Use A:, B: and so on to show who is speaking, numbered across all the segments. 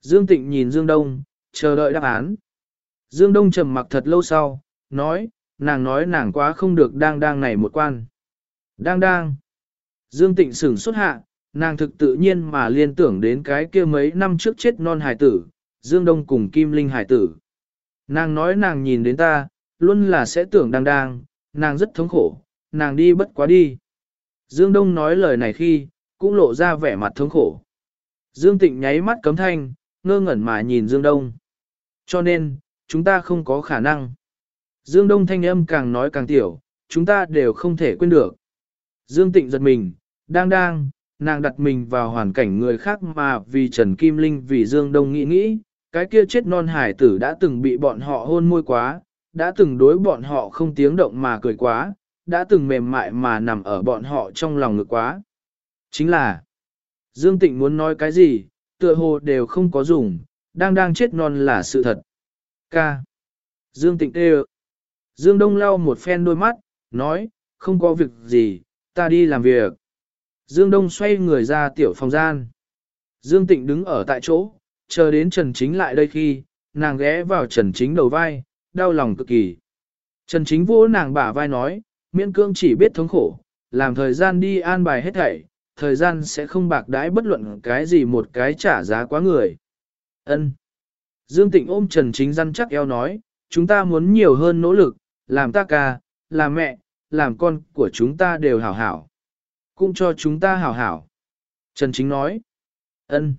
A: Dương Tịnh nhìn Dương Đông, chờ đợi đáp án. Dương Đông trầm mặc thật lâu sau, nói, nàng nói nàng quá không được đang đang này một quan. Đang đang. Dương Tịnh sửng xuất hạ, nàng thực tự nhiên mà liên tưởng đến cái kia mấy năm trước chết non hải tử, Dương Đông cùng Kim Linh hải tử. Nàng nói nàng nhìn đến ta, luôn là sẽ tưởng đang đang, nàng rất thống khổ, nàng đi bất quá đi. Dương Đông nói lời này khi, cũng lộ ra vẻ mặt thống khổ. Dương Tịnh nháy mắt cấm thanh, ngơ ngẩn mà nhìn Dương Đông. Cho nên, chúng ta không có khả năng. Dương Đông thanh âm càng nói càng tiểu, chúng ta đều không thể quên được. Dương Tịnh giật mình, đang đang, nàng đặt mình vào hoàn cảnh người khác mà vì Trần Kim Linh vì Dương Đông nghĩ nghĩ, cái kia chết non hải tử đã từng bị bọn họ hôn môi quá, đã từng đối bọn họ không tiếng động mà cười quá, đã từng mềm mại mà nằm ở bọn họ trong lòng ngực quá. Chính là, Dương Tịnh muốn nói cái gì, tựa hồ đều không có dùng, đang đang chết non là sự thật. Ca. Dương Tịnh tê Dương Đông lau một phen đôi mắt, nói, không có việc gì, ta đi làm việc. Dương Đông xoay người ra tiểu phòng gian. Dương Tịnh đứng ở tại chỗ, chờ đến Trần Chính lại đây khi, nàng ghé vào Trần Chính đầu vai, đau lòng cực kỳ. Trần Chính vỗ nàng bả vai nói, miễn cương chỉ biết thống khổ, làm thời gian đi an bài hết thảy, thời gian sẽ không bạc đãi bất luận cái gì một cái trả giá quá người. Ân. Dương Tịnh ôm Trần Chính răn chắc eo nói, chúng ta muốn nhiều hơn nỗ lực, làm ta ca, làm mẹ, làm con của chúng ta đều hảo hảo. Cũng cho chúng ta hảo hảo. Trần Chính nói. Ân.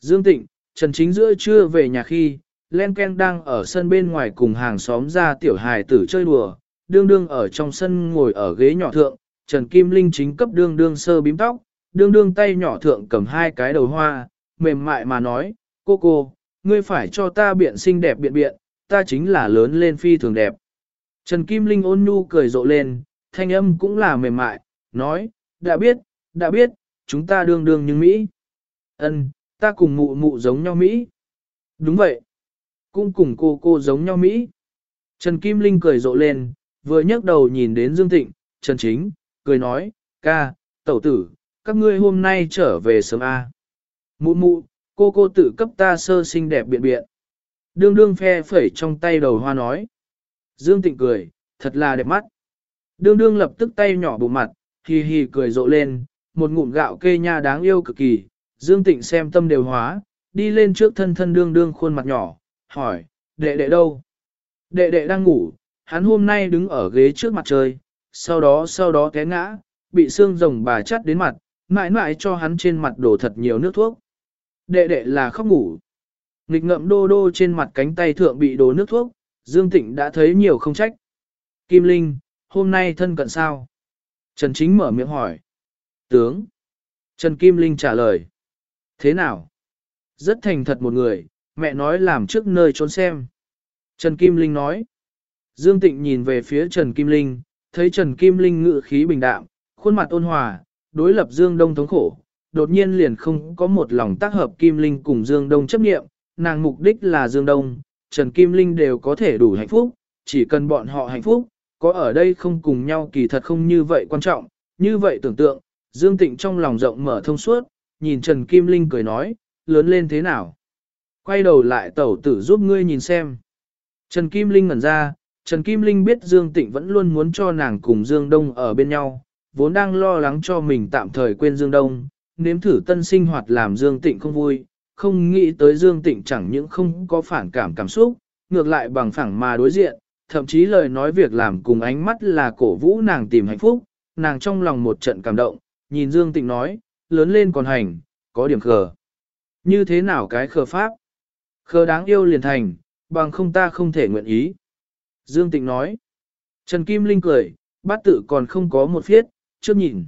A: Dương Tịnh, Trần Chính giữa trưa về nhà khi, Len Ken đang ở sân bên ngoài cùng hàng xóm ra tiểu hài tử chơi đùa, đương đương ở trong sân ngồi ở ghế nhỏ thượng, Trần Kim Linh chính cấp đương đương sơ bím tóc, đương đương tay nhỏ thượng cầm hai cái đầu hoa, mềm mại mà nói, cô cô, ngươi phải cho ta biện xinh đẹp biện biện, ta chính là lớn lên phi thường đẹp. Trần Kim Linh ôn nhu cười rộ lên, thanh âm cũng là mềm mại, nói, đã biết, đã biết, chúng ta đương đương nhưng Mỹ. ân ta cùng mụ mụ giống nhau Mỹ. Đúng vậy. Cũng cùng cô cô giống nhau Mỹ. Trần Kim Linh cười rộ lên, vừa nhấc đầu nhìn đến Dương Tịnh, Trần Chính, cười nói, ca, tẩu tử, các ngươi hôm nay trở về sớm A. À. Mụ mụ, cô cô tự cấp ta sơ xinh đẹp biện biện. Đương đương phe phẩy trong tay đầu hoa nói. Dương Tịnh cười, thật là đẹp mắt. Đương đương lập tức tay nhỏ bụng mặt, hì hì cười rộ lên, một ngụm gạo kê nha đáng yêu cực kỳ. Dương Tịnh xem tâm đều hóa, đi lên trước thân thân đương đương khuôn mặt nhỏ, hỏi, đệ đệ đâu? Đệ đệ đang ngủ, hắn hôm nay đứng ở ghế trước mặt trời, sau đó sau đó té ngã, bị xương rồng bà chắt đến mặt, mãi mãi cho hắn trên mặt đổ thật nhiều nước thuốc. Đệ đệ là khóc ngủ. Nghịch ngậm đô đô trên mặt cánh tay thượng bị đổ nước thuốc, Dương Tịnh đã thấy nhiều không trách. Kim Linh, hôm nay thân cận sao? Trần Chính mở miệng hỏi. Tướng. Trần Kim Linh trả lời. Thế nào? Rất thành thật một người, mẹ nói làm trước nơi trốn xem. Trần Kim Linh nói. Dương Tịnh nhìn về phía Trần Kim Linh, thấy Trần Kim Linh ngự khí bình đạm, khuôn mặt ôn hòa, đối lập Dương Đông thống khổ, đột nhiên liền không có một lòng tác hợp Kim Linh cùng Dương Đông chấp nghiệm, nàng mục đích là Dương Đông, Trần Kim Linh đều có thể đủ hạnh phúc, chỉ cần bọn họ hạnh phúc, có ở đây không cùng nhau kỳ thật không như vậy quan trọng, như vậy tưởng tượng, Dương Tịnh trong lòng rộng mở thông suốt, nhìn Trần Kim Linh cười nói, lớn lên thế nào? Quay đầu lại tẩu tử giúp ngươi nhìn xem. Trần Kim Linh ngẩn ra, Trần Kim Linh biết Dương Tịnh vẫn luôn muốn cho nàng cùng Dương Đông ở bên nhau, vốn đang lo lắng cho mình tạm thời quên Dương Đông, nếm thử tân sinh hoạt làm Dương Tịnh không vui, không nghĩ tới Dương Tịnh chẳng những không có phản cảm cảm xúc, ngược lại bằng phẳng mà đối diện, thậm chí lời nói việc làm cùng ánh mắt là cổ vũ nàng tìm hạnh phúc, nàng trong lòng một trận cảm động, nhìn Dương Tịnh nói, lớn lên còn hành, có điểm khờ. Như thế nào cái khờ pháp? Khờ đáng yêu liền thành, bằng không ta không thể nguyện ý. Dương Tịnh nói. Trần Kim Linh cười, bát tự còn không có một phiết, trước nhìn.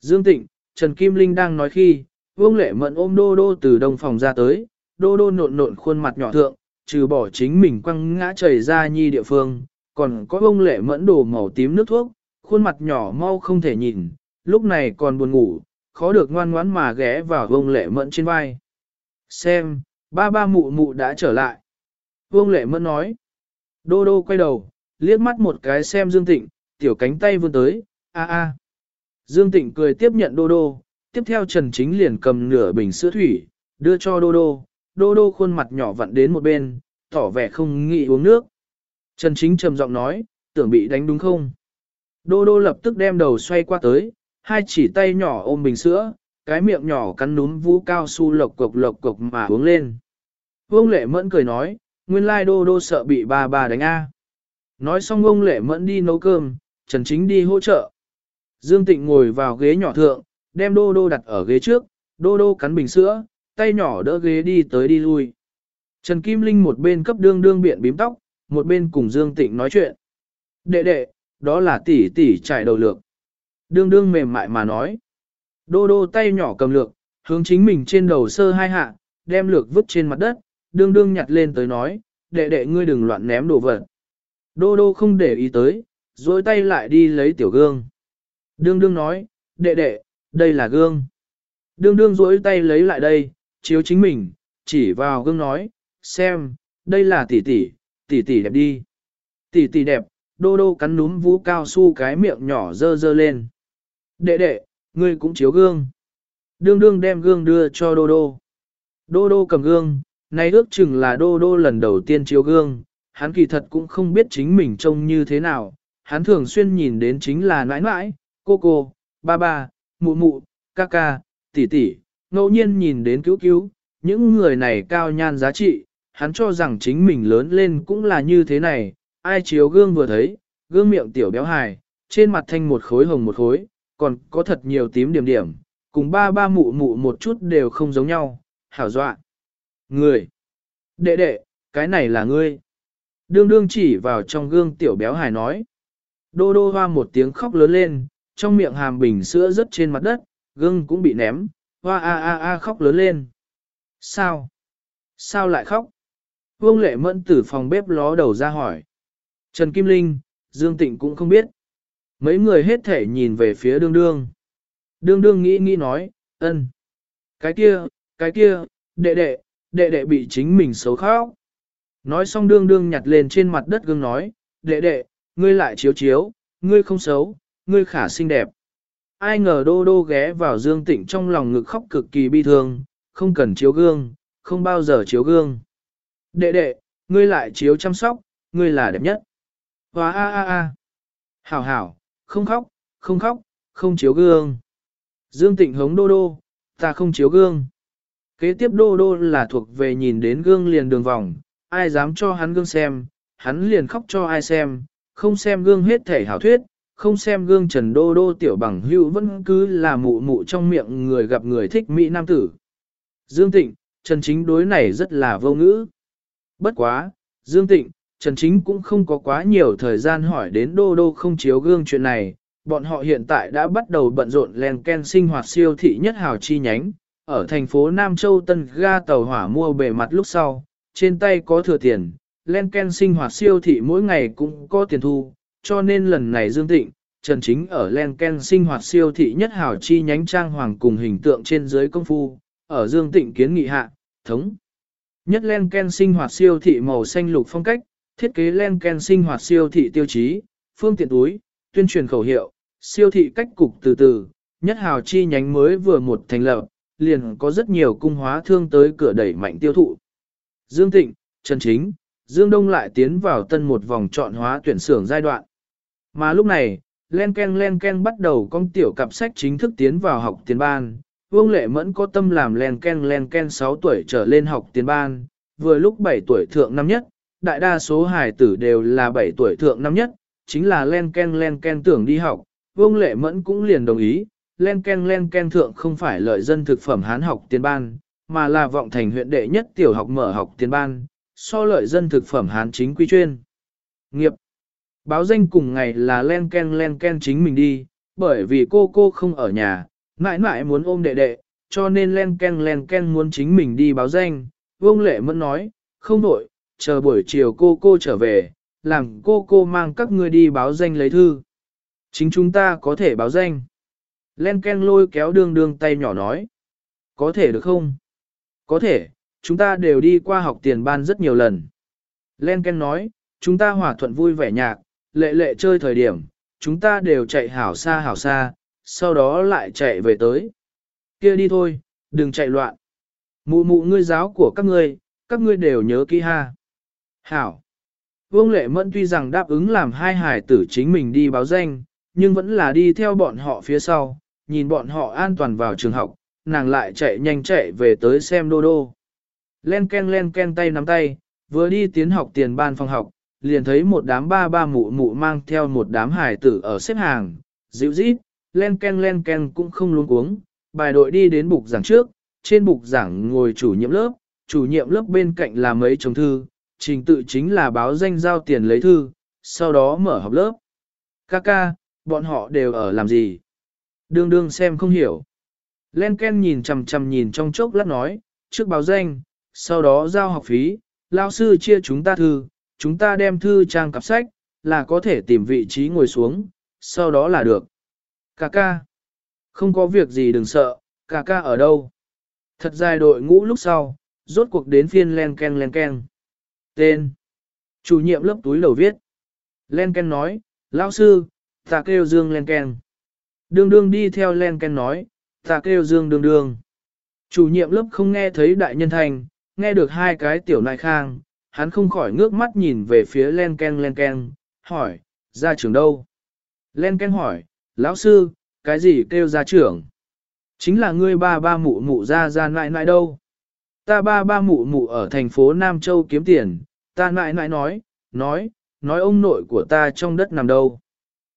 A: Dương Tịnh, Trần Kim Linh đang nói khi, Vương Lệ Mận ôm Đô Đô từ đông phòng ra tới, Đô Đô nộn nộn khuôn mặt nhỏ thượng, trừ bỏ chính mình quăng ngã chảy ra nhi địa phương, còn có Vương Lệ Mẫn đổ màu tím nước thuốc, khuôn mặt nhỏ mau không thể nhìn, lúc này còn buồn ngủ, khó được ngoan ngoãn mà ghé vào Vương Lệ Mẫn trên vai. Xem, ba ba mụ mụ đã trở lại. Vương Lệ Mẫn nói. Đô Đô quay đầu, liếc mắt một cái xem Dương Tịnh, tiểu cánh tay vươn tới, a a. Dương Tịnh cười tiếp nhận Đô Đô, tiếp theo Trần Chính liền cầm nửa bình sữa thủy, đưa cho Đô Đô, đô đô khuôn mặt nhỏ vặn đến một bên, tỏ vẻ không nghĩ uống nước. Trần Chính trầm giọng nói, tưởng bị đánh đúng không? Đô đô lập tức đem đầu xoay qua tới, hai chỉ tay nhỏ ôm bình sữa, cái miệng nhỏ cắn núm vũ cao su lộc cục lộc cục mà uống lên. Vương lệ mẫn cười nói, nguyên lai đô đô sợ bị ba ba đánh A. Nói xong ông lệ mẫn đi nấu cơm, Trần Chính đi hỗ trợ. Dương Tịnh ngồi vào ghế nhỏ thượng, đem đô đô đặt ở ghế trước, đô đô cắn bình sữa, tay nhỏ đỡ ghế đi tới đi lui. Trần Kim Linh một bên cấp đương đương biện bím tóc, một bên cùng Dương Tịnh nói chuyện. Đệ đệ, đó là tỷ tỷ trải đầu lược. Đương đương mềm mại mà nói. Đô đô tay nhỏ cầm lược, hướng chính mình trên đầu sơ hai hạ, đem lược vứt trên mặt đất, đương đương nhặt lên tới nói, đệ đệ ngươi đừng loạn ném đồ vật. Đô đô không để ý tới, dối tay lại đi lấy tiểu gương. Đương đương nói, đệ đệ, đây là gương. Đương đương dối tay lấy lại đây, chiếu chính mình, chỉ vào gương nói, xem, đây là tỷ tỷ, tỷ tỷ đẹp đi. Tỷ tỷ đẹp, đô đô cắn núm vũ cao su cái miệng nhỏ dơ dơ lên. Đệ đệ, ngươi cũng chiếu gương. Đương đương đem gương đưa cho đô đô. Đô đô cầm gương, nay ước chừng là đô đô lần đầu tiên chiếu gương, hắn kỳ thật cũng không biết chính mình trông như thế nào, hắn thường xuyên nhìn đến chính là nãi nãi, cô cô, ba ba, mụ mụ, ca ca, tỷ tỷ, ngẫu nhiên nhìn đến cứu cứu, những người này cao nhan giá trị, hắn cho rằng chính mình lớn lên cũng là như thế này, ai chiếu gương vừa thấy, gương miệng tiểu béo hài, trên mặt thanh một khối hồng một khối, còn có thật nhiều tím điểm điểm, cùng ba ba mụ mụ một chút đều không giống nhau, hảo dọa. Người! Đệ đệ, cái này là ngươi. Đương đương chỉ vào trong gương tiểu béo hài nói. Đô đô hoa một tiếng khóc lớn lên, trong miệng hàm bình sữa rớt trên mặt đất, gương cũng bị ném, hoa a a a khóc lớn lên. Sao? Sao lại khóc? Vương lệ mẫn từ phòng bếp ló đầu ra hỏi. Trần Kim Linh, Dương Tịnh cũng không biết. Mấy người hết thể nhìn về phía đương đương. Đương đương nghĩ nghĩ nói, ân. Cái kia, cái kia, đệ đệ, đệ đệ bị chính mình xấu khóc. Nói xong đương đương nhặt lên trên mặt đất gương nói, đệ đệ, ngươi lại chiếu chiếu, ngươi không xấu, ngươi khả xinh đẹp. Ai ngờ đô đô ghé vào Dương Tịnh trong lòng ngực khóc cực kỳ bi thương, không cần chiếu gương, không bao giờ chiếu gương. Đệ đệ, ngươi lại chiếu chăm sóc, ngươi là đẹp nhất. Hóa a a a. Hảo hảo, không khóc, không khóc, không chiếu gương. Dương Tịnh hống đô đô, ta không chiếu gương. Kế tiếp đô đô là thuộc về nhìn đến gương liền đường vòng, ai dám cho hắn gương xem, hắn liền khóc cho ai xem, không xem gương hết thể hảo thuyết, không xem gương trần đô đô tiểu bằng hữu vẫn cứ là mụ mụ trong miệng người gặp người thích Mỹ Nam tử. Dương Tịnh, Trần Chính đối này rất là vô ngữ. Bất quá, Dương Tịnh, Trần Chính cũng không có quá nhiều thời gian hỏi đến đô đô không chiếu gương chuyện này, bọn họ hiện tại đã bắt đầu bận rộn len ken sinh hoạt siêu thị nhất hào chi nhánh, ở thành phố Nam Châu Tân ga tàu hỏa mua bề mặt lúc sau, trên tay có thừa tiền, len ken sinh hoạt siêu thị mỗi ngày cũng có tiền thu, cho nên lần này Dương Tịnh, Trần Chính ở len ken sinh hoạt siêu thị nhất hào chi nhánh trang hoàng cùng hình tượng trên dưới công phu, ở Dương Tịnh kiến nghị hạ, thống. Nhất len ken sinh hoạt siêu thị màu xanh lục phong cách, thiết kế len ken sinh hoạt siêu thị tiêu chí, phương tiện túi, tuyên truyền khẩu hiệu, siêu thị cách cục từ từ, nhất hào chi nhánh mới vừa một thành lập, liền có rất nhiều cung hóa thương tới cửa đẩy mạnh tiêu thụ. Dương Tịnh, Trần Chính, Dương Đông lại tiến vào tân một vòng chọn hóa tuyển xưởng giai đoạn. Mà lúc này, Len Ken Len Ken bắt đầu con tiểu cặp sách chính thức tiến vào học tiền ban. Vương Lệ Mẫn có tâm làm Len Ken Len Ken 6 tuổi trở lên học tiền ban, vừa lúc 7 tuổi thượng năm nhất, đại đa số hài tử đều là 7 tuổi thượng năm nhất, chính là Len Ken Len Ken tưởng đi học, Vương Lệ Mẫn cũng liền đồng ý, Len Ken Len Ken thượng không phải lợi dân thực phẩm hán học tiền ban, mà là vọng thành huyện đệ nhất tiểu học mở học tiền ban, so lợi dân thực phẩm hán chính quy chuyên. Nghiệp Báo danh cùng ngày là len ken len ken chính mình đi, bởi vì cô cô không ở nhà, mãi mãi muốn ôm đệ đệ, cho nên len ken len ken muốn chính mình đi báo danh. Vương Lệ Mẫn nói, không đổi, chờ buổi chiều cô cô trở về, làm cô cô mang các ngươi đi báo danh lấy thư. Chính chúng ta có thể báo danh. Len Ken lôi kéo đương đương tay nhỏ nói. Có thể được không? Có thể, chúng ta đều đi qua học tiền ban rất nhiều lần. Len Ken nói, chúng ta hòa thuận vui vẻ nhạc, lệ lệ chơi thời điểm, chúng ta đều chạy hảo xa hảo xa, sau đó lại chạy về tới. Kia đi thôi, đừng chạy loạn. Mụ mụ ngươi giáo của các ngươi, các ngươi đều nhớ kỹ ha. Hảo. Vương Lệ Mẫn tuy rằng đáp ứng làm hai hải tử chính mình đi báo danh, nhưng vẫn là đi theo bọn họ phía sau, nhìn bọn họ an toàn vào trường học, nàng lại chạy nhanh chạy về tới xem đô đô. Len ken len ken tay nắm tay, vừa đi tiến học tiền ban phòng học, liền thấy một đám ba ba mụ mụ mang theo một đám hải tử ở xếp hàng, dịu rít, len ken len ken cũng không luống cuống, bài đội đi đến bục giảng trước, trên bục giảng ngồi chủ nhiệm lớp, chủ nhiệm lớp bên cạnh là mấy chồng thư, trình tự chính là báo danh giao tiền lấy thư, sau đó mở học lớp. Kaka, bọn họ đều ở làm gì? Đương đương xem không hiểu. Len Ken nhìn chằm chằm nhìn trong chốc lát nói, trước báo danh, sau đó giao học phí, lao sư chia chúng ta thư, chúng ta đem thư trang cặp sách, là có thể tìm vị trí ngồi xuống, sau đó là được. Cà ca. Không có việc gì đừng sợ, cà ca ở đâu. Thật dài đội ngũ lúc sau, rốt cuộc đến phiên len ken len ken. Tên. Chủ nhiệm lớp túi lầu viết. Len ken nói, lao sư, ta kêu Dương len ken. Đương đương đi theo len ken nói, ta kêu Dương đương đương. Chủ nhiệm lớp không nghe thấy đại nhân thành, nghe được hai cái tiểu nại khang, hắn không khỏi ngước mắt nhìn về phía len ken len ken, hỏi, ra trường đâu? Len ken hỏi, lão sư, cái gì kêu ra trưởng? Chính là ngươi ba ba mụ mụ ra ra nại nại đâu? Ta ba ba mụ mụ ở thành phố Nam Châu kiếm tiền, ta nại nại nói, nói, nói ông nội của ta trong đất nằm đâu?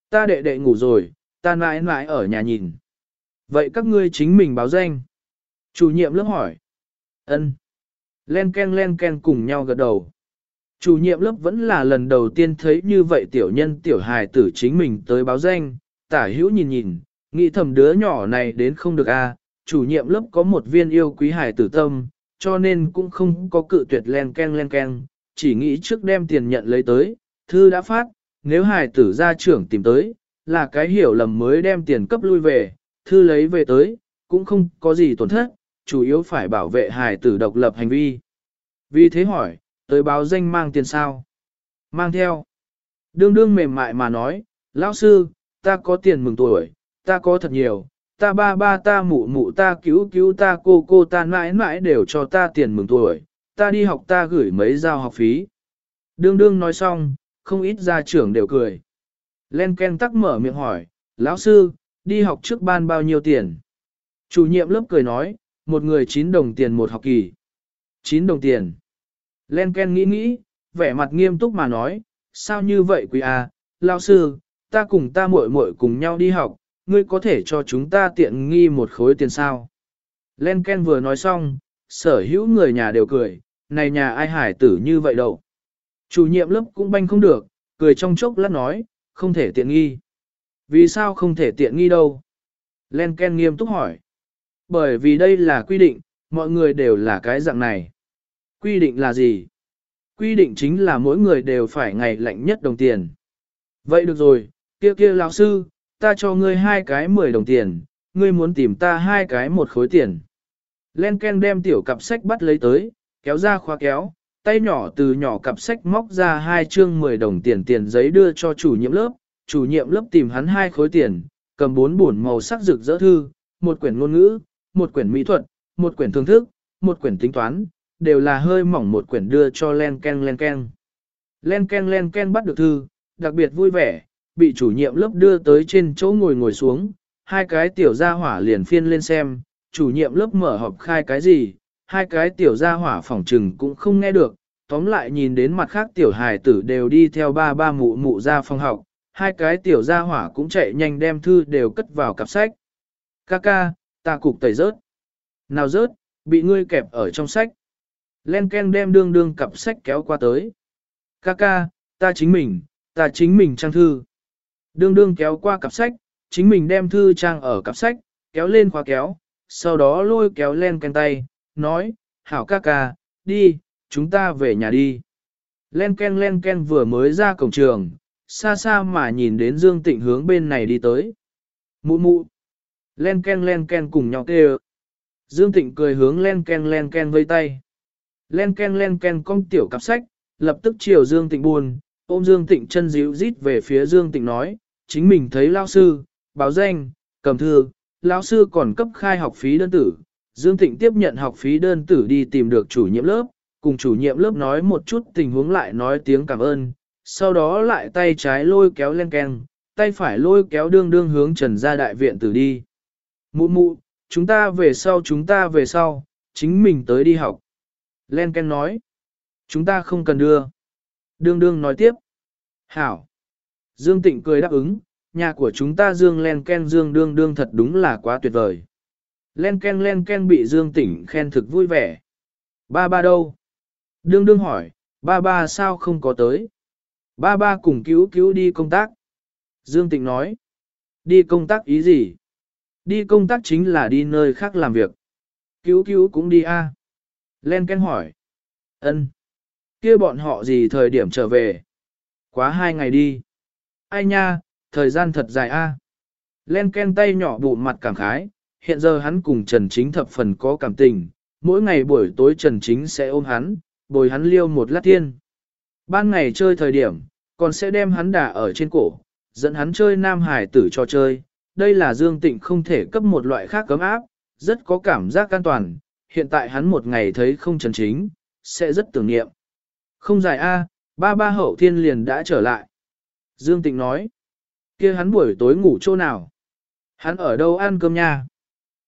A: Ta đệ đệ ngủ rồi, ta mãi mãi ở nhà nhìn. Vậy các ngươi chính mình báo danh. Chủ nhiệm lớp hỏi. ân Len ken len ken cùng nhau gật đầu. Chủ nhiệm lớp vẫn là lần đầu tiên thấy như vậy tiểu nhân tiểu hài tử chính mình tới báo danh, tả hữu nhìn nhìn, nghĩ thầm đứa nhỏ này đến không được a. chủ nhiệm lớp có một viên yêu quý hài tử tâm, cho nên cũng không có cự tuyệt len ken len ken, chỉ nghĩ trước đem tiền nhận lấy tới, thư đã phát, nếu hài tử gia trưởng tìm tới, là cái hiểu lầm mới đem tiền cấp lui về, thư lấy về tới, cũng không có gì tổn thất, chủ yếu phải bảo vệ hài tử độc lập hành vi. Vì thế hỏi, tới báo danh mang tiền sao? Mang theo. Đương đương mềm mại mà nói, lão sư, ta có tiền mừng tuổi, ta có thật nhiều, ta ba ba ta mụ mụ ta cứu cứu ta cô cô ta mãi mãi đều cho ta tiền mừng tuổi, ta đi học ta gửi mấy giao học phí. Đương đương nói xong, không ít gia trưởng đều cười. Len Ken tắc mở miệng hỏi, lão sư, đi học trước ban bao nhiêu tiền? Chủ nhiệm lớp cười nói, một người 9 đồng tiền một học kỳ. 9 đồng tiền. Len Ken nghĩ nghĩ, vẻ mặt nghiêm túc mà nói, sao như vậy quý à, lão sư, ta cùng ta muội muội cùng nhau đi học, ngươi có thể cho chúng ta tiện nghi một khối tiền sao. Len Ken vừa nói xong, sở hữu người nhà đều cười, này nhà ai hải tử như vậy đâu. Chủ nhiệm lớp cũng banh không được, cười trong chốc lát nói, không thể tiện nghi. Vì sao không thể tiện nghi đâu? Len Ken nghiêm túc hỏi. Bởi vì đây là quy định, mọi người đều là cái dạng này. Quy định là gì? Quy định chính là mỗi người đều phải ngày lạnh nhất đồng tiền. Vậy được rồi, kia kia lão sư, ta cho ngươi hai cái 10 đồng tiền, ngươi muốn tìm ta hai cái một khối tiền. Len Ken đem tiểu cặp sách bắt lấy tới, kéo ra khóa kéo, tay nhỏ từ nhỏ cặp sách móc ra hai chương 10 đồng tiền tiền giấy đưa cho chủ nhiệm lớp, chủ nhiệm lớp tìm hắn hai khối tiền, cầm bốn bổn màu sắc rực rỡ thư, một quyển ngôn ngữ, một quyển mỹ thuật, một quyển thưởng thức, một quyển tính toán, đều là hơi mỏng một quyển đưa cho len ken len ken. Len ken len ken bắt được thư, đặc biệt vui vẻ, bị chủ nhiệm lớp đưa tới trên chỗ ngồi ngồi xuống, hai cái tiểu gia hỏa liền phiên lên xem, chủ nhiệm lớp mở họp khai cái gì, hai cái tiểu gia hỏa phỏng trừng cũng không nghe được, tóm lại nhìn đến mặt khác tiểu hài tử đều đi theo ba ba mụ mụ ra phòng học, hai cái tiểu gia hỏa cũng chạy nhanh đem thư đều cất vào cặp sách. Kaka, ta cục tẩy rớt. Nào rớt, bị ngươi kẹp ở trong sách. Len Ken đem đương đương cặp sách kéo qua tới. Kaka, ta chính mình, ta chính mình trang thư. Đương đương kéo qua cặp sách, chính mình đem thư trang ở cặp sách, kéo lên khóa kéo, sau đó lôi kéo Len Ken tay, nói, hảo Kaka, đi, chúng ta về nhà đi. Len Ken Len Ken vừa mới ra cổng trường, xa xa mà nhìn đến Dương Tịnh hướng bên này đi tới. Mụ mụ. Len Ken Len Ken cùng nhau kêu. Dương Tịnh cười hướng Len Ken Len Ken vây tay. Len ken len ken cong tiểu cặp sách, lập tức chiều Dương Tịnh buồn, ôm Dương Tịnh chân díu rít về phía Dương Tịnh nói, chính mình thấy lao sư, báo danh, cầm thư, lão sư còn cấp khai học phí đơn tử, Dương Tịnh tiếp nhận học phí đơn tử đi tìm được chủ nhiệm lớp, cùng chủ nhiệm lớp nói một chút tình huống lại nói tiếng cảm ơn, sau đó lại tay trái lôi kéo lên keng, tay phải lôi kéo đương đương hướng trần ra đại viện tử đi. Mụ mụ, chúng ta về sau chúng ta về sau, chính mình tới đi học. Len Ken nói, chúng ta không cần đưa. Đương đương nói tiếp, hảo. Dương Tịnh cười đáp ứng, nhà của chúng ta Dương Len Ken Dương đương đương thật đúng là quá tuyệt vời. Len Ken Len Ken bị Dương Tịnh khen thực vui vẻ. Ba ba đâu? Đương đương hỏi, ba ba sao không có tới? Ba ba cùng cứu cứu đi công tác. Dương Tịnh nói, đi công tác ý gì? Đi công tác chính là đi nơi khác làm việc. Cứu cứu cũng đi a. À? Len Ken hỏi. Ân. kia bọn họ gì thời điểm trở về? Quá hai ngày đi. Ai nha, thời gian thật dài a. Len Ken tay nhỏ bụng mặt cảm khái, hiện giờ hắn cùng Trần Chính thập phần có cảm tình, mỗi ngày buổi tối Trần Chính sẽ ôm hắn, bồi hắn liêu một lát thiên. Ban ngày chơi thời điểm, còn sẽ đem hắn đả ở trên cổ, dẫn hắn chơi nam hải tử cho chơi. Đây là Dương Tịnh không thể cấp một loại khác cấm áp, rất có cảm giác an toàn. Hiện tại hắn một ngày thấy không Trần Chính, sẽ rất tưởng niệm. Không dài a, ba ba hậu thiên liền đã trở lại. Dương Tịnh nói, kia hắn buổi tối ngủ chỗ nào? Hắn ở đâu ăn cơm nha?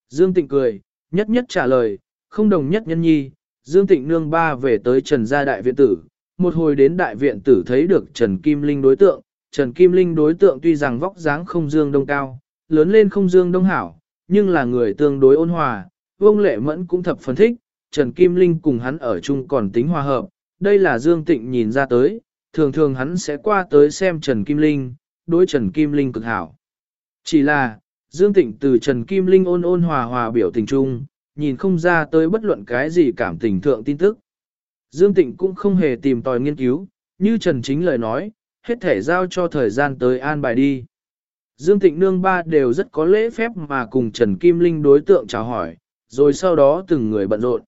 A: Dương Tịnh cười, nhất nhất trả lời, không đồng nhất nhân nhi, Dương Tịnh nương ba về tới Trần gia đại viện tử, một hồi đến đại viện tử thấy được Trần Kim Linh đối tượng, Trần Kim Linh đối tượng tuy rằng vóc dáng không dương đông cao, lớn lên không dương đông hảo, nhưng là người tương đối ôn hòa, vông lệ mẫn cũng thập phân thích, Trần Kim Linh cùng hắn ở chung còn tính hòa hợp, đây là Dương Tịnh nhìn ra tới, thường thường hắn sẽ qua tới xem Trần Kim Linh, đối Trần Kim Linh cực hảo. Chỉ là, Dương Tịnh từ Trần Kim Linh ôn ôn hòa hòa biểu tình chung, nhìn không ra tới bất luận cái gì cảm tình thượng tin tức. Dương Tịnh cũng không hề tìm tòi nghiên cứu, như Trần Chính lời nói, hết thể giao cho thời gian tới an bài đi. Dương Tịnh nương ba đều rất có lễ phép mà cùng Trần Kim Linh đối tượng chào hỏi, rồi sau đó từng người bận rộn.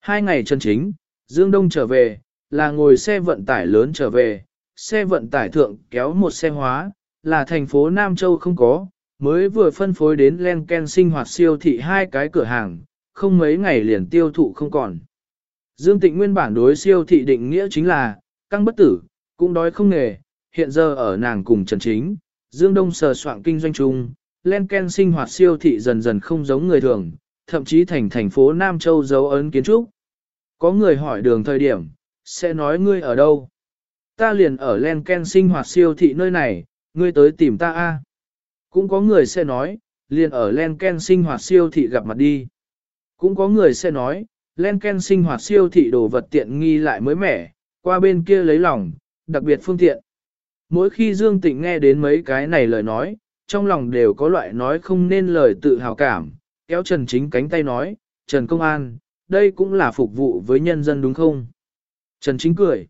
A: Hai ngày Trần Chính, Dương Đông trở về, là ngồi xe vận tải lớn trở về, xe vận tải thượng kéo một xe hóa, là thành phố Nam Châu không có, mới vừa phân phối đến Len Ken sinh hoạt siêu thị hai cái cửa hàng, không mấy ngày liền tiêu thụ không còn. Dương Tịnh nguyên bản đối siêu thị định nghĩa chính là, căng bất tử, cũng đói không nghề, hiện giờ ở nàng cùng Trần Chính, Dương Đông sờ soạn kinh doanh chung, Len Ken sinh hoạt siêu thị dần dần không giống người thường, thậm chí thành thành phố Nam Châu dấu ấn kiến trúc. Có người hỏi đường thời điểm, sẽ nói ngươi ở đâu. Ta liền ở Len Ken sinh hoạt siêu thị nơi này, ngươi tới tìm ta a. Cũng có người sẽ nói, liền ở Len Ken sinh hoạt siêu thị gặp mặt đi. Cũng có người sẽ nói, Lenken sinh hoạt siêu thị đồ vật tiện nghi lại mới mẻ, qua bên kia lấy lòng, đặc biệt phương tiện. Mỗi khi Dương Tịnh nghe đến mấy cái này lời nói, trong lòng đều có loại nói không nên lời tự hào cảm, kéo Trần Chính cánh tay nói, Trần Công An, đây cũng là phục vụ với nhân dân đúng không? Trần Chính cười.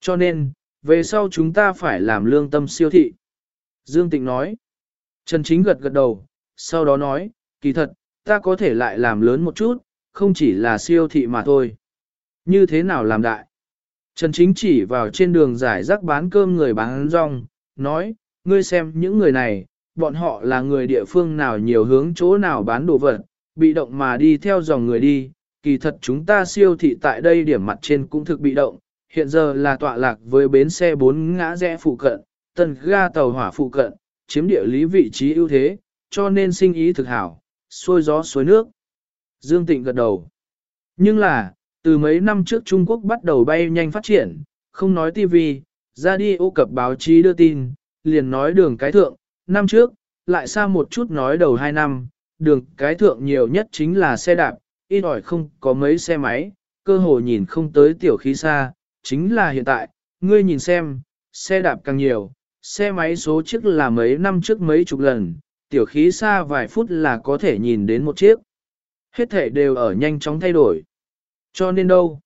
A: Cho nên, về sau chúng ta phải làm lương tâm siêu thị. Dương Tịnh nói. Trần Chính gật gật đầu, sau đó nói, kỳ thật, ta có thể lại làm lớn một chút, không chỉ là siêu thị mà thôi. Như thế nào làm đại? Trần Chính chỉ vào trên đường giải rác bán cơm người bán rong, nói, ngươi xem những người này, bọn họ là người địa phương nào nhiều hướng chỗ nào bán đồ vật, bị động mà đi theo dòng người đi, kỳ thật chúng ta siêu thị tại đây điểm mặt trên cũng thực bị động, hiện giờ là tọa lạc với bến xe bốn ngã rẽ phụ cận, tần ga tàu hỏa phụ cận, chiếm địa lý vị trí ưu thế, cho nên sinh ý thực hảo, xuôi gió suối nước. Dương Tịnh gật đầu. Nhưng là, từ mấy năm trước Trung Quốc bắt đầu bay nhanh phát triển, không nói TV, ra đi ô cập báo chí đưa tin, liền nói đường cái thượng, năm trước, lại xa một chút nói đầu hai năm, đường cái thượng nhiều nhất chính là xe đạp, ít ỏi không có mấy xe máy, cơ hồ nhìn không tới tiểu khí xa, chính là hiện tại, ngươi nhìn xem, xe đạp càng nhiều, xe máy số chiếc là mấy năm trước mấy chục lần, tiểu khí xa vài phút là có thể nhìn đến một chiếc. Hết thể đều ở nhanh chóng thay đổi. Cho nên đâu?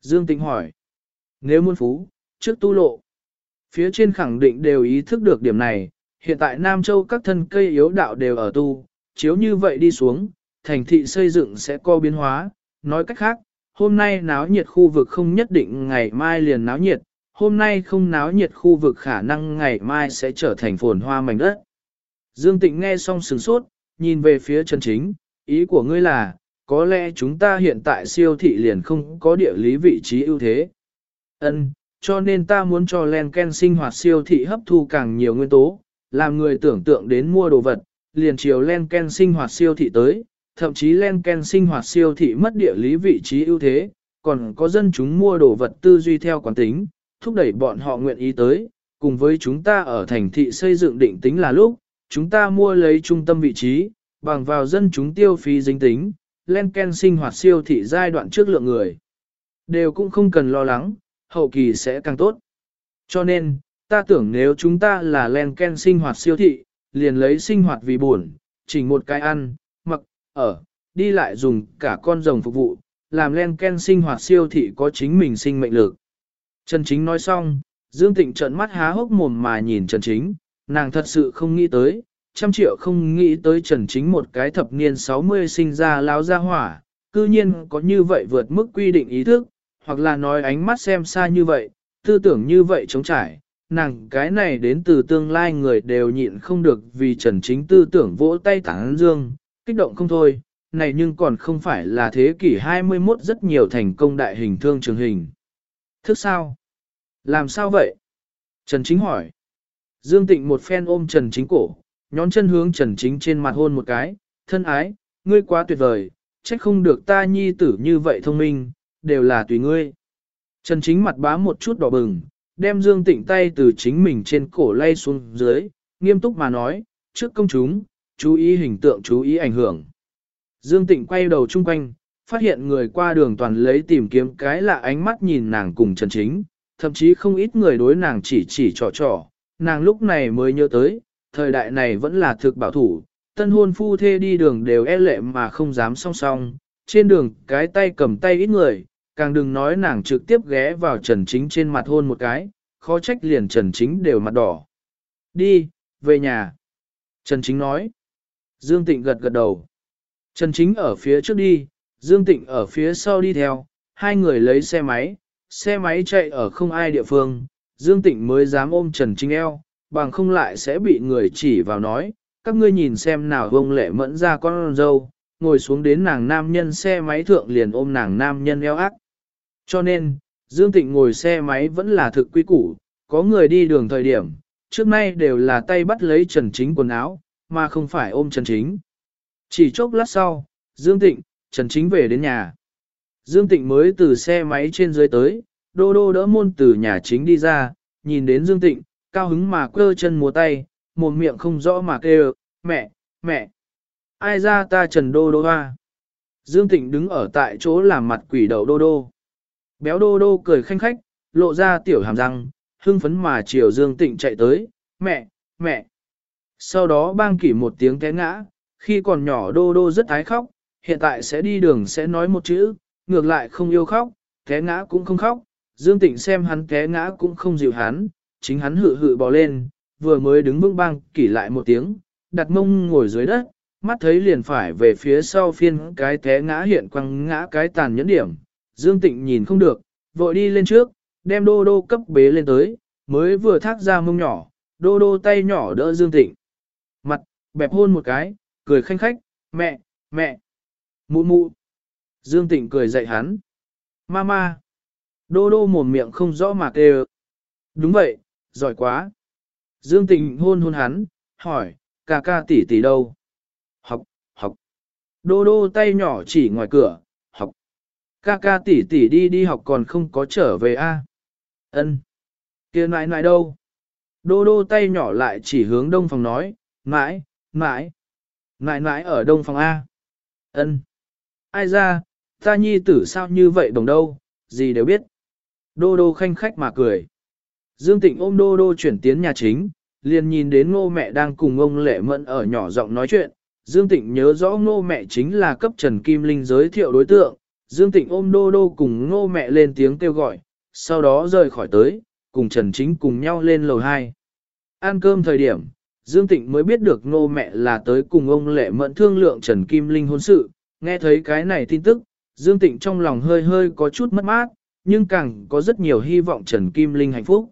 A: Dương Tịnh hỏi. Nếu muốn phú, trước tu lộ. Phía trên khẳng định đều ý thức được điểm này, hiện tại Nam Châu các thân cây yếu đạo đều ở tu, chiếu như vậy đi xuống, thành thị xây dựng sẽ co biến hóa. Nói cách khác, hôm nay náo nhiệt khu vực không nhất định ngày mai liền náo nhiệt, hôm nay không náo nhiệt khu vực khả năng ngày mai sẽ trở thành phồn hoa mảnh đất. Dương Tịnh nghe xong sừng sốt, nhìn về phía Trần Chính, ý của ngươi là, có lẽ chúng ta hiện tại siêu thị liền không có địa lý vị trí ưu thế. Ân, cho nên ta muốn cho len ken sinh hoạt siêu thị hấp thu càng nhiều nguyên tố, làm người tưởng tượng đến mua đồ vật, liền chiều len ken sinh hoạt siêu thị tới, thậm chí len ken sinh hoạt siêu thị mất địa lý vị trí ưu thế, còn có dân chúng mua đồ vật tư duy theo quán tính, thúc đẩy bọn họ nguyện ý tới, cùng với chúng ta ở thành thị xây dựng định tính là lúc, chúng ta mua lấy trung tâm vị trí, bằng vào dân chúng tiêu phí dính tính, len ken sinh hoạt siêu thị giai đoạn trước lượng người. Đều cũng không cần lo lắng, hậu kỳ sẽ càng tốt. Cho nên, ta tưởng nếu chúng ta là len ken sinh hoạt siêu thị, liền lấy sinh hoạt vì buồn, chỉnh một cái ăn, mặc, ở, đi lại dùng cả con rồng phục vụ, làm len ken sinh hoạt siêu thị có chính mình sinh mệnh lực. Trần Chính nói xong, Dương Tịnh trợn mắt há hốc mồm mà nhìn Trần Chính, nàng thật sự không nghĩ tới, trăm triệu không nghĩ tới Trần Chính một cái thập niên 60 sinh ra láo ra hỏa, cư nhiên có như vậy vượt mức quy định ý thức, hoặc là nói ánh mắt xem xa như vậy, tư tưởng như vậy chống trải, nàng cái này đến từ tương lai người đều nhịn không được vì Trần Chính tư tưởng vỗ tay tảng dương, kích động không thôi, này nhưng còn không phải là thế kỷ 21 rất nhiều thành công đại hình thương trường hình. Thức sao? Làm sao vậy? Trần Chính hỏi. Dương Tịnh một phen ôm Trần Chính cổ, nhón chân hướng Trần Chính trên mặt hôn một cái, thân ái, ngươi quá tuyệt vời, trách không được ta nhi tử như vậy thông minh, đều là tùy ngươi. Trần Chính mặt bá một chút đỏ bừng, đem Dương Tịnh tay từ chính mình trên cổ lay xuống dưới, nghiêm túc mà nói, trước công chúng, chú ý hình tượng chú ý ảnh hưởng. Dương Tịnh quay đầu chung quanh, phát hiện người qua đường toàn lấy tìm kiếm cái lạ ánh mắt nhìn nàng cùng Trần Chính, thậm chí không ít người đối nàng chỉ chỉ trò trò, nàng lúc này mới nhớ tới, thời đại này vẫn là thực bảo thủ, tân hôn phu thê đi đường đều e lệ mà không dám song song, trên đường cái tay cầm tay ít người, càng đừng nói nàng trực tiếp ghé vào Trần Chính trên mặt hôn một cái, khó trách liền Trần Chính đều mặt đỏ. Đi, về nhà. Trần Chính nói. Dương Tịnh gật gật đầu. Trần Chính ở phía trước đi, Dương Tịnh ở phía sau đi theo, hai người lấy xe máy, xe máy chạy ở không ai địa phương, Dương Tịnh mới dám ôm Trần Chính eo, bằng không lại sẽ bị người chỉ vào nói, các ngươi nhìn xem nào vông lệ mẫn ra con dâu, ngồi xuống đến nàng nam nhân xe máy thượng liền ôm nàng nam nhân eo ác. Cho nên, Dương Tịnh ngồi xe máy vẫn là thực quy củ, có người đi đường thời điểm, trước nay đều là tay bắt lấy Trần Chính quần áo, mà không phải ôm Trần Chính. Chỉ chốc lát sau, Dương Tịnh, Trần Chính về đến nhà. Dương Tịnh mới từ xe máy trên dưới tới, đô đô đỡ môn từ nhà chính đi ra, nhìn đến Dương Tịnh, cao hứng mà quơ chân múa tay, một miệng không rõ mà kêu, mẹ, mẹ. Ai ra ta Trần Đô Đô hoa. Dương Tịnh đứng ở tại chỗ làm mặt quỷ đầu Đô Đô. Béo Đô Đô cười khanh khách, lộ ra tiểu hàm răng, hưng phấn mà chiều Dương Tịnh chạy tới, mẹ, mẹ. Sau đó bang kỷ một tiếng té ngã, khi còn nhỏ Đô Đô rất ái khóc, hiện tại sẽ đi đường sẽ nói một chữ, ngược lại không yêu khóc, té ngã cũng không khóc, Dương Tịnh xem hắn té ngã cũng không dịu hắn, chính hắn hự hự bò lên, vừa mới đứng vững băng kỷ lại một tiếng, đặt mông ngồi dưới đất, mắt thấy liền phải về phía sau phiên cái té ngã hiện quăng ngã cái tàn nhẫn điểm. Dương Tịnh nhìn không được, vội đi lên trước, đem đô đô cấp bế lên tới, mới vừa thác ra mông nhỏ, đô đô tay nhỏ đỡ Dương Tịnh. Mặt, bẹp hôn một cái, cười khanh khách, mẹ, mẹ, mụ mụ. Dương Tịnh cười dạy hắn. Mama. Đô đô mồm miệng không rõ mà kêu. Đúng vậy, giỏi quá. Dương Tình hôn hôn hắn, hỏi, ca ca tỷ tỷ đâu? Học, học. Đô đô tay nhỏ chỉ ngoài cửa, học. Ca ca tỷ tỷ đi đi học còn không có trở về a. À? Ân. Kia nãi nãi đâu? Đô đô tay nhỏ lại chỉ hướng đông phòng nói, mãi, mãi. Nãi nãi ở đông phòng A. Ân. Ai ra, ta nhi tử sao như vậy đồng đâu, gì đều biết. Đô đô khanh khách mà cười. Dương Tịnh ôm đô đô chuyển tiến nhà chính, liền nhìn đến ngô mẹ đang cùng ông Lệ Mẫn ở nhỏ giọng nói chuyện. Dương Tịnh nhớ rõ ngô mẹ chính là cấp Trần Kim Linh giới thiệu đối tượng. Dương Tịnh ôm đô đô cùng ngô mẹ lên tiếng kêu gọi, sau đó rời khỏi tới, cùng Trần Chính cùng nhau lên lầu 2. Ăn cơm thời điểm, Dương Tịnh mới biết được ngô mẹ là tới cùng ông Lệ Mẫn thương lượng Trần Kim Linh hôn sự. Nghe thấy cái này tin tức, Dương Tịnh trong lòng hơi hơi có chút mất mát, nhưng càng có rất nhiều hy vọng Trần Kim Linh hạnh phúc.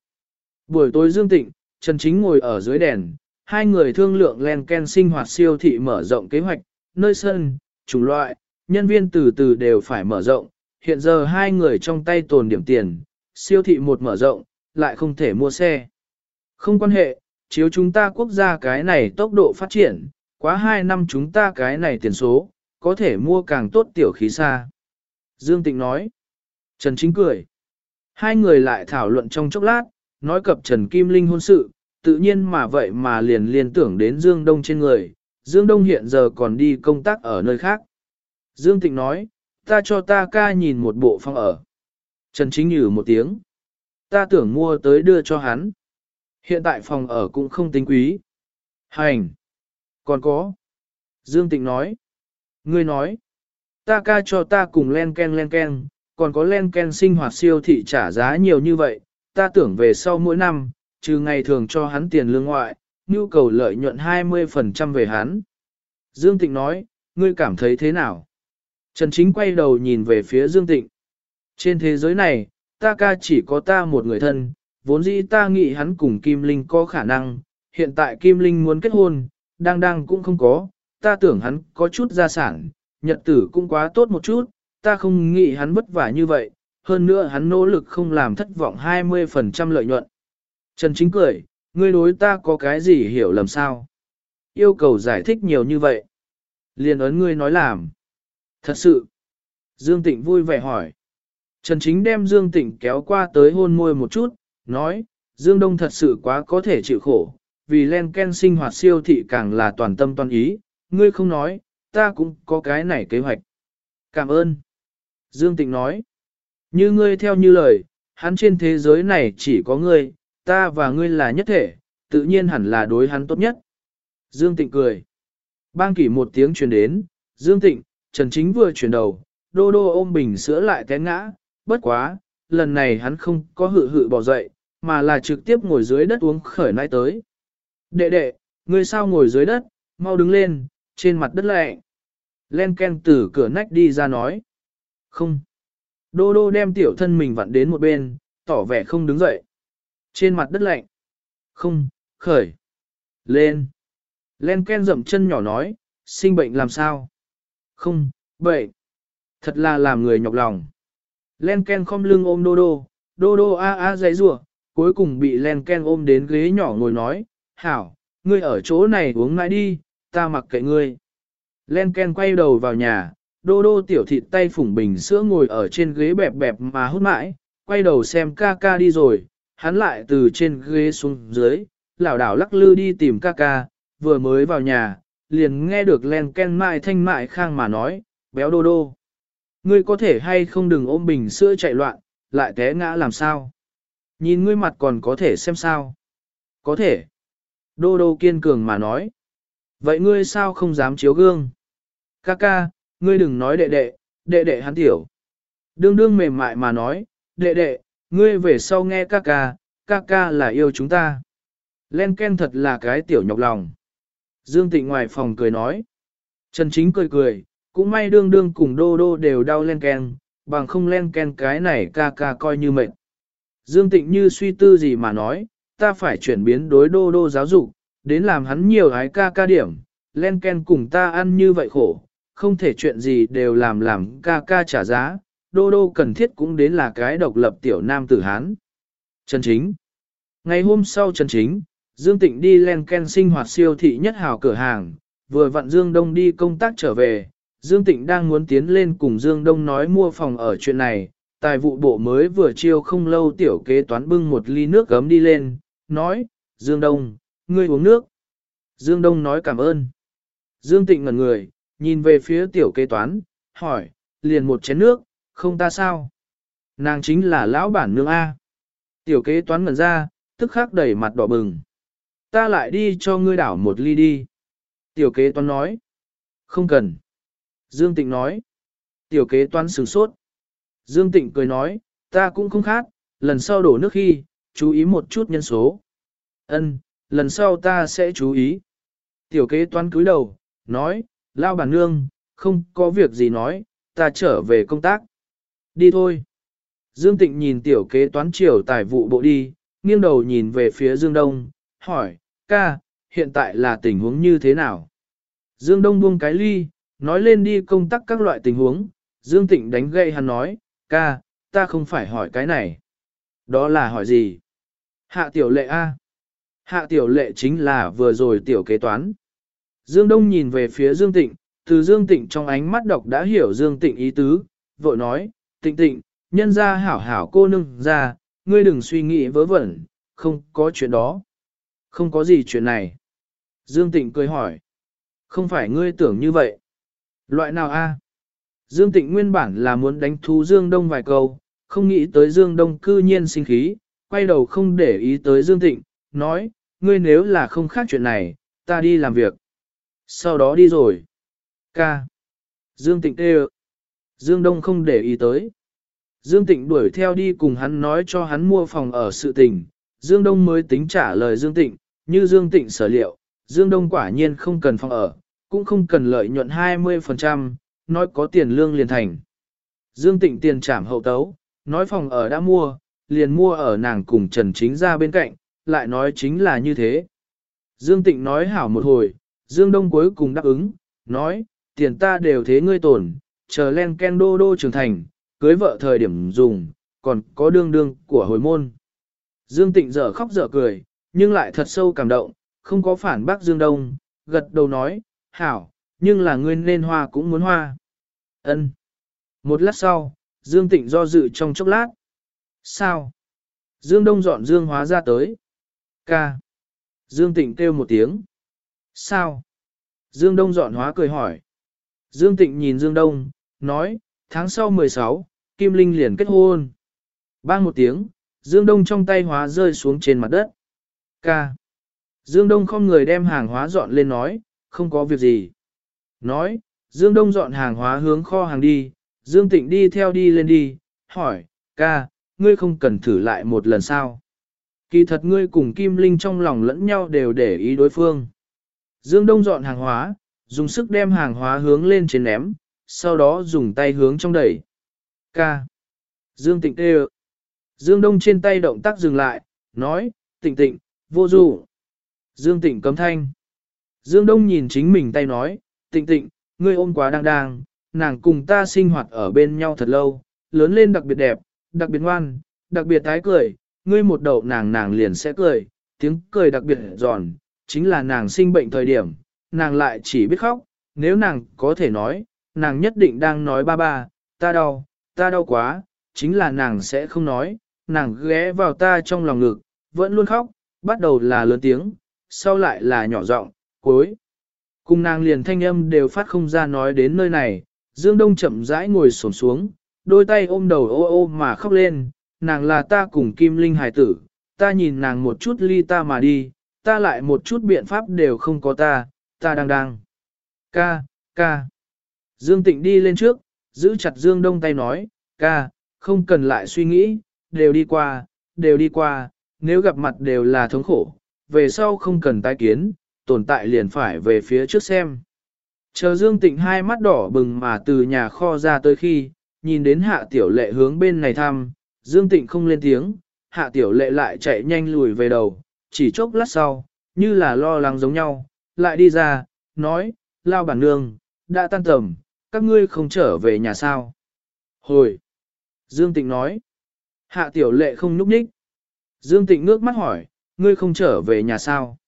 A: Buổi tối Dương Tịnh, Trần Chính ngồi ở dưới đèn, hai người thương lượng len ken sinh hoạt siêu thị mở rộng kế hoạch, nơi sân, chủng loại, nhân viên từ từ đều phải mở rộng, hiện giờ hai người trong tay tồn điểm tiền, siêu thị một mở rộng, lại không thể mua xe. Không quan hệ, chiếu chúng ta quốc gia cái này tốc độ phát triển, quá hai năm chúng ta cái này tiền số, có thể mua càng tốt tiểu khí xa. Dương Tịnh nói. Trần Chính cười. Hai người lại thảo luận trong chốc lát, nói cập Trần Kim Linh hôn sự, tự nhiên mà vậy mà liền liên tưởng đến Dương Đông trên người. Dương Đông hiện giờ còn đi công tác ở nơi khác. Dương Tịnh nói, ta cho ta ca nhìn một bộ phòng ở. Trần Chính nhử một tiếng. Ta tưởng mua tới đưa cho hắn. Hiện tại phòng ở cũng không tính quý. Hành. Còn có. Dương Tịnh nói. Ngươi nói. Ta ca cho ta cùng len ken len ken, còn có len ken sinh hoạt siêu thị trả giá nhiều như vậy. Ta tưởng về sau mỗi năm, trừ ngày thường cho hắn tiền lương ngoại, nhu cầu lợi nhuận 20% về hắn. Dương Tịnh nói, ngươi cảm thấy thế nào? Trần Chính quay đầu nhìn về phía Dương Tịnh. Trên thế giới này, ta ca chỉ có ta một người thân, vốn dĩ ta nghĩ hắn cùng Kim Linh có khả năng, hiện tại Kim Linh muốn kết hôn, đang đang cũng không có, ta tưởng hắn có chút gia sản, nhật tử cũng quá tốt một chút, ta không nghĩ hắn vất vả như vậy, hơn nữa hắn nỗ lực không làm thất vọng 20% lợi nhuận. Trần Chính cười, ngươi đối ta có cái gì hiểu lầm sao? Yêu cầu giải thích nhiều như vậy. Liên ấn ngươi nói làm. Thật sự. Dương Tịnh vui vẻ hỏi. Trần Chính đem Dương Tịnh kéo qua tới hôn môi một chút, nói, Dương Đông thật sự quá có thể chịu khổ, vì len ken sinh hoạt siêu thị càng là toàn tâm toàn ý, ngươi không nói, ta cũng có cái này kế hoạch. Cảm ơn. Dương Tịnh nói, như ngươi theo như lời, hắn trên thế giới này chỉ có ngươi, ta và ngươi là nhất thể, tự nhiên hẳn là đối hắn tốt nhất. Dương Tịnh cười. Bang kỷ một tiếng truyền đến, Dương Tịnh, Trần Chính vừa chuyển đầu, đô đô ôm bình sữa lại té ngã, bất quá, lần này hắn không có hự hự bỏ dậy, mà là trực tiếp ngồi dưới đất uống khởi nãy tới. Đệ đệ, ngươi sao ngồi dưới đất, mau đứng lên, trên mặt đất lệ. Len Ken từ cửa nách đi ra nói. Không. Đô đô đem tiểu thân mình vặn đến một bên, tỏ vẻ không đứng dậy. Trên mặt đất lạnh. Không, khởi. Lên. Len Ken dậm chân nhỏ nói, sinh bệnh làm sao? Không, bệnh. Thật là làm người nhọc lòng. Len Ken không lưng ôm đô đô, đô đô a a dãy rủa cuối cùng bị Len Ken ôm đến ghế nhỏ ngồi nói, hảo, ngươi ở chỗ này uống mãi đi, ta mặc kệ ngươi. Len Ken quay đầu vào nhà, đô đô tiểu thịt tay phủng bình sữa ngồi ở trên ghế bẹp bẹp mà hút mãi, quay đầu xem ca ca đi rồi, hắn lại từ trên ghế xuống dưới, lảo đảo lắc lư đi tìm ca ca, vừa mới vào nhà, liền nghe được Len Ken mại thanh mại khang mà nói, béo đô đô. Ngươi có thể hay không đừng ôm bình sữa chạy loạn, lại té ngã làm sao? Nhìn ngươi mặt còn có thể xem sao? Có thể. Đô đô kiên cường mà nói. Vậy ngươi sao không dám chiếu gương? Ca ca, ngươi đừng nói đệ đệ, đệ đệ hắn tiểu. Đương đương mềm mại mà nói, đệ đệ, ngươi về sau nghe ca ca, ca ca là yêu chúng ta. Len Ken thật là cái tiểu nhọc lòng. Dương Tịnh ngoài phòng cười nói. Trần Chính cười cười, cũng may đương đương cùng đô đô đều đau Len Ken, bằng không Len Ken cái này ca ca coi như mệt. Dương Tịnh như suy tư gì mà nói, ta phải chuyển biến đối đô đô giáo dục, đến làm hắn nhiều hái ca ca điểm, len ken cùng ta ăn như vậy khổ, không thể chuyện gì đều làm làm ca ca trả giá, đô đô cần thiết cũng đến là cái độc lập tiểu nam tử Hán. Trần Chính Ngày hôm sau Trần Chính, Dương Tịnh đi len ken sinh hoạt siêu thị nhất hào cửa hàng, vừa vặn Dương Đông đi công tác trở về, Dương Tịnh đang muốn tiến lên cùng Dương Đông nói mua phòng ở chuyện này, tài vụ bộ mới vừa chiêu không lâu tiểu kế toán bưng một ly nước gấm đi lên, nói, Dương Đông, ngươi uống nước. Dương Đông nói cảm ơn. Dương Tịnh ngẩn người, nhìn về phía tiểu kế toán, hỏi, liền một chén nước, không ta sao? Nàng chính là lão bản nương A. Tiểu kế toán ngẩn ra, tức khắc đẩy mặt đỏ bừng. Ta lại đi cho ngươi đảo một ly đi. Tiểu kế toán nói. Không cần. Dương Tịnh nói. Tiểu kế toán sửng sốt. Dương Tịnh cười nói, ta cũng không khát, lần sau đổ nước khi, chú ý một chút nhân số. Ân, lần sau ta sẽ chú ý. Tiểu kế toán cúi đầu, nói, lao bản nương, không có việc gì nói, ta trở về công tác. Đi thôi. Dương Tịnh nhìn tiểu kế toán triều tài vụ bộ đi, nghiêng đầu nhìn về phía Dương Đông, hỏi, ca, hiện tại là tình huống như thế nào? Dương Đông buông cái ly, Nói lên đi công tác các loại tình huống, Dương Tịnh đánh gậy hắn nói, ca, ta không phải hỏi cái này. Đó là hỏi gì? Hạ tiểu lệ A. Hạ tiểu lệ chính là vừa rồi tiểu kế toán. Dương Đông nhìn về phía Dương Tịnh, từ Dương Tịnh trong ánh mắt đọc đã hiểu Dương Tịnh ý tứ, vội nói, Tịnh Tịnh, nhân ra hảo hảo cô nương ra, ngươi đừng suy nghĩ vớ vẩn, không có chuyện đó. Không có gì chuyện này. Dương Tịnh cười hỏi. Không phải ngươi tưởng như vậy. Loại nào a? Dương Tịnh nguyên bản là muốn đánh thú Dương Đông vài câu, không nghĩ tới Dương Đông cư nhiên sinh khí, quay đầu không để ý tới Dương Tịnh, nói, ngươi nếu là không khác chuyện này, ta đi làm việc. Sau đó đi rồi. Ca. Dương Tịnh kêu. Dương Đông không để ý tới. Dương Tịnh đuổi theo đi cùng hắn nói cho hắn mua phòng ở sự tình. Dương Đông mới tính trả lời Dương Tịnh, như Dương Tịnh sở liệu, Dương Đông quả nhiên không cần phòng ở, cũng không cần lợi nhuận 20%, nói có tiền lương liền thành. Dương Tịnh tiền trảm hậu tấu, nói phòng ở đã mua, liền mua ở nàng cùng Trần Chính ra bên cạnh, lại nói chính là như thế. Dương Tịnh nói hảo một hồi, Dương Đông cuối cùng đáp ứng, nói, tiền ta đều thế ngươi tổn, chờ len ken đô đô trưởng thành, cưới vợ thời điểm dùng, còn có đương đương của hồi môn. Dương Tịnh dở khóc dở cười, nhưng lại thật sâu cảm động, không có phản bác Dương Đông, gật đầu nói, hảo, nhưng là ngươi nên hoa cũng muốn hoa. Ân. Một lát sau, Dương Tịnh do dự trong chốc lát. Sao? Dương Đông dọn Dương hóa ra tới. Ca. Dương Tịnh kêu một tiếng. Sao? Dương Đông dọn hóa cười hỏi. Dương Tịnh nhìn Dương Đông, nói, tháng sau 16, Kim Linh liền kết hôn. Bang một tiếng, Dương Đông trong tay hóa rơi xuống trên mặt đất. Ca. Dương Đông không người đem hàng hóa dọn lên nói, không có việc gì. Nói, Dương Đông dọn hàng hóa hướng kho hàng đi, Dương Tịnh đi theo đi lên đi, hỏi, ca, ngươi không cần thử lại một lần sao? Kỳ thật ngươi cùng Kim Linh trong lòng lẫn nhau đều để ý đối phương. Dương Đông dọn hàng hóa, dùng sức đem hàng hóa hướng lên trên ném, sau đó dùng tay hướng trong đẩy. K. Dương Tịnh tê Dương Đông trên tay động tác dừng lại, nói, tịnh tịnh, vô dụ. Dương Tịnh cấm thanh. Dương Đông nhìn chính mình tay nói, tịnh tịnh, ngươi ôm quá đang đang, nàng cùng ta sinh hoạt ở bên nhau thật lâu, lớn lên đặc biệt đẹp, đặc biệt ngoan, đặc biệt tái cười, ngươi một đầu nàng nàng liền sẽ cười, tiếng cười đặc biệt giòn, chính là nàng sinh bệnh thời điểm, nàng lại chỉ biết khóc, nếu nàng có thể nói, nàng nhất định đang nói ba ba, ta đau, ta đau quá, chính là nàng sẽ không nói, nàng ghé vào ta trong lòng ngực, vẫn luôn khóc, bắt đầu là lớn tiếng, sau lại là nhỏ giọng, cuối. Cùng nàng liền thanh âm đều phát không ra nói đến nơi này, Dương Đông chậm rãi ngồi xổm xuống, đôi tay ôm đầu ô ô mà khóc lên, nàng là ta cùng Kim Linh hài tử, ta nhìn nàng một chút ly ta mà đi, ta lại một chút biện pháp đều không có ta, ta đang đang. Ca, ca. Dương Tịnh đi lên trước, giữ chặt Dương Đông tay nói, ca, không cần lại suy nghĩ, đều đi qua, đều đi qua, nếu gặp mặt đều là thống khổ, về sau không cần tái kiến, tồn tại liền phải về phía trước xem. Chờ Dương Tịnh hai mắt đỏ bừng mà từ nhà kho ra tới khi, nhìn đến hạ tiểu lệ hướng bên này thăm, Dương Tịnh không lên tiếng, hạ tiểu lệ lại chạy nhanh lùi về đầu, chỉ chốc lát sau, như là lo lắng giống nhau, lại đi ra, nói, lao bản nương, đã tan tầm, các ngươi không trở về nhà sao. Hồi! Dương Tịnh nói, hạ tiểu lệ không núp ních. Dương Tịnh ngước mắt hỏi, ngươi không trở về nhà sao?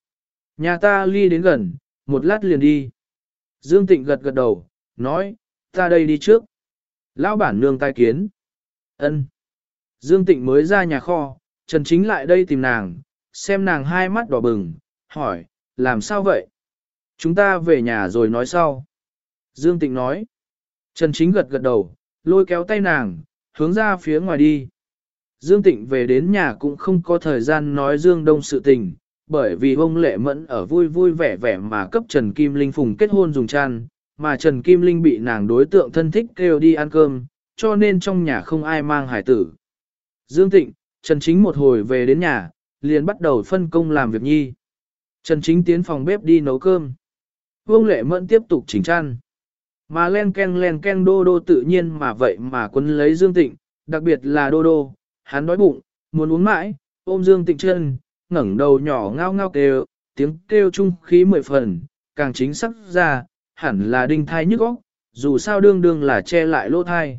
A: Nhà ta ly đến gần, một lát liền đi. Dương Tịnh gật gật đầu, nói, ta đây đi trước. Lão bản nương tai kiến. ân Dương Tịnh mới ra nhà kho, Trần Chính lại đây tìm nàng, xem nàng hai mắt đỏ bừng, hỏi, làm sao vậy? Chúng ta về nhà rồi nói sau. Dương Tịnh nói. Trần Chính gật gật đầu, lôi kéo tay nàng, hướng ra phía ngoài đi. Dương Tịnh về đến nhà cũng không có thời gian nói Dương Đông sự tình, bởi vì ông Lệ Mẫn ở vui vui vẻ vẻ mà cấp Trần Kim Linh phùng kết hôn dùng chăn, mà Trần Kim Linh bị nàng đối tượng thân thích kêu đi ăn cơm, cho nên trong nhà không ai mang hải tử. Dương Tịnh, Trần Chính một hồi về đến nhà, liền bắt đầu phân công làm việc nhi. Trần Chính tiến phòng bếp đi nấu cơm. Vương Lệ Mẫn tiếp tục chỉnh chăn. Mà len ken len ken đô đô tự nhiên mà vậy mà quân lấy Dương Tịnh, đặc biệt là đô đô, hắn đói bụng, muốn uống mãi, ôm Dương Tịnh chân, ngẩng đầu nhỏ ngao ngao kêu, tiếng kêu chung khí mười phần, càng chính xác ra, hẳn là đinh thai nhức óc, dù sao đương đương là che lại lỗ thai.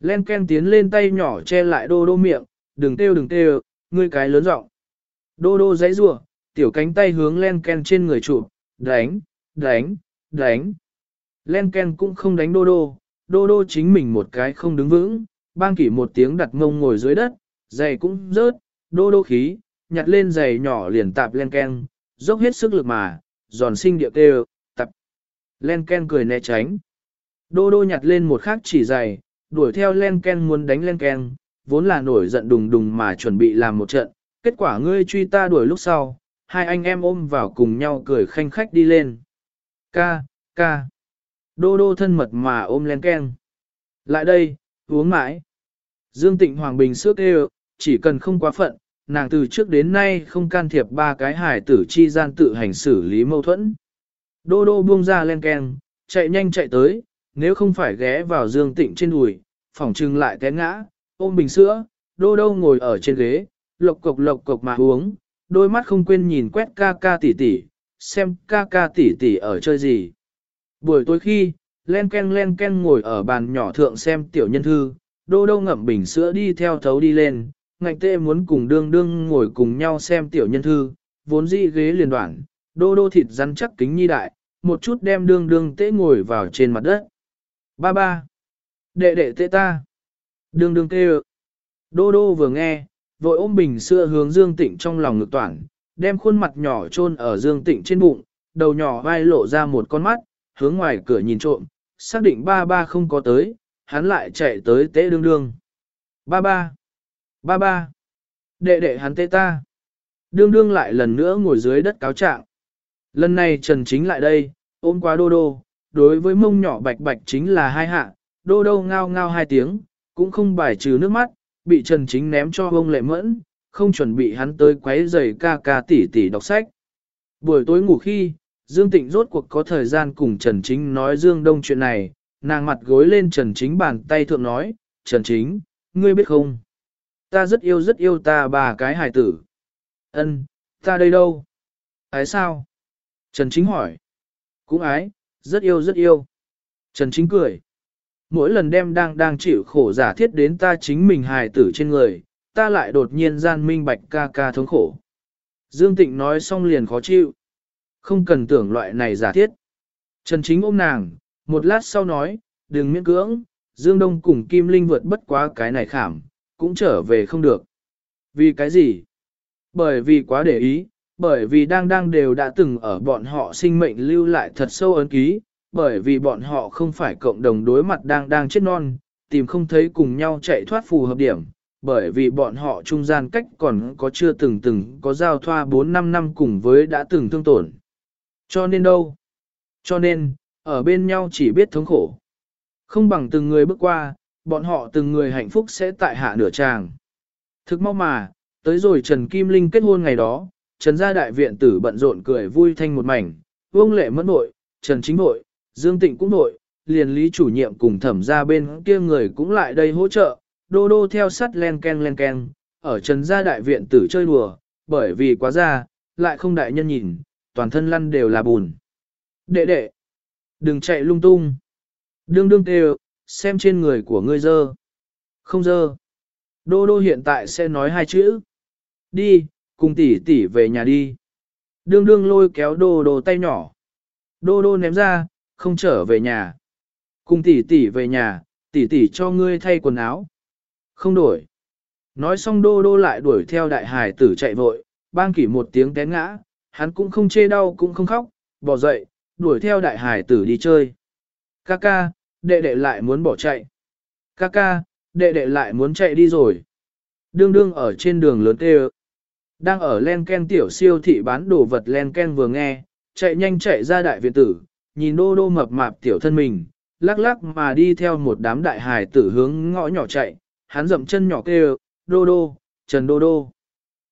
A: Len Ken tiến lên tay nhỏ che lại đô đô miệng, đừng kêu đừng kêu, ngươi cái lớn giọng. Đô đô giãy rủa, tiểu cánh tay hướng Len Ken trên người chụp, đánh, đánh, đánh. Len Ken cũng không đánh đô đô, đô đô chính mình một cái không đứng vững, bang kỷ một tiếng đặt ngông ngồi dưới đất, giày cũng rớt, đô đô khí, nhặt lên giày nhỏ liền tạp Len Ken, dốc hết sức lực mà, giòn sinh địa kêu, tập. Len Ken cười né tránh. Đô đô nhặt lên một khắc chỉ giày, đuổi theo Len Ken muốn đánh Len Ken, vốn là nổi giận đùng đùng mà chuẩn bị làm một trận, kết quả ngươi truy ta đuổi lúc sau, hai anh em ôm vào cùng nhau cười khanh khách đi lên. Ca, ca. Đô đô thân mật mà ôm Len Ken. Lại đây, uống mãi. Dương Tịnh Hoàng Bình sước kêu, chỉ cần không quá phận, nàng từ trước đến nay không can thiệp ba cái hải tử chi gian tự hành xử lý mâu thuẫn. Đô đô buông ra len ken, chạy nhanh chạy tới, nếu không phải ghé vào Dương Tịnh trên đùi, phỏng trừng lại té ngã, ôm bình sữa, đô đô ngồi ở trên ghế, lộc cộc lộc cộc mà uống, đôi mắt không quên nhìn quét ca ca tỉ tỉ, xem ca ca tỉ tỉ ở chơi gì. Buổi tối khi, len ken len ken ngồi ở bàn nhỏ thượng xem tiểu nhân thư, đô đô ngậm bình sữa đi theo thấu đi lên, ngạch tê muốn cùng đương đương ngồi cùng nhau xem tiểu nhân thư, vốn dĩ ghế liền đoạn, đô đô thịt rắn chắc kính nhi đại, một chút đem đương đương tê ngồi vào trên mặt đất. Ba ba. Đệ đệ tê ta. Đương đương tê Đô đô vừa nghe, vội ôm bình xưa hướng Dương Tịnh trong lòng ngực toàn, đem khuôn mặt nhỏ chôn ở Dương Tịnh trên bụng, đầu nhỏ vai lộ ra một con mắt, hướng ngoài cửa nhìn trộm, xác định ba ba không có tới, hắn lại chạy tới tế đương đương. Ba ba. Ba ba. Đệ đệ hắn tế ta. Đương đương lại lần nữa ngồi dưới đất cáo trạng. Lần này Trần Chính lại đây, ôm qua đô đô, đối với mông nhỏ bạch bạch chính là hai hạ, đô đô ngao ngao hai tiếng, cũng không bài trừ nước mắt, bị Trần Chính ném cho ông lệ mẫn, không chuẩn bị hắn tới quấy giày ca ca tỷ tỷ đọc sách. Buổi tối ngủ khi, Dương Tịnh rốt cuộc có thời gian cùng Trần Chính nói Dương Đông chuyện này, nàng mặt gối lên Trần Chính bàn tay thượng nói, Trần Chính, ngươi biết không? Ta rất yêu rất yêu ta bà cái hải tử. Ân, ta đây đâu? Ái sao? Trần Chính hỏi. Cũng ái, rất yêu rất yêu. Trần Chính cười. Mỗi lần đem đang đang chịu khổ giả thiết đến ta chính mình hài tử trên người, ta lại đột nhiên gian minh bạch ca ca thống khổ. Dương Tịnh nói xong liền khó chịu. Không cần tưởng loại này giả thiết. Trần Chính ôm nàng, một lát sau nói, đừng miễn cưỡng, Dương Đông cùng Kim Linh vượt bất quá cái này khảm, cũng trở về không được. Vì cái gì? Bởi vì quá để ý, bởi vì đang đang đều đã từng ở bọn họ sinh mệnh lưu lại thật sâu ấn ký, bởi vì bọn họ không phải cộng đồng đối mặt đang đang chết non, tìm không thấy cùng nhau chạy thoát phù hợp điểm, bởi vì bọn họ trung gian cách còn có chưa từng từng có giao thoa 4-5 năm cùng với đã từng thương tổn. Cho nên đâu? Cho nên, ở bên nhau chỉ biết thống khổ. Không bằng từng người bước qua, bọn họ từng người hạnh phúc sẽ tại hạ nửa tràng. Thực mau mà, tới rồi Trần Kim Linh kết hôn ngày đó, Trần gia đại viện tử bận rộn cười vui thanh một mảnh, Vương Lệ mẫn nội, Trần Chính nội, Dương Tịnh cũng nội, liền lý chủ nhiệm cùng thẩm gia bên kia người cũng lại đây hỗ trợ, đô đô theo sắt len ken len ken, ở Trần gia đại viện tử chơi đùa, bởi vì quá ra, lại không đại nhân nhìn, toàn thân lăn đều là bùn. Đệ đệ, đừng chạy lung tung. Đương đương kêu, xem trên người của ngươi dơ. Không dơ. Đô đô hiện tại sẽ nói hai chữ. Đi, cùng tỷ tỷ về nhà đi. Đương đương lôi kéo đô đô tay nhỏ. Đô đô ném ra, không trở về nhà. Cùng tỷ tỷ về nhà, tỷ tỷ cho ngươi thay quần áo. Không đổi. Nói xong đô đô lại đuổi theo đại hải tử chạy vội, bang kỷ một tiếng té ngã, hắn cũng không chê đau cũng không khóc, bỏ dậy, đuổi theo đại hải tử đi chơi. Kaka, đệ đệ lại muốn bỏ chạy. Kaka, đệ đệ lại muốn chạy đi rồi. Đương đương ở trên đường lớn tê Đang ở len ken tiểu siêu thị bán đồ vật len ken vừa nghe, chạy nhanh chạy ra đại viện tử, nhìn đô đô mập mạp tiểu thân mình, lắc lắc mà đi theo một đám đại hài tử hướng ngõ nhỏ chạy, hắn dậm chân nhỏ kêu, đô đô, trần đô đô.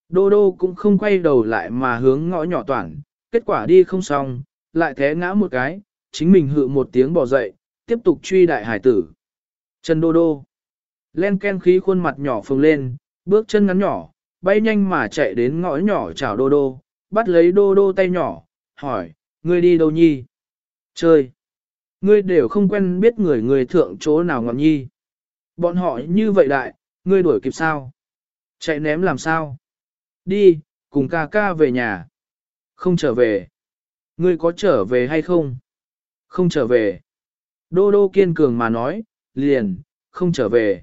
A: Đô đô cũng không quay đầu lại mà hướng ngõ nhỏ toàn, kết quả đi không xong, lại té ngã một cái, chính mình hự một tiếng bỏ dậy, tiếp tục truy đại hải tử. Trần Đô Đô. Len ken khí khuôn mặt nhỏ phồng lên, bước chân ngắn nhỏ, bay nhanh mà chạy đến ngõ nhỏ chào Đô Đô, bắt lấy Đô Đô tay nhỏ, hỏi, ngươi đi đâu nhi? Chơi. Ngươi đều không quen biết người người thượng chỗ nào ngọn nhi. Bọn họ như vậy đại, ngươi đuổi kịp sao? Chạy ném làm sao? Đi, cùng ca ca về nhà. Không trở về. Ngươi có trở về hay không? Không trở về. Đô đô kiên cường mà nói, liền, không trở về.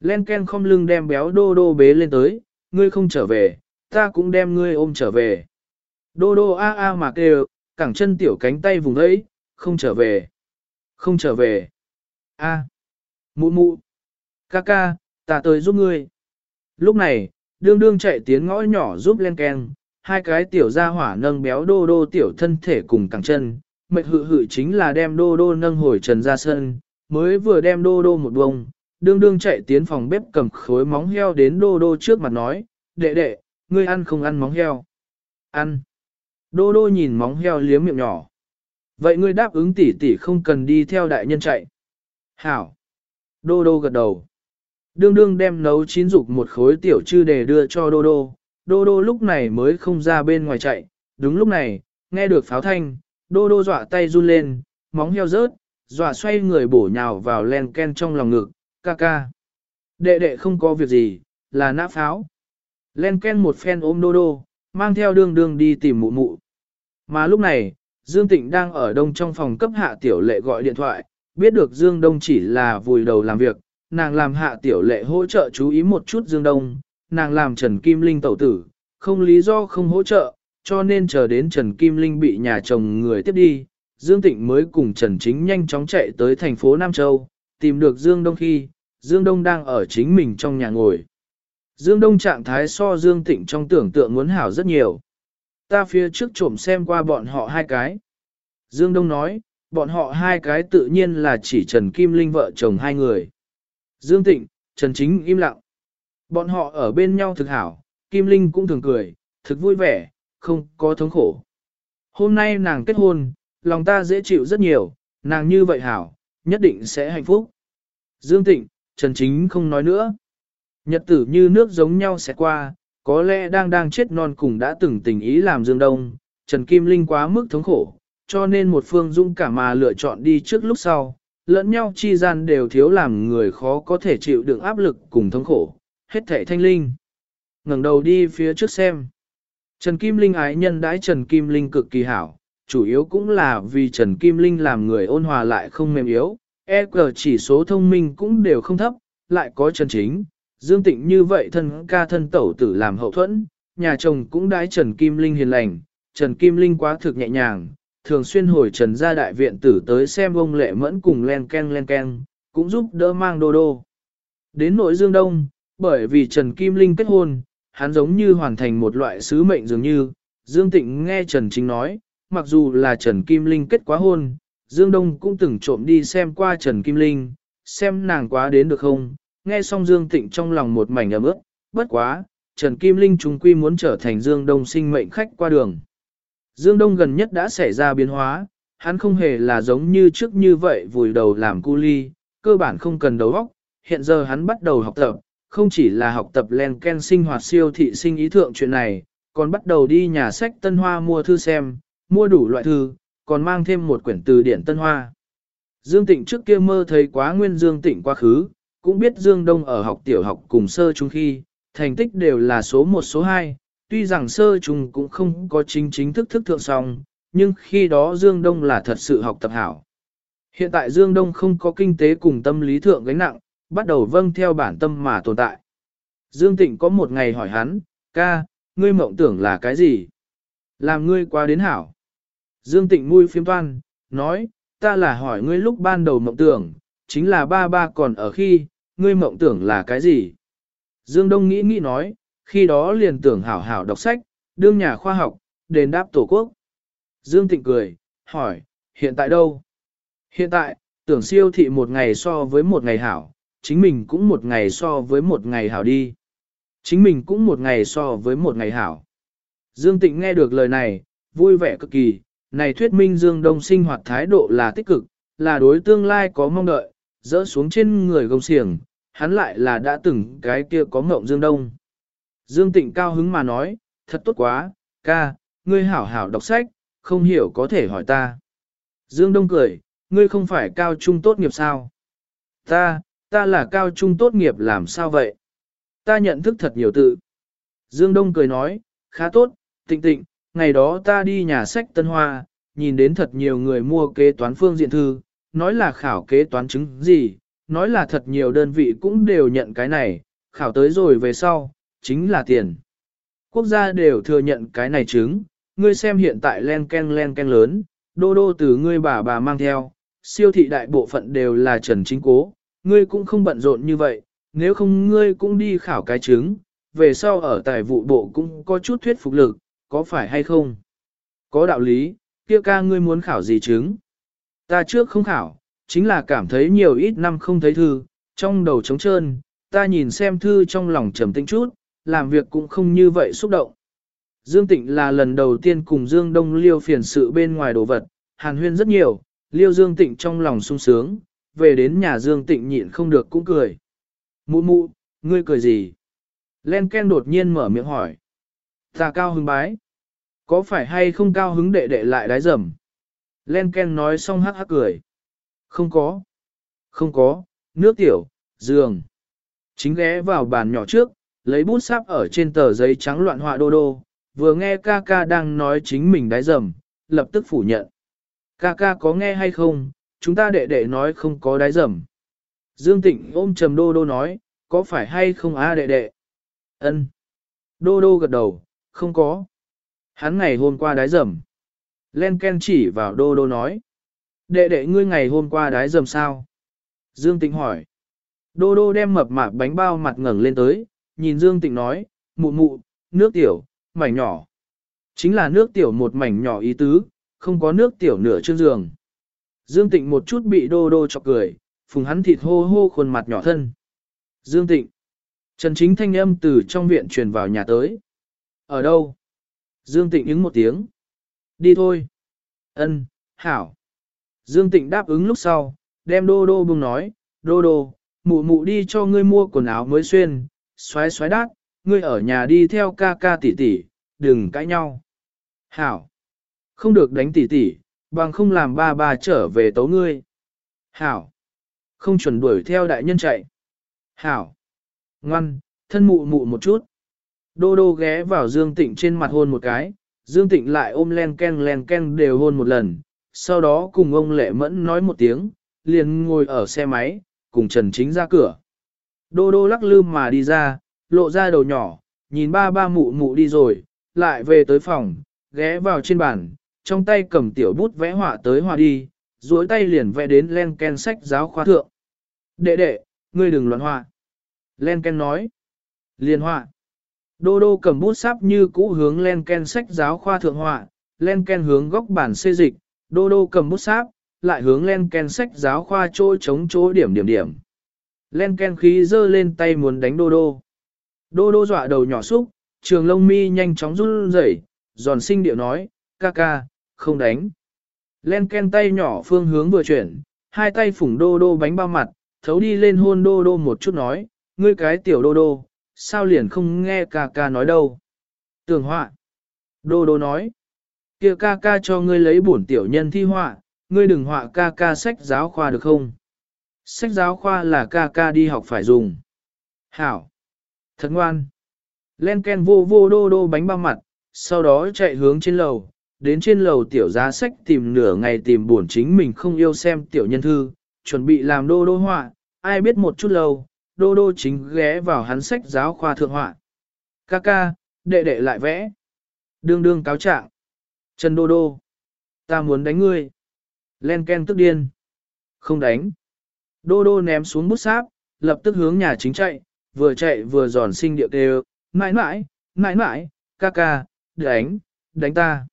A: Len Ken không lưng đem béo đô đô bế lên tới, ngươi không trở về, ta cũng đem ngươi ôm trở về. Đô đô a a mà kêu, cẳng chân tiểu cánh tay vùng ấy, không trở về. Không trở về. A. Mụ mụ. Ca ca, ta tới giúp ngươi. Lúc này, đương đương chạy tiến ngõ nhỏ giúp Len keng. hai cái tiểu gia hỏa nâng béo đô đô tiểu thân thể cùng cẳng chân, mệt hự hự chính là đem đô đô nâng hồi trần ra sân, mới vừa đem đô đô một bông, đương đương chạy tiến phòng bếp cầm khối móng heo đến đô đô trước mặt nói, đệ đệ, ngươi ăn không ăn móng heo? Ăn. Đô đô nhìn móng heo liếm miệng nhỏ. Vậy ngươi đáp ứng tỷ tỷ không cần đi theo đại nhân chạy. Hảo. Đô đô gật đầu. Đương đương đem nấu chín dục một khối tiểu chư để đưa cho đô đô. Đô đô lúc này mới không ra bên ngoài chạy. Đúng lúc này, nghe được pháo thanh, đô đô dọa tay run lên, móng heo rớt, dọa xoay người bổ nhào vào len ken trong lòng ngực, ca ca. Đệ đệ không có việc gì, là nã pháo. Len ken một phen ôm đô đô, mang theo đương đương đi tìm mụ mụ. Mà lúc này, Dương Tịnh đang ở đông trong phòng cấp hạ tiểu lệ gọi điện thoại, biết được Dương Đông chỉ là vùi đầu làm việc, nàng làm hạ tiểu lệ hỗ trợ chú ý một chút Dương Đông, nàng làm Trần Kim Linh tẩu tử, không lý do không hỗ trợ, cho nên chờ đến Trần Kim Linh bị nhà chồng người tiếp đi, Dương Tịnh mới cùng Trần Chính nhanh chóng chạy tới thành phố Nam Châu, tìm được Dương Đông khi, Dương Đông đang ở chính mình trong nhà ngồi. Dương Đông trạng thái so Dương Tịnh trong tưởng tượng muốn hảo rất nhiều. Ta phía trước trộm xem qua bọn họ hai cái. Dương Đông nói, bọn họ hai cái tự nhiên là chỉ Trần Kim Linh vợ chồng hai người. Dương Tịnh, Trần Chính im lặng. Bọn họ ở bên nhau thực hảo, Kim Linh cũng thường cười, thực vui vẻ, không có thống khổ. Hôm nay nàng kết hôn, lòng ta dễ chịu rất nhiều, nàng như vậy hảo, nhất định sẽ hạnh phúc. Dương Tịnh, Trần Chính không nói nữa. Nhật tử như nước giống nhau sẽ qua, có lẽ đang đang chết non cùng đã từng tình ý làm Dương Đông, Trần Kim Linh quá mức thống khổ, cho nên một phương dung cả mà lựa chọn đi trước lúc sau, lẫn nhau chi gian đều thiếu làm người khó có thể chịu đựng áp lực cùng thống khổ, hết thảy thanh linh. ngẩng đầu đi phía trước xem. Trần Kim Linh ái nhân đãi Trần Kim Linh cực kỳ hảo, chủ yếu cũng là vì Trần Kim Linh làm người ôn hòa lại không mềm yếu, EQ chỉ số thông minh cũng đều không thấp, lại có Trần Chính, Dương Tịnh như vậy thân ca thân tẩu tử làm hậu thuẫn, nhà chồng cũng đái Trần Kim Linh hiền lành, Trần Kim Linh quá thực nhẹ nhàng, thường xuyên hồi Trần gia đại viện tử tới xem ông lệ mẫn cùng len ken len ken, cũng giúp đỡ mang đô đô. Đến nội Dương Đông, bởi vì Trần Kim Linh kết hôn, hắn giống như hoàn thành một loại sứ mệnh dường như, Dương Tịnh nghe Trần Chính nói, mặc dù là Trần Kim Linh kết quá hôn, Dương Đông cũng từng trộm đi xem qua Trần Kim Linh, xem nàng quá đến được không, nghe xong Dương Tịnh trong lòng một mảnh ấm ướt, bất quá, Trần Kim Linh trung quy muốn trở thành Dương Đông sinh mệnh khách qua đường. Dương Đông gần nhất đã xảy ra biến hóa, hắn không hề là giống như trước như vậy vùi đầu làm cu ly, cơ bản không cần đầu óc, hiện giờ hắn bắt đầu học tập, không chỉ là học tập len ken sinh hoạt siêu thị sinh ý thượng chuyện này, còn bắt đầu đi nhà sách Tân Hoa mua thư xem, mua đủ loại thư, còn mang thêm một quyển từ điển Tân Hoa. Dương Tịnh trước kia mơ thấy quá nguyên Dương Tịnh quá khứ, cũng biết Dương Đông ở học tiểu học cùng sơ trung khi, thành tích đều là số 1 số 2, tuy rằng sơ trung cũng không có chính chính thức thức thượng song, nhưng khi đó Dương Đông là thật sự học tập hảo. Hiện tại Dương Đông không có kinh tế cùng tâm lý thượng gánh nặng, bắt đầu vâng theo bản tâm mà tồn tại. Dương Tịnh có một ngày hỏi hắn, ca, ngươi mộng tưởng là cái gì? Làm ngươi qua đến hảo. Dương Tịnh mui phiếm toan, nói, ta là hỏi ngươi lúc ban đầu mộng tưởng, chính là ba ba còn ở khi, ngươi mộng tưởng là cái gì? Dương Đông nghĩ nghĩ nói, khi đó liền tưởng hảo hảo đọc sách, đương nhà khoa học, đền đáp tổ quốc. Dương Tịnh cười, hỏi, hiện tại đâu? Hiện tại, tưởng siêu thị một ngày so với một ngày hảo, chính mình cũng một ngày so với một ngày hảo đi. Chính mình cũng một ngày so với một ngày hảo. Dương Tịnh nghe được lời này, vui vẻ cực kỳ, này thuyết minh Dương Đông sinh hoạt thái độ là tích cực, là đối tương lai có mong đợi, dỡ xuống trên người gông xiềng, hắn lại là đã từng cái kia có mộng Dương Đông. Dương Tịnh cao hứng mà nói, thật tốt quá, ca, ngươi hảo hảo đọc sách, không hiểu có thể hỏi ta. Dương Đông cười, ngươi không phải cao trung tốt nghiệp sao? Ta, ta là cao trung tốt nghiệp làm sao vậy? Ta nhận thức thật nhiều tự. Dương Đông cười nói, khá tốt, tịnh tịnh, ngày đó ta đi nhà sách Tân Hoa, nhìn đến thật nhiều người mua kế toán phương diện thư, nói là khảo kế toán chứng gì, nói là thật nhiều đơn vị cũng đều nhận cái này, khảo tới rồi về sau, chính là tiền. Quốc gia đều thừa nhận cái này chứng, ngươi xem hiện tại len ken len ken lớn, đô đô từ ngươi bà bà mang theo, siêu thị đại bộ phận đều là trần chính cố, ngươi cũng không bận rộn như vậy, nếu không ngươi cũng đi khảo cái chứng, về sau ở tài vụ bộ cũng có chút thuyết phục lực, có phải hay không? Có đạo lý, kia ca ngươi muốn khảo gì chứng? Ta trước không khảo, chính là cảm thấy nhiều ít năm không thấy thư, trong đầu trống trơn, ta nhìn xem thư trong lòng trầm tĩnh chút, làm việc cũng không như vậy xúc động. Dương Tịnh là lần đầu tiên cùng Dương Đông Liêu phiền sự bên ngoài đồ vật, hàn huyên rất nhiều, Liêu Dương Tịnh trong lòng sung sướng, về đến nhà Dương Tịnh nhịn không được cũng cười. Mụ mụ, ngươi cười gì? Len Ken đột nhiên mở miệng hỏi. Ta cao hứng bái. Có phải hay không cao hứng đệ đệ lại đái dầm? Len Ken nói xong hắc hắc cười. Không có. Không có, nước tiểu, giường. Chính ghé vào bàn nhỏ trước, lấy bút sáp ở trên tờ giấy trắng loạn họa đô đô, vừa nghe ca ca đang nói chính mình đái dầm, lập tức phủ nhận. Ca ca có nghe hay không, chúng ta đệ đệ nói không có đái dầm. Dương Tịnh ôm trầm đô đô nói, có phải hay không a đệ đệ? Ân. Đô đô gật đầu, không có. Hắn ngày hôm qua đái dầm. Len Ken chỉ vào đô đô nói. Đệ đệ ngươi ngày hôm qua đái dầm sao? Dương Tịnh hỏi. Đô đô đem mập mạp bánh bao mặt ngẩng lên tới, nhìn Dương Tịnh nói, mụ mụ, nước tiểu, mảnh nhỏ. Chính là nước tiểu một mảnh nhỏ ý tứ, không có nước tiểu nửa chương giường. Dương Tịnh một chút bị đô đô chọc cười, phùng hắn thịt hô hô khuôn mặt nhỏ thân. Dương Tịnh. Trần Chính thanh âm từ trong viện truyền vào nhà tới. Ở đâu? Dương Tịnh ứng một tiếng. Đi thôi. Ân, hảo. Dương Tịnh đáp ứng lúc sau, đem đô đô bùng nói, đô đô, mụ mụ đi cho ngươi mua quần áo mới xuyên, xoáy xoáy đát, ngươi ở nhà đi theo ca ca tỷ tỷ, đừng cãi nhau. Hảo. Không được đánh tỷ tỷ, bằng không làm ba ba trở về tấu ngươi. Hảo. Không chuẩn đuổi theo đại nhân chạy. Hảo. Ngoan, thân mụ mụ một chút. Đô đô ghé vào Dương Tịnh trên mặt hôn một cái, Dương Tịnh lại ôm len ken len ken đều hôn một lần, sau đó cùng ông Lệ Mẫn nói một tiếng, liền ngồi ở xe máy, cùng Trần Chính ra cửa. Đô đô lắc lư mà đi ra, lộ ra đầu nhỏ, nhìn ba ba mụ mụ đi rồi, lại về tới phòng, ghé vào trên bàn, trong tay cầm tiểu bút vẽ họa tới họa đi, duỗi tay liền vẽ đến len ken sách giáo khoa thượng. Đệ đệ, ngươi đừng loạn họa. Len ken nói. Liền họa. Đô đô cầm bút sáp như cũ hướng len ken sách giáo khoa thượng họa, len ken hướng góc bản xê dịch, đô đô cầm bút sáp, lại hướng len ken sách giáo khoa chỗ chống chỗ điểm điểm điểm. Len ken khí dơ lên tay muốn đánh đô đô. Đô đô dọa đầu nhỏ xúc, trường lông mi nhanh chóng run rẩy, giòn sinh điệu nói, ca ca, không đánh. Len ken tay nhỏ phương hướng vừa chuyển, hai tay phủng đô đô bánh bao mặt, thấu đi lên hôn đô đô một chút nói, ngươi cái tiểu đô đô, sao liền không nghe ca ca nói đâu. Tường họa. Đô đô nói, kia ca ca cho ngươi lấy bổn tiểu nhân thi họa, ngươi đừng họa ca ca sách giáo khoa được không? Sách giáo khoa là ca ca đi học phải dùng. Hảo. Thật ngoan. Len Ken vô vô đô đô bánh bao mặt, sau đó chạy hướng trên lầu, đến trên lầu tiểu giá sách tìm nửa ngày tìm buồn chính mình không yêu xem tiểu nhân thư, chuẩn bị làm đô đô họa, ai biết một chút lâu, đô đô chính ghé vào hắn sách giáo khoa thượng họa. Ca ca, đệ đệ lại vẽ. Đương đương cáo trạng. Trần đô đô. Ta muốn đánh ngươi. Len Ken tức điên. Không đánh. Đô đô ném xuống bút sáp, lập tức hướng nhà chính chạy, vừa chạy vừa giòn sinh điệu đều, mãi mãi, mãi mãi, ca ca, đánh, đánh ta.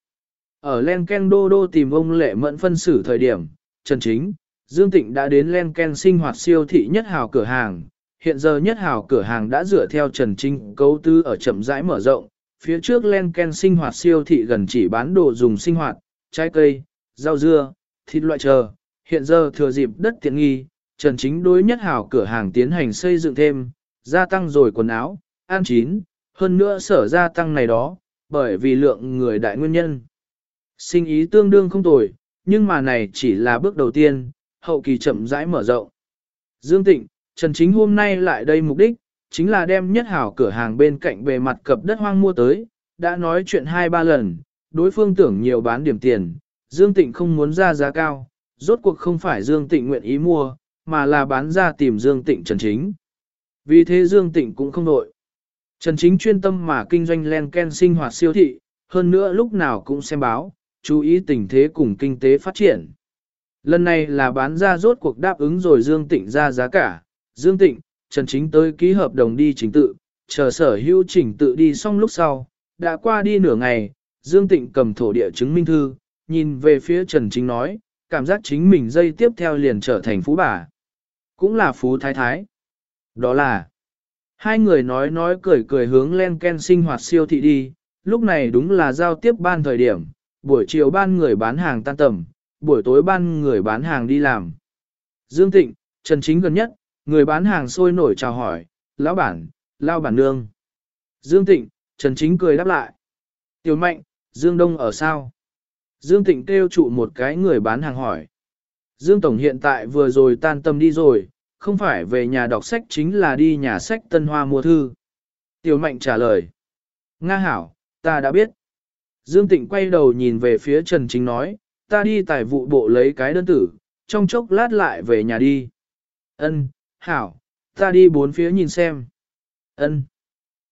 A: Ở Len Ken Đô Đô tìm ông lệ mẫn phân xử thời điểm, Trần Chính, Dương Tịnh đã đến Len Ken sinh hoạt siêu thị nhất hào cửa hàng. Hiện giờ nhất hào cửa hàng đã dựa theo Trần Chính cấu tư ở chậm rãi mở rộng. Phía trước Len Ken sinh hoạt siêu thị gần chỉ bán đồ dùng sinh hoạt, trái cây, rau dưa, thịt loại chờ. Hiện giờ thừa dịp đất tiện nghi, Trần Chính đối nhất hào cửa hàng tiến hành xây dựng thêm, gia tăng rồi quần áo, ăn chín, hơn nữa sở gia tăng này đó, bởi vì lượng người đại nguyên nhân. Sinh ý tương đương không tồi, nhưng mà này chỉ là bước đầu tiên, hậu kỳ chậm rãi mở rộng. Dương Tịnh, Trần Chính hôm nay lại đây mục đích, chính là đem nhất hảo cửa hàng bên cạnh bề mặt cập đất hoang mua tới, đã nói chuyện hai ba lần, đối phương tưởng nhiều bán điểm tiền, Dương Tịnh không muốn ra giá cao, rốt cuộc không phải Dương Tịnh nguyện ý mua, mà là bán ra tìm Dương Tịnh Trần Chính. Vì thế Dương Tịnh cũng không nội. Trần Chính chuyên tâm mà kinh doanh len ken sinh hoạt siêu thị, hơn nữa lúc nào cũng xem báo, chú ý tình thế cùng kinh tế phát triển. Lần này là bán ra rốt cuộc đáp ứng rồi Dương Tịnh ra giá cả. Dương Tịnh, Trần Chính tới ký hợp đồng đi trình tự, chờ sở hữu trình tự đi xong lúc sau. Đã qua đi nửa ngày, Dương Tịnh cầm thổ địa chứng minh thư, nhìn về phía Trần Chính nói, cảm giác chính mình dây tiếp theo liền trở thành phú bà. Cũng là phú thái thái. Đó là, hai người nói nói cười cười hướng len ken sinh hoạt siêu thị đi, lúc này đúng là giao tiếp ban thời điểm, buổi chiều ban người bán hàng tan tầm, buổi tối ban người bán hàng đi làm. Dương Tịnh, Trần Chính gần nhất, người bán hàng sôi nổi chào hỏi, lão bản, lao bản nương. Dương Tịnh, Trần Chính cười đáp lại. Tiểu Mạnh, Dương Đông ở sao? Dương Tịnh kêu trụ một cái người bán hàng hỏi. Dương Tổng hiện tại vừa rồi tan tâm đi rồi, không phải về nhà đọc sách chính là đi nhà sách Tân Hoa mua thư. Tiểu Mạnh trả lời. Nga hảo, ta đã biết. Dương Tịnh quay đầu nhìn về phía Trần Chính nói, ta đi tài vụ bộ lấy cái đơn tử, trong chốc lát lại về nhà đi. Ân, hảo, ta đi bốn phía nhìn xem. Ân.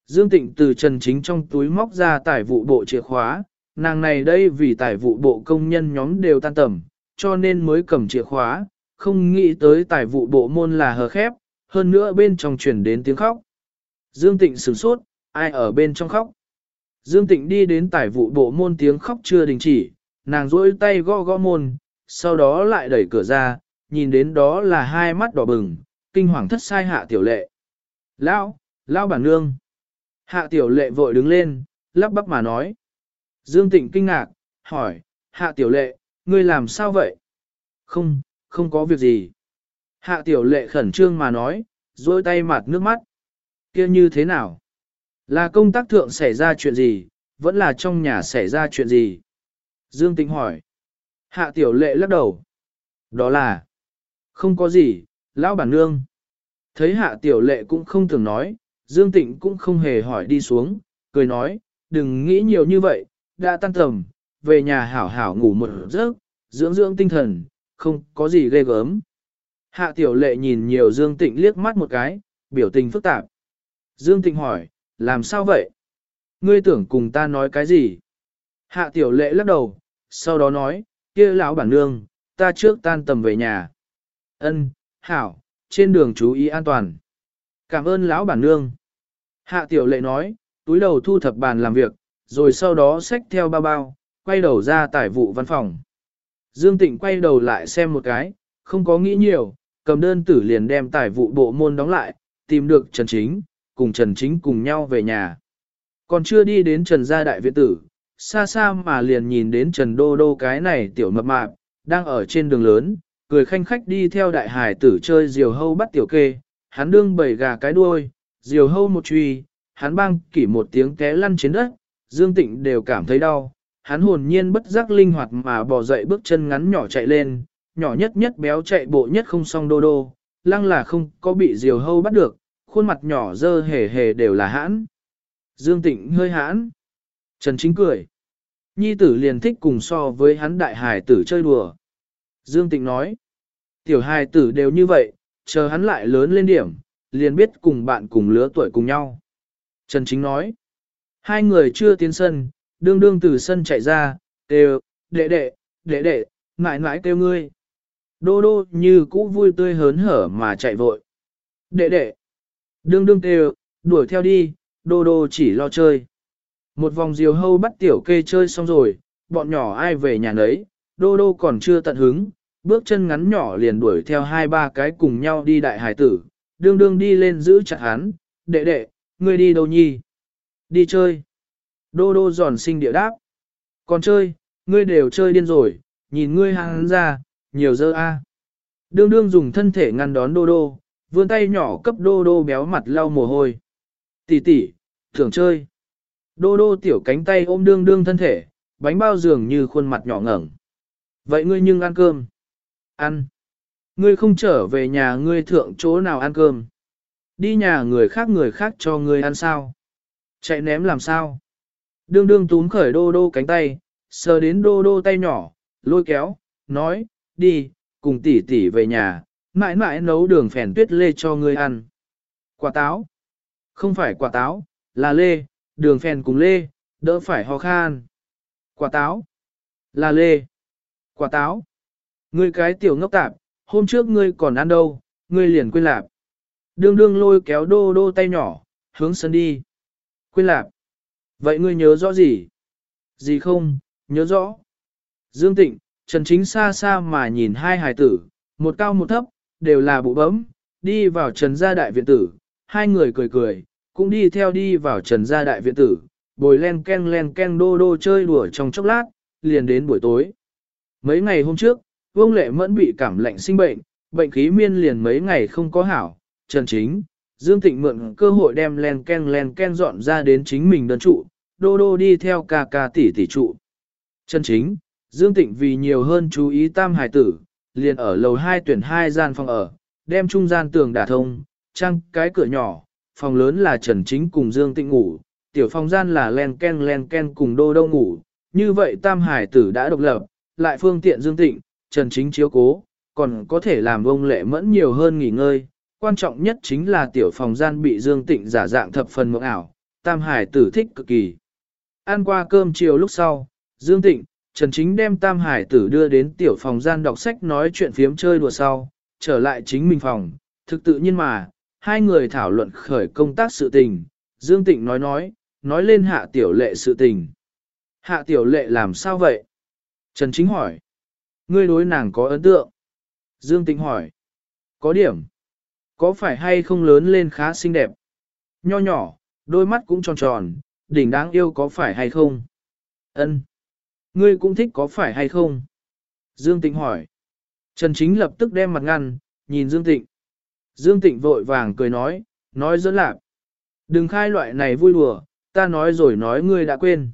A: Dương Tịnh từ Trần Chính trong túi móc ra tài vụ bộ chìa khóa, nàng này đây vì tài vụ bộ công nhân nhóm đều tan tầm, cho nên mới cầm chìa khóa, không nghĩ tới tài vụ bộ môn là hờ khép, hơn nữa bên trong truyền đến tiếng khóc. Dương Tịnh sửng sốt, ai ở bên trong khóc? Dương Tịnh đi đến tài vụ bộ môn tiếng khóc chưa đình chỉ, nàng rỗi tay gõ gõ môn, sau đó lại đẩy cửa ra, nhìn đến đó là hai mắt đỏ bừng, kinh hoàng thất sai hạ tiểu lệ. Lão, lão bản nương. Hạ tiểu lệ vội đứng lên, lắp bắp mà nói. Dương Tịnh kinh ngạc, hỏi, hạ tiểu lệ, ngươi làm sao vậy? Không, không có việc gì. Hạ tiểu lệ khẩn trương mà nói, dôi tay mặt nước mắt. kia như thế nào? Là công tác thượng xảy ra chuyện gì, vẫn là trong nhà xảy ra chuyện gì? Dương Tịnh hỏi. Hạ tiểu lệ lắc đầu. Đó là, không có gì, lão bản nương. Thấy hạ tiểu lệ cũng không thường nói, Dương Tịnh cũng không hề hỏi đi xuống, cười nói, đừng nghĩ nhiều như vậy, đã tan tầm, về nhà hảo hảo ngủ một giấc, dưỡng dưỡng tinh thần, không có gì ghê gớm. Hạ tiểu lệ nhìn nhiều Dương Tịnh liếc mắt một cái, biểu tình phức tạp. Dương Tịnh hỏi, làm sao vậy? Ngươi tưởng cùng ta nói cái gì? Hạ tiểu lệ lắc đầu, sau đó nói, kia lão bản nương, ta trước tan tầm về nhà. Ân, hảo, trên đường chú ý an toàn. Cảm ơn lão bản nương. Hạ tiểu lệ nói, túi đầu thu thập bàn làm việc, rồi sau đó xách theo bao bao, quay đầu ra tải vụ văn phòng. Dương Tịnh quay đầu lại xem một cái, không có nghĩ nhiều, cầm đơn tử liền đem tải vụ bộ môn đóng lại, tìm được Trần Chính, cùng Trần Chính cùng nhau về nhà. Còn chưa đi đến Trần gia đại viện tử, xa xa mà liền nhìn đến Trần Đô Đô cái này tiểu mập mạp, đang ở trên đường lớn, cười khanh khách đi theo đại hải tử chơi diều hâu bắt tiểu kê, hắn đương bầy gà cái đuôi, diều hâu một truy, hắn băng kỷ một tiếng té lăn trên đất, Dương Tịnh đều cảm thấy đau, hắn hồn nhiên bất giác linh hoạt mà bò dậy bước chân ngắn nhỏ chạy lên, nhỏ nhất nhất béo chạy bộ nhất không song đô đô, lăng là không có bị diều hâu bắt được, khuôn mặt nhỏ dơ hề hề đều là hãn. Dương Tịnh hơi hãn. Trần Chính cười. Nhi tử liền thích cùng so với hắn đại hải tử chơi đùa. Dương Tịnh nói. Tiểu hài tử đều như vậy, chờ hắn lại lớn lên điểm, liền biết cùng bạn cùng lứa tuổi cùng nhau. Trần Chính nói. Hai người chưa tiến sân, đương đương từ sân chạy ra, đều, đệ đệ, đệ đệ, mãi mãi kêu ngươi. Đô đô như cũ vui tươi hớn hở mà chạy vội. Đệ đệ, đương đương kêu, đuổi theo đi, đô đô chỉ lo chơi. Một vòng diều hâu bắt tiểu kê chơi xong rồi, bọn nhỏ ai về nhà nấy, đô đô còn chưa tận hứng, bước chân ngắn nhỏ liền đuổi theo hai ba cái cùng nhau đi đại hải tử, đương đương đi lên giữ chặt hắn, đệ đệ, ngươi đi đâu nhi? Đi chơi. Đô đô giòn sinh địa đáp. Còn chơi, ngươi đều chơi điên rồi, nhìn ngươi hắn ra, nhiều dơ a. Đương đương dùng thân thể ngăn đón đô đô, vươn tay nhỏ cấp đô đô béo mặt lau mồ hôi. Tỷ tỷ, thường chơi. Đô đô tiểu cánh tay ôm đương đương thân thể, bánh bao dường như khuôn mặt nhỏ ngẩng. Vậy ngươi nhưng ăn cơm. Ăn. Ngươi không trở về nhà ngươi thượng chỗ nào ăn cơm. Đi nhà người khác người khác cho ngươi ăn sao. Chạy ném làm sao. Đương đương túm khởi đô đô cánh tay, sờ đến đô đô tay nhỏ, lôi kéo, nói, đi, cùng tỷ tỷ về nhà, mãi mãi nấu đường phèn tuyết lê cho ngươi ăn. Quả táo. Không phải quả táo, là lê, đường phèn cùng lê, đỡ phải ho khan. Quả táo. Là lê. Quả táo. Ngươi cái tiểu ngốc tạp, hôm trước ngươi còn ăn đâu, ngươi liền quên lạp. Đương đương lôi kéo đô đô tay nhỏ, hướng sân đi. Quên lạp. Vậy ngươi nhớ rõ gì? Gì không, nhớ rõ. Dương Tịnh, Trần Chính xa xa mà nhìn hai hài tử, một cao một thấp, đều là bụ bấm, đi vào Trần gia đại viện tử, hai người cười cười, cũng đi theo đi vào Trần gia đại viện tử, bồi len ken len ken đô đô chơi đùa trong chốc lát, liền đến buổi tối. Mấy ngày hôm trước, Vương Lệ Mẫn bị cảm lạnh sinh bệnh, bệnh khí miên liền mấy ngày không có hảo, Trần Chính, Dương Tịnh mượn cơ hội đem len ken len ken dọn ra đến chính mình đơn trụ, đô đô đi theo ca ca tỷ tỷ trụ. Trần Chính, Dương Tịnh vì nhiều hơn chú ý tam hải tử, liền ở lầu 2 tuyển hai gian phòng ở, đem trung gian tường đả thông, trăng cái cửa nhỏ, phòng lớn là Trần Chính cùng Dương Tịnh ngủ, tiểu phòng gian là len ken len ken cùng đô đô ngủ, như vậy tam hải tử đã độc lập, lại phương tiện Dương Tịnh, Trần Chính chiếu cố, còn có thể làm ông lệ mẫn nhiều hơn nghỉ ngơi. Quan trọng nhất chính là tiểu phòng gian bị Dương Tịnh giả dạng thập phần mộng ảo, tam hải tử thích cực kỳ. Ăn qua cơm chiều lúc sau, Dương Tịnh, Trần Chính đem tam hải tử đưa đến tiểu phòng gian đọc sách nói chuyện phiếm chơi đùa sau, trở lại chính mình phòng, thực tự nhiên mà, hai người thảo luận khởi công tác sự tình, Dương Tịnh nói nói, nói lên hạ tiểu lệ sự tình. Hạ tiểu lệ làm sao vậy? Trần Chính hỏi. Ngươi đối nàng có ấn tượng? Dương Tịnh hỏi. Có điểm. Có phải hay không lớn lên khá xinh đẹp? Nho nhỏ, đôi mắt cũng tròn tròn, đỉnh đáng yêu có phải hay không? Ân. Ngươi cũng thích có phải hay không? Dương Tịnh hỏi. Trần Chính lập tức đem mặt ngăn, nhìn Dương Tịnh. Dương Tịnh vội vàng cười nói, nói dẫn lạc. Đừng khai loại này vui đùa, ta nói rồi nói ngươi đã quên.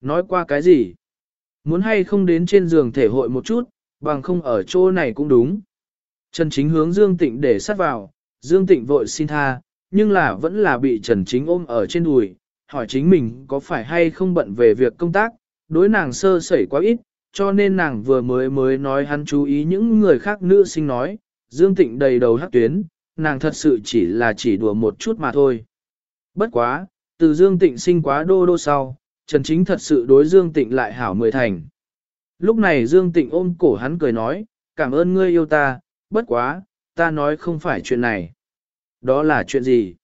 A: Nói qua cái gì? Muốn hay không đến trên giường thể hội một chút, bằng không ở chỗ này cũng đúng. Trần Chính hướng Dương Tịnh để sát vào, Dương Tịnh vội xin tha, nhưng là vẫn là bị Trần Chính ôm ở trên đùi, hỏi chính mình có phải hay không bận về việc công tác, đối nàng sơ sẩy quá ít, cho nên nàng vừa mới mới nói hắn chú ý những người khác nữ sinh nói, Dương Tịnh đầy đầu hắc tuyến, nàng thật sự chỉ là chỉ đùa một chút mà thôi. Bất quá, từ Dương Tịnh sinh quá đô đô sau, Trần Chính thật sự đối Dương Tịnh lại hảo mười thành. Lúc này Dương Tịnh ôm cổ hắn cười nói, cảm ơn ngươi yêu ta, bất quá, ta nói không phải chuyện này. Đó là chuyện gì?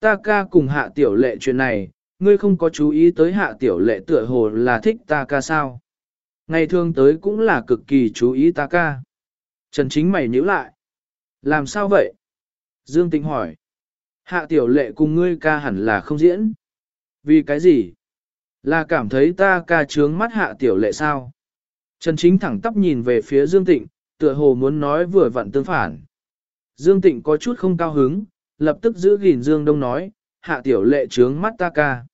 A: Ta ca cùng hạ tiểu lệ chuyện này, ngươi không có chú ý tới hạ tiểu lệ tựa hồ là thích ta ca sao? Ngày thường tới cũng là cực kỳ chú ý ta ca. Trần Chính mày nhíu lại. Làm sao vậy? Dương Tịnh hỏi. Hạ tiểu lệ cùng ngươi ca hẳn là không diễn. Vì cái gì? Là cảm thấy ta ca trướng mắt hạ tiểu lệ sao? Trần Chính thẳng tắp nhìn về phía Dương Tịnh, tựa hồ muốn nói vừa vặn tương phản. Dương Tịnh có chút không cao hứng, lập tức giữ gìn Dương Đông nói, hạ tiểu lệ trướng mắt ta ca.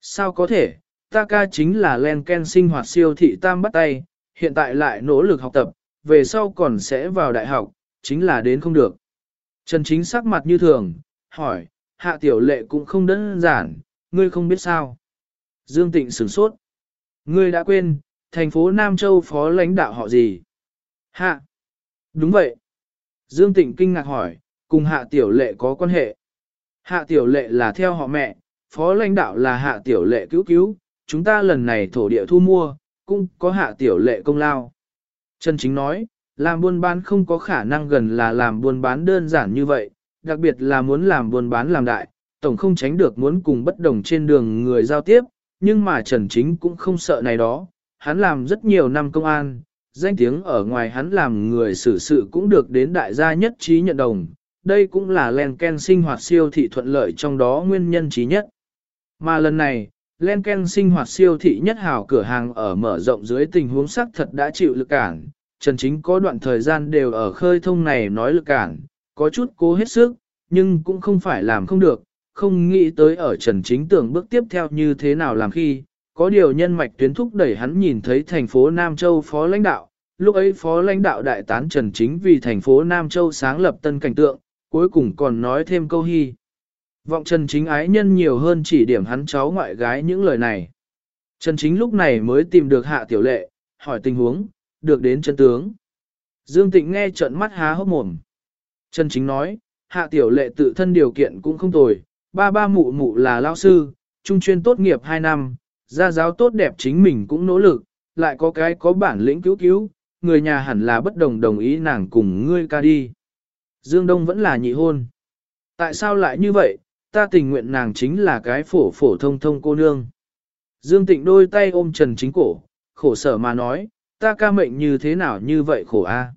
A: Sao có thể, ta ca chính là len ken sinh hoạt siêu thị tam bắt tay, hiện tại lại nỗ lực học tập, về sau còn sẽ vào đại học, chính là đến không được. Trần Chính sắc mặt như thường, hỏi, hạ tiểu lệ cũng không đơn giản, ngươi không biết sao. Dương Tịnh sửng sốt. Ngươi đã quên, thành phố Nam Châu phó lãnh đạo họ gì? Hạ. Đúng vậy. Dương Tịnh kinh ngạc hỏi, cùng hạ tiểu lệ có quan hệ. Hạ tiểu lệ là theo họ mẹ, phó lãnh đạo là hạ tiểu lệ cứu cứu, chúng ta lần này thổ địa thu mua, cũng có hạ tiểu lệ công lao. Trần Chính nói, làm buôn bán không có khả năng gần là làm buôn bán đơn giản như vậy, đặc biệt là muốn làm buôn bán làm đại, tổng không tránh được muốn cùng bất đồng trên đường người giao tiếp, nhưng mà Trần Chính cũng không sợ này đó, hắn làm rất nhiều năm công an, danh tiếng ở ngoài hắn làm người xử sự cũng được đến đại gia nhất trí nhận đồng, đây cũng là len ken sinh hoạt siêu thị thuận lợi trong đó nguyên nhân trí nhất. Mà lần này, len ken sinh hoạt siêu thị nhất hào cửa hàng ở mở rộng dưới tình huống sắc thật đã chịu lực cản, Trần Chính có đoạn thời gian đều ở khơi thông này nói lực cản, có chút cố hết sức, nhưng cũng không phải làm không được, không nghĩ tới ở Trần Chính tưởng bước tiếp theo như thế nào làm khi, có điều nhân mạch tuyến thúc đẩy hắn nhìn thấy thành phố Nam Châu phó lãnh đạo, lúc ấy phó lãnh đạo đại tán Trần Chính vì thành phố Nam Châu sáng lập tân cảnh tượng, cuối cùng còn nói thêm câu hy. Vọng Trần Chính ái nhân nhiều hơn chỉ điểm hắn cháu ngoại gái những lời này. Trần Chính lúc này mới tìm được hạ tiểu lệ, hỏi tình huống, được đến chân tướng. Dương Tịnh nghe trận mắt há hốc mồm. Trần Chính nói, hạ tiểu lệ tự thân điều kiện cũng không tồi, ba ba mụ mụ là lao sư, trung chuyên tốt nghiệp 2 năm, gia giáo tốt đẹp chính mình cũng nỗ lực, lại có cái có bản lĩnh cứu cứu, người nhà hẳn là bất đồng đồng ý nàng cùng ngươi ca đi. Dương Đông vẫn là nhị hôn. Tại sao lại như vậy, ta tình nguyện nàng chính là cái phổ phổ thông thông cô nương. Dương Tịnh đôi tay ôm Trần Chính cổ, khổ sở mà nói, ta ca mệnh như thế nào như vậy khổ a.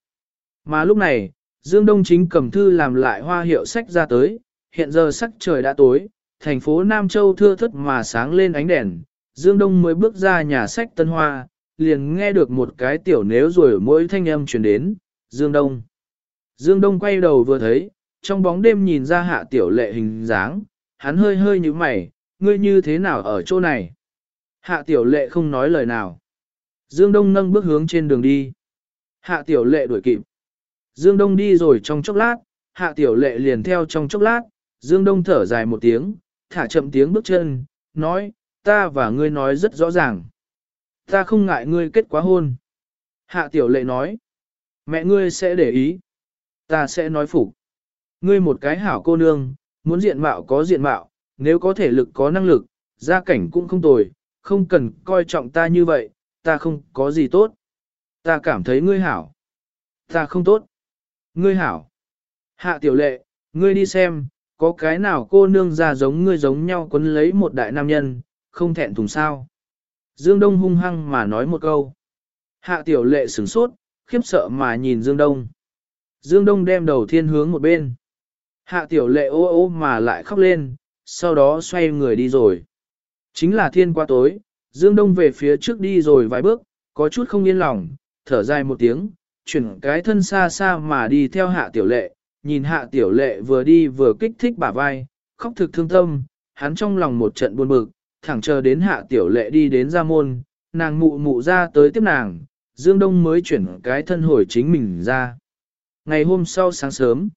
A: Mà lúc này, Dương Đông Chính cầm thư làm lại hoa hiệu sách ra tới, hiện giờ sắc trời đã tối, thành phố Nam Châu thưa thất mà sáng lên ánh đèn, Dương Đông mới bước ra nhà sách Tân Hoa, liền nghe được một cái tiểu nếu rồi mỗi thanh âm truyền đến, Dương Đông. Dương Đông quay đầu vừa thấy, trong bóng đêm nhìn ra hạ tiểu lệ hình dáng, hắn hơi hơi như mày, ngươi như thế nào ở chỗ này? Hạ tiểu lệ không nói lời nào. Dương Đông nâng bước hướng trên đường đi. Hạ tiểu lệ đuổi kịp. Dương Đông đi rồi trong chốc lát, hạ tiểu lệ liền theo trong chốc lát, Dương Đông thở dài một tiếng, thả chậm tiếng bước chân, nói, ta và ngươi nói rất rõ ràng. Ta không ngại ngươi kết quá hôn. Hạ tiểu lệ nói, mẹ ngươi sẽ để ý. Ta sẽ nói phục. Ngươi một cái hảo cô nương, muốn diện mạo có diện mạo, nếu có thể lực có năng lực, gia cảnh cũng không tồi, không cần coi trọng ta như vậy, ta không có gì tốt. Ta cảm thấy ngươi hảo. Ta không tốt. Ngươi hảo. Hạ tiểu lệ, ngươi đi xem, có cái nào cô nương ra giống ngươi giống nhau quấn lấy một đại nam nhân, không thẹn thùng sao. Dương Đông hung hăng mà nói một câu. Hạ tiểu lệ sửng sốt, khiếp sợ mà nhìn Dương Đông. Dương Đông đem đầu thiên hướng một bên. Hạ tiểu lệ ô ô mà lại khóc lên, sau đó xoay người đi rồi. Chính là thiên qua tối, Dương Đông về phía trước đi rồi vài bước, có chút không yên lòng, thở dài một tiếng, chuyển cái thân xa xa mà đi theo hạ tiểu lệ, nhìn hạ tiểu lệ vừa đi vừa kích thích bả vai, khóc thực thương tâm, hắn trong lòng một trận buồn bực, thẳng chờ đến hạ tiểu lệ đi đến ra môn, nàng mụ mụ ra tới tiếp nàng, Dương Đông mới chuyển cái thân hồi chính mình ra. Ngày hôm sau sáng sớm,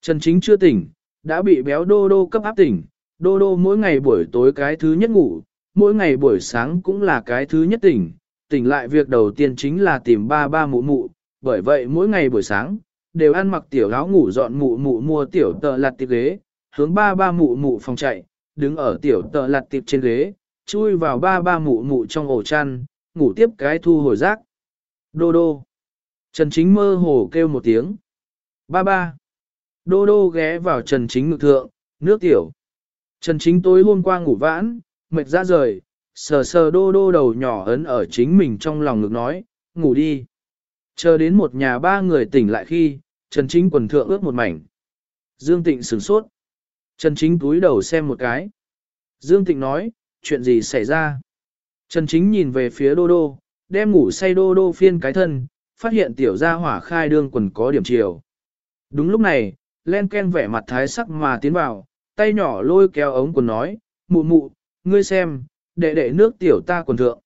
A: Trần Chính chưa tỉnh, đã bị béo đô đô cấp áp tỉnh, đô đô mỗi ngày buổi tối cái thứ nhất ngủ, mỗi ngày buổi sáng cũng là cái thứ nhất tỉnh, tỉnh lại việc đầu tiên chính là tìm ba ba mụ mụ, bởi vậy mỗi ngày buổi sáng, đều ăn mặc tiểu áo ngủ dọn mụ mụ mua tiểu tờ lặt tiệp ghế, hướng ba ba mụ mụ phòng chạy, đứng ở tiểu tờ lặt tiệp trên ghế, chui vào ba ba mụ mụ trong ổ chăn, ngủ tiếp cái thu hồi rác. Đô đô. Trần Chính mơ hồ kêu một tiếng. Ba ba. Đô đô ghé vào Trần Chính ngực thượng, nước tiểu. Trần Chính tối hôm qua ngủ vãn, mệt ra rời, sờ sờ đô đô đầu nhỏ ấn ở chính mình trong lòng ngực nói, ngủ đi. Chờ đến một nhà ba người tỉnh lại khi, Trần Chính quần thượng ướt một mảnh. Dương Tịnh sửng sốt. Trần Chính túi đầu xem một cái. Dương Tịnh nói, chuyện gì xảy ra? Trần Chính nhìn về phía đô đô, đem ngủ say đô đô phiên cái thân, phát hiện tiểu gia hỏa khai đương quần có điểm chiều. Đúng lúc này, len ken vẻ mặt thái sắc mà tiến vào, tay nhỏ lôi kéo ống quần nói, mụ mụ, ngươi xem, đệ đệ nước tiểu ta quần thượng.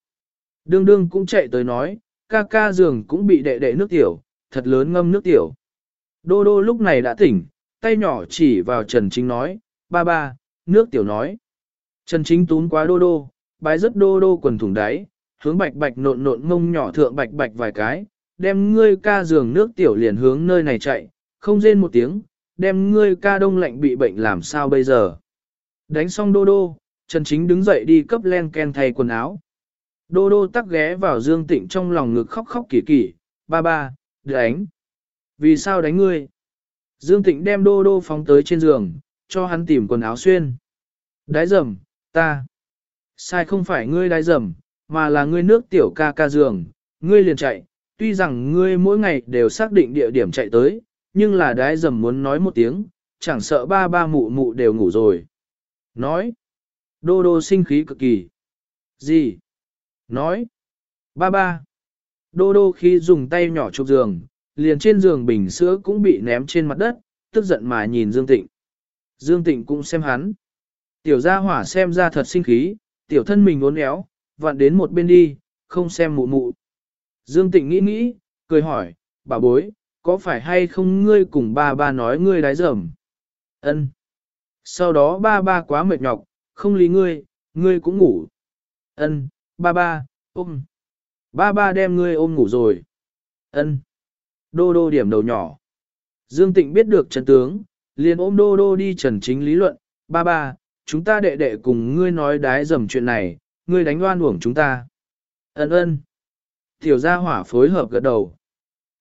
A: Đương đương cũng chạy tới nói, ca ca giường cũng bị đệ đệ nước tiểu, thật lớn ngâm nước tiểu. Đô đô lúc này đã tỉnh, tay nhỏ chỉ vào Trần Chính nói, ba ba, nước tiểu nói. Trần Chính tún quá đô đô, bái rất đô đô quần thủng đáy, hướng bạch bạch nộn nộn mông nhỏ thượng bạch bạch vài cái, đem ngươi ca giường nước tiểu liền hướng nơi này chạy, không rên một tiếng, đem ngươi ca đông lạnh bị bệnh làm sao bây giờ. Đánh xong đô đô, Trần Chính đứng dậy đi cấp len ken thay quần áo. Đô đô tắc ghé vào Dương Tịnh trong lòng ngực khóc khóc kỳ kỳ, ba ba, đánh. Vì sao đánh ngươi? Dương Tịnh đem đô đô phóng tới trên giường, cho hắn tìm quần áo xuyên. Đái dầm, ta. Sai không phải ngươi đái dầm, mà là ngươi nước tiểu ca ca giường, ngươi liền chạy. Tuy rằng ngươi mỗi ngày đều xác định địa điểm chạy tới, nhưng là đái dầm muốn nói một tiếng, chẳng sợ ba ba mụ mụ đều ngủ rồi. Nói. Đô đô sinh khí cực kỳ. Gì? Nói. Ba ba. Đô đô khi dùng tay nhỏ chụp giường, liền trên giường bình sữa cũng bị ném trên mặt đất, tức giận mà nhìn Dương Tịnh. Dương Tịnh cũng xem hắn. Tiểu gia hỏa xem ra thật sinh khí, tiểu thân mình uốn éo, vặn đến một bên đi, không xem mụ mụ. Dương Tịnh nghĩ nghĩ, cười hỏi, bà bối, có phải hay không ngươi cùng ba ba nói ngươi đái dầm? Ân. Sau đó ba ba quá mệt nhọc, không lý ngươi, ngươi cũng ngủ. Ân, ba ba, ôm. Ba ba đem ngươi ôm ngủ rồi. Ân. Đô đô điểm đầu nhỏ. Dương Tịnh biết được chân tướng, liền ôm đô đô đi trần chính lý luận. Ba ba, chúng ta đệ đệ cùng ngươi nói đái dầm chuyện này, ngươi đánh loan uổng chúng ta. Ân ân. Tiểu gia hỏa phối hợp gật đầu.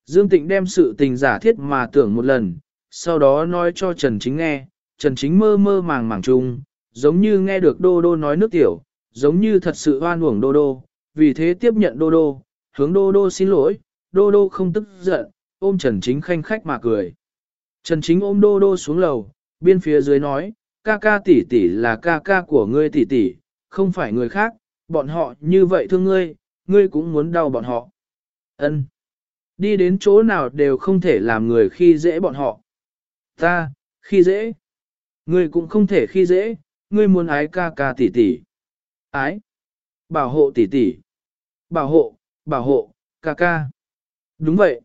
A: Dương Tịnh đem sự tình giả thiết mà tưởng một lần, sau đó nói cho Trần Chính nghe, Trần Chính mơ mơ màng màng chung, giống như nghe được Đô Đô nói nước tiểu, giống như thật sự oan uổng Đô Đô, vì thế tiếp nhận Đô Đô, hướng Đô Đô xin lỗi, Đô Đô không tức giận, ôm Trần Chính khanh khách mà cười. Trần Chính ôm Đô Đô xuống lầu, biên phía dưới nói, ca ca tỷ tỷ là ca ca của ngươi tỷ tỷ, không phải người khác, bọn họ như vậy thương ngươi, ngươi cũng muốn đau bọn họ. Ân. Đi đến chỗ nào đều không thể làm người khi dễ bọn họ. Ta, khi dễ. Ngươi cũng không thể khi dễ, ngươi muốn ái ca ca tỷ tỷ. Ái. Bảo hộ tỷ tỷ. Bảo hộ, bảo hộ, ca ca. Đúng vậy.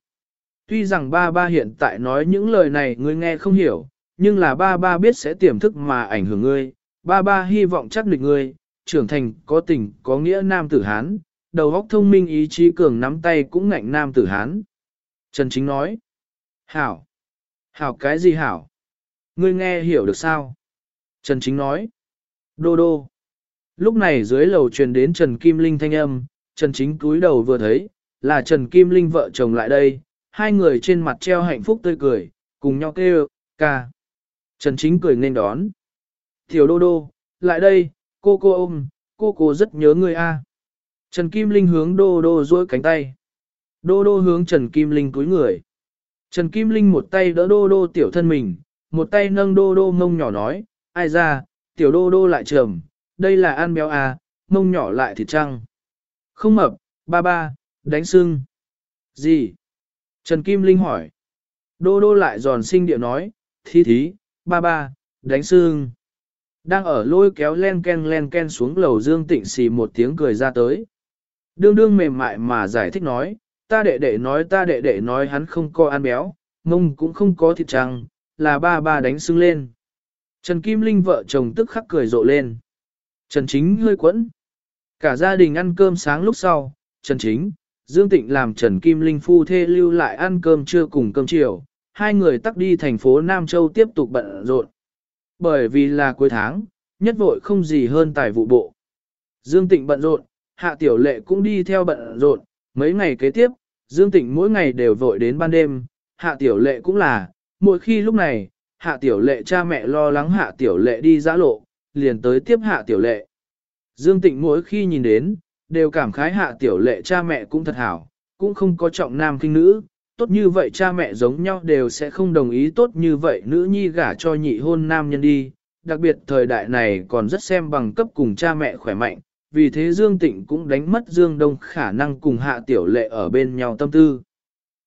A: Tuy rằng ba ba hiện tại nói những lời này ngươi nghe không hiểu, nhưng là ba ba biết sẽ tiềm thức mà ảnh hưởng ngươi. Ba ba hy vọng chắc định ngươi, trưởng thành có tình có nghĩa nam tử Hán, đầu óc thông minh ý chí cường nắm tay cũng ngạnh nam tử Hán. Trần Chính nói, hảo, hảo cái gì hảo? Ngươi nghe hiểu được sao? Trần Chính nói, đô đô. Lúc này dưới lầu truyền đến Trần Kim Linh thanh âm, Trần Chính cúi đầu vừa thấy, là Trần Kim Linh vợ chồng lại đây, hai người trên mặt treo hạnh phúc tươi cười, cùng nhau kêu, ca. Trần Chính cười nên đón. Tiểu đô đô, lại đây, cô cô ôm, cô cô rất nhớ người a. Trần Kim Linh hướng đô đô duỗi cánh tay. Đô đô hướng Trần Kim Linh cúi người. Trần Kim Linh một tay đỡ đô đô tiểu thân mình, một tay nâng đô đô mông nhỏ nói, ai ra, tiểu đô đô lại trầm, đây là ăn béo à, mông nhỏ lại thịt trăng. Không mập, ba ba, đánh sưng. Gì? Trần Kim Linh hỏi. Đô đô lại giòn sinh điệu nói, thí thí, ba ba, đánh sưng. Đang ở lôi kéo len ken len ken xuống lầu Dương Tịnh xì một tiếng cười ra tới. Đương đương mềm mại mà giải thích nói, ta đệ đệ nói ta đệ đệ nói hắn không có ăn béo, mông cũng không có thịt trăng, là ba ba đánh sưng lên. Trần Kim Linh vợ chồng tức khắc cười rộ lên. Trần Chính hơi quẫn. Cả gia đình ăn cơm sáng lúc sau, Trần Chính, Dương Tịnh làm Trần Kim Linh phu thê lưu lại ăn cơm trưa cùng cơm chiều, hai người tắc đi thành phố Nam Châu tiếp tục bận rộn. Bởi vì là cuối tháng, nhất vội không gì hơn tài vụ bộ. Dương Tịnh bận rộn, Hạ Tiểu Lệ cũng đi theo bận rộn, mấy ngày kế tiếp, Dương Tịnh mỗi ngày đều vội đến ban đêm, Hạ Tiểu Lệ cũng là, mỗi khi lúc này, Hạ Tiểu Lệ cha mẹ lo lắng Hạ Tiểu Lệ đi giã lộ, liền tới tiếp Hạ Tiểu Lệ. Dương Tịnh mỗi khi nhìn đến, đều cảm khái Hạ Tiểu Lệ cha mẹ cũng thật hảo, cũng không có trọng nam kinh nữ, tốt như vậy cha mẹ giống nhau đều sẽ không đồng ý tốt như vậy nữ nhi gả cho nhị hôn nam nhân đi, đặc biệt thời đại này còn rất xem bằng cấp cùng cha mẹ khỏe mạnh, vì thế Dương Tịnh cũng đánh mất Dương Đông khả năng cùng hạ tiểu lệ ở bên nhau tâm tư.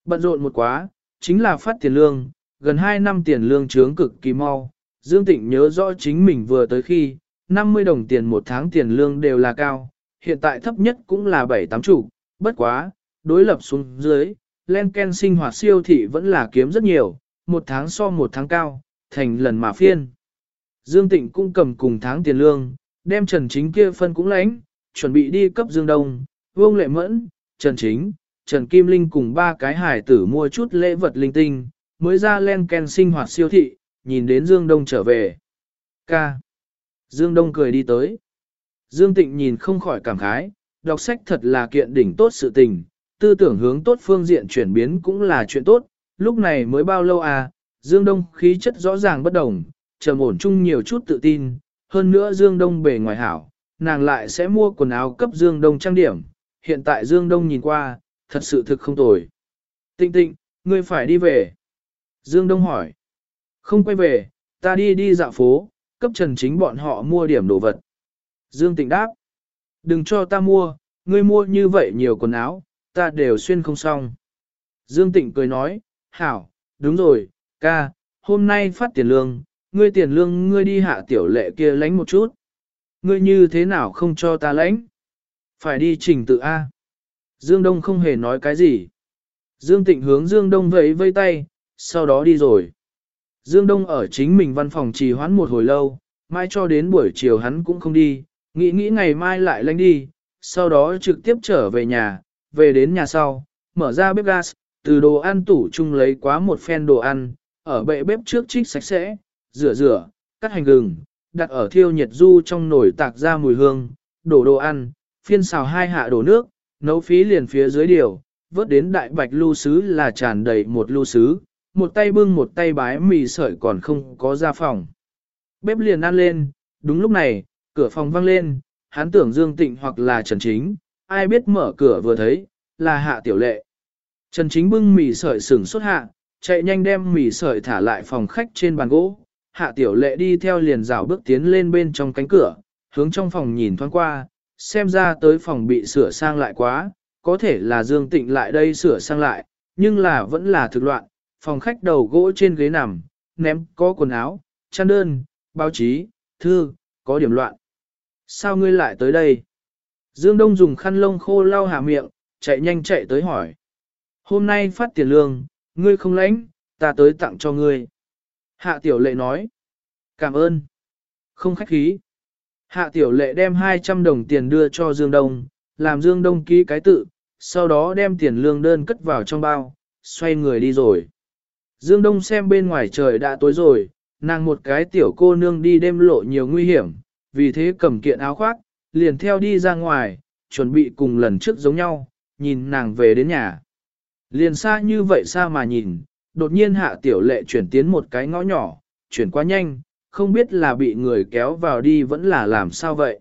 A: Bận rộn một quá, chính là phát tiền lương, gần 2 năm tiền lương trướng cực kỳ mau, Dương Tịnh nhớ rõ chính mình vừa tới khi, 50 đồng tiền một tháng tiền lương đều là cao, hiện tại thấp nhất cũng là 7-8 chủ, bất quá, đối lập xuống dưới, Lenken sinh hoạt siêu thị vẫn là kiếm rất nhiều, một tháng so một tháng cao, thành lần mà phiên. Dương Tịnh cũng cầm cùng tháng tiền lương, đem Trần Chính kia phân cũng lãnh, chuẩn bị đi cấp Dương Đông, Vương Lệ Mẫn, Trần Chính, Trần Kim Linh cùng ba cái hải tử mua chút lễ vật linh tinh, mới ra Lenken sinh hoạt siêu thị, nhìn đến Dương Đông trở về. Ca. Dương Đông cười đi tới. Dương Tịnh nhìn không khỏi cảm khái, đọc sách thật là kiện đỉnh tốt sự tình, tư tưởng hướng tốt phương diện chuyển biến cũng là chuyện tốt, lúc này mới bao lâu à, Dương Đông khí chất rõ ràng bất đồng, trầm ổn chung nhiều chút tự tin, hơn nữa Dương Đông bề ngoài hảo, nàng lại sẽ mua quần áo cấp Dương Đông trang điểm, hiện tại Dương Đông nhìn qua, thật sự thực không tồi. Tịnh tịnh, ngươi phải đi về. Dương Đông hỏi. Không quay về, ta đi đi dạo phố, cấp trần chính bọn họ mua điểm đồ vật. Dương Tịnh đáp. Đừng cho ta mua, ngươi mua như vậy nhiều quần áo, ta đều xuyên không xong. Dương Tịnh cười nói, hảo, đúng rồi, ca, hôm nay phát tiền lương, ngươi tiền lương ngươi đi hạ tiểu lệ kia lãnh một chút. Ngươi như thế nào không cho ta lãnh? Phải đi trình tự A. Dương Đông không hề nói cái gì. Dương Tịnh hướng Dương Đông vẫy vây tay, sau đó đi rồi. Dương Đông ở chính mình văn phòng trì hoãn một hồi lâu, mai cho đến buổi chiều hắn cũng không đi, nghĩ nghĩ ngày mai lại lanh đi, sau đó trực tiếp trở về nhà, về đến nhà sau, mở ra bếp gas, từ đồ ăn tủ chung lấy quá một phen đồ ăn, ở bệ bếp trước trích sạch sẽ, rửa rửa, cắt hành gừng, đặt ở thiêu nhiệt du trong nồi tạc ra mùi hương, đổ đồ ăn, phiên xào hai hạ đổ nước, nấu phí liền phía dưới điều, vớt đến đại bạch lưu sứ là tràn đầy một lưu sứ, một tay bưng một tay bái mì sợi còn không có ra phòng. Bếp liền ăn lên, đúng lúc này, cửa phòng vang lên, hắn tưởng Dương Tịnh hoặc là Trần Chính, ai biết mở cửa vừa thấy, là hạ tiểu lệ. Trần Chính bưng mì sợi sừng xuất hạ, chạy nhanh đem mì sợi thả lại phòng khách trên bàn gỗ. Hạ tiểu lệ đi theo liền rào bước tiến lên bên trong cánh cửa, hướng trong phòng nhìn thoáng qua, xem ra tới phòng bị sửa sang lại quá, có thể là Dương Tịnh lại đây sửa sang lại, nhưng là vẫn là thực loạn, phòng khách đầu gỗ trên ghế nằm, ném có quần áo, chăn đơn, báo chí, thư, có điểm loạn. Sao ngươi lại tới đây? Dương Đông dùng khăn lông khô lau hạ miệng, chạy nhanh chạy tới hỏi. Hôm nay phát tiền lương, ngươi không lãnh, ta tới tặng cho ngươi. Hạ tiểu lệ nói. Cảm ơn. Không khách khí. Hạ tiểu lệ đem 200 đồng tiền đưa cho Dương Đông, làm Dương Đông ký cái tự, sau đó đem tiền lương đơn cất vào trong bao, xoay người đi rồi. Dương Đông xem bên ngoài trời đã tối rồi, nàng một cái tiểu cô nương đi đêm lộ nhiều nguy hiểm, vì thế cầm kiện áo khoác, liền theo đi ra ngoài, chuẩn bị cùng lần trước giống nhau, nhìn nàng về đến nhà. Liền xa như vậy xa mà nhìn, đột nhiên hạ tiểu lệ chuyển tiến một cái ngõ nhỏ, chuyển quá nhanh, không biết là bị người kéo vào đi vẫn là làm sao vậy.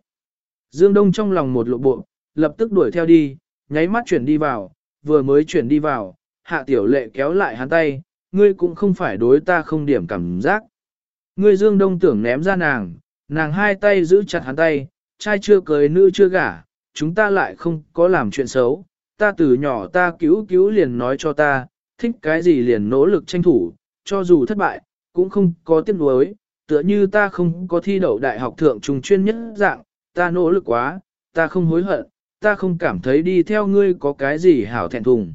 A: Dương Đông trong lòng một lộ bộ, lập tức đuổi theo đi, nháy mắt chuyển đi vào, vừa mới chuyển đi vào, hạ tiểu lệ kéo lại hắn tay, ngươi cũng không phải đối ta không điểm cảm giác. Ngươi Dương Đông tưởng ném ra nàng, nàng hai tay giữ chặt hắn tay, trai chưa cưới nữ chưa gả, chúng ta lại không có làm chuyện xấu, ta từ nhỏ ta cứu cứu liền nói cho ta, thích cái gì liền nỗ lực tranh thủ, cho dù thất bại, cũng không có tiếc nuối, tựa như ta không có thi đậu đại học thượng trung chuyên nhất dạng, ta nỗ lực quá, ta không hối hận, ta không cảm thấy đi theo ngươi có cái gì hảo thẹn thùng.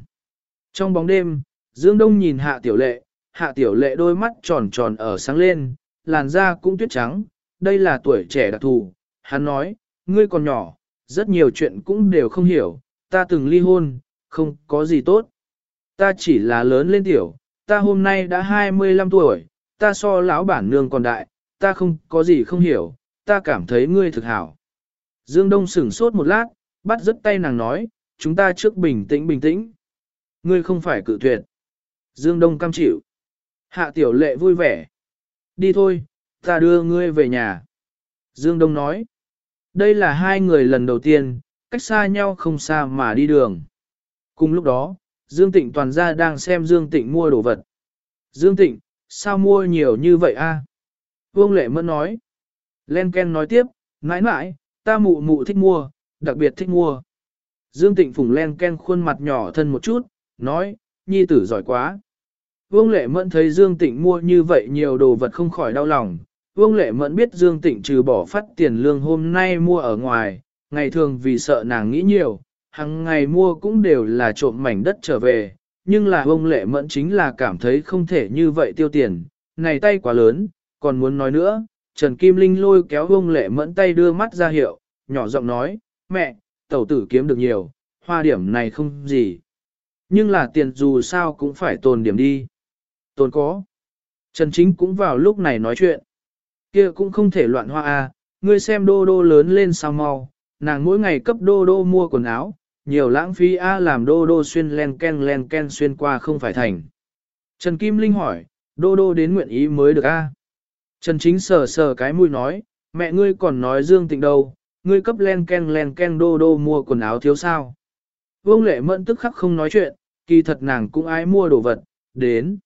A: Trong bóng đêm, Dương Đông nhìn hạ tiểu lệ, hạ tiểu lệ đôi mắt tròn tròn ở sáng lên, làn da cũng tuyết trắng, đây là tuổi trẻ đặc thù. Hắn nói, ngươi còn nhỏ, rất nhiều chuyện cũng đều không hiểu, ta từng ly hôn, không có gì tốt. Ta chỉ là lớn lên tiểu, ta hôm nay đã 25 tuổi, ta so lão bản nương còn đại, ta không có gì không hiểu, ta cảm thấy ngươi thực hảo. Dương Đông sửng sốt một lát, bắt rất tay nàng nói, chúng ta trước bình tĩnh bình tĩnh. Ngươi không phải cự tuyệt. Dương Đông cam chịu. Hạ tiểu lệ vui vẻ. Đi thôi, ta đưa ngươi về nhà. Dương Đông nói. Đây là hai người lần đầu tiên, cách xa nhau không xa mà đi đường. Cùng lúc đó, Dương Tịnh toàn ra đang xem Dương Tịnh mua đồ vật. Dương Tịnh, sao mua nhiều như vậy a? Vương Lệ Mẫn nói. Len Ken nói tiếp, nãi nãi, ta mụ mụ thích mua, đặc biệt thích mua. Dương Tịnh phùng Len Ken khuôn mặt nhỏ thân một chút, nói, nhi tử giỏi quá. Vương Lệ Mẫn thấy Dương Tịnh mua như vậy nhiều đồ vật không khỏi đau lòng. Vương Lệ Mẫn biết Dương Tịnh trừ bỏ phát tiền lương hôm nay mua ở ngoài, ngày thường vì sợ nàng nghĩ nhiều, hàng ngày mua cũng đều là trộm mảnh đất trở về, nhưng là Vương lệ mẫn chính là cảm thấy không thể như vậy tiêu tiền, này tay quá lớn, còn muốn nói nữa, Trần Kim Linh lôi kéo Vương lệ mẫn tay đưa mắt ra hiệu, nhỏ giọng nói, mẹ, tẩu tử kiếm được nhiều, hoa điểm này không gì. Nhưng là tiền dù sao cũng phải tồn điểm đi. Tồn có. Trần Chính cũng vào lúc này nói chuyện. kia cũng không thể loạn hoa a, ngươi xem đô đô lớn lên sao mau, nàng mỗi ngày cấp đô đô mua quần áo, nhiều lãng phí a làm đô đô xuyên len ken len ken xuyên qua không phải thành. Trần Kim Linh hỏi, đô đô đến nguyện ý mới được a. Trần Chính sờ sờ cái mũi nói, mẹ ngươi còn nói dương tịnh đâu, ngươi cấp len ken len ken đô đô mua quần áo thiếu sao. Vương lệ mẫn tức khắc không nói chuyện, kỳ thật nàng cũng ai mua đồ vật, đến.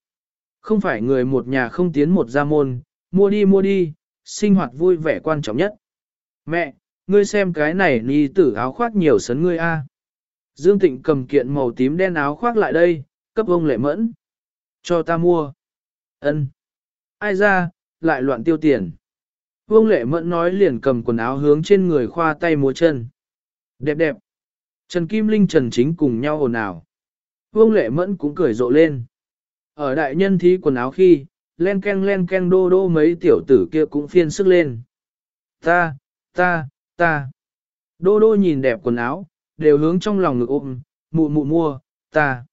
A: Không phải người một nhà không tiến một gia môn, mua đi mua đi, sinh hoạt vui vẻ quan trọng nhất. Mẹ, ngươi xem cái này ni tử áo khoác nhiều sấn ngươi a. Dương Tịnh cầm kiện màu tím đen áo khoác lại đây, cấp ông lệ mẫn. Cho ta mua. Ân. Ai ra, lại loạn tiêu tiền. Vương lệ mẫn nói liền cầm quần áo hướng trên người khoa tay múa chân. Đẹp đẹp. Trần Kim Linh Trần Chính cùng nhau ồn ào. Vương Lệ Mẫn cũng cười rộ lên. Ở đại nhân thí quần áo khi, len ken len ken đô đô mấy tiểu tử kia cũng phiên sức lên. Ta, ta, ta. Đô đô nhìn đẹp quần áo, đều hướng trong lòng ngực ôm, mụ mụ mua, ta.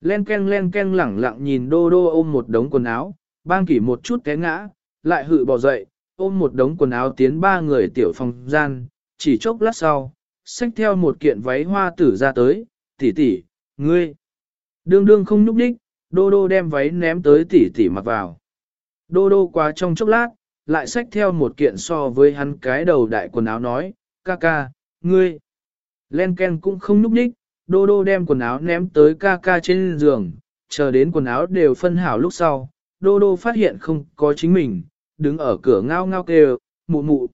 A: Len ken len ken lẳng lặng nhìn đô đô ôm một đống quần áo, bang kỷ một chút té ngã, lại hự bỏ dậy, ôm một đống quần áo tiến ba người tiểu phòng gian, chỉ chốc lát sau, xách theo một kiện váy hoa tử ra tới, tỷ tỷ, ngươi. Đương đương không nhúc đích, đô đô đem váy ném tới tỷ tỷ mặc vào. Đô đô qua trong chốc lát, lại xách theo một kiện so với hắn cái đầu đại quần áo nói, ca ca, ngươi. Len Ken cũng không nhúc đích, đô đô đem quần áo ném tới ca ca trên giường, chờ đến quần áo đều phân hảo lúc sau, đô đô phát hiện không có chính mình, đứng ở cửa ngao ngao kêu, mụ mụ.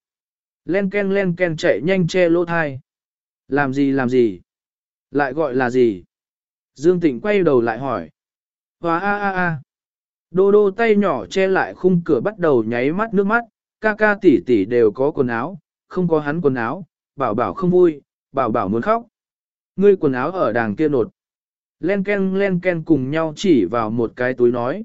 A: Len ken len ken chạy nhanh che lỗ thai. Làm gì làm gì? Lại gọi là gì? Dương Tịnh quay đầu lại hỏi. Hóa a a a. Đô đô tay nhỏ che lại khung cửa bắt đầu nháy mắt nước mắt, ca ca tỷ tỷ đều có quần áo, không có hắn quần áo, bảo bảo không vui, bảo bảo muốn khóc. Ngươi quần áo ở đàng kia nột. Len ken len ken cùng nhau chỉ vào một cái túi nói.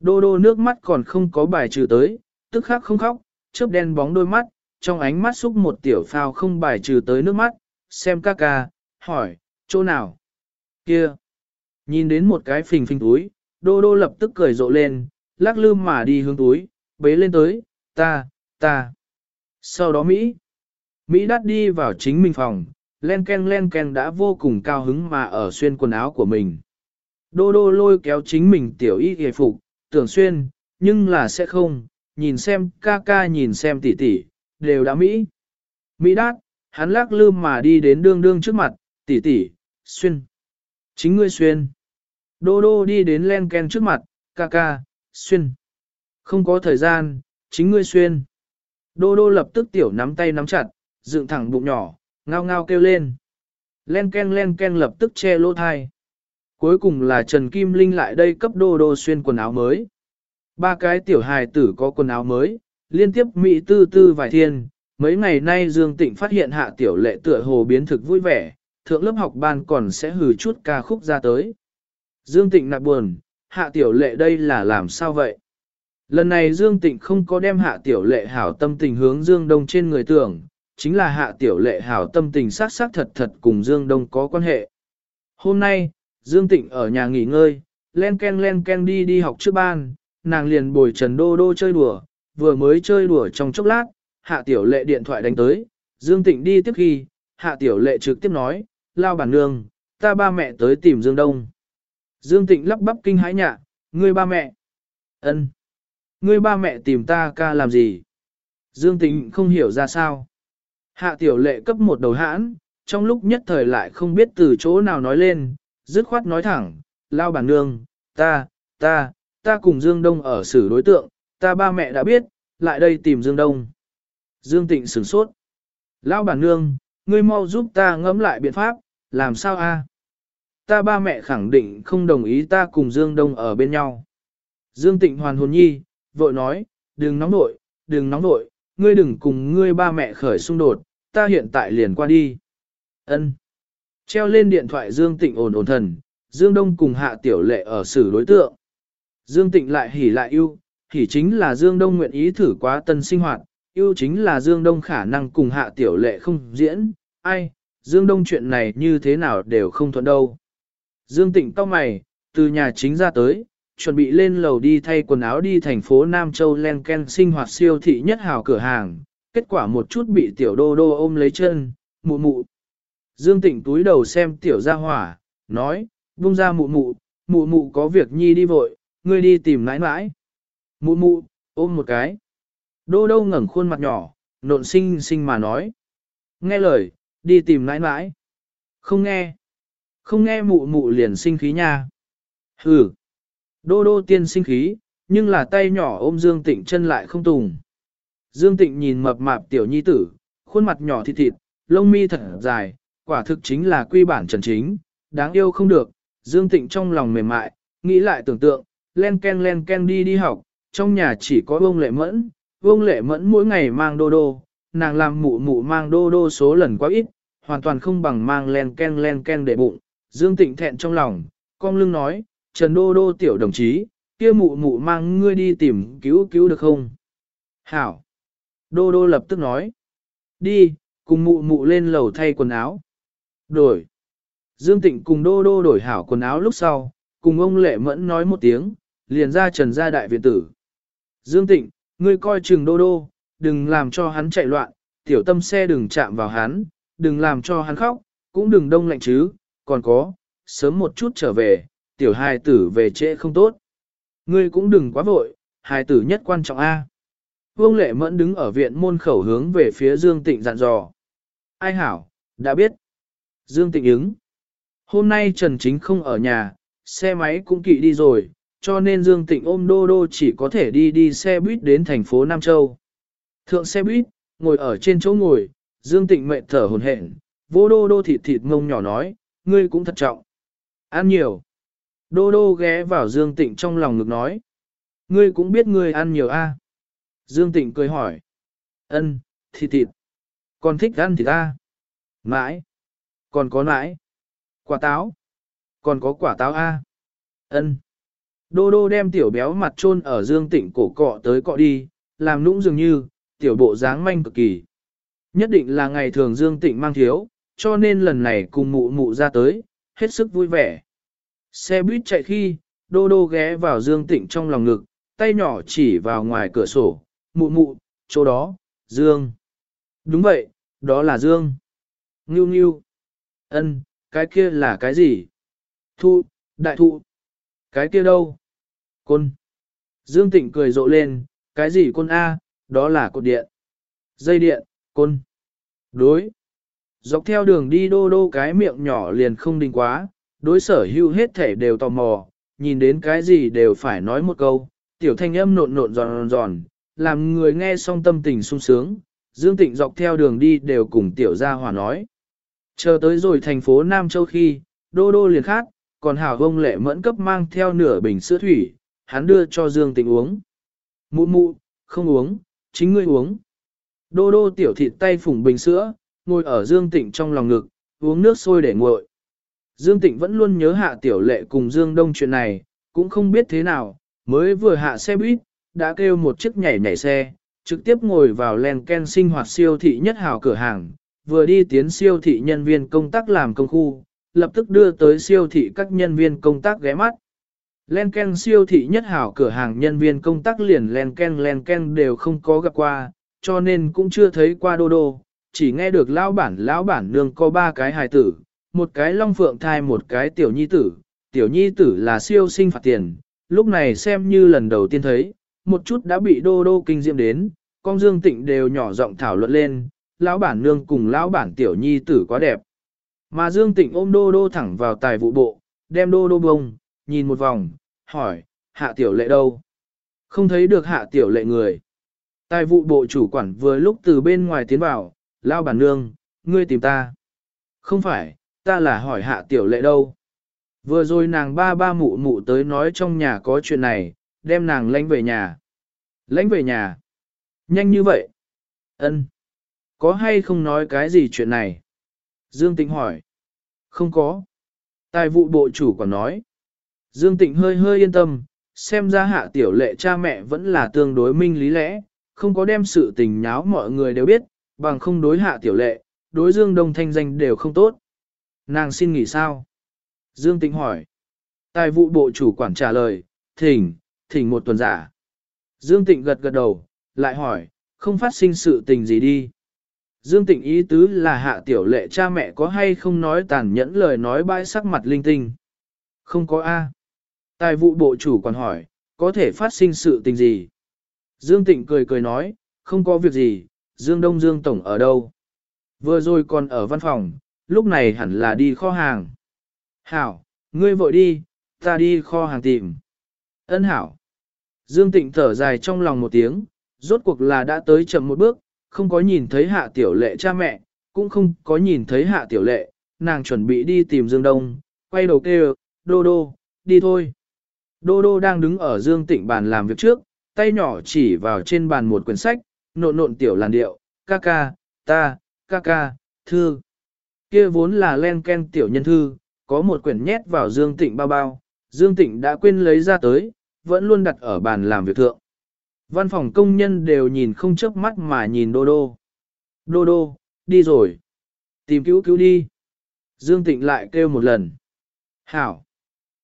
A: Đô đô nước mắt còn không có bài trừ tới, tức khắc không khóc, chớp đen bóng đôi mắt, trong ánh mắt xúc một tiểu phao không bài trừ tới nước mắt, xem ca ca, hỏi, chỗ nào? Kia! Nhìn đến một cái phình phình túi, đô đô lập tức cười rộ lên, lắc lư mà đi hướng túi, bế lên tới, ta, ta. Sau đó Mỹ, Mỹ đắt đi vào chính mình phòng, len ken len ken đã vô cùng cao hứng mà ở xuyên quần áo của mình. Đô đô lôi kéo chính mình tiểu y hề phục, tưởng xuyên, nhưng là sẽ không, nhìn xem ca ca nhìn xem tỷ tỷ, đều đã Mỹ. Mỹ đát, hắn lắc lư mà đi đến đương đương trước mặt, tỷ tỷ, xuyên. Chính ngươi xuyên. Đô đô đi đến len ken trước mặt, ca ca, xuyên. Không có thời gian, chính ngươi xuyên. Đô đô lập tức tiểu nắm tay nắm chặt, dựng thẳng bụng nhỏ, ngao ngao kêu lên. Len ken len ken lập tức che lỗ thai. Cuối cùng là Trần Kim Linh lại đây cấp đô đô xuyên quần áo mới. Ba cái tiểu hài tử có quần áo mới, liên tiếp mỹ tư tư vài thiên. Mấy ngày nay Dương Tịnh phát hiện hạ tiểu lệ tựa hồ biến thực vui vẻ, thượng lớp học ban còn sẽ hừ chút ca khúc ra tới. Dương Tịnh nạc buồn, hạ tiểu lệ đây là làm sao vậy? Lần này Dương Tịnh không có đem hạ tiểu lệ hảo tâm tình hướng Dương Đông trên người tưởng, chính là hạ tiểu lệ hảo tâm tình sát sát thật thật cùng Dương Đông có quan hệ. Hôm nay, Dương Tịnh ở nhà nghỉ ngơi, len ken len ken đi đi học trước ban, nàng liền bồi Trần Đô Đô chơi đùa, vừa mới chơi đùa trong chốc lát, hạ tiểu lệ điện thoại đánh tới, Dương Tịnh đi tiếp khi, hạ tiểu lệ trực tiếp nói, lao bản nương, ta ba mẹ tới tìm Dương Đông. Dương Tịnh lắp bắp kinh hãi nhạ, ngươi ba mẹ. ân, Ngươi ba mẹ tìm ta ca làm gì? Dương Tịnh không hiểu ra sao. Hạ tiểu lệ cấp một đầu hãn, trong lúc nhất thời lại không biết từ chỗ nào nói lên, dứt khoát nói thẳng, lao bản nương, ta, ta, ta cùng Dương Đông ở xử đối tượng, ta ba mẹ đã biết, lại đây tìm Dương Đông. Dương Tịnh sửng sốt. Lão bản nương, ngươi mau giúp ta ngẫm lại biện pháp, làm sao a? Ta ba mẹ khẳng định không đồng ý ta cùng Dương Đông ở bên nhau. Dương Tịnh hoàn hồn nhi, vội nói, đừng nóng nội, đừng nóng nội, ngươi đừng cùng ngươi ba mẹ khởi xung đột, ta hiện tại liền qua đi. Ân. Treo lên điện thoại Dương Tịnh ổn ổn thần, Dương Đông cùng hạ tiểu lệ ở xử đối tượng. Dương Tịnh lại hỉ lại yêu, hỉ chính là Dương Đông nguyện ý thử quá tân sinh hoạt, yêu chính là Dương Đông khả năng cùng hạ tiểu lệ không diễn, ai, Dương Đông chuyện này như thế nào đều không thuận đâu. Dương Tịnh cao mày, từ nhà chính ra tới, chuẩn bị lên lầu đi thay quần áo đi thành phố Nam Châu Len Ken sinh hoạt siêu thị nhất hào cửa hàng, kết quả một chút bị tiểu đô đô ôm lấy chân, mụ mụ. Dương Tịnh túi đầu xem tiểu gia hỏa, nói, buông ra mụ mụ, mụ mụ có việc nhi đi vội, ngươi đi tìm nãi nãi. Mụ mụ, ôm một cái. Đô đô ngẩng khuôn mặt nhỏ, nộn sinh sinh mà nói. Nghe lời, đi tìm nãi nãi. Không nghe. Không nghe mụ mụ liền sinh khí nha. Hừ. Đô đô tiên sinh khí, nhưng là tay nhỏ ôm Dương Tịnh chân lại không tùng. Dương Tịnh nhìn mập mạp tiểu nhi tử, khuôn mặt nhỏ thịt thịt, lông mi thật dài, quả thực chính là quy bản trần chính, đáng yêu không được. Dương Tịnh trong lòng mềm mại, nghĩ lại tưởng tượng, len ken len ken đi đi học, trong nhà chỉ có Vương lệ mẫn, Vương lệ mẫn mỗi ngày mang đô đô, nàng làm mụ mụ mang đô đô số lần quá ít, hoàn toàn không bằng mang len ken len ken để bụng, Dương Tịnh thẹn trong lòng, con lưng nói, Trần Đô Đô tiểu đồng chí, kia mụ mụ mang ngươi đi tìm cứu cứu được không? Hảo! Đô Đô lập tức nói, đi, cùng mụ mụ lên lầu thay quần áo. Đổi! Dương Tịnh cùng Đô Đô đổi hảo quần áo lúc sau, cùng ông Lệ Mẫn nói một tiếng, liền ra trần gia đại viện tử. Dương Tịnh, ngươi coi chừng Đô Đô, đừng làm cho hắn chạy loạn, tiểu tâm xe đừng chạm vào hắn, đừng làm cho hắn khóc, cũng đừng đông lạnh chứ, còn có, sớm một chút trở về, tiểu hài tử về trễ không tốt. Ngươi cũng đừng quá vội, hài tử nhất quan trọng A. Vương Lệ Mẫn đứng ở viện môn khẩu hướng về phía Dương Tịnh dặn dò. Ai hảo, đã biết. Dương Tịnh ứng. Hôm nay Trần Chính không ở nhà, xe máy cũng kỵ đi rồi, cho nên Dương Tịnh ôm Đô Đô chỉ có thể đi đi xe buýt đến thành phố Nam Châu. Thượng xe buýt, ngồi ở trên chỗ ngồi, Dương Tịnh mệt thở hồn hển, vô Đô Đô thịt thịt ngông nhỏ nói, ngươi cũng thật trọng. Ăn nhiều. Đô Đô ghé vào Dương Tịnh trong lòng ngực nói. Ngươi cũng biết ngươi ăn nhiều a. Dương Tịnh cười hỏi. Ân, thịt thịt. Còn thích ăn thịt ta. Mãi. Còn có nãi. Quả táo. Còn có quả táo A. ân Đô đô đem tiểu béo mặt chôn ở dương tịnh cổ cọ tới cọ đi, làm nũng dường như, tiểu bộ dáng manh cực kỳ. Nhất định là ngày thường dương tịnh mang thiếu, cho nên lần này cùng mụ mụ ra tới, hết sức vui vẻ. Xe buýt chạy khi, đô đô ghé vào dương tịnh trong lòng ngực, tay nhỏ chỉ vào ngoài cửa sổ, mụ mụ, chỗ đó, dương. Đúng vậy, đó là dương. Ngưu ngưu. ân cái kia là cái gì? Thu, đại thụ. Cái kia đâu? Côn. Dương Tịnh cười rộ lên, cái gì côn A, đó là cột điện. Dây điện, côn. Đối. Dọc theo đường đi đô đô cái miệng nhỏ liền không đình quá, đối sở hữu hết thể đều tò mò, nhìn đến cái gì đều phải nói một câu, tiểu thanh âm nộn nộn giòn giòn, làm người nghe xong tâm tình sung sướng, Dương Tịnh dọc theo đường đi đều cùng tiểu gia hòa nói. Chờ tới rồi thành phố Nam Châu khi, đô đô liền khát, còn hảo vông lệ mẫn cấp mang theo nửa bình sữa thủy, hắn đưa cho Dương Tịnh uống. Mụ mụ, không uống, chính ngươi uống. Đô đô tiểu thịt tay phủng bình sữa, ngồi ở Dương Tịnh trong lòng ngực, uống nước sôi để nguội. Dương Tịnh vẫn luôn nhớ hạ tiểu lệ cùng Dương Đông chuyện này, cũng không biết thế nào, mới vừa hạ xe buýt, đã kêu một chiếc nhảy nhảy xe, trực tiếp ngồi vào len ken sinh hoạt siêu thị nhất hào cửa hàng, vừa đi tiến siêu thị nhân viên công tác làm công khu, lập tức đưa tới siêu thị các nhân viên công tác ghé mắt. Len Ken siêu thị nhất hảo cửa hàng nhân viên công tác liền Len Ken Len Ken đều không có gặp qua, cho nên cũng chưa thấy qua đô đô, chỉ nghe được lão bản lão bản nương có ba cái hài tử, một cái long phượng thai một cái tiểu nhi tử, tiểu nhi tử là siêu sinh phạt tiền, lúc này xem như lần đầu tiên thấy, một chút đã bị đô đô kinh diệm đến, con Dương Tịnh đều nhỏ giọng thảo luận lên, lão bản nương cùng lão bản tiểu nhi tử quá đẹp. Mà Dương Tịnh ôm đô đô thẳng vào tài vụ bộ, đem đô đô bông, nhìn một vòng, hỏi, hạ tiểu lệ đâu? Không thấy được hạ tiểu lệ người. Tài vụ bộ chủ quản vừa lúc từ bên ngoài tiến vào, lao bản nương, ngươi tìm ta. Không phải, ta là hỏi hạ tiểu lệ đâu. Vừa rồi nàng ba ba mụ mụ tới nói trong nhà có chuyện này, đem nàng lãnh về nhà. Lãnh về nhà. Nhanh như vậy. Ân. Có hay không nói cái gì chuyện này? Dương Tịnh hỏi. Không có. Tài vụ bộ chủ còn nói. Dương Tịnh hơi hơi yên tâm, xem ra hạ tiểu lệ cha mẹ vẫn là tương đối minh lý lẽ, không có đem sự tình nháo mọi người đều biết, bằng không đối hạ tiểu lệ, đối Dương Đông thanh danh đều không tốt. Nàng xin nghỉ sao? Dương Tịnh hỏi. Tài vụ bộ chủ quản trả lời, thỉnh, thỉnh một tuần giả. Dương Tịnh gật gật đầu, lại hỏi, không phát sinh sự tình gì đi. Dương Tịnh ý tứ là hạ tiểu lệ cha mẹ có hay không nói tàn nhẫn lời nói bãi sắc mặt linh tinh. Không có A. Tài vụ bộ chủ còn hỏi, có thể phát sinh sự tình gì? Dương Tịnh cười cười nói, không có việc gì, Dương Đông Dương Tổng ở đâu? Vừa rồi còn ở văn phòng, lúc này hẳn là đi kho hàng. Hảo, ngươi vội đi, ta đi kho hàng tìm. Ân hảo. Dương Tịnh thở dài trong lòng một tiếng, rốt cuộc là đã tới chậm một bước, không có nhìn thấy hạ tiểu lệ cha mẹ, cũng không có nhìn thấy hạ tiểu lệ, nàng chuẩn bị đi tìm Dương Đông, quay đầu kêu, đô đô, đi thôi. Đô đô đang đứng ở Dương Tịnh bàn làm việc trước, tay nhỏ chỉ vào trên bàn một quyển sách, nộn nộn tiểu làn điệu, ca ca, ta, ca ca, thư. Kia vốn là len ken tiểu nhân thư, có một quyển nhét vào Dương Tịnh bao bao, Dương Tịnh đã quên lấy ra tới, vẫn luôn đặt ở bàn làm việc thượng. Văn phòng công nhân đều nhìn không chớp mắt mà nhìn Đô Đô. Đô Đô, đi rồi. Tìm cứu cứu đi. Dương Tịnh lại kêu một lần. Hảo.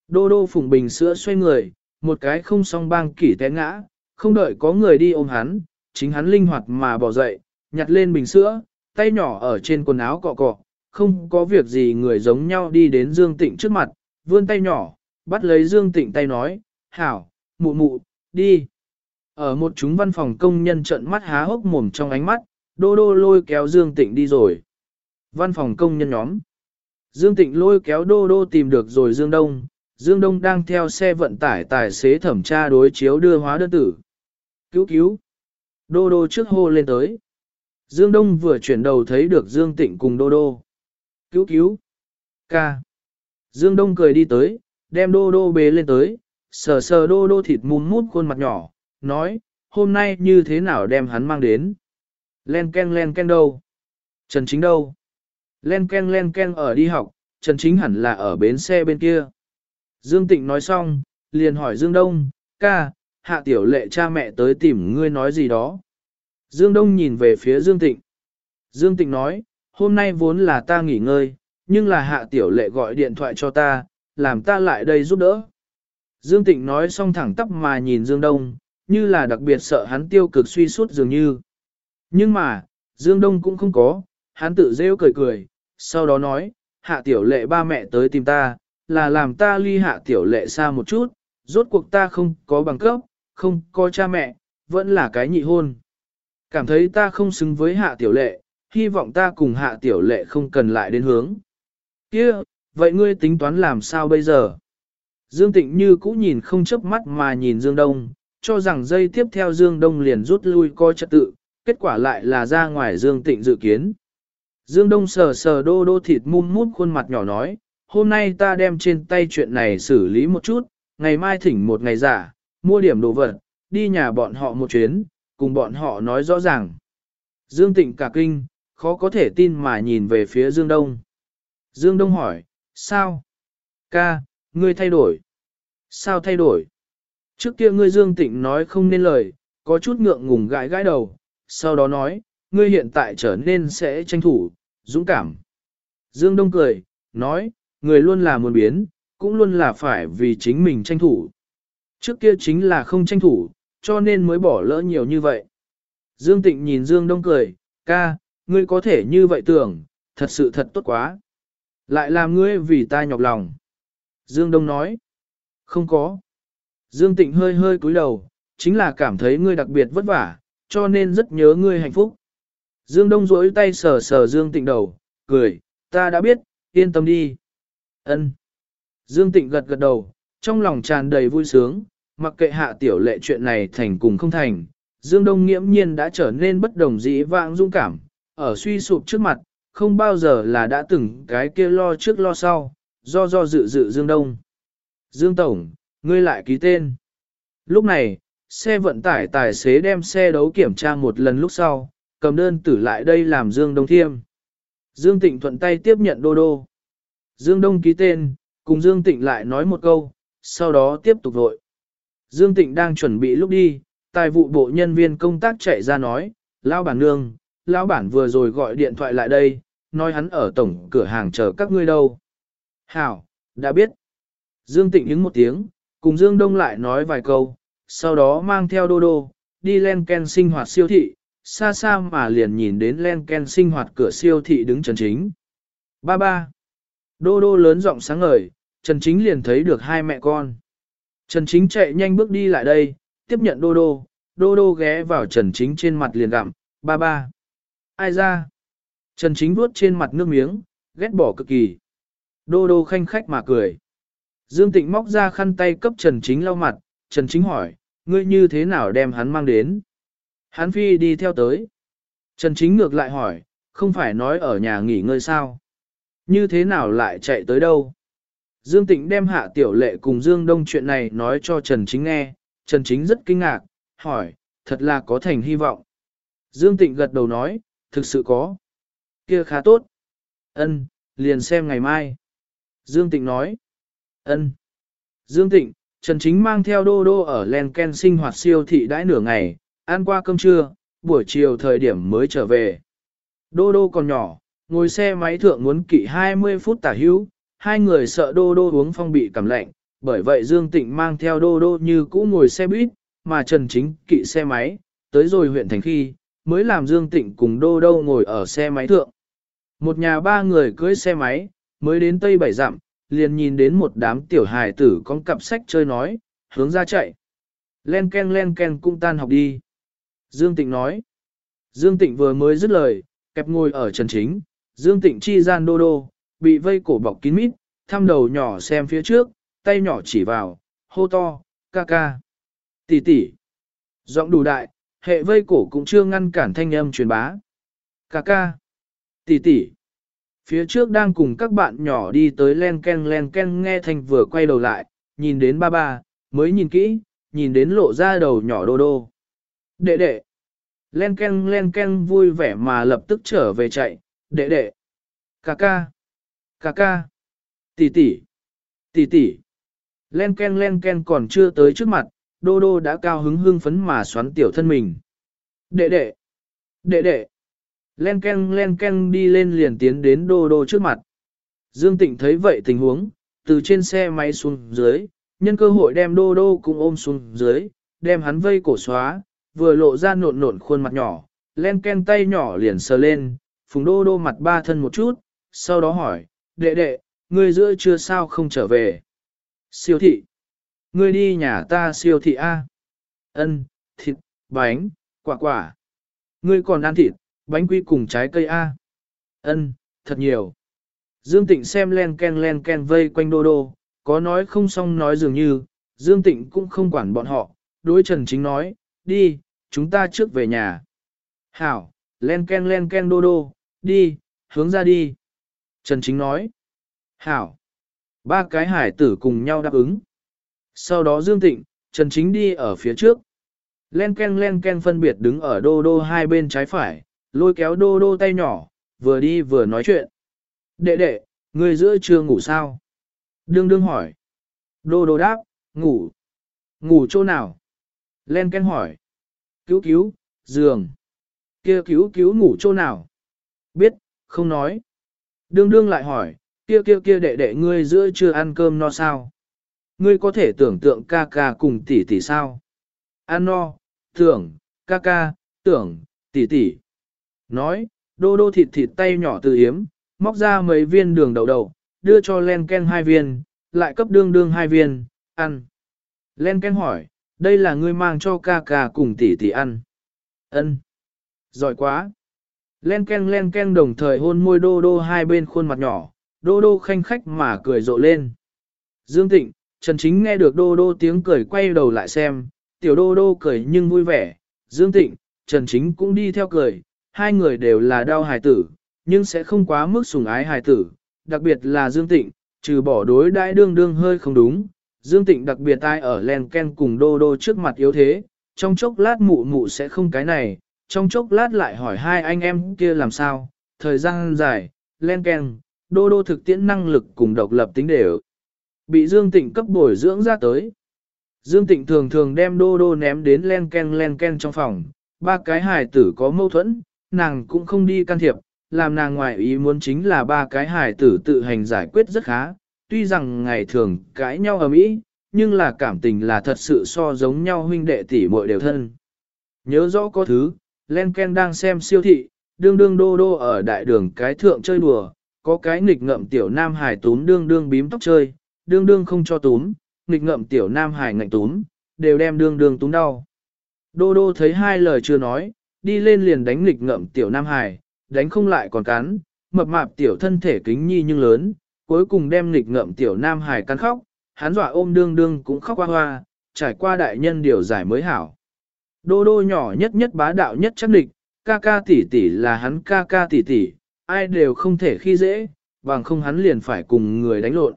A: Đô Đô phùng bình sữa xoay người, một cái không song bang kỷ té ngã, không đợi có người đi ôm hắn, chính hắn linh hoạt mà bỏ dậy, nhặt lên bình sữa, tay nhỏ ở trên quần áo cọ cọ, không có việc gì người giống nhau đi đến Dương Tịnh trước mặt, vươn tay nhỏ, bắt lấy Dương Tịnh tay nói, hảo, mụ mụ, đi. Ở một chúng văn phòng công nhân trợn mắt há hốc mồm trong ánh mắt, đô đô lôi kéo Dương Tịnh đi rồi. Văn phòng công nhân nhóm. Dương Tịnh lôi kéo đô đô tìm được rồi Dương Đông. Dương Đông đang theo xe vận tải tài xế thẩm tra đối chiếu đưa hóa đơn tử. Cứu cứu. Đô đô trước hô lên tới. Dương Đông vừa chuyển đầu thấy được Dương Tịnh cùng đô đô. Cứu cứu. Ca. Dương Đông cười đi tới, đem đô đô bế lên tới, sờ sờ đô đô thịt mùm mút khuôn mặt nhỏ, nói, hôm nay như thế nào đem hắn mang đến. Len ken len ken đâu? Trần Chính đâu? Len ken len ken ở đi học, Trần Chính hẳn là ở bến xe bên kia. Dương Tịnh nói xong, liền hỏi Dương Đông, ca, hạ tiểu lệ cha mẹ tới tìm ngươi nói gì đó. Dương Đông nhìn về phía Dương Tịnh. Dương Tịnh nói, hôm nay vốn là ta nghỉ ngơi, nhưng là hạ tiểu lệ gọi điện thoại cho ta, làm ta lại đây giúp đỡ. Dương Tịnh nói xong thẳng tắp mà nhìn Dương Đông, như là đặc biệt sợ hắn tiêu cực suy suốt dường như. Nhưng mà, Dương Đông cũng không có, hắn tự rêu cười cười, sau đó nói, hạ tiểu lệ ba mẹ tới tìm ta, là làm ta ly hạ tiểu lệ xa một chút, rốt cuộc ta không có bằng cấp, không có cha mẹ, vẫn là cái nhị hôn. Cảm thấy ta không xứng với hạ tiểu lệ, hy vọng ta cùng hạ tiểu lệ không cần lại đến hướng. kia vậy ngươi tính toán làm sao bây giờ? Dương Tịnh như cũ nhìn không chớp mắt mà nhìn Dương Đông, cho rằng dây tiếp theo Dương Đông liền rút lui coi trật tự, kết quả lại là ra ngoài Dương Tịnh dự kiến. Dương Đông sờ sờ đô đô thịt mum mút khuôn mặt nhỏ nói, hôm nay ta đem trên tay chuyện này xử lý một chút, ngày mai thỉnh một ngày giả, mua điểm đồ vật, đi nhà bọn họ một chuyến, cùng bọn họ nói rõ ràng. Dương Tịnh cả kinh, khó có thể tin mà nhìn về phía Dương Đông. Dương Đông hỏi, sao? Ca, ngươi thay đổi. Sao thay đổi? Trước kia ngươi Dương Tịnh nói không nên lời, có chút ngượng ngùng gãi gãi đầu, sau đó nói, ngươi hiện tại trở nên sẽ tranh thủ, dũng cảm. Dương Đông cười, nói, người luôn là muốn biến, cũng luôn là phải vì chính mình tranh thủ. Trước kia chính là không tranh thủ, cho nên mới bỏ lỡ nhiều như vậy. Dương Tịnh nhìn Dương Đông cười, ca, ngươi có thể như vậy tưởng, thật sự thật tốt quá. Lại làm ngươi vì ta nhọc lòng. Dương Đông nói, không có. Dương Tịnh hơi hơi cúi đầu, chính là cảm thấy ngươi đặc biệt vất vả, cho nên rất nhớ ngươi hạnh phúc. Dương Đông rỗi tay sờ sờ Dương Tịnh đầu, cười, ta đã biết, yên tâm đi. Ân. Dương Tịnh gật gật đầu, trong lòng tràn đầy vui sướng, mặc kệ hạ tiểu lệ chuyện này thành cùng không thành. Dương Đông nghiễm nhiên đã trở nên bất đồng dĩ vãng dung cảm, ở suy sụp trước mặt, không bao giờ là đã từng cái kia lo trước lo sau, do do dự dự Dương Đông. Dương Tổng, ngươi lại ký tên. Lúc này, xe vận tải tài xế đem xe đấu kiểm tra một lần lúc sau, cầm đơn tử lại đây làm Dương Đông thiêm. Dương Tịnh thuận tay tiếp nhận đô đô. Dương Đông ký tên, cùng Dương Tịnh lại nói một câu, sau đó tiếp tục vội. Dương Tịnh đang chuẩn bị lúc đi, tài vụ bộ nhân viên công tác chạy ra nói, Lão bản nương, Lão bản vừa rồi gọi điện thoại lại đây, nói hắn ở tổng cửa hàng chờ các ngươi đâu. Hảo, đã biết. Dương Tịnh ứng một tiếng, cùng Dương Đông lại nói vài câu, sau đó mang theo đô đô, đi len ken sinh hoạt siêu thị, xa xa mà liền nhìn đến len ken sinh hoạt cửa siêu thị đứng Trần Chính. Ba ba. Đô đô lớn giọng sáng ngời, Trần Chính liền thấy được hai mẹ con. Trần Chính chạy nhanh bước đi lại đây, tiếp nhận đô đô, đô đô ghé vào Trần Chính trên mặt liền gặm, ba ba. Ai ra? Trần Chính vuốt trên mặt nước miếng, ghét bỏ cực kỳ. Đô đô khanh khách mà cười. Dương Tịnh móc ra khăn tay cấp Trần Chính lau mặt, Trần Chính hỏi, ngươi như thế nào đem hắn mang đến? Hắn phi đi theo tới. Trần Chính ngược lại hỏi, không phải nói ở nhà nghỉ ngơi sao? Như thế nào lại chạy tới đâu? Dương Tịnh đem hạ tiểu lệ cùng Dương Đông chuyện này nói cho Trần Chính nghe, Trần Chính rất kinh ngạc, hỏi, thật là có thành hy vọng. Dương Tịnh gật đầu nói, thực sự có. Kia khá tốt. Ân, liền xem ngày mai. Dương Tịnh nói. ân. Dương Tịnh, Trần Chính mang theo đô đô ở Len Ken sinh hoạt siêu thị đãi nửa ngày, ăn qua cơm trưa, buổi chiều thời điểm mới trở về. Đô đô còn nhỏ, ngồi xe máy thượng muốn kỵ 20 phút tả hữu, hai người sợ đô đô uống phong bị cảm lạnh, bởi vậy Dương Tịnh mang theo đô đô như cũ ngồi xe buýt, mà Trần Chính kỵ xe máy, tới rồi huyện thành khi, mới làm Dương Tịnh cùng đô đô ngồi ở xe máy thượng. Một nhà ba người cưới xe máy, mới đến Tây Bảy Dặm, liền nhìn đến một đám tiểu hài tử con cặp sách chơi nói, hướng ra chạy. Len ken len ken cũng tan học đi. Dương Tịnh nói. Dương Tịnh vừa mới dứt lời, kẹp ngồi ở trần chính, Dương Tịnh chi gian đô đô, bị vây cổ bọc kín mít, thăm đầu nhỏ xem phía trước, tay nhỏ chỉ vào, hô to, ca ca. Tỷ tỷ. Giọng đủ đại, hệ vây cổ cũng chưa ngăn cản thanh âm truyền bá. Ca ca. Tỷ tỷ. Phía trước đang cùng các bạn nhỏ đi tới len ken len ken nghe thanh vừa quay đầu lại, nhìn đến ba ba, mới nhìn kỹ, nhìn đến lộ ra đầu nhỏ đô đô. Đệ đệ. Len ken len ken vui vẻ mà lập tức trở về chạy, đệ đệ. Cà ca. Cà ca. Tỷ tỷ. Tỷ tỷ. Len ken len ken còn chưa tới trước mặt, đô đô đã cao hứng hưng phấn mà xoắn tiểu thân mình. Đệ đệ. Đệ đệ. Len ken len ken đi lên liền tiến đến đô đô trước mặt. Dương Tịnh thấy vậy tình huống, từ trên xe máy xuống dưới, nhân cơ hội đem đô đô cũng ôm xuống dưới, đem hắn vây cổ xóa, vừa lộ ra nộn nộn khuôn mặt nhỏ, len ken tay nhỏ liền sờ lên, phùng đô đô mặt ba thân một chút, sau đó hỏi, đệ đệ, ngươi giữa trưa sao không trở về? Siêu thị. Ngươi đi nhà ta siêu thị A. Ân, thịt, bánh, quả quả. Ngươi còn ăn thịt, bánh quy cùng trái cây A. Ân, thật nhiều. Dương Tịnh xem len ken len ken vây quanh đô đô, có nói không xong nói dường như, Dương Tịnh cũng không quản bọn họ, đối Trần Chính nói, đi, chúng ta trước về nhà. Hảo, len ken len ken đô đô, đi, hướng ra đi. Trần Chính nói, Hảo. Ba cái hải tử cùng nhau đáp ứng. Sau đó Dương Tịnh, Trần Chính đi ở phía trước. Len ken len ken phân biệt đứng ở đô đô hai bên trái phải, lôi kéo đô đô tay nhỏ, vừa đi vừa nói chuyện. Đệ đệ, người giữa trưa ngủ sao? Đương đương hỏi. Đô đô đáp, ngủ. Ngủ chỗ nào? Len ken hỏi. Cứu cứu, giường. Kia cứu cứu ngủ chỗ nào? Biết, không nói. Đương đương lại hỏi, kia kia kia đệ đệ ngươi giữa chưa ăn cơm no sao? Ngươi có thể tưởng tượng ca ca cùng tỷ tỷ sao? Ăn no, tưởng, ca ca, tưởng, tỷ tỷ. Nói, đô đô thịt thịt tay nhỏ từ hiếm móc ra mấy viên đường đầu đầu, đưa cho Len Ken hai viên, lại cấp đương đương hai viên, ăn. Len Ken hỏi, đây là ngươi mang cho ca ca cùng tỷ tỷ ăn. Ân, Giỏi quá. Len Ken Len Ken đồng thời hôn môi đô đô hai bên khuôn mặt nhỏ, đô đô khanh khách mà cười rộ lên. Dương Tịnh, Trần Chính nghe được đô đô tiếng cười quay đầu lại xem, tiểu đô đô cười nhưng vui vẻ. Dương Tịnh, Trần Chính cũng đi theo cười, hai người đều là đau hài tử, nhưng sẽ không quá mức sủng ái hài tử, đặc biệt là Dương Tịnh, trừ bỏ đối đãi đương đương hơi không đúng. Dương Tịnh đặc biệt ai ở len ken cùng đô đô trước mặt yếu thế, trong chốc lát mụ mụ sẽ không cái này, trong chốc lát lại hỏi hai anh em kia làm sao, thời gian dài, len ken, đô đô thực tiễn năng lực cùng độc lập tính đều. Bị Dương Tịnh cấp bồi dưỡng ra tới. Dương Tịnh thường thường đem đô đô ném đến len ken len ken trong phòng, ba cái hài tử có mâu thuẫn, nàng cũng không đi can thiệp, làm nàng ngoại ý muốn chính là ba cái hài tử tự hành giải quyết rất khá, tuy rằng ngày thường cãi nhau ở mỹ, nhưng là cảm tình là thật sự so giống nhau huynh đệ tỷ muội đều thân. Nhớ rõ có thứ, Len Ken đang xem siêu thị, đương đương đô đô ở đại đường cái thượng chơi đùa, có cái nghịch ngậm tiểu nam hải túm đương đương bím tóc chơi, đương đương không cho túm, nghịch ngậm tiểu nam hải ngạnh túm, đều đem đương đương túm đau. Đô đô thấy hai lời chưa nói, đi lên liền đánh nghịch ngậm tiểu nam hải, đánh không lại còn cắn, mập mạp tiểu thân thể kính nhi nhưng lớn, cuối cùng đem nghịch ngậm tiểu nam hải cắn khóc, hắn dọa ôm đương đương cũng khóc hoa hoa, trải qua đại nhân điều giải mới hảo. Đô đô nhỏ nhất nhất bá đạo nhất chắc địch, ca ca tỷ tỷ là hắn ca ca tỷ tỷ, ai đều không thể khi dễ, bằng không hắn liền phải cùng người đánh lộn.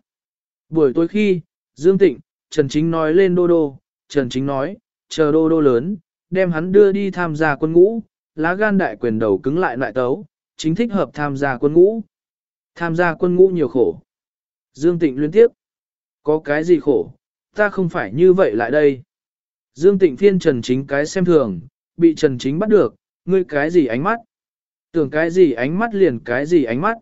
A: Buổi tối khi, Dương Tịnh, Trần Chính nói lên đô đô, Trần Chính nói, chờ đô đô lớn, đem hắn đưa đi tham gia quân ngũ, lá gan đại quyền đầu cứng lại lại tấu, chính thích hợp tham gia quân ngũ. Tham gia quân ngũ nhiều khổ. Dương Tịnh liên tiếp. Có cái gì khổ, ta không phải như vậy lại đây. Dương Tịnh phiên Trần Chính cái xem thường, bị Trần Chính bắt được, ngươi cái gì ánh mắt? Tưởng cái gì ánh mắt liền cái gì ánh mắt?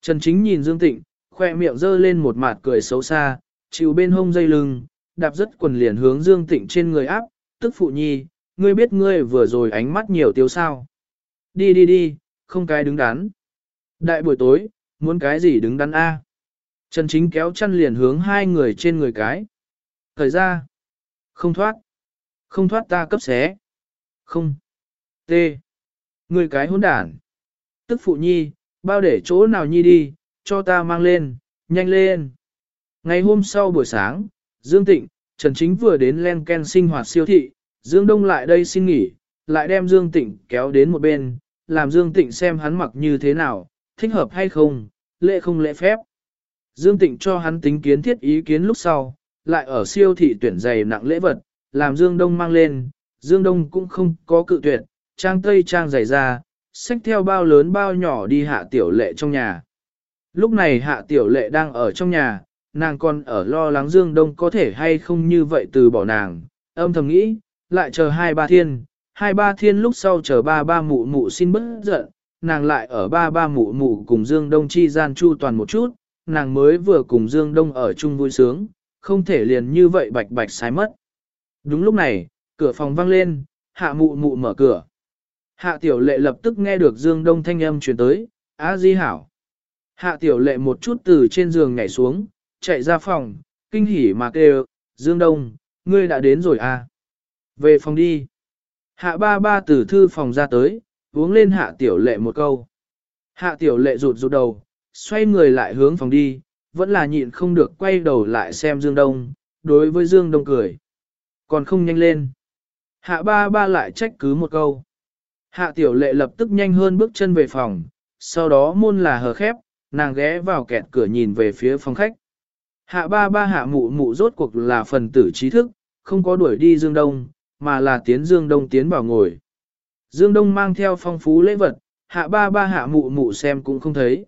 A: Trần Chính nhìn Dương Tịnh, khoe miệng dơ lên một mặt cười xấu xa, chịu bên hông dây lưng, đạp rất quần liền hướng Dương Tịnh trên người áp, tức phụ nhi, ngươi biết ngươi vừa rồi ánh mắt nhiều tiêu sao. Đi đi đi, không cái đứng đắn. Đại buổi tối, muốn cái gì đứng đắn A. Trần Chính kéo chăn liền hướng hai người trên người cái. Thời ra, không thoát, không thoát ta cấp xé. Không. T. Người cái hỗn đản. Tức phụ nhi, bao để chỗ nào nhi đi, cho ta mang lên, nhanh lên. Ngày hôm sau buổi sáng, Dương Tịnh, Trần Chính vừa đến len ken sinh hoạt siêu thị, Dương Đông lại đây xin nghỉ, lại đem Dương Tịnh kéo đến một bên, làm Dương Tịnh xem hắn mặc như thế nào, thích hợp hay không, lệ không lễ phép. Dương Tịnh cho hắn tính kiến thiết ý kiến lúc sau, lại ở siêu thị tuyển giày nặng lễ vật, làm Dương Đông mang lên, Dương Đông cũng không có cự tuyệt, trang tây trang giày ra, xách theo bao lớn bao nhỏ đi hạ tiểu lệ trong nhà. Lúc này hạ tiểu lệ đang ở trong nhà, nàng còn ở lo lắng Dương Đông có thể hay không như vậy từ bỏ nàng, âm thầm nghĩ, lại chờ hai ba thiên, hai ba thiên lúc sau chờ ba ba mụ mụ xin bớt giận, nàng lại ở ba ba mụ mụ cùng Dương Đông chi gian chu toàn một chút, nàng mới vừa cùng Dương Đông ở chung vui sướng, không thể liền như vậy bạch bạch sai mất. Đúng lúc này, cửa phòng vang lên, hạ mụ mụ mở cửa. Hạ tiểu lệ lập tức nghe được Dương Đông thanh âm truyền tới, á di hảo. Hạ tiểu lệ một chút từ trên giường nhảy xuống, chạy ra phòng, kinh hỉ mà kêu, Dương Đông, ngươi đã đến rồi à. Về phòng đi. Hạ ba ba từ thư phòng ra tới, uống lên hạ tiểu lệ một câu. Hạ tiểu lệ rụt rụt đầu, xoay người lại hướng phòng đi, vẫn là nhịn không được quay đầu lại xem Dương Đông, đối với Dương Đông cười. Còn không nhanh lên. Hạ ba ba lại trách cứ một câu. Hạ tiểu lệ lập tức nhanh hơn bước chân về phòng, sau đó môn là hờ khép, nàng ghé vào kẹt cửa nhìn về phía phòng khách. Hạ ba ba hạ mụ mụ rốt cuộc là phần tử trí thức, không có đuổi đi Dương Đông, mà là tiến Dương Đông tiến vào ngồi. Dương Đông mang theo phong phú lễ vật, hạ ba ba hạ mụ mụ xem cũng không thấy.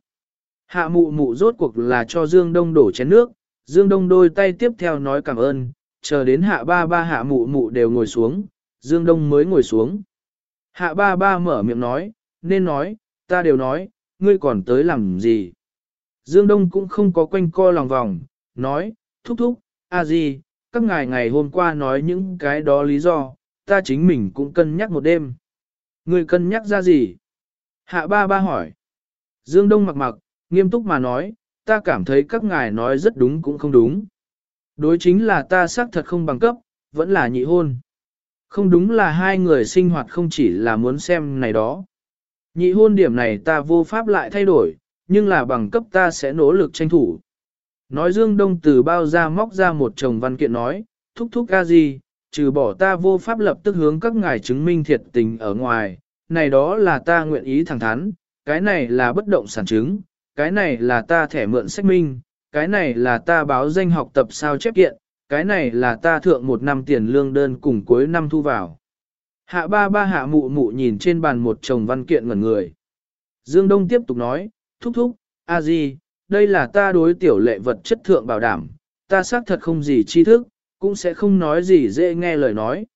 A: Hạ mụ mụ rốt cuộc là cho Dương Đông đổ chén nước, Dương Đông đôi tay tiếp theo nói cảm ơn, chờ đến hạ ba ba hạ mụ mụ đều ngồi xuống, Dương Đông mới ngồi xuống. Hạ ba ba mở miệng nói, nên nói, ta đều nói, ngươi còn tới làm gì. Dương Đông cũng không có quanh co lòng vòng, nói, thúc thúc, a gì, các ngài ngày hôm qua nói những cái đó lý do, ta chính mình cũng cân nhắc một đêm. Ngươi cân nhắc ra gì? Hạ ba ba hỏi. Dương Đông mặc mặc, nghiêm túc mà nói, ta cảm thấy các ngài nói rất đúng cũng không đúng. Đối chính là ta xác thật không bằng cấp, vẫn là nhị hôn. Không đúng là hai người sinh hoạt không chỉ là muốn xem này đó. Nhị hôn điểm này ta vô pháp lại thay đổi, nhưng là bằng cấp ta sẽ nỗ lực tranh thủ. Nói Dương Đông từ bao ra móc ra một chồng văn kiện nói, thúc thúc ca gì, trừ bỏ ta vô pháp lập tức hướng các ngài chứng minh thiệt tình ở ngoài, này đó là ta nguyện ý thẳng thắn, cái này là bất động sản chứng, cái này là ta thẻ mượn sách minh, cái này là ta báo danh học tập sao chép kiện, cái này là ta thượng một năm tiền lương đơn cùng cuối năm thu vào. Hạ ba ba hạ mụ mụ nhìn trên bàn một chồng văn kiện ngẩn người. Dương Đông tiếp tục nói, thúc thúc, a di, đây là ta đối tiểu lệ vật chất thượng bảo đảm, ta xác thật không gì tri thức, cũng sẽ không nói gì dễ nghe lời nói.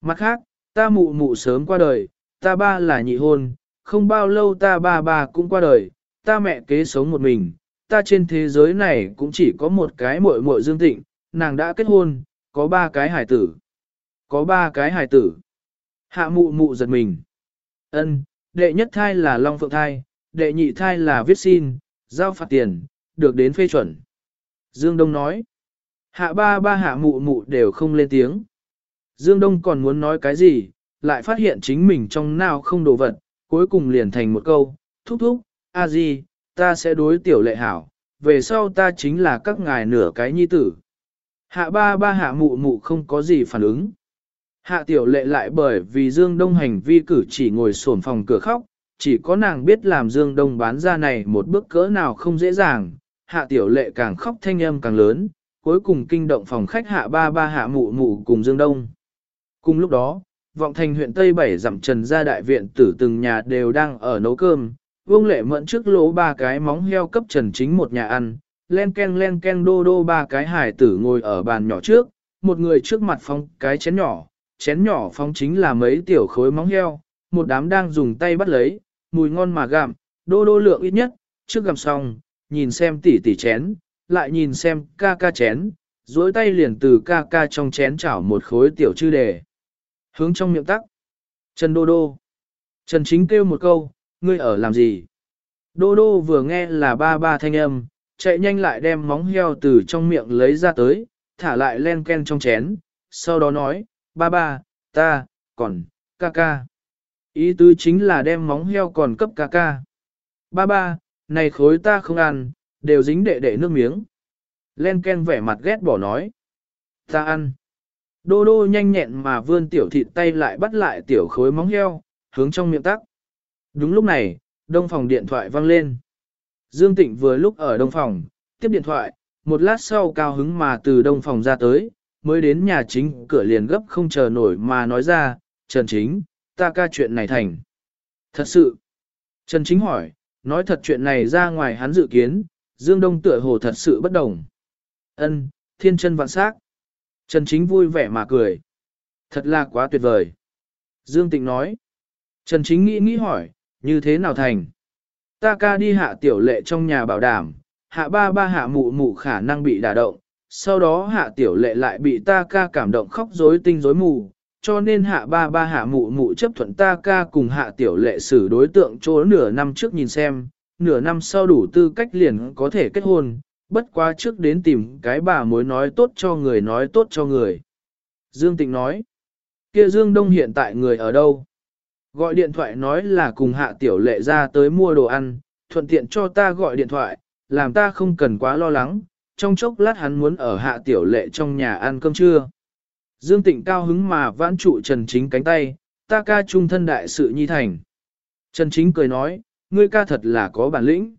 A: Mặt khác, ta mụ mụ sớm qua đời, ta ba là nhị hôn, không bao lâu ta ba ba cũng qua đời, ta mẹ kế sống một mình, ta trên thế giới này cũng chỉ có một cái muội muội dương tịnh, nàng đã kết hôn, có ba cái hải tử. Có ba cái hải tử. Hạ mụ mụ giật mình. ân đệ nhất thai là Long Phượng thai, đệ nhị thai là viết xin, giao phạt tiền, được đến phê chuẩn. Dương Đông nói. Hạ ba ba hạ mụ mụ đều không lên tiếng. Dương Đông còn muốn nói cái gì, lại phát hiện chính mình trong nào không đồ vật, cuối cùng liền thành một câu, thúc thúc, a gì? Ta sẽ đối tiểu lệ hảo, về sau ta chính là các ngài nửa cái nhi tử. Hạ ba ba hạ mụ mụ không có gì phản ứng. Hạ tiểu lệ lại bởi vì Dương Đông hành vi cử chỉ ngồi sổn phòng cửa khóc, chỉ có nàng biết làm Dương Đông bán ra này một bước cỡ nào không dễ dàng, hạ tiểu lệ càng khóc thanh âm càng lớn, cuối cùng kinh động phòng khách hạ ba ba hạ mụ mụ cùng Dương Đông. Cùng lúc đó, vọng thành huyện Tây Bảy dặm trần ra đại viện tử từng nhà đều đang ở nấu cơm, vương lệ mẫn trước lỗ ba cái móng heo cấp trần chính một nhà ăn, len ken len ken đô đô ba cái hải tử ngồi ở bàn nhỏ trước, một người trước mặt phong cái chén nhỏ, chén nhỏ phong chính là mấy tiểu khối móng heo, một đám đang dùng tay bắt lấy, mùi ngon mà gặm, đô đô lượng ít nhất, trước gặm xong, nhìn xem tỉ tỉ chén, lại nhìn xem ca ca chén, duỗi tay liền từ ca ca trong chén chảo một khối tiểu chư đề. Hướng trong miệng tắc. Trần Đô Đô. Trần Chính kêu một câu, ngươi ở làm gì? Đô Đô vừa nghe là ba ba thanh âm, chạy nhanh lại đem móng heo từ trong miệng lấy ra tới, thả lại len ken trong chén, sau đó nói, ba ba, ta, còn, ca ca. Ý tứ chính là đem móng heo còn cấp ca ca. Ba ba, này khối ta không ăn, đều dính đệ đệ nước miếng. Len ken vẻ mặt ghét bỏ nói. Ta ăn. Đô đô nhanh nhẹn mà vươn tiểu thịt tay lại bắt lại tiểu khối móng heo, hướng trong miệng tắc. Đúng lúc này, đông phòng điện thoại vang lên. Dương Tịnh vừa lúc ở đông phòng, tiếp điện thoại, một lát sau cao hứng mà từ đông phòng ra tới, mới đến nhà chính cửa liền gấp không chờ nổi mà nói ra, Trần Chính, ta ca chuyện này thành. Thật sự, Trần Chính hỏi, nói thật chuyện này ra ngoài hắn dự kiến, Dương Đông tựa hồ thật sự bất đồng. Ân, thiên chân vạn sắc. Trần Chính vui vẻ mà cười. Thật là quá tuyệt vời. Dương Tịnh nói. Trần Chính nghĩ nghĩ hỏi, như thế nào thành? Ta ca đi hạ tiểu lệ trong nhà bảo đảm, hạ ba ba hạ mụ mụ khả năng bị đả động, sau đó hạ tiểu lệ lại bị ta ca cảm động khóc rối tinh rối mù, cho nên hạ ba ba hạ mụ mụ chấp thuận ta ca cùng hạ tiểu lệ xử đối tượng chỗ nửa năm trước nhìn xem, nửa năm sau đủ tư cách liền có thể kết hôn, bất quá trước đến tìm cái bà mối nói tốt cho người nói tốt cho người. Dương Tịnh nói, kia Dương Đông hiện tại người ở đâu? Gọi điện thoại nói là cùng hạ tiểu lệ ra tới mua đồ ăn, thuận tiện cho ta gọi điện thoại, làm ta không cần quá lo lắng, trong chốc lát hắn muốn ở hạ tiểu lệ trong nhà ăn cơm trưa. Dương Tịnh cao hứng mà vãn trụ Trần Chính cánh tay, ta ca trung thân đại sự nhi thành. Trần Chính cười nói, ngươi ca thật là có bản lĩnh.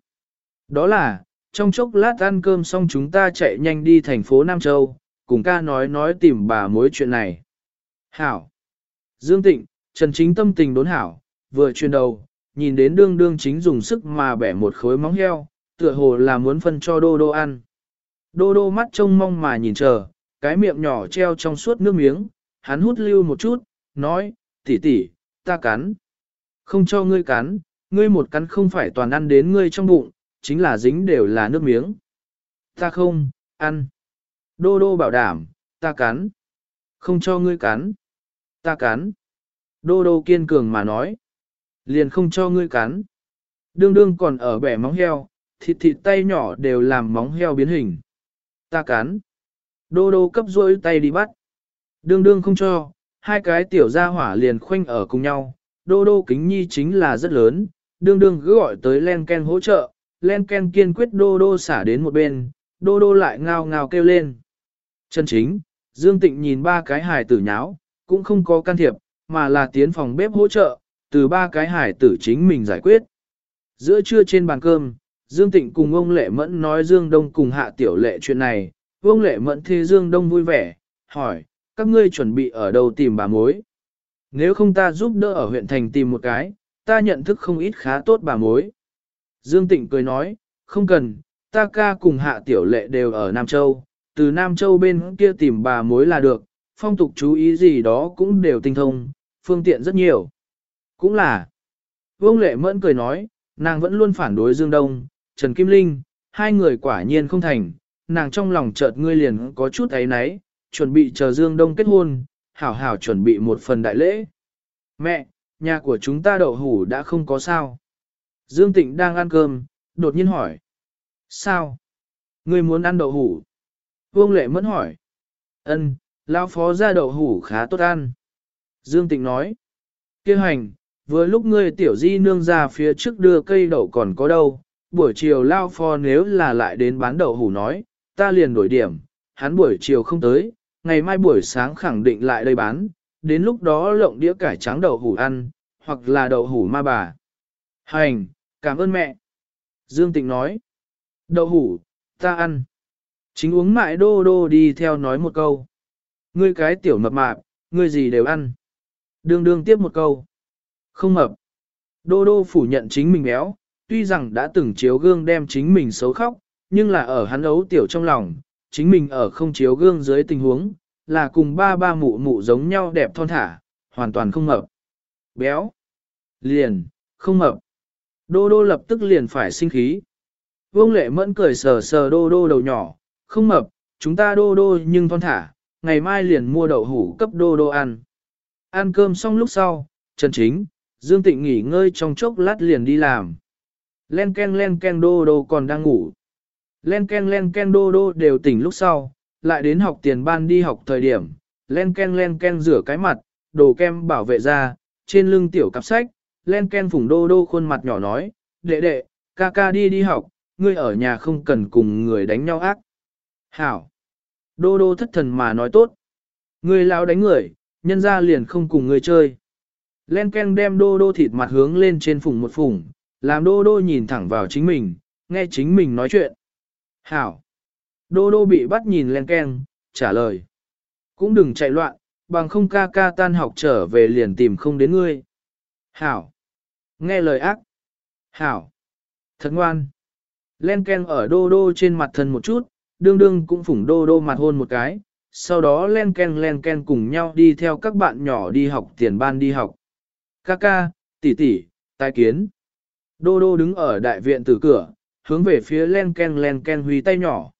A: Đó là, trong chốc lát ăn cơm xong chúng ta chạy nhanh đi thành phố Nam Châu, cùng ca nói nói tìm bà mối chuyện này. Hảo. Dương Tịnh, Trần Chính tâm tình đốn hảo, vừa chuyển đầu, nhìn đến đương đương chính dùng sức mà bẻ một khối móng heo, tựa hồ là muốn phân cho đô đô ăn. Đô đô mắt trông mong mà nhìn chờ, cái miệng nhỏ treo trong suốt nước miếng, hắn hút lưu một chút, nói, tỷ tỷ, ta cắn. Không cho ngươi cắn, ngươi một cắn không phải toàn ăn đến ngươi trong bụng, chính là dính đều là nước miếng. Ta không, ăn. Đô đô bảo đảm, ta cắn. Không cho ngươi cắn. Ta cắn. Đô đô kiên cường mà nói. Liền không cho ngươi cắn. Đương đương còn ở bẻ móng heo, thịt thịt tay nhỏ đều làm móng heo biến hình. Ta cắn. Đô đô cấp rôi tay đi bắt. Đương đương không cho, hai cái tiểu gia hỏa liền khoanh ở cùng nhau. Đô đô kính nhi chính là rất lớn, đương đương cứ gọi tới len ken hỗ trợ, len ken kiên quyết đô đô xả đến một bên, đô đô lại ngao ngao kêu lên. Chân chính, Dương Tịnh nhìn ba cái hài tử nháo, cũng không có can thiệp, mà là tiến phòng bếp hỗ trợ, từ ba cái hải tử chính mình giải quyết. Giữa trưa trên bàn cơm, Dương Tịnh cùng ông Lệ Mẫn nói Dương Đông cùng hạ tiểu lệ chuyện này, ông Lệ Mẫn thế Dương Đông vui vẻ, hỏi, các ngươi chuẩn bị ở đâu tìm bà mối? Nếu không ta giúp đỡ ở huyện thành tìm một cái, ta nhận thức không ít khá tốt bà mối. Dương Tịnh cười nói, không cần, ta ca cùng hạ tiểu lệ đều ở Nam Châu, từ Nam Châu bên kia tìm bà mối là được, phong tục chú ý gì đó cũng đều tinh thông, phương tiện rất nhiều. Cũng là, Vương Lệ Mẫn cười nói, nàng vẫn luôn phản đối Dương Đông, Trần Kim Linh, hai người quả nhiên không thành, nàng trong lòng chợt ngươi liền có chút ấy náy, chuẩn bị chờ Dương Đông kết hôn, hảo hảo chuẩn bị một phần đại lễ. Mẹ, nhà của chúng ta đậu hủ đã không có sao. Dương Tịnh đang ăn cơm, đột nhiên hỏi. Sao? Ngươi muốn ăn đậu hủ? Vương Lệ Mẫn hỏi. Ân, lão phó ra đậu hủ khá tốt ăn. Dương Tịnh nói. kia hành, vừa lúc ngươi tiểu di nương ra phía trước đưa cây đậu còn có đâu, buổi chiều lao phó nếu là lại đến bán đậu hủ nói, ta liền đổi điểm, hắn buổi chiều không tới, ngày mai buổi sáng khẳng định lại đây bán, đến lúc đó lộng đĩa cải trắng đậu hủ ăn, hoặc là đậu hủ ma bà. Hành, cảm ơn mẹ. Dương Tịnh nói. Đậu hủ, ta ăn. Chính uống mại đô đô đi theo nói một câu. Ngươi cái tiểu mập mạp, ngươi gì đều ăn. Đương đương tiếp một câu. Không mập. Đô đô phủ nhận chính mình béo, tuy rằng đã từng chiếu gương đem chính mình xấu khóc, nhưng là ở hắn ấu tiểu trong lòng, chính mình ở không chiếu gương dưới tình huống, là cùng ba ba mụ mụ giống nhau đẹp thon thả, hoàn toàn không mập. Béo, liền, không mập. Đô đô lập tức liền phải sinh khí. Vương lệ mẫn cười sờ sờ đô đô đầu nhỏ, không mập, chúng ta đô đô nhưng thon thả, ngày mai liền mua đậu hủ cấp đô đô ăn. Ăn cơm xong lúc sau, Trần Chính, Dương Tịnh nghỉ ngơi trong chốc lát liền đi làm. Len ken len ken đô đô còn đang ngủ. Len ken len ken đô đô đều tỉnh lúc sau, lại đến học tiền ban đi học thời điểm. Len ken len ken rửa cái mặt, đồ kem bảo vệ da, trên lưng tiểu cặp sách. Len ken phủng đô đô khuôn mặt nhỏ nói, đệ đệ, ca ca đi đi học, ngươi ở nhà không cần cùng người đánh nhau ác. Hảo! Đô đô thất thần mà nói tốt. Người lão đánh người, nhân ra liền không cùng người chơi. Len Ken đem đô đô thịt mặt hướng lên trên phủng một phủng, làm đô đô nhìn thẳng vào chính mình, nghe chính mình nói chuyện. Hảo! Đô đô bị bắt nhìn Len Ken, trả lời. Cũng đừng chạy loạn, bằng không ca ca tan học trở về liền tìm không đến ngươi. Hảo! Nghe lời ác. Hảo! Thật ngoan! Len Ken ở đô đô trên mặt thân một chút, đương đương cũng phủng đô đô mặt hôn một cái, sau đó len ken len ken cùng nhau đi theo các bạn nhỏ đi học tiền ban đi học. Kaka, tỷ tỷ, tai kiến. Đô đô đứng ở đại viện từ cửa, hướng về phía len ken len ken huy tay nhỏ.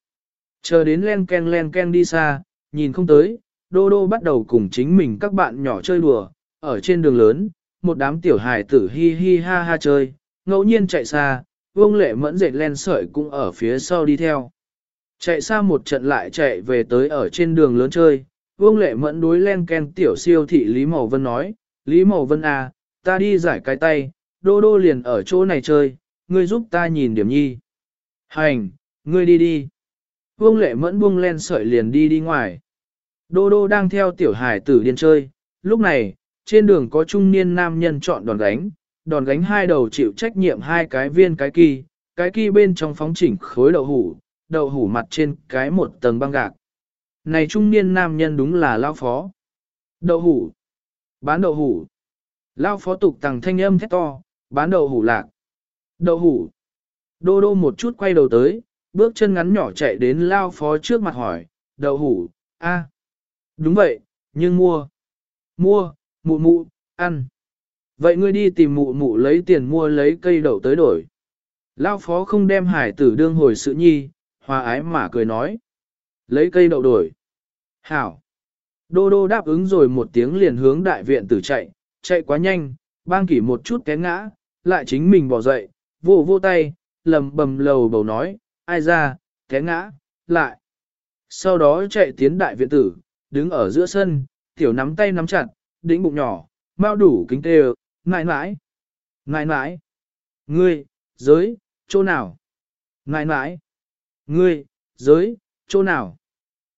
A: Chờ đến len ken len ken đi xa, nhìn không tới, đô đô bắt đầu cùng chính mình các bạn nhỏ chơi đùa, ở trên đường lớn, một đám tiểu hài tử hi hi ha ha chơi, ngẫu nhiên chạy xa, vương lệ mẫn dệt len sợi cũng ở phía sau đi theo. Chạy xa một trận lại chạy về tới ở trên đường lớn chơi, vương lệ mẫn đối len ken tiểu siêu thị Lý Mậu Vân nói, Lý Mậu Vân à, ta đi giải cái tay, đô đô liền ở chỗ này chơi, ngươi giúp ta nhìn điểm nhi. Hành, ngươi đi đi. Vương lệ mẫn buông len sợi liền đi đi ngoài. Đô đô đang theo tiểu hải tử điên chơi, lúc này, trên đường có trung niên nam nhân chọn đòn gánh, đòn gánh hai đầu chịu trách nhiệm hai cái viên cái kỳ, cái kỳ bên trong phóng chỉnh khối đậu hủ, đậu hủ mặt trên cái một tầng băng gạc. Này trung niên nam nhân đúng là lao phó. Đậu hủ. Bán đậu hủ. Lao phó tục tàng thanh âm thét to, bán đậu hủ lạc. Đậu hủ. Đô đô một chút quay đầu tới, bước chân ngắn nhỏ chạy đến lao phó trước mặt hỏi, đậu hủ, a, Đúng vậy, nhưng mua. Mua, mụ mụ, ăn. Vậy ngươi đi tìm mụ mụ lấy tiền mua lấy cây đậu tới đổi. Lao phó không đem hải tử đương hồi sự nhi, hòa ái mà cười nói. Lấy cây đậu đổi. Hảo. Đô đô đáp ứng rồi một tiếng liền hướng đại viện tử chạy, chạy quá nhanh, bang kỷ một chút té ngã, lại chính mình bỏ dậy, vô vô tay, lầm bầm lầu bầu nói, ai ra, té ngã, lại. Sau đó chạy tiến đại viện tử, đứng ở giữa sân, tiểu nắm tay nắm chặt, đĩnh bụng nhỏ, mau đủ kính tê ngại nãi, ngại nãi, ngươi, giới, chỗ nào, ngại nãi, ngươi, giới, chỗ nào,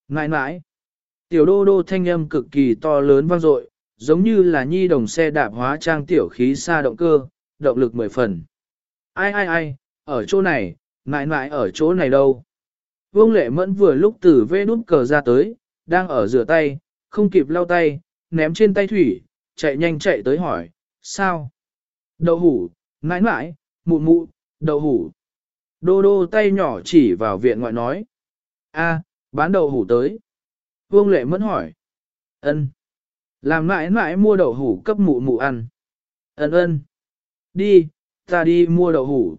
A: nại nãi. Tiểu đô đô thanh âm cực kỳ to lớn vang dội, giống như là nhi đồng xe đạp hóa trang tiểu khí xa động cơ, động lực mười phần. Ai ai ai, ở chỗ này, nại nại ở chỗ này đâu. Vương lệ mẫn vừa lúc từ vê đút cờ ra tới, đang ở rửa tay, không kịp lau tay, ném trên tay thủy, chạy nhanh chạy tới hỏi, sao? Đậu hủ, nãi nãi, mụ mụ, đậu hủ. Đô đô tay nhỏ chỉ vào viện ngoại nói. a bán đậu hủ tới. Vương lệ mẫn hỏi. ân Làm mãi mãi mua đậu hủ cấp mụ mụ ăn. ân ân Đi, ta đi mua đậu hủ.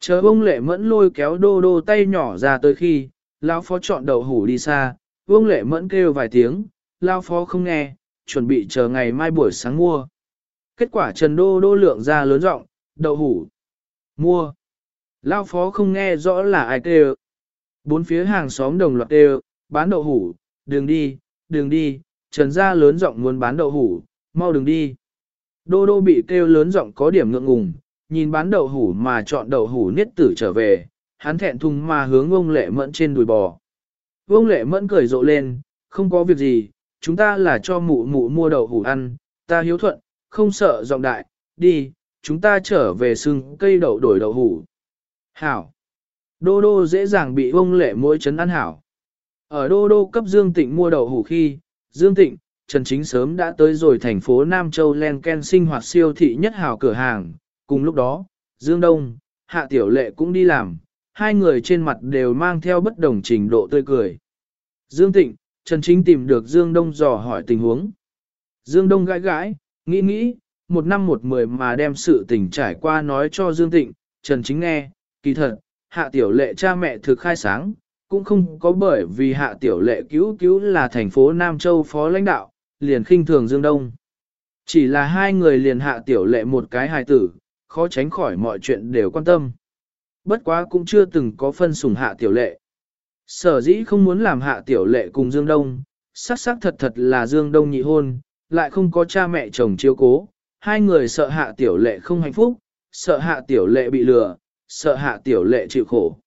A: Chờ vương lệ mẫn lôi kéo đô đô tay nhỏ ra tới khi, lão phó chọn đậu hủ đi xa, vương lệ mẫn kêu vài tiếng, lão phó không nghe, chuẩn bị chờ ngày mai buổi sáng mua. Kết quả Trần Đô Đô lượng ra lớn rộng, đậu hủ. Mua. Lao phó không nghe rõ là ai kêu. Bốn phía hàng xóm đồng loạt kêu, bán đậu hủ, Đừng đi, đừng đi, Trần gia lớn rộng muốn bán đậu hủ, mau đừng đi. Đô Đô bị kêu lớn rộng có điểm ngượng ngùng, nhìn bán đậu hủ mà chọn đậu hủ niết tử trở về, hắn thẹn thùng mà hướng ông lệ mẫn trên đùi bò. Ông lệ mẫn cười rộ lên, không có việc gì, chúng ta là cho mụ mụ mua đậu hủ ăn, ta hiếu thuận, không sợ giọng đại, đi, chúng ta trở về sưng cây đậu đổi đậu hủ. Hảo. Đô đô dễ dàng bị ông lệ mỗi chấn ăn hảo. Ở đô đô cấp Dương Tịnh mua đậu hủ khi, Dương Tịnh, Trần Chính sớm đã tới rồi thành phố Nam Châu Len Ken sinh hoạt siêu thị nhất hảo cửa hàng. Cùng lúc đó, Dương Đông, Hạ Tiểu Lệ cũng đi làm, hai người trên mặt đều mang theo bất đồng trình độ tươi cười. Dương Tịnh, Trần Chính tìm được Dương Đông dò hỏi tình huống. Dương Đông gãi gãi, nghĩ nghĩ, một năm một mười mà đem sự tình trải qua nói cho Dương Tịnh, Trần Chính nghe, kỳ thật, hạ tiểu lệ cha mẹ thực khai sáng, cũng không có bởi vì hạ tiểu lệ cứu cứu là thành phố Nam Châu phó lãnh đạo, liền khinh thường Dương Đông. Chỉ là hai người liền hạ tiểu lệ một cái hài tử, khó tránh khỏi mọi chuyện đều quan tâm. Bất quá cũng chưa từng có phân sủng hạ tiểu lệ. Sở dĩ không muốn làm hạ tiểu lệ cùng Dương Đông, sắc sắc thật thật là Dương Đông nhị hôn, lại không có cha mẹ chồng chiếu cố, hai người sợ hạ tiểu lệ không hạnh phúc, sợ hạ tiểu lệ bị lừa, sợ hạ tiểu lệ chịu khổ.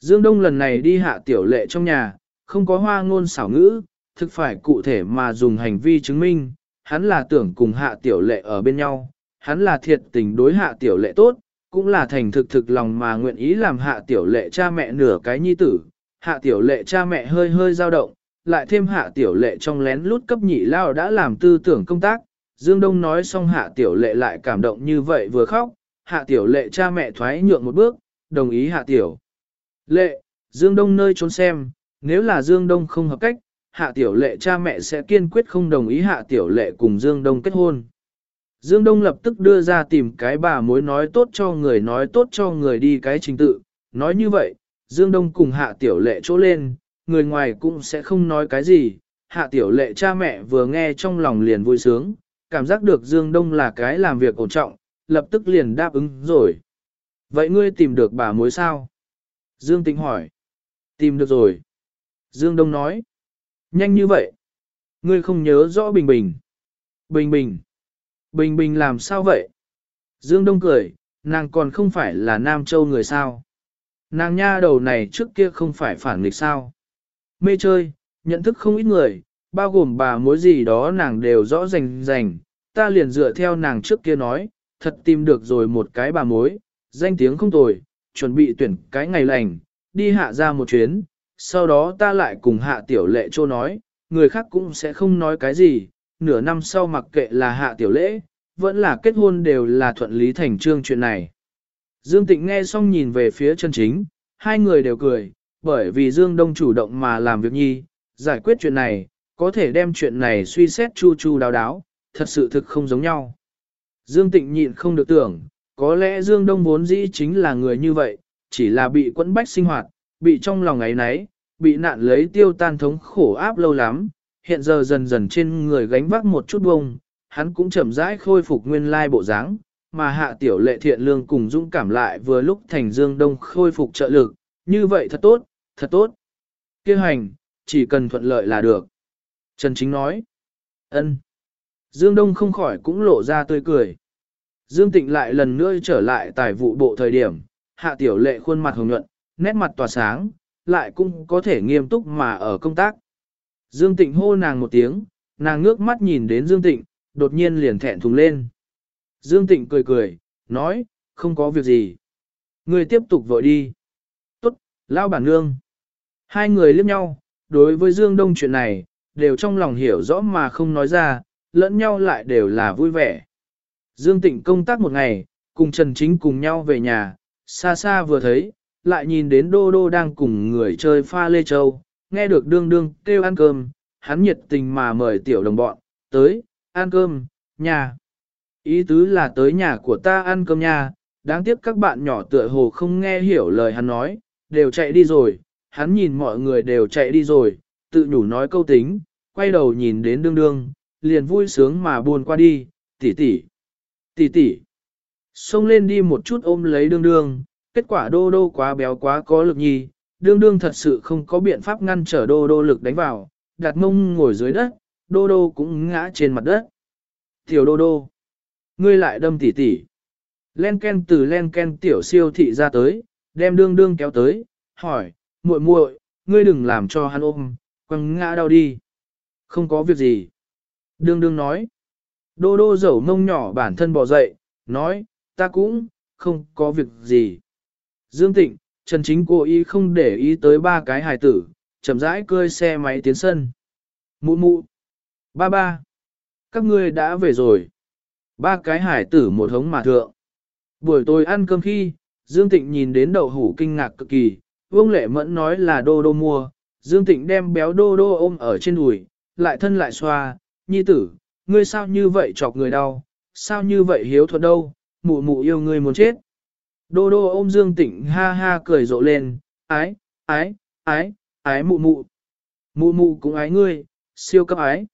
A: Dương Đông lần này đi hạ tiểu lệ trong nhà, không có hoa ngôn xảo ngữ, thực phải cụ thể mà dùng hành vi chứng minh, hắn là tưởng cùng hạ tiểu lệ ở bên nhau, hắn là thiệt tình đối hạ tiểu lệ tốt, cũng là thành thực thực lòng mà nguyện ý làm hạ tiểu lệ cha mẹ nửa cái nhi tử, hạ tiểu lệ cha mẹ hơi hơi dao động, lại thêm hạ tiểu lệ trong lén lút cấp nhị lao đã làm tư tưởng công tác, Dương Đông nói xong hạ tiểu lệ lại cảm động như vậy vừa khóc, hạ tiểu lệ cha mẹ thoái nhượng một bước, đồng ý hạ tiểu. Lệ, Dương Đông nơi trốn xem, nếu là Dương Đông không hợp cách, hạ tiểu lệ cha mẹ sẽ kiên quyết không đồng ý hạ tiểu lệ cùng Dương Đông kết hôn. Dương Đông lập tức đưa ra tìm cái bà mối nói tốt cho người nói tốt cho người đi cái trình tự, nói như vậy, Dương Đông cùng hạ tiểu lệ chỗ lên, người ngoài cũng sẽ không nói cái gì, hạ tiểu lệ cha mẹ vừa nghe trong lòng liền vui sướng, cảm giác được Dương Đông là cái làm việc ổn trọng, lập tức liền đáp ứng rồi. Vậy ngươi tìm được bà mối sao? Dương Tĩnh hỏi. Tìm được rồi. Dương Đông nói. Nhanh như vậy. Ngươi không nhớ rõ Bình Bình. Bình Bình. Bình Bình làm sao vậy? Dương Đông cười, nàng còn không phải là Nam Châu người sao? Nàng nha đầu này trước kia không phải phản nghịch sao? Mê chơi, nhận thức không ít người, bao gồm bà mối gì đó nàng đều rõ rành rành, ta liền dựa theo nàng trước kia nói, thật tìm được rồi một cái bà mối, danh tiếng không tồi, chuẩn bị tuyển cái ngày lành, đi hạ ra một chuyến, sau đó ta lại cùng hạ tiểu lệ trô nói, người khác cũng sẽ không nói cái gì, nửa năm sau mặc kệ là hạ tiểu lễ, vẫn là kết hôn đều là thuận lý thành trương chuyện này. Dương Tịnh nghe xong nhìn về phía chân chính, hai người đều cười, bởi vì Dương Đông chủ động mà làm việc nhi, giải quyết chuyện này, có thể đem chuyện này suy xét chu chu đáo đáo, thật sự thực không giống nhau. Dương Tịnh nhịn không được tưởng, có lẽ Dương Đông vốn dĩ chính là người như vậy, chỉ là bị quẫn bách sinh hoạt, bị trong lòng ấy nấy, bị nạn lấy tiêu tan thống khổ áp lâu lắm, hiện giờ dần dần trên người gánh vác một chút bông, hắn cũng chậm rãi khôi phục nguyên lai bộ dáng, mà hạ tiểu lệ thiện lương cùng dũng cảm lại vừa lúc thành Dương Đông khôi phục trợ lực, như vậy thật tốt, thật tốt. Kêu hành, chỉ cần thuận lợi là được. Trần Chính nói. ân. Dương Đông không khỏi cũng lộ ra tươi cười. Dương Tịnh lại lần nữa trở lại tài vụ bộ thời điểm, hạ tiểu lệ khuôn mặt hồng nhuận, nét mặt tỏa sáng, lại cũng có thể nghiêm túc mà ở công tác. Dương Tịnh hô nàng một tiếng, nàng ngước mắt nhìn đến Dương Tịnh, đột nhiên liền thẹn thùng lên. Dương Tịnh cười cười, nói, không có việc gì. Người tiếp tục vội đi. Tốt, lao bản nương. Hai người liếc nhau, đối với Dương Đông chuyện này, đều trong lòng hiểu rõ mà không nói ra, lẫn nhau lại đều là vui vẻ. Dương Tịnh công tác một ngày, cùng Trần Chính cùng nhau về nhà, xa xa vừa thấy, lại nhìn đến Đô Đô đang cùng người chơi pha lê châu, nghe được đương đương kêu ăn cơm, hắn nhiệt tình mà mời tiểu đồng bọn, tới, ăn cơm, nhà. Ý tứ là tới nhà của ta ăn cơm nhà, đáng tiếc các bạn nhỏ tựa hồ không nghe hiểu lời hắn nói, đều chạy đi rồi, hắn nhìn mọi người đều chạy đi rồi, tự nhủ nói câu tính, quay đầu nhìn đến đương đương, liền vui sướng mà buồn qua đi, tỷ tỷ, tỷ tỷ. Xông lên đi một chút ôm lấy đương đương, kết quả đô đô quá béo quá có lực nhi, đương đương thật sự không có biện pháp ngăn trở đô đô lực đánh vào, đặt mông ngồi dưới đất, đô đô cũng ngã trên mặt đất. Tiểu đô đô, ngươi lại đâm tỉ tỉ. Len ken từ len ken tiểu siêu thị ra tới, đem đương đương kéo tới, hỏi, muội muội, ngươi đừng làm cho hắn ôm, quăng ngã đau đi. Không có việc gì. Đương đương nói. Đô đô dẩu mông nhỏ bản thân bỏ dậy, nói, ta cũng, không có việc gì. Dương Tịnh, Trần Chính cố ý không để ý tới ba cái hài tử, chậm rãi cơi xe máy tiến sân. Mụ mụ. Ba ba. Các ngươi đã về rồi. Ba cái hải tử một hống mà thượng. Buổi tối ăn cơm khi, Dương Tịnh nhìn đến đậu hủ kinh ngạc cực kỳ, Vương Lệ Mẫn nói là đô đô mua, Dương Tịnh đem béo đô đô ôm ở trên đùi, lại thân lại xoa, nhi tử, ngươi sao như vậy chọc người đau, sao như vậy hiếu thuận đâu, mụ mụ yêu ngươi muốn chết. Đô đô ôm Dương Tịnh ha ha cười rộ lên, ái, ái, ái, ái mụ mụ. Mụ mụ cũng ái ngươi, siêu cấp ái.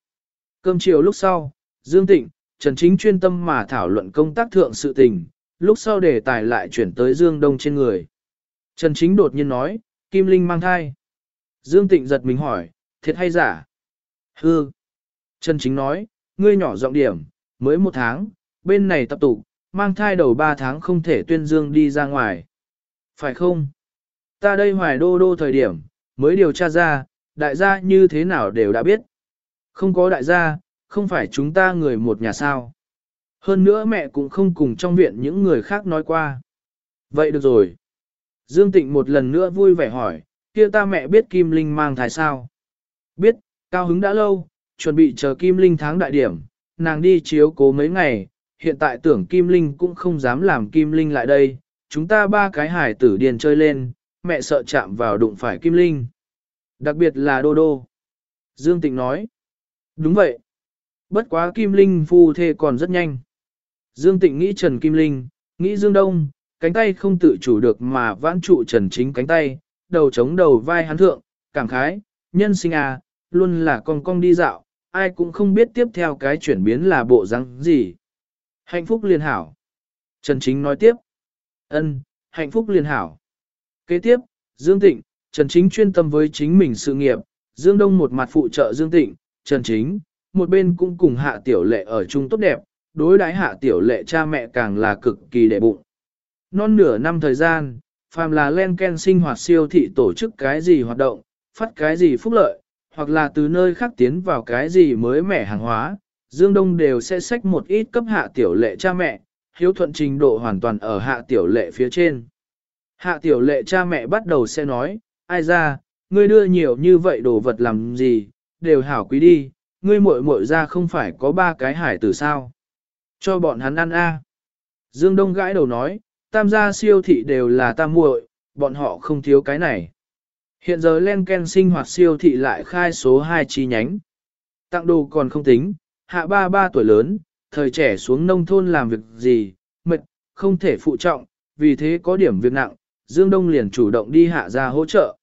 A: Cơm chiều lúc sau, Dương Tịnh, Trần Chính chuyên tâm mà thảo luận công tác thượng sự tình, lúc sau đề tài lại chuyển tới Dương Đông trên người. Trần Chính đột nhiên nói, Kim Linh mang thai. Dương Tịnh giật mình hỏi, thiệt hay giả? Hư. Trần Chính nói, ngươi nhỏ giọng điểm, mới một tháng, bên này tập tụ, mang thai đầu ba tháng không thể tuyên dương đi ra ngoài. Phải không? Ta đây hoài đô đô thời điểm, mới điều tra ra, đại gia như thế nào đều đã biết. Không có đại gia, không phải chúng ta người một nhà sao. Hơn nữa mẹ cũng không cùng trong viện những người khác nói qua. Vậy được rồi. Dương Tịnh một lần nữa vui vẻ hỏi, kia ta mẹ biết Kim Linh mang thai sao? Biết, cao hứng đã lâu, chuẩn bị chờ Kim Linh tháng đại điểm, nàng đi chiếu cố mấy ngày, hiện tại tưởng Kim Linh cũng không dám làm Kim Linh lại đây, chúng ta ba cái hải tử điền chơi lên, mẹ sợ chạm vào đụng phải Kim Linh. Đặc biệt là Đô Đô. Dương Tịnh nói. Đúng vậy. Bất quá Kim Linh phu thê còn rất nhanh. Dương Tịnh nghĩ Trần Kim Linh, nghĩ Dương Đông, cánh tay không tự chủ được mà vãn trụ Trần Chính cánh tay, đầu chống đầu vai hắn thượng, cảm khái, nhân sinh à, luôn là con cong đi dạo, ai cũng không biết tiếp theo cái chuyển biến là bộ răng gì. Hạnh phúc liên hảo. Trần Chính nói tiếp. ân, hạnh phúc liên hảo. Kế tiếp, Dương Tịnh, Trần Chính chuyên tâm với chính mình sự nghiệp, Dương Đông một mặt phụ trợ Dương Tịnh, Trần Chính, một bên cũng cùng hạ tiểu lệ ở chung tốt đẹp, đối đãi hạ tiểu lệ cha mẹ càng là cực kỳ đệ bụng. Non nửa năm thời gian, phàm là len ken sinh hoạt siêu thị tổ chức cái gì hoạt động, phát cái gì phúc lợi, hoặc là từ nơi khác tiến vào cái gì mới mẻ hàng hóa, Dương Đông đều sẽ xách một ít cấp hạ tiểu lệ cha mẹ, hiếu thuận trình độ hoàn toàn ở hạ tiểu lệ phía trên. Hạ tiểu lệ cha mẹ bắt đầu sẽ nói, ai ra, ngươi đưa nhiều như vậy đồ vật làm gì, đều hảo quý đi, ngươi muội muội ra không phải có ba cái hải tử sao. Cho bọn hắn ăn a. Dương Đông gãi đầu nói, tam gia siêu thị đều là tam muội, bọn họ không thiếu cái này. Hiện giờ Lenken sinh hoạt siêu thị lại khai số 2 chi nhánh. Tặng đồ còn không tính, hạ ba ba tuổi lớn, thời trẻ xuống nông thôn làm việc gì, mệt, không thể phụ trọng, vì thế có điểm việc nặng, Dương Đông liền chủ động đi hạ ra hỗ trợ.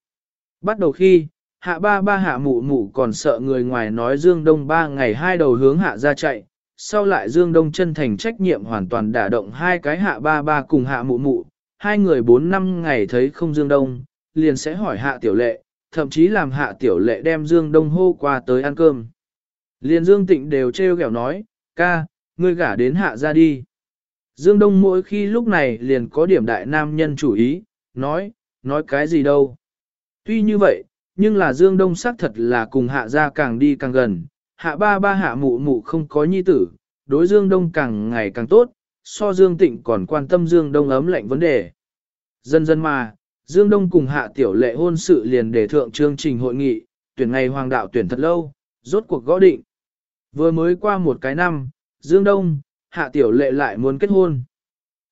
A: Bắt đầu khi, hạ ba ba hạ mụ mụ còn sợ người ngoài nói Dương Đông ba ngày hai đầu hướng hạ ra chạy, sau lại Dương Đông chân thành trách nhiệm hoàn toàn đả động hai cái hạ ba ba cùng hạ mụ mụ, hai người bốn năm ngày thấy không Dương Đông, liền sẽ hỏi hạ tiểu lệ, thậm chí làm hạ tiểu lệ đem Dương Đông hô qua tới ăn cơm. Liền Dương Tịnh đều trêu ghẹo nói, ca, ngươi gả đến hạ ra đi. Dương Đông mỗi khi lúc này liền có điểm đại nam nhân chủ ý, nói, nói cái gì đâu. Tuy như vậy, nhưng là Dương Đông xác thật là cùng hạ ra càng đi càng gần, hạ ba ba hạ mụ mụ không có nhi tử, đối Dương Đông càng ngày càng tốt, so Dương Tịnh còn quan tâm Dương Đông ấm lạnh vấn đề. Dần dần mà, Dương Đông cùng hạ tiểu lệ hôn sự liền đề thượng chương trình hội nghị, tuyển ngày hoàng đạo tuyển thật lâu, rốt cuộc gõ định. Vừa mới qua một cái năm, Dương Đông, hạ tiểu lệ lại muốn kết hôn.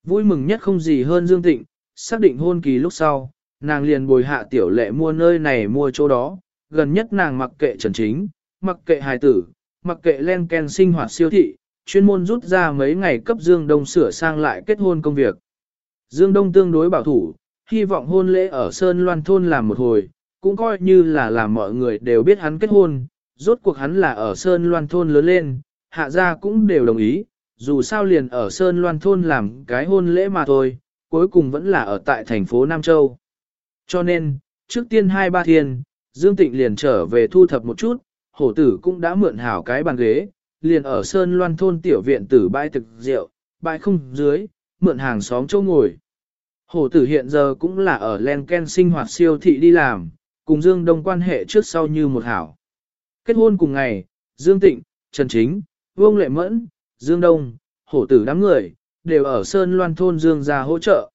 A: Vui mừng nhất không gì hơn Dương Tịnh, xác định hôn kỳ lúc sau, nàng liền bồi hạ tiểu lệ mua nơi này mua chỗ đó, gần nhất nàng mặc kệ trần chính, mặc kệ hài tử, mặc kệ len ken sinh hoạt siêu thị, chuyên môn rút ra mấy ngày cấp Dương Đông sửa sang lại kết hôn công việc. Dương Đông tương đối bảo thủ, hy vọng hôn lễ ở Sơn Loan Thôn làm một hồi, cũng coi như là làm mọi người đều biết hắn kết hôn, rốt cuộc hắn là ở Sơn Loan Thôn lớn lên, hạ gia cũng đều đồng ý, dù sao liền ở Sơn Loan Thôn làm cái hôn lễ mà thôi, cuối cùng vẫn là ở tại thành phố Nam Châu. Cho nên, trước tiên hai ba thiên, Dương Tịnh liền trở về thu thập một chút, hổ tử cũng đã mượn hảo cái bàn ghế, liền ở Sơn Loan Thôn tiểu viện tử bãi thực rượu, bãi không dưới, mượn hàng xóm châu ngồi. Hổ tử hiện giờ cũng là ở Lenken sinh hoạt siêu thị đi làm, cùng Dương Đông quan hệ trước sau như một hảo. Kết hôn cùng ngày, Dương Tịnh, Trần Chính, Vương Lệ Mẫn, Dương Đông, hổ tử đám người, đều ở Sơn Loan Thôn Dương ra hỗ trợ.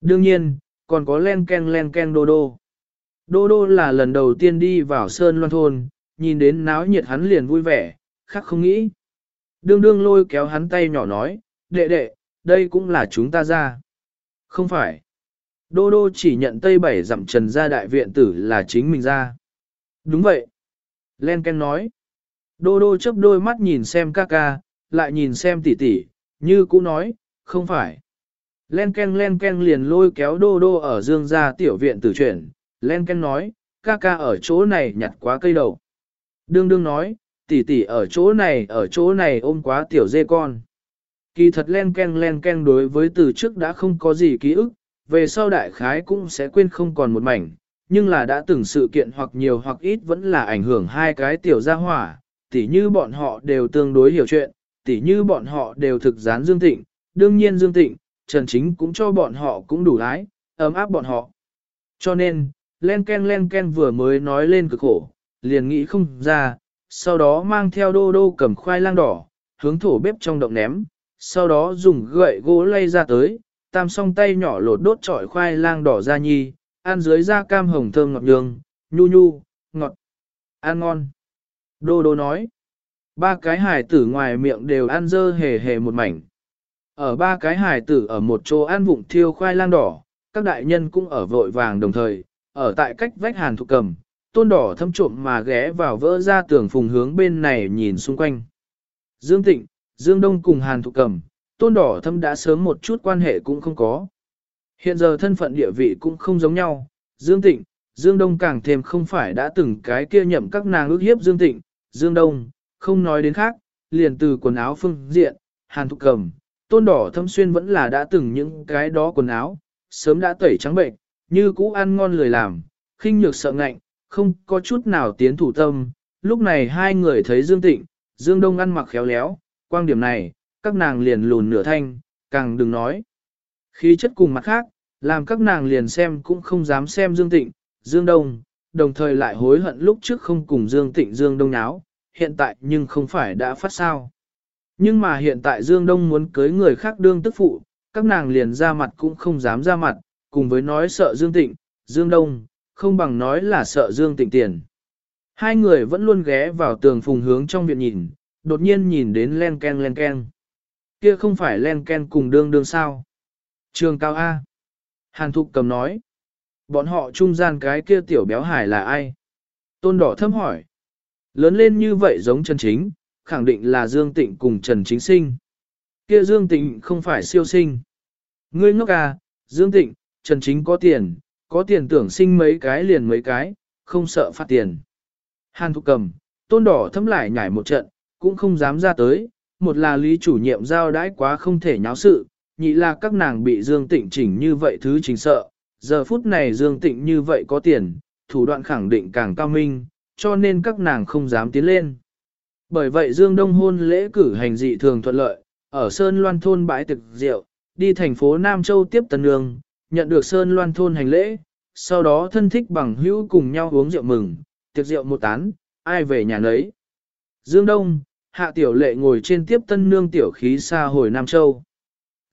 A: Đương nhiên, còn có Lenken Lenken Đô Đô. Đô Đô là lần đầu tiên đi vào Sơn Loan Thôn, nhìn đến náo nhiệt hắn liền vui vẻ, khác không nghĩ. Đương đương lôi kéo hắn tay nhỏ nói, đệ đệ, đây cũng là chúng ta ra. Không phải. Đô đô chỉ nhận Tây Bảy dặm trần gia đại viện tử là chính mình ra. Đúng vậy. Len Ken nói. Đô đô chấp đôi mắt nhìn xem ca ca, lại nhìn xem tỷ tỷ, như cũ nói, không phải. Len Ken Len Ken liền lôi kéo đô đô ở dương gia tiểu viện tử chuyển. Len Ken nói, ca ca ở chỗ này nhặt quá cây đầu. Đương đương nói, tỷ tỷ ở chỗ này ở chỗ này ôm quá tiểu dê con. Kỳ thật len ken len ken đối với từ trước đã không có gì ký ức, về sau đại khái cũng sẽ quên không còn một mảnh, nhưng là đã từng sự kiện hoặc nhiều hoặc ít vẫn là ảnh hưởng hai cái tiểu gia hỏa, tỉ như bọn họ đều tương đối hiểu chuyện, tỉ như bọn họ đều thực gián Dương Tịnh, đương nhiên Dương Tịnh, Trần Chính cũng cho bọn họ cũng đủ lái ấm áp bọn họ. Cho nên, len ken len ken vừa mới nói lên cực khổ, liền nghĩ không ra, sau đó mang theo đô đô cầm khoai lang đỏ, hướng thổ bếp trong động ném, sau đó dùng gậy gỗ lay ra tới, tam song tay nhỏ lột đốt trọi khoai lang đỏ ra nhi, ăn dưới da cam hồng thơm ngọt đường nhu nhu, ngọt, ăn ngon. Đô đô nói, ba cái hải tử ngoài miệng đều ăn dơ hề hề một mảnh. Ở ba cái hải tử ở một chỗ ăn vụng thiêu khoai lang đỏ, các đại nhân cũng ở vội vàng đồng thời, ở tại cách vách hàn thụ cầm, tôn đỏ thâm trộm mà ghé vào vỡ ra tường phùng hướng bên này nhìn xung quanh. Dương Tịnh, Dương Đông cùng Hàn Thục Cầm, tôn đỏ thâm đã sớm một chút quan hệ cũng không có. Hiện giờ thân phận địa vị cũng không giống nhau, Dương Tịnh, Dương Đông càng thêm không phải đã từng cái kia nhậm các nàng ước hiếp Dương Tịnh, Dương Đông, không nói đến khác, liền từ quần áo phương diện, Hàn Thục Cầm, tôn đỏ thâm xuyên vẫn là đã từng những cái đó quần áo, sớm đã tẩy trắng bệnh, như cũ ăn ngon lười làm, khinh nhược sợ ngạnh, không có chút nào tiến thủ tâm. Lúc này hai người thấy Dương Tịnh, Dương Đông ăn mặc khéo léo, quang điểm này, các nàng liền lùn nửa thanh, càng đừng nói. Khí chất cùng mặt khác, làm các nàng liền xem cũng không dám xem Dương Tịnh, Dương Đông, đồng thời lại hối hận lúc trước không cùng Dương Tịnh Dương Đông náo, hiện tại nhưng không phải đã phát sao. Nhưng mà hiện tại Dương Đông muốn cưới người khác đương tức phụ, các nàng liền ra mặt cũng không dám ra mặt, cùng với nói sợ Dương Tịnh, Dương Đông, không bằng nói là sợ Dương Tịnh tiền. Hai người vẫn luôn ghé vào tường phùng hướng trong viện nhìn, đột nhiên nhìn đến len ken len ken. Kia không phải len ken cùng đương đương sao. Trường cao A. Hàn Thục cầm nói. Bọn họ trung gian cái kia tiểu béo hải là ai? Tôn đỏ thâm hỏi. Lớn lên như vậy giống Trần Chính, khẳng định là Dương Tịnh cùng Trần Chính sinh. Kia Dương Tịnh không phải siêu sinh. Ngươi ngốc à, Dương Tịnh, Trần Chính có tiền, có tiền tưởng sinh mấy cái liền mấy cái, không sợ phạt tiền. Hàn Thục cầm, tôn đỏ thâm lại nhảy một trận, cũng không dám ra tới, một là lý chủ nhiệm giao đãi quá không thể nháo sự, nhị là các nàng bị Dương Tịnh chỉnh như vậy thứ chính sợ, giờ phút này Dương Tịnh như vậy có tiền, thủ đoạn khẳng định càng cao minh, cho nên các nàng không dám tiến lên. Bởi vậy Dương Đông hôn lễ cử hành dị thường thuận lợi, ở Sơn Loan thôn bãi thực rượu, đi thành phố Nam Châu tiếp tân nương, nhận được Sơn Loan thôn hành lễ, sau đó thân thích bằng hữu cùng nhau uống rượu mừng, tiệc rượu một tán, ai về nhà nấy. Dương Đông, Hạ Tiểu Lệ ngồi trên tiếp tân nương tiểu khí xa hồi Nam Châu.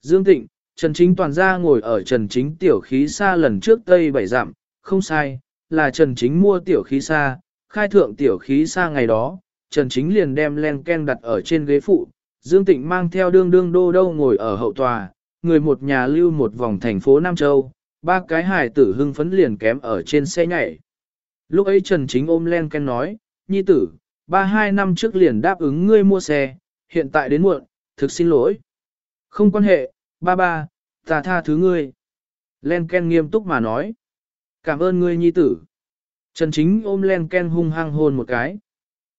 A: Dương Tịnh, Trần Chính toàn ra ngồi ở Trần Chính tiểu khí xa lần trước Tây Bảy Dặm, không sai, là Trần Chính mua tiểu khí xa, khai thượng tiểu khí xa ngày đó, Trần Chính liền đem len ken đặt ở trên ghế phụ, Dương Tịnh mang theo đương đương đô đâu ngồi ở hậu tòa, người một nhà lưu một vòng thành phố Nam Châu, ba cái hài tử hưng phấn liền kém ở trên xe nhảy. Lúc ấy Trần Chính ôm len ken nói, nhi tử, ba hai năm trước liền đáp ứng ngươi mua xe, hiện tại đến muộn, thực xin lỗi. Không quan hệ, ba ba, ta tha thứ ngươi. Len ken nghiêm túc mà nói. Cảm ơn ngươi nhi tử. Trần Chính ôm len ken hung hăng hôn một cái.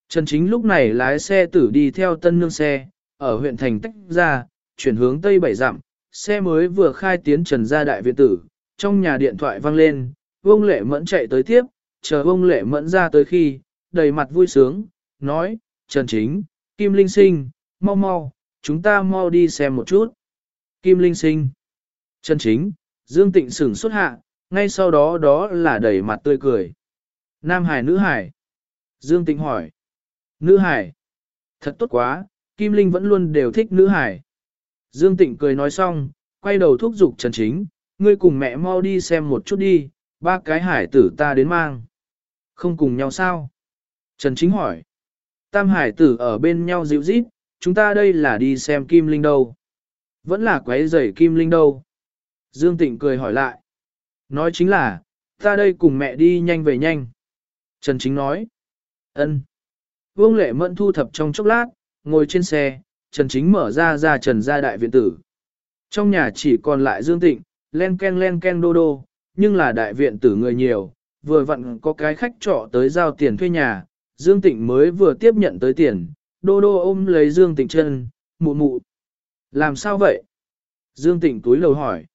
A: Trần Chính lúc này lái xe tử đi theo tân nương xe, ở huyện thành tách ra, chuyển hướng tây bảy dặm, xe mới vừa khai tiến trần gia đại viện tử, trong nhà điện thoại vang lên, vông lệ mẫn chạy tới tiếp, chờ vông lệ mẫn ra tới khi, đầy mặt vui sướng, nói, Trần Chính, Kim Linh Sinh, mau mau, chúng ta mau đi xem một chút. Kim Linh Sinh, Trần Chính, Dương Tịnh sửng xuất hạ, ngay sau đó đó là đẩy mặt tươi cười. Nam Hải nữ Hải. Dương Tịnh hỏi. Nữ Hải. Thật tốt quá, Kim Linh vẫn luôn đều thích nữ Hải. Dương Tịnh cười nói xong, quay đầu thúc giục Trần Chính, ngươi cùng mẹ mau đi xem một chút đi, ba cái hải tử ta đến mang. Không cùng nhau sao? Trần Chính hỏi. Tam hải tử ở bên nhau dịu rít, chúng ta đây là đi xem Kim Linh đâu. Vẫn là quấy rầy Kim Linh đâu. Dương Tịnh cười hỏi lại. Nói chính là, ta đây cùng mẹ đi nhanh về nhanh. Trần Chính nói. ân. Vương Lệ Mẫn thu thập trong chốc lát, ngồi trên xe, Trần Chính mở ra ra Trần gia đại viện tử. Trong nhà chỉ còn lại Dương Tịnh, len ken len ken đô đô, nhưng là đại viện tử người nhiều, vừa vặn có cái khách trọ tới giao tiền thuê nhà, Dương Tịnh mới vừa tiếp nhận tới tiền, đô đô ôm lấy Dương Tịnh chân, mụ mụ. Làm sao vậy? Dương Tịnh túi lầu hỏi.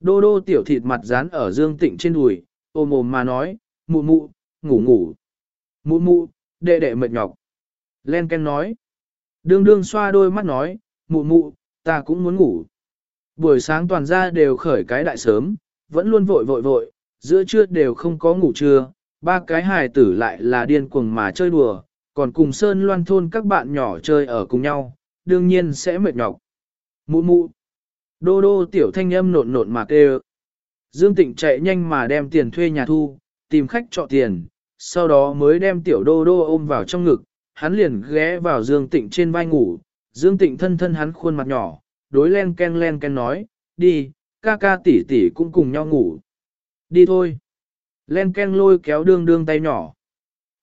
A: Đô đô tiểu thịt mặt dán ở Dương Tịnh trên đùi, ôm ôm mà nói, mụ mụ, ngủ ngủ. Mụ mụ, đệ đệ mệt nhọc. Len Ken nói. Đương đương xoa đôi mắt nói, mụ mụ, ta cũng muốn ngủ. Buổi sáng toàn ra đều khởi cái đại sớm, vẫn luôn vội vội vội, giữa trưa đều không có ngủ trưa, ba cái hài tử lại là điên cuồng mà chơi đùa, còn cùng Sơn Loan thôn các bạn nhỏ chơi ở cùng nhau, đương nhiên sẽ mệt nhọc. Mụ mụ, đô đô tiểu thanh âm nộn nộn mà kêu. Dương Tịnh chạy nhanh mà đem tiền thuê nhà thu, tìm khách trọ tiền, sau đó mới đem tiểu đô đô ôm vào trong ngực, hắn liền ghé vào Dương Tịnh trên vai ngủ, Dương Tịnh thân thân hắn khuôn mặt nhỏ, đối len ken len ken nói, đi, ca ca tỷ tỷ cũng cùng nhau ngủ. Đi thôi. Len ken lôi kéo đương đương tay nhỏ.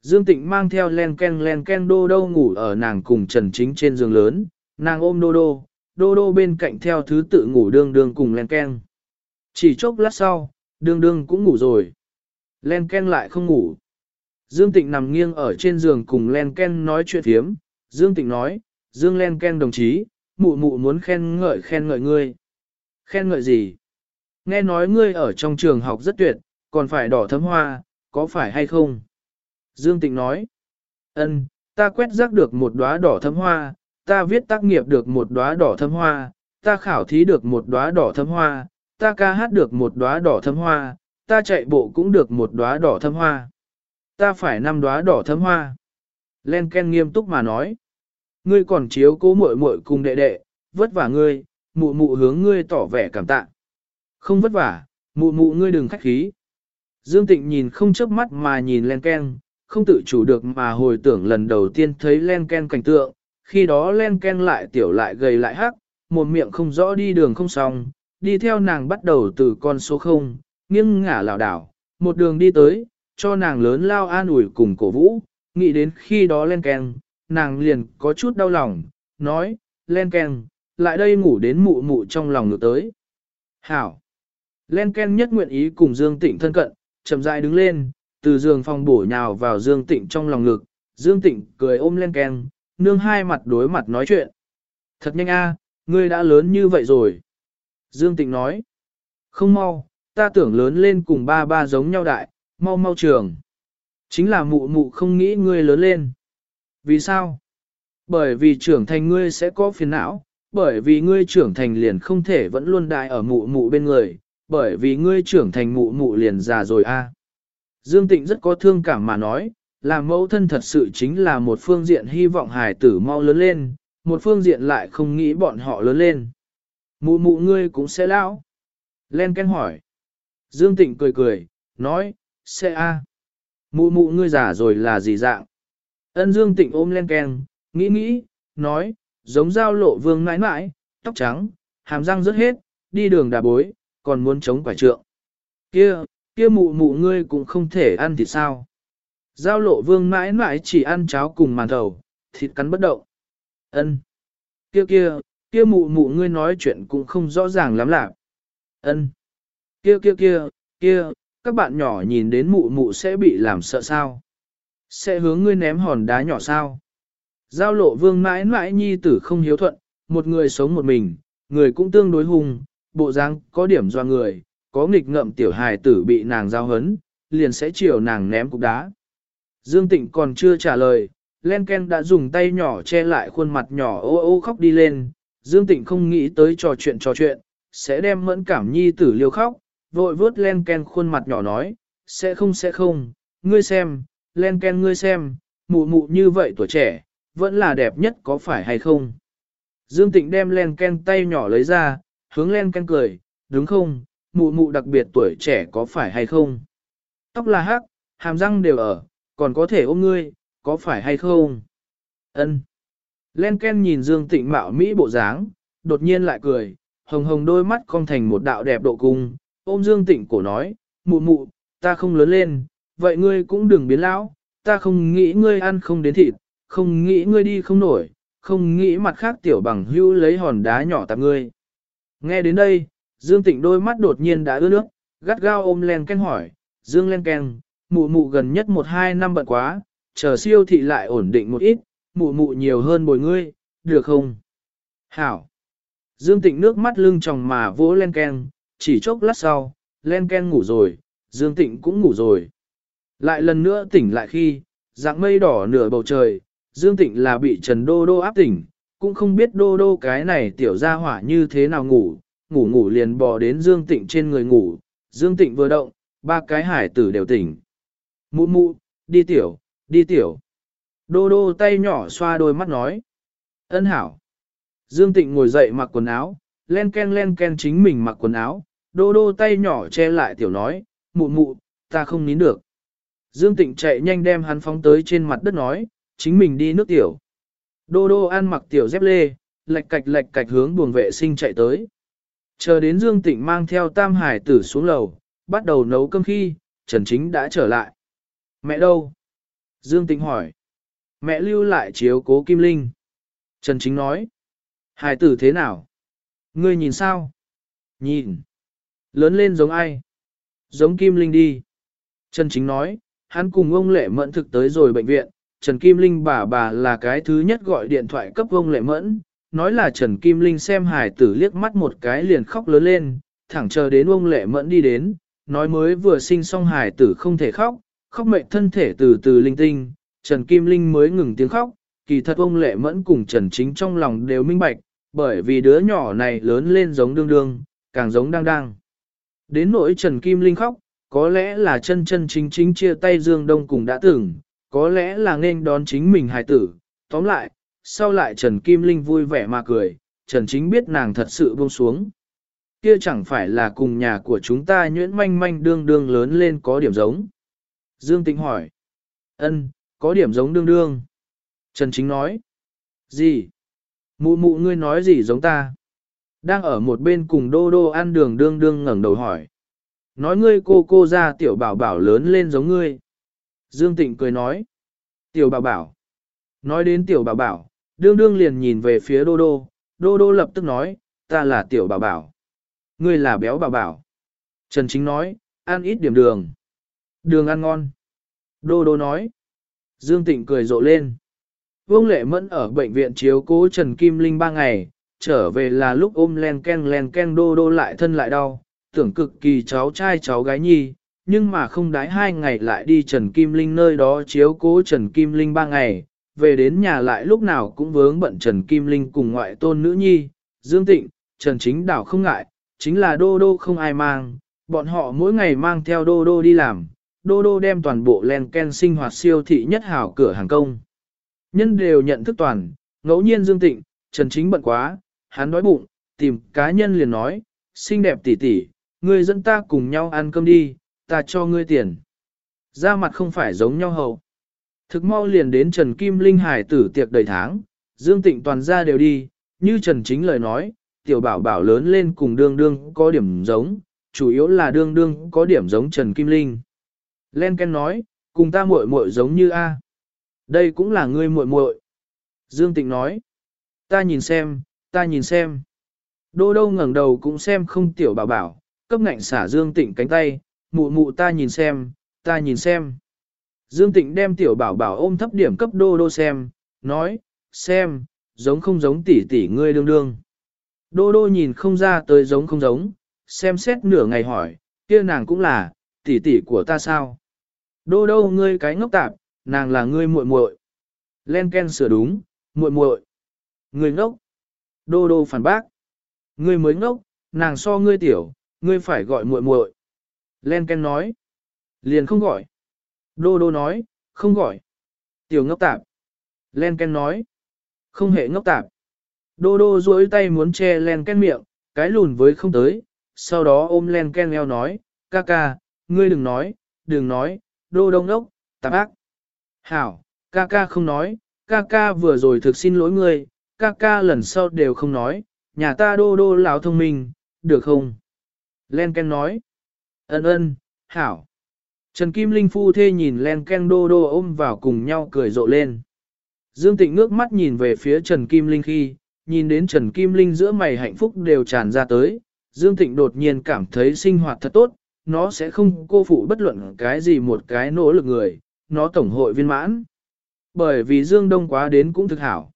A: Dương Tịnh mang theo len ken len ken đô đô ngủ ở nàng cùng Trần Chính trên giường lớn, nàng ôm đô đô, đô đô bên cạnh theo thứ tự ngủ đương đương cùng len ken. Chỉ chốc lát sau, đương đương cũng ngủ rồi. Len ken lại không ngủ. Dương Tịnh nằm nghiêng ở trên giường cùng len ken nói chuyện thiếm. Dương Tịnh nói, Dương len ken đồng chí, mụ mụ muốn khen ngợi khen ngợi ngươi. Khen ngợi gì? Nghe nói ngươi ở trong trường học rất tuyệt, còn phải đỏ thấm hoa, có phải hay không? Dương Tịnh nói, ân, ta quét rác được một đóa đỏ thấm hoa, ta viết tác nghiệp được một đóa đỏ thấm hoa, ta khảo thí được một đóa đỏ thấm hoa, ta ca hát được một đóa đỏ thấm hoa, ta chạy bộ cũng được một đóa đỏ thấm hoa. Ta phải năm đóa đỏ thấm hoa. Len Ken nghiêm túc mà nói. Ngươi còn chiếu cố muội muội cùng đệ đệ, vất vả ngươi, mụ mụ hướng ngươi tỏ vẻ cảm tạ. Không vất vả, mụ mụ ngươi đừng khách khí. Dương Tịnh nhìn không chớp mắt mà nhìn Len Ken, không tự chủ được mà hồi tưởng lần đầu tiên thấy Len Ken cảnh tượng, khi đó Len Ken lại tiểu lại gầy lại hắc, một miệng không rõ đi đường không xong, đi theo nàng bắt đầu từ con số 0, nghiêng ngả lảo đảo, một đường đi tới, cho nàng lớn lao an ủi cùng cổ vũ, nghĩ đến khi đó Len Ken, nàng liền có chút đau lòng, nói, Len Ken, lại đây ngủ đến mụ mụ trong lòng ngược tới. Hảo! Len Ken nhất nguyện ý cùng Dương Tịnh thân cận, chậm rãi đứng lên, từ giường phòng bổ nhào vào Dương Tịnh trong lòng ngực, Dương Tịnh cười ôm lên keng nương hai mặt đối mặt nói chuyện. Thật nhanh a, ngươi đã lớn như vậy rồi. Dương Tịnh nói, không mau, ta tưởng lớn lên cùng ba ba giống nhau đại, mau mau trường. Chính là mụ mụ không nghĩ ngươi lớn lên. Vì sao? Bởi vì trưởng thành ngươi sẽ có phiền não, bởi vì ngươi trưởng thành liền không thể vẫn luôn đại ở mụ mụ bên người, bởi vì ngươi trưởng thành mụ mụ liền già rồi a. Dương Tịnh rất có thương cảm mà nói, làm mẫu thân thật sự chính là một phương diện hy vọng hài tử mau lớn lên, một phương diện lại không nghĩ bọn họ lớn lên. Mụ mụ ngươi cũng sẽ lão. Len Ken hỏi. Dương Tịnh cười cười, nói, sẽ a. Mụ mụ ngươi già rồi là gì dạng? Ân Dương Tịnh ôm Len Ken, nghĩ nghĩ, nói, giống giao lộ vương nãi nãi, tóc trắng, hàm răng rớt hết, đi đường đà bối, còn muốn chống quả trượng. Kia, kia mụ mụ ngươi cũng không thể ăn thịt sao. Giao lộ vương mãi mãi chỉ ăn cháo cùng màn thầu, thịt cắn bất động. Ân. Kia kia, kia mụ mụ ngươi nói chuyện cũng không rõ ràng lắm lạc. Ân. Kia kia kia, kia, các bạn nhỏ nhìn đến mụ mụ sẽ bị làm sợ sao? Sẽ hướng ngươi ném hòn đá nhỏ sao? Giao lộ vương mãi mãi nhi tử không hiếu thuận, một người sống một mình, người cũng tương đối hùng, bộ dáng có điểm do người, có nghịch ngợm tiểu hài tử bị nàng giao hấn, liền sẽ chiều nàng ném cục đá. Dương Tịnh còn chưa trả lời, Lenken đã dùng tay nhỏ che lại khuôn mặt nhỏ ô ô khóc đi lên, Dương Tịnh không nghĩ tới trò chuyện trò chuyện, sẽ đem mẫn cảm nhi tử liêu khóc, vội vớt Lenken khuôn mặt nhỏ nói, sẽ không sẽ không, ngươi xem, Lenken ngươi xem, mụ mụ như vậy tuổi trẻ, vẫn là đẹp nhất có phải hay không. Dương Tịnh đem Lenken tay nhỏ lấy ra, hướng Len Ken cười, đúng không, mụ mụ đặc biệt tuổi trẻ có phải hay không? Tóc là hắc, hàm răng đều ở, còn có thể ôm ngươi, có phải hay không? Ân. Len Ken nhìn Dương Tịnh mạo Mỹ bộ dáng, đột nhiên lại cười, hồng hồng đôi mắt cong thành một đạo đẹp độ cung, ôm Dương Tịnh cổ nói, mụ mụ, ta không lớn lên, vậy ngươi cũng đừng biến lão, ta không nghĩ ngươi ăn không đến thịt, không nghĩ ngươi đi không nổi, không nghĩ mặt khác tiểu bằng hưu lấy hòn đá nhỏ tạp ngươi. Nghe đến đây, Dương Tịnh đôi mắt đột nhiên đã ướt nước, gắt gao ôm len ken hỏi, Dương len ken, mụ mụ gần nhất một hai năm bận quá, chờ siêu thị lại ổn định một ít, mụ mụ nhiều hơn bồi ngươi, được không? Hảo! Dương Tịnh nước mắt lưng tròng mà vỗ len ken, chỉ chốc lát sau, len ken ngủ rồi, Dương Tịnh cũng ngủ rồi. Lại lần nữa tỉnh lại khi, dạng mây đỏ nửa bầu trời, Dương Tịnh là bị Trần Đô Đô áp tỉnh, cũng không biết Đô Đô cái này tiểu ra hỏa như thế nào ngủ, ngủ ngủ liền bò đến Dương Tịnh trên người ngủ, Dương Tịnh vừa động, ba cái hải tử đều tỉnh. Mụ mụ, đi tiểu, đi tiểu. Đô Đô tay nhỏ xoa đôi mắt nói. Ân hảo. Dương Tịnh ngồi dậy mặc quần áo, len ken len ken chính mình mặc quần áo, Đô Đô tay nhỏ che lại tiểu nói, mụ mụ, ta không nín được. Dương Tịnh chạy nhanh đem hắn phóng tới trên mặt đất nói, chính mình đi nước tiểu. Đô đô ăn mặc tiểu dép lê, lệch cạch lệch cạch hướng buồng vệ sinh chạy tới. Chờ đến Dương Tịnh mang theo Tam Hải tử xuống lầu, bắt đầu nấu cơm khi, Trần Chính đã trở lại. Mẹ đâu? Dương Tịnh hỏi. Mẹ lưu lại chiếu cố Kim Linh. Trần Chính nói. Hải tử thế nào? Ngươi nhìn sao? Nhìn. Lớn lên giống ai? Giống Kim Linh đi. Trần Chính nói, hắn cùng ông Lệ Mẫn thực tới rồi bệnh viện, Trần Kim Linh bà bà là cái thứ nhất gọi điện thoại cấp vông Lệ Mẫn, nói là Trần Kim Linh xem Hải tử liếc mắt một cái liền khóc lớn lên, thẳng chờ đến ông Lệ Mẫn đi đến, nói mới vừa sinh xong Hải tử không thể khóc, khóc mệt thân thể từ từ linh tinh, Trần Kim Linh mới ngừng tiếng khóc, kỳ thật ông Lệ Mẫn cùng Trần Chính trong lòng đều minh bạch, bởi vì đứa nhỏ này lớn lên giống đương đương, càng giống đang đang. Đến nỗi Trần Kim Linh khóc, có lẽ là chân chân chính chính chia tay Dương Đông cùng đã từng, có lẽ là nên đón chính mình hài tử. Tóm lại, sau lại Trần Kim Linh vui vẻ mà cười, Trần Chính biết nàng thật sự buông xuống. Kia chẳng phải là cùng nhà của chúng ta nhuyễn manh manh đương đương lớn lên có điểm giống. Dương Tĩnh hỏi. ân, có điểm giống đương đương. Trần Chính nói. Gì? Mụ mụ ngươi nói gì giống ta? Đang ở một bên cùng đô đô ăn đường đương đương ngẩng đầu hỏi. Nói ngươi cô cô ra tiểu bảo bảo lớn lên giống ngươi. Dương Tịnh cười nói. Tiểu bảo bảo. Nói đến tiểu bảo bảo, đương đương liền nhìn về phía đô đô. Đô đô lập tức nói, ta là tiểu bảo bảo. Ngươi là béo bảo bảo. Trần Chính nói, ăn ít điểm đường. Đường ăn ngon. Đô đô nói. Dương Tịnh cười rộ lên. Vương Lệ Mẫn ở bệnh viện chiếu cố Trần Kim Linh ba ngày, trở về là lúc ôm len ken len ken đô đô lại thân lại đau, tưởng cực kỳ cháu trai cháu gái nhi, nhưng mà không đái hai ngày lại đi Trần Kim Linh nơi đó chiếu cố Trần Kim Linh ba ngày, về đến nhà lại lúc nào cũng vướng bận Trần Kim Linh cùng ngoại tôn nữ nhi, Dương Tịnh, Trần Chính Đảo không ngại, chính là đô đô không ai mang, bọn họ mỗi ngày mang theo đô đô đi làm, đô đô đem toàn bộ len ken sinh hoạt siêu thị nhất hảo cửa hàng công. Nhân đều nhận thức toàn, ngẫu nhiên Dương Tịnh, Trần Chính bận quá, hắn đói bụng, tìm cá nhân liền nói, xinh đẹp tỷ tỷ, ngươi dẫn ta cùng nhau ăn cơm đi, ta cho ngươi tiền. Ra mặt không phải giống nhau hầu. Thực mau liền đến Trần Kim Linh hải tử tiệc đầy tháng, Dương Tịnh toàn ra đều đi, như Trần Chính lời nói, tiểu bảo bảo lớn lên cùng đương đương có điểm giống, chủ yếu là đương đương có điểm giống Trần Kim Linh. Len Ken nói, cùng ta muội muội giống như A. Đây cũng là ngươi muội muội. Dương Tịnh nói, ta nhìn xem, ta nhìn xem. Đô đâu ngẩng đầu cũng xem không tiểu bảo bảo, cấp ngạnh xả Dương Tịnh cánh tay, mụ mụ ta nhìn xem, ta nhìn xem. Dương Tịnh đem tiểu bảo bảo ôm thấp điểm cấp đô đô xem, nói, xem, giống không giống tỷ tỷ ngươi đương đương. Đô đô nhìn không ra tới giống không giống, xem xét nửa ngày hỏi, kia nàng cũng là, tỷ tỷ của ta sao? Đô đô ngươi cái ngốc tạp, nàng là ngươi muội muội. Len Ken sửa đúng, muội muội. Ngươi ngốc. Đô đô phản bác. Ngươi mới ngốc, nàng so ngươi tiểu, ngươi phải gọi muội muội. Len Ken nói. Liền không gọi. Đô đô nói, không gọi. Tiểu ngốc tạp. Len Ken nói. Không hề ngốc tạp. Đô đô duỗi tay muốn che Len Ken miệng, cái lùn với không tới. Sau đó ôm Len Ken eo nói, ca ca, ngươi đừng nói, đừng nói, đô đông Đốc, tạp ác. Hảo, ca ca không nói, ca ca vừa rồi thực xin lỗi ngươi, ca ca lần sau đều không nói, nhà ta đô đô lão thông minh, được không? Len Ken nói, Ân ân, hảo. Trần Kim Linh phu thê nhìn len ken đô đô ôm vào cùng nhau cười rộ lên. Dương Tịnh ngước mắt nhìn về phía Trần Kim Linh khi, nhìn đến Trần Kim Linh giữa mày hạnh phúc đều tràn ra tới, Dương Tịnh đột nhiên cảm thấy sinh hoạt thật tốt, nó sẽ không cô phụ bất luận cái gì một cái nỗ lực người, nó tổng hội viên mãn. Bởi vì Dương Đông quá đến cũng thực hảo.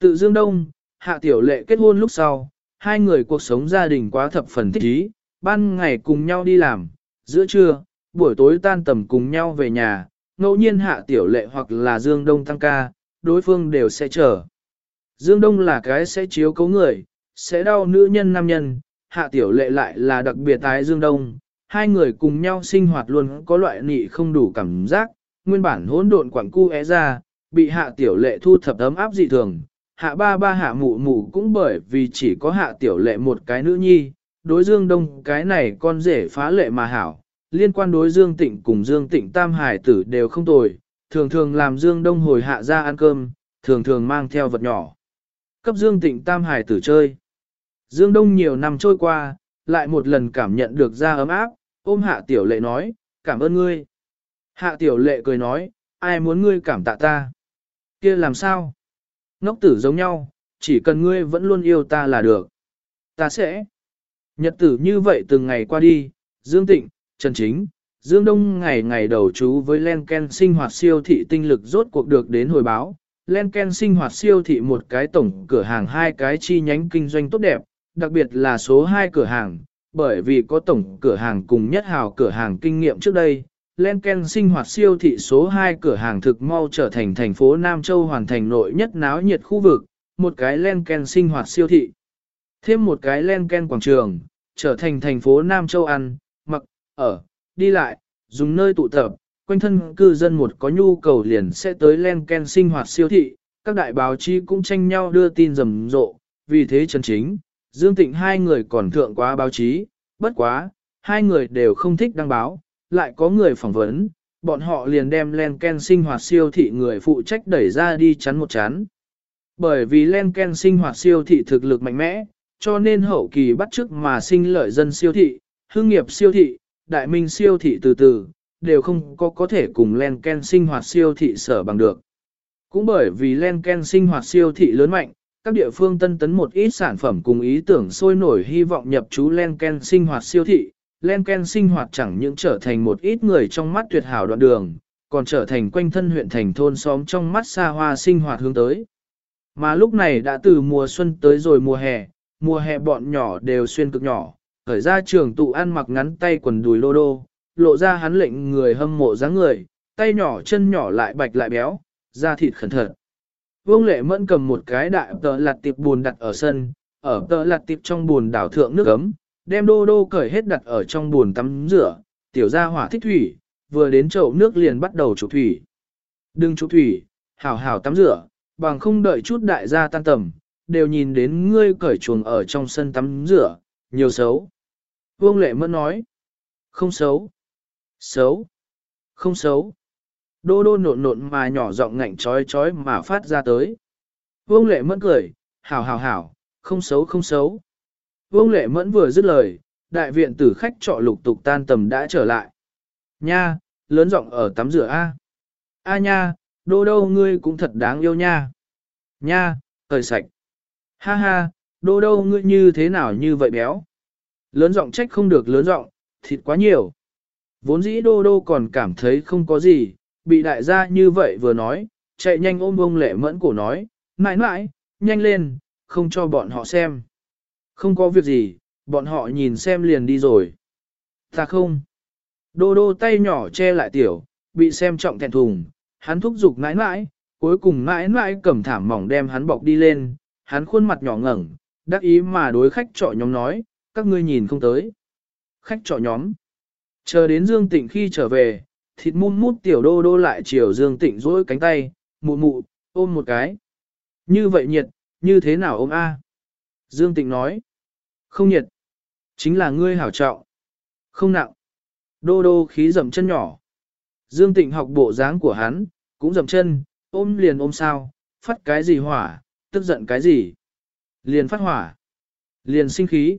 A: Tự Dương Đông, Hạ Tiểu Lệ kết hôn lúc sau, hai người cuộc sống gia đình quá thập phần thích ý, ban ngày cùng nhau đi làm, giữa trưa, buổi tối tan tầm cùng nhau về nhà, ngẫu nhiên Hạ Tiểu Lệ hoặc là Dương Đông tăng ca, đối phương đều sẽ chờ. Dương Đông là cái sẽ chiếu cấu người, sẽ đau nữ nhân nam nhân, Hạ Tiểu Lệ lại là đặc biệt tái Dương Đông, hai người cùng nhau sinh hoạt luôn có loại nị không đủ cảm giác, nguyên bản hỗn độn quảng cu é ra, bị Hạ Tiểu Lệ thu thập ấm áp dị thường. Hạ ba ba hạ mụ mụ cũng bởi vì chỉ có hạ tiểu lệ một cái nữ nhi, đối dương đông cái này con rể phá lệ mà hảo, liên quan đối dương tịnh cùng dương tịnh tam hải tử đều không tồi, thường thường làm dương đông hồi hạ ra ăn cơm, thường thường mang theo vật nhỏ. Cấp dương tịnh tam hải tử chơi. Dương đông nhiều năm trôi qua, lại một lần cảm nhận được ra ấm áp, ôm hạ tiểu lệ nói, cảm ơn ngươi. Hạ tiểu lệ cười nói, ai muốn ngươi cảm tạ ta? kia làm sao? Ngốc tử giống nhau, chỉ cần ngươi vẫn luôn yêu ta là được. Ta sẽ. Nhật tử như vậy từng ngày qua đi, Dương Tịnh, Trần Chính, Dương Đông ngày ngày đầu chú với Lenken sinh hoạt siêu thị tinh lực rốt cuộc được đến hồi báo. Lenken sinh hoạt siêu thị một cái tổng cửa hàng hai cái chi nhánh kinh doanh tốt đẹp, đặc biệt là số 2 cửa hàng, bởi vì có tổng cửa hàng cùng nhất hào cửa hàng kinh nghiệm trước đây, Lenken sinh hoạt siêu thị số 2 cửa hàng thực mau trở thành thành phố Nam Châu hoàn thành nội nhất náo nhiệt khu vực, một cái Lenken sinh hoạt siêu thị. Thêm một cái Len Ken quảng trường, trở thành thành phố Nam Châu ăn, mặc, ở, đi lại, dùng nơi tụ tập, quanh thân cư dân một có nhu cầu liền sẽ tới Len Ken sinh hoạt siêu thị, các đại báo chí cũng tranh nhau đưa tin rầm rộ, vì thế Trần Chính, Dương Tịnh hai người còn thượng quá báo chí, bất quá, hai người đều không thích đăng báo, lại có người phỏng vấn, bọn họ liền đem Len Ken sinh hoạt siêu thị người phụ trách đẩy ra đi chắn một chán. Bởi vì Len Ken sinh hoạt siêu thị thực lực mạnh mẽ, cho nên hậu kỳ bắt chước mà sinh lợi dân siêu thị, hương nghiệp siêu thị, đại minh siêu thị từ từ, đều không có có thể cùng Len Ken sinh hoạt siêu thị sở bằng được. Cũng bởi vì Len Ken sinh hoạt siêu thị lớn mạnh, các địa phương tân tấn một ít sản phẩm cùng ý tưởng sôi nổi hy vọng nhập chú Len Ken sinh hoạt siêu thị, len ken sinh hoạt chẳng những trở thành một ít người trong mắt tuyệt hảo đoạn đường, còn trở thành quanh thân huyện thành thôn xóm trong mắt xa hoa sinh hoạt hướng tới. Mà lúc này đã từ mùa xuân tới rồi mùa hè, mùa hè bọn nhỏ đều xuyên cực nhỏ, khởi ra trường tụ ăn mặc ngắn tay quần đùi lô đô, lộ ra hắn lệnh người hâm mộ dáng người, tay nhỏ chân nhỏ lại bạch lại béo, da thịt khẩn thật. Vương lệ mẫn cầm một cái đại tờ lặt tiệp buồn đặt ở sân, ở tờ lặt tiệp trong buồn đảo thượng nước ấm, đem đô đô cởi hết đặt ở trong buồn tắm rửa, tiểu gia hỏa thích thủy, vừa đến chậu nước liền bắt đầu chụp thủy. Đừng chụp thủy, hảo hảo tắm rửa, bằng không đợi chút đại gia tan tầm, đều nhìn đến ngươi cởi chuồng ở trong sân tắm rửa, nhiều xấu. Vương Lệ Mẫn nói, không xấu, xấu, không xấu. Đô đô nộn nộn mà nhỏ giọng ngạnh trói trói mà phát ra tới. Vương Lệ Mẫn cười, hảo hảo hảo, không xấu không xấu. Vương Lệ Mẫn vừa dứt lời, đại viện tử khách trọ lục tục tan tầm đã trở lại. Nha, lớn giọng ở tắm rửa A. A nha, đô đô ngươi cũng thật đáng yêu nha. Nha, thời sạch. Ha ha, đô đô ngươi như thế nào như vậy béo. Lớn giọng trách không được lớn giọng, thịt quá nhiều. Vốn dĩ đô đô còn cảm thấy không có gì, bị đại gia như vậy vừa nói, chạy nhanh ôm ông lệ mẫn cổ nói, mãi mãi, nhanh lên, không cho bọn họ xem. Không có việc gì, bọn họ nhìn xem liền đi rồi. Ta không. Đô đô tay nhỏ che lại tiểu, bị xem trọng thẹn thùng, hắn thúc giục mãi mãi, cuối cùng mãi mãi cầm thảm mỏng đem hắn bọc đi lên, hắn khuôn mặt nhỏ ngẩng, đắc ý mà đối khách trọ nhóm nói, các ngươi nhìn không tới. Khách trọ nhóm. Chờ đến Dương Tịnh khi trở về, thịt mút mút tiểu đô đô lại chiều Dương Tịnh dỗi cánh tay, mụ mụ, ôm một cái. Như vậy nhiệt, như thế nào ôm A? Dương Tịnh nói. Không nhiệt. Chính là ngươi hảo trọng. Không nặng. Đô đô khí dầm chân nhỏ. Dương Tịnh học bộ dáng của hắn, cũng dầm chân, ôm liền ôm sao, phát cái gì hỏa, tức giận cái gì. Liền phát hỏa. Liền sinh khí.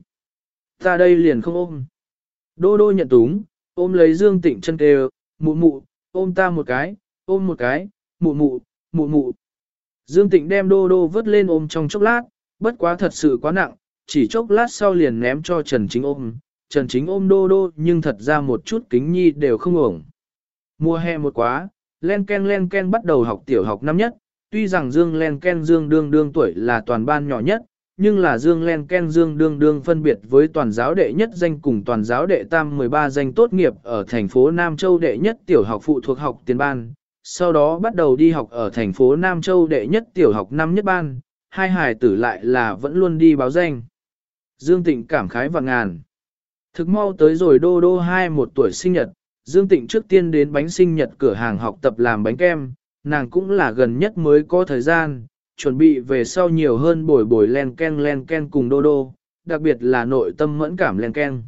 A: Ta đây liền không ôm. Đô đô nhận túng, ôm lấy Dương Tịnh chân kêu, mụ mụ, ôm ta một cái, ôm một cái, mụ mụ, mụ mụ. Dương Tịnh đem đô đô vớt lên ôm trong chốc lát, bất quá thật sự quá nặng, chỉ chốc lát sau liền ném cho Trần Chính ôm. Trần Chính ôm đô đô nhưng thật ra một chút kính nhi đều không ổng. Mùa hè một quá, len ken len ken bắt đầu học tiểu học năm nhất, tuy rằng Dương len ken Dương đương đương tuổi là toàn ban nhỏ nhất, nhưng là Dương len ken Dương đương đương phân biệt với toàn giáo đệ nhất danh cùng toàn giáo đệ tam 13 danh tốt nghiệp ở thành phố Nam Châu đệ nhất tiểu học phụ thuộc học tiền ban, sau đó bắt đầu đi học ở thành phố Nam Châu đệ nhất tiểu học năm nhất ban, hai hài tử lại là vẫn luôn đi báo danh. Dương Tịnh cảm khái và ngàn. Thực mau tới rồi đô đô hai một tuổi sinh nhật, Dương Tịnh trước tiên đến bánh sinh nhật cửa hàng học tập làm bánh kem, nàng cũng là gần nhất mới có thời gian, chuẩn bị về sau nhiều hơn bồi bồi len ken len ken cùng đô đô, đặc biệt là nội tâm mẫn cảm len ken.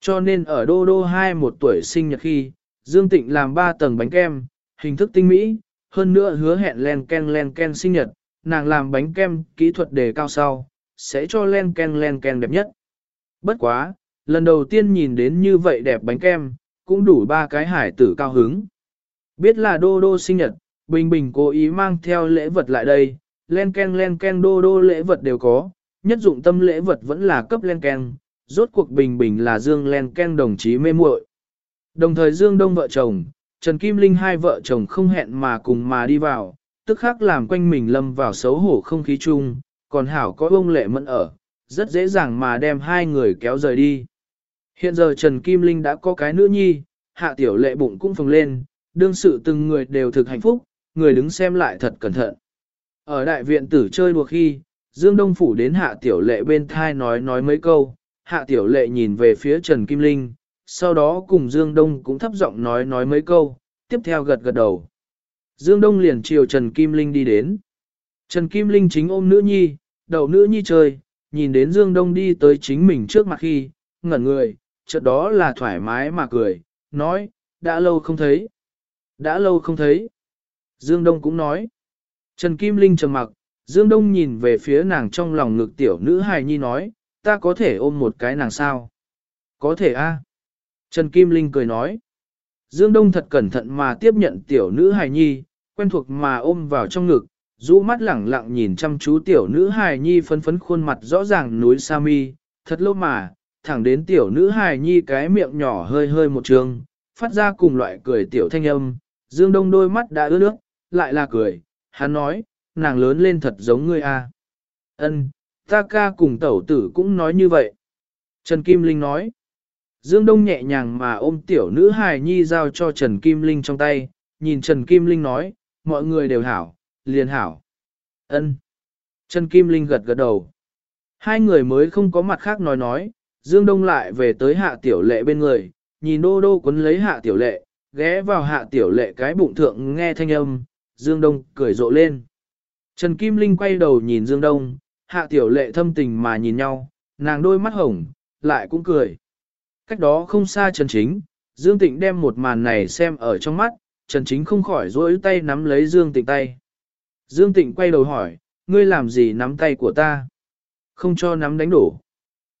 A: Cho nên ở đô đô hai một tuổi sinh nhật khi, Dương Tịnh làm ba tầng bánh kem, hình thức tinh mỹ, hơn nữa hứa hẹn len ken len ken sinh nhật, nàng làm bánh kem kỹ thuật đề cao sau, sẽ cho len ken len ken đẹp nhất. Bất quá, lần đầu tiên nhìn đến như vậy đẹp bánh kem, cũng đủ ba cái hải tử cao hứng. Biết là đô đô sinh nhật, Bình Bình cố ý mang theo lễ vật lại đây, len ken len ken đô đô lễ vật đều có, nhất dụng tâm lễ vật vẫn là cấp len ken, rốt cuộc Bình Bình là Dương len ken đồng chí mê muội. Đồng thời Dương Đông vợ chồng, Trần Kim Linh hai vợ chồng không hẹn mà cùng mà đi vào, tức khắc làm quanh mình lâm vào xấu hổ không khí chung, còn Hảo có ông lệ mẫn ở, rất dễ dàng mà đem hai người kéo rời đi. Hiện giờ Trần Kim Linh đã có cái nữ nhi, hạ tiểu lệ bụng cũng phồng lên, đương sự từng người đều thực hạnh phúc, người đứng xem lại thật cẩn thận. Ở đại viện tử chơi đùa khi, Dương Đông Phủ đến hạ tiểu lệ bên thai nói nói mấy câu, hạ tiểu lệ nhìn về phía Trần Kim Linh, sau đó cùng Dương Đông cũng thấp giọng nói nói mấy câu, tiếp theo gật gật đầu. Dương Đông liền chiều Trần Kim Linh đi đến. Trần Kim Linh chính ôm nữ nhi, đầu nữ nhi chơi, nhìn đến Dương Đông đi tới chính mình trước mặt khi, ngẩn người, chợt đó là thoải mái mà cười, nói, đã lâu không thấy. Đã lâu không thấy. Dương Đông cũng nói. Trần Kim Linh trầm mặc, Dương Đông nhìn về phía nàng trong lòng ngực tiểu nữ hài nhi nói, ta có thể ôm một cái nàng sao? Có thể a. Trần Kim Linh cười nói. Dương Đông thật cẩn thận mà tiếp nhận tiểu nữ hài nhi, quen thuộc mà ôm vào trong ngực, rũ mắt lẳng lặng nhìn chăm chú tiểu nữ hài nhi phấn phấn khuôn mặt rõ ràng núi sa mi, thật lâu mà, thẳng đến tiểu nữ hài nhi cái miệng nhỏ hơi hơi một trường, phát ra cùng loại cười tiểu thanh âm, Dương Đông đôi mắt đã ướt nước, lại là cười, hắn nói, nàng lớn lên thật giống ngươi a. Ân, ta ca cùng tẩu tử cũng nói như vậy. Trần Kim Linh nói, Dương Đông nhẹ nhàng mà ôm tiểu nữ hài nhi giao cho Trần Kim Linh trong tay, nhìn Trần Kim Linh nói, mọi người đều hảo, liền hảo. Ân. Trần Kim Linh gật gật đầu. Hai người mới không có mặt khác nói nói, Dương Đông lại về tới hạ tiểu lệ bên người, nhìn đô đô quấn lấy hạ tiểu lệ, ghé vào hạ tiểu lệ cái bụng thượng nghe thanh âm, Dương Đông cười rộ lên. Trần Kim Linh quay đầu nhìn Dương Đông, hạ tiểu lệ thâm tình mà nhìn nhau, nàng đôi mắt hồng, lại cũng cười. Cách đó không xa Trần Chính, Dương Tịnh đem một màn này xem ở trong mắt, Trần Chính không khỏi rỗi tay nắm lấy Dương Tịnh tay. Dương Tịnh quay đầu hỏi, ngươi làm gì nắm tay của ta? Không cho nắm đánh đổ.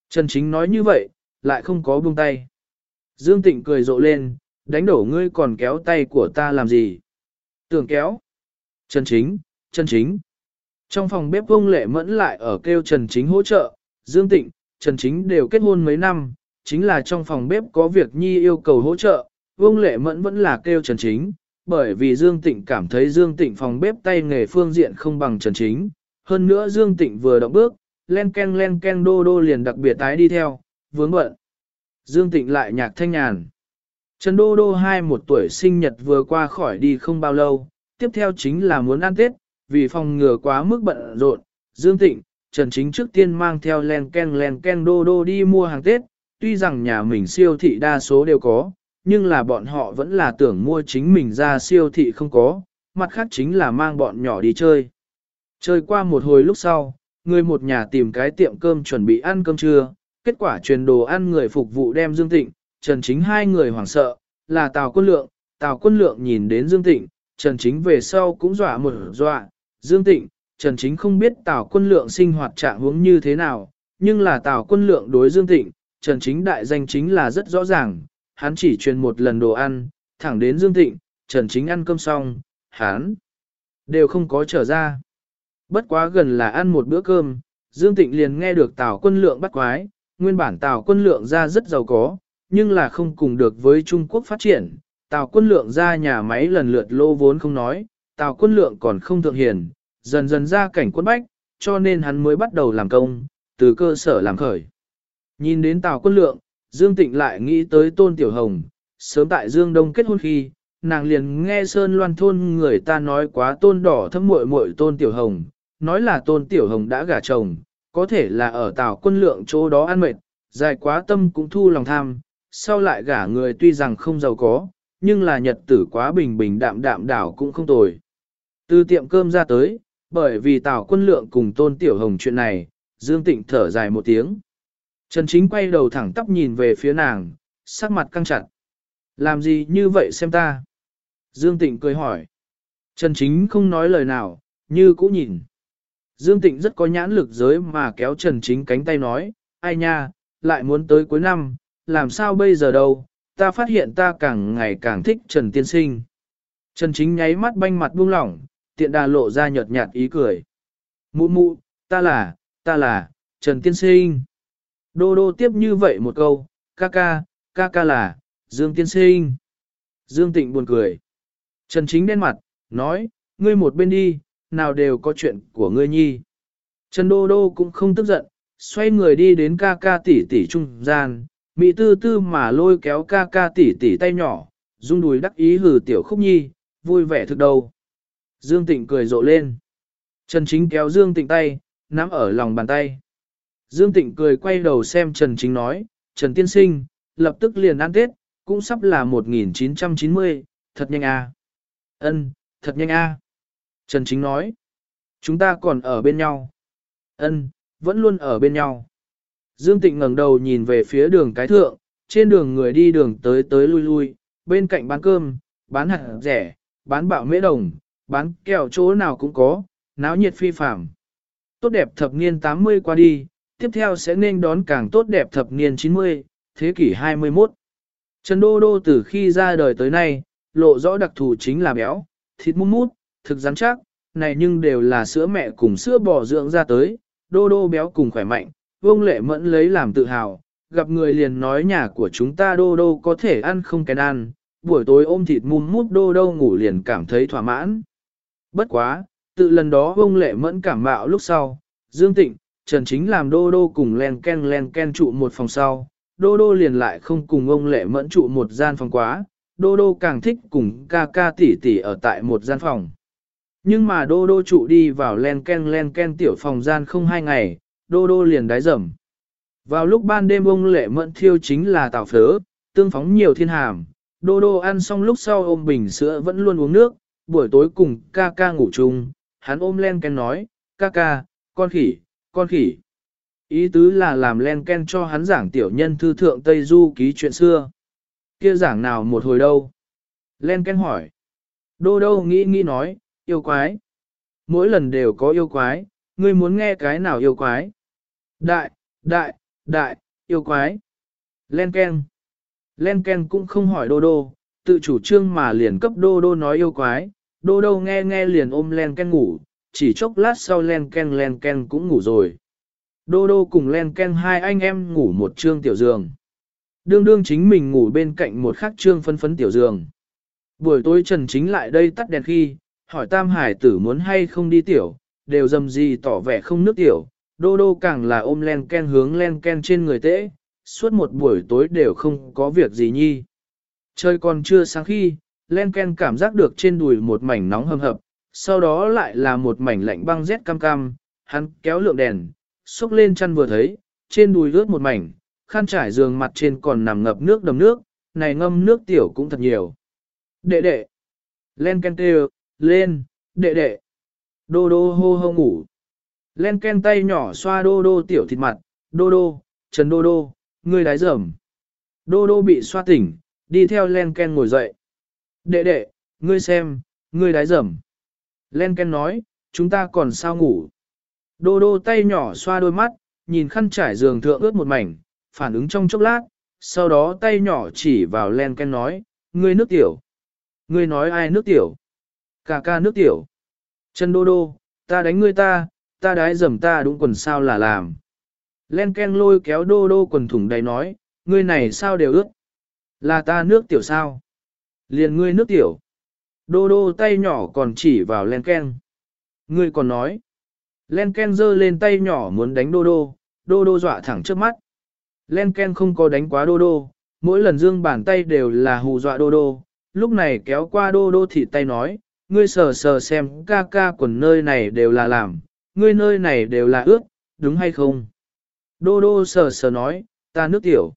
A: Trần Chính nói như vậy, lại không có buông tay. Dương Tịnh cười rộ lên, đánh đổ ngươi còn kéo tay của ta làm gì? Tưởng kéo. Trần Chính, Trần Chính. Trong phòng bếp vông lệ mẫn lại ở kêu Trần Chính hỗ trợ, Dương Tịnh, Trần Chính đều kết hôn mấy năm, chính là trong phòng bếp có việc nhi yêu cầu hỗ trợ, vông lệ mẫn vẫn là kêu Trần Chính, bởi vì Dương Tịnh cảm thấy Dương Tịnh phòng bếp tay nghề phương diện không bằng Trần Chính. Hơn nữa Dương Tịnh vừa động bước, len ken len ken đô đô liền đặc biệt tái đi theo, vướng bận. Dương Tịnh lại nhạc thanh nhàn. Trần Đô Đô hai một tuổi sinh nhật vừa qua khỏi đi không bao lâu, tiếp theo chính là muốn ăn Tết, vì phòng ngừa quá mức bận rộn, Dương Tịnh, Trần Chính trước tiên mang theo len ken len ken Đô Đô đi mua hàng Tết, tuy rằng nhà mình siêu thị đa số đều có, nhưng là bọn họ vẫn là tưởng mua chính mình ra siêu thị không có, mặt khác chính là mang bọn nhỏ đi chơi. Chơi qua một hồi lúc sau, người một nhà tìm cái tiệm cơm chuẩn bị ăn cơm trưa, kết quả truyền đồ ăn người phục vụ đem Dương Tịnh, Trần Chính hai người hoảng sợ, là Tào Quân Lượng, Tào Quân Lượng nhìn đến Dương Tịnh, Trần Chính về sau cũng dọa một dọa, Dương Tịnh, Trần Chính không biết Tào Quân Lượng sinh hoạt trạng huống như thế nào, nhưng là Tào Quân Lượng đối Dương Tịnh, Trần Chính đại danh chính là rất rõ ràng, hắn chỉ truyền một lần đồ ăn, thẳng đến Dương Tịnh, Trần Chính ăn cơm xong, hắn đều không có trở ra. Bất quá gần là ăn một bữa cơm, Dương Tịnh liền nghe được Tào quân lượng bắt quái, nguyên bản Tào quân lượng ra rất giàu có, nhưng là không cùng được với Trung Quốc phát triển. Tào quân lượng ra nhà máy lần lượt lô vốn không nói, Tào quân lượng còn không thượng hiền, dần dần ra cảnh quân bách, cho nên hắn mới bắt đầu làm công, từ cơ sở làm khởi. Nhìn đến Tào quân lượng, Dương Tịnh lại nghĩ tới Tôn Tiểu Hồng, sớm tại Dương Đông kết hôn khi, nàng liền nghe Sơn Loan thôn người ta nói quá Tôn Đỏ thâm muội muội Tôn Tiểu Hồng, nói là Tôn Tiểu Hồng đã gả chồng, có thể là ở Tào quân lượng chỗ đó ăn mệt, dài quá tâm cũng thu lòng tham, sau lại gả người tuy rằng không giàu có, nhưng là nhật tử quá bình bình đạm đạm đảo cũng không tồi. Từ tiệm cơm ra tới, bởi vì Tào quân lượng cùng Tôn Tiểu Hồng chuyện này, Dương Tịnh thở dài một tiếng. Trần Chính quay đầu thẳng tắp nhìn về phía nàng, sắc mặt căng chặt. Làm gì như vậy xem ta? Dương Tịnh cười hỏi. Trần Chính không nói lời nào, như cũ nhìn. Dương Tịnh rất có nhãn lực giới mà kéo Trần Chính cánh tay nói, ai nha, lại muốn tới cuối năm, làm sao bây giờ đâu, ta phát hiện ta càng ngày càng thích Trần Tiên Sinh. Trần Chính nháy mắt banh mặt buông lỏng, tiện đà lộ ra nhợt nhạt ý cười. Mụ mụ, ta là, ta là, Trần Tiên Sinh. Đô đô tiếp như vậy một câu, ca ca, ca ca là, Dương Tiên Sinh. Dương Tịnh buồn cười. Trần Chính đen mặt, nói, ngươi một bên đi, nào đều có chuyện của ngươi nhi. Trần Đô Đô cũng không tức giận, xoay người đi đến ca ca tỷ tỷ trung gian, mị tư tư mà lôi kéo ca ca tỉ tỉ tay nhỏ, rung đùi đắc ý hừ tiểu khúc nhi, vui vẻ thực đầu. Dương Tịnh cười rộ lên. Trần Chính kéo Dương Tịnh tay, nắm ở lòng bàn tay. Dương Tịnh cười quay đầu xem Trần Chính nói, Trần Tiên Sinh, lập tức liền ăn Tết, cũng sắp là 1990, thật nhanh a. À. Ân, thật nhanh a. Trần Chính nói, chúng ta còn ở bên nhau. Ân, vẫn luôn ở bên nhau. Dương Tịnh ngẩng đầu nhìn về phía đường cái thượng, trên đường người đi đường tới tới lui lui, bên cạnh bán cơm, bán hạt rẻ, bán bạo mễ đồng, bán kẹo chỗ nào cũng có, náo nhiệt phi phạm. Tốt đẹp thập niên 80 qua đi, tiếp theo sẽ nên đón càng tốt đẹp thập niên 90, thế kỷ 21. Trần Đô Đô từ khi ra đời tới nay, lộ rõ đặc thù chính là béo, thịt mút mút, thực rắn chắc, này nhưng đều là sữa mẹ cùng sữa bò dưỡng ra tới, Đô Đô béo cùng khỏe mạnh, Vương Lệ Mẫn lấy làm tự hào, gặp người liền nói nhà của chúng ta Đô Đô có thể ăn không kén ăn, buổi tối ôm thịt mùm mút Đô Đô ngủ liền cảm thấy thỏa mãn. Bất quá, tự lần đó Vương Lệ Mẫn cảm mạo lúc sau, Dương Tịnh, Trần Chính làm Đô Đô cùng len ken len ken trụ một phòng sau, Đô Đô liền lại không cùng ông Lệ Mẫn trụ một gian phòng quá, Đô Đô càng thích cùng ca ca tỷ tỷ ở tại một gian phòng. Nhưng mà Đô Đô trụ đi vào len ken len ken tiểu phòng gian không hai ngày, Đô Đô liền đái dầm. Vào lúc ban đêm ông Lệ Mẫn thiêu chính là tàu phớ, tương phóng nhiều thiên hàm, Đô Đô ăn xong lúc sau ôm bình sữa vẫn luôn uống nước, buổi tối cùng ca ca ngủ chung, hắn ôm len ken nói, ca ca, con khỉ, con khỉ. Ý tứ là làm len ken cho hắn giảng tiểu nhân thư thượng Tây Du ký chuyện xưa. kia giảng nào một hồi đâu? Len ken hỏi. Đô đô nghĩ nghĩ nói, yêu quái. Mỗi lần đều có yêu quái, ngươi muốn nghe cái nào yêu quái? Đại, đại, đại, yêu quái. Len ken. Len ken cũng không hỏi đô đô, tự chủ trương mà liền cấp đô đô nói yêu quái. Đô đô nghe nghe liền ôm len ken ngủ, chỉ chốc lát sau len ken len ken cũng ngủ rồi. Đô đô cùng len ken hai anh em ngủ một trương tiểu giường. Đương đương chính mình ngủ bên cạnh một khắc trương phân phấn tiểu giường. Buổi tối Trần Chính lại đây tắt đèn khi, hỏi Tam Hải tử muốn hay không đi tiểu, đều dầm gì tỏ vẻ không nước tiểu. Đô đô càng là ôm len ken hướng len ken trên người tễ, suốt một buổi tối đều không có việc gì nhi. Trời còn chưa sáng khi, len ken cảm giác được trên đùi một mảnh nóng hầm hập, sau đó lại là một mảnh lạnh băng rét cam cam, hắn kéo lượng đèn, xúc lên chăn vừa thấy, trên đùi ướt một mảnh, khăn trải giường mặt trên còn nằm ngập nước đầm nước, này ngâm nước tiểu cũng thật nhiều. Đệ đệ, len ken kêu lên, đệ đệ, đô đô hô hô ngủ. Len ken tay nhỏ xoa đô đô tiểu thịt mặt, đô đô, trần đô đô, ngươi đái dởm. Đô đô bị xoa tỉnh, đi theo len ken ngồi dậy. Đệ đệ, ngươi xem, ngươi đái dởm. Len Ken nói, chúng ta còn sao ngủ. Đô đô tay nhỏ xoa đôi mắt, nhìn khăn trải giường thượng ướt một mảnh, phản ứng trong chốc lát, sau đó tay nhỏ chỉ vào len ken nói, ngươi nước tiểu. Ngươi nói ai nước tiểu? Cà ca nước tiểu. Chân đô đô, ta đánh ngươi ta, ta đái dầm ta đúng quần sao là làm. Len ken lôi kéo đô đô quần thủng đầy nói, ngươi này sao đều ướt. Là ta nước tiểu sao? Liền ngươi nước tiểu. Đô đô tay nhỏ còn chỉ vào len ken. Ngươi còn nói. Len ken giơ lên tay nhỏ muốn đánh đô đô, đô đô dọa thẳng trước mắt. Len ken không có đánh quá đô đô, mỗi lần dương bàn tay đều là hù dọa đô đô, lúc này kéo qua đô đô thịt tay nói, ngươi sờ sờ xem ca ca quần nơi này đều là làm, ngươi nơi này đều là ướt, đúng hay không? Đô đô sờ sờ nói, ta nước tiểu.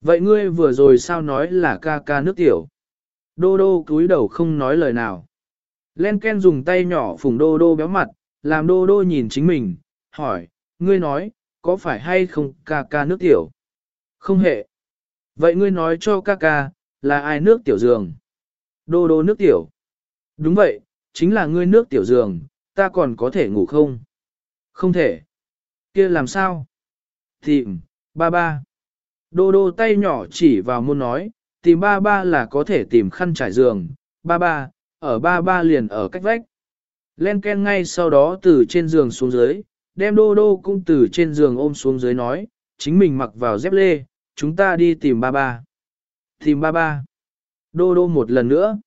A: Vậy ngươi vừa rồi sao nói là ca ca nước tiểu? Đô đô cúi đầu không nói lời nào. Len Ken dùng tay nhỏ phùng đô đô béo mặt, làm đô đô nhìn chính mình, hỏi, ngươi nói, có phải hay không ca ca nước tiểu? Không hề. Vậy ngươi nói cho ca ca, là ai nước tiểu giường? Đô đô nước tiểu. Đúng vậy, chính là ngươi nước tiểu giường, ta còn có thể ngủ không? Không thể. kia làm sao? Tìm, ba ba. Đô đô tay nhỏ chỉ vào môn nói, tìm ba ba là có thể tìm khăn trải giường, ba ba, ở ba ba liền ở cách vách. Len Ken ngay sau đó từ trên giường xuống dưới, đem đô đô cũng từ trên giường ôm xuống dưới nói, chính mình mặc vào dép lê, chúng ta đi tìm ba ba. Tìm ba ba. Đô đô một lần nữa.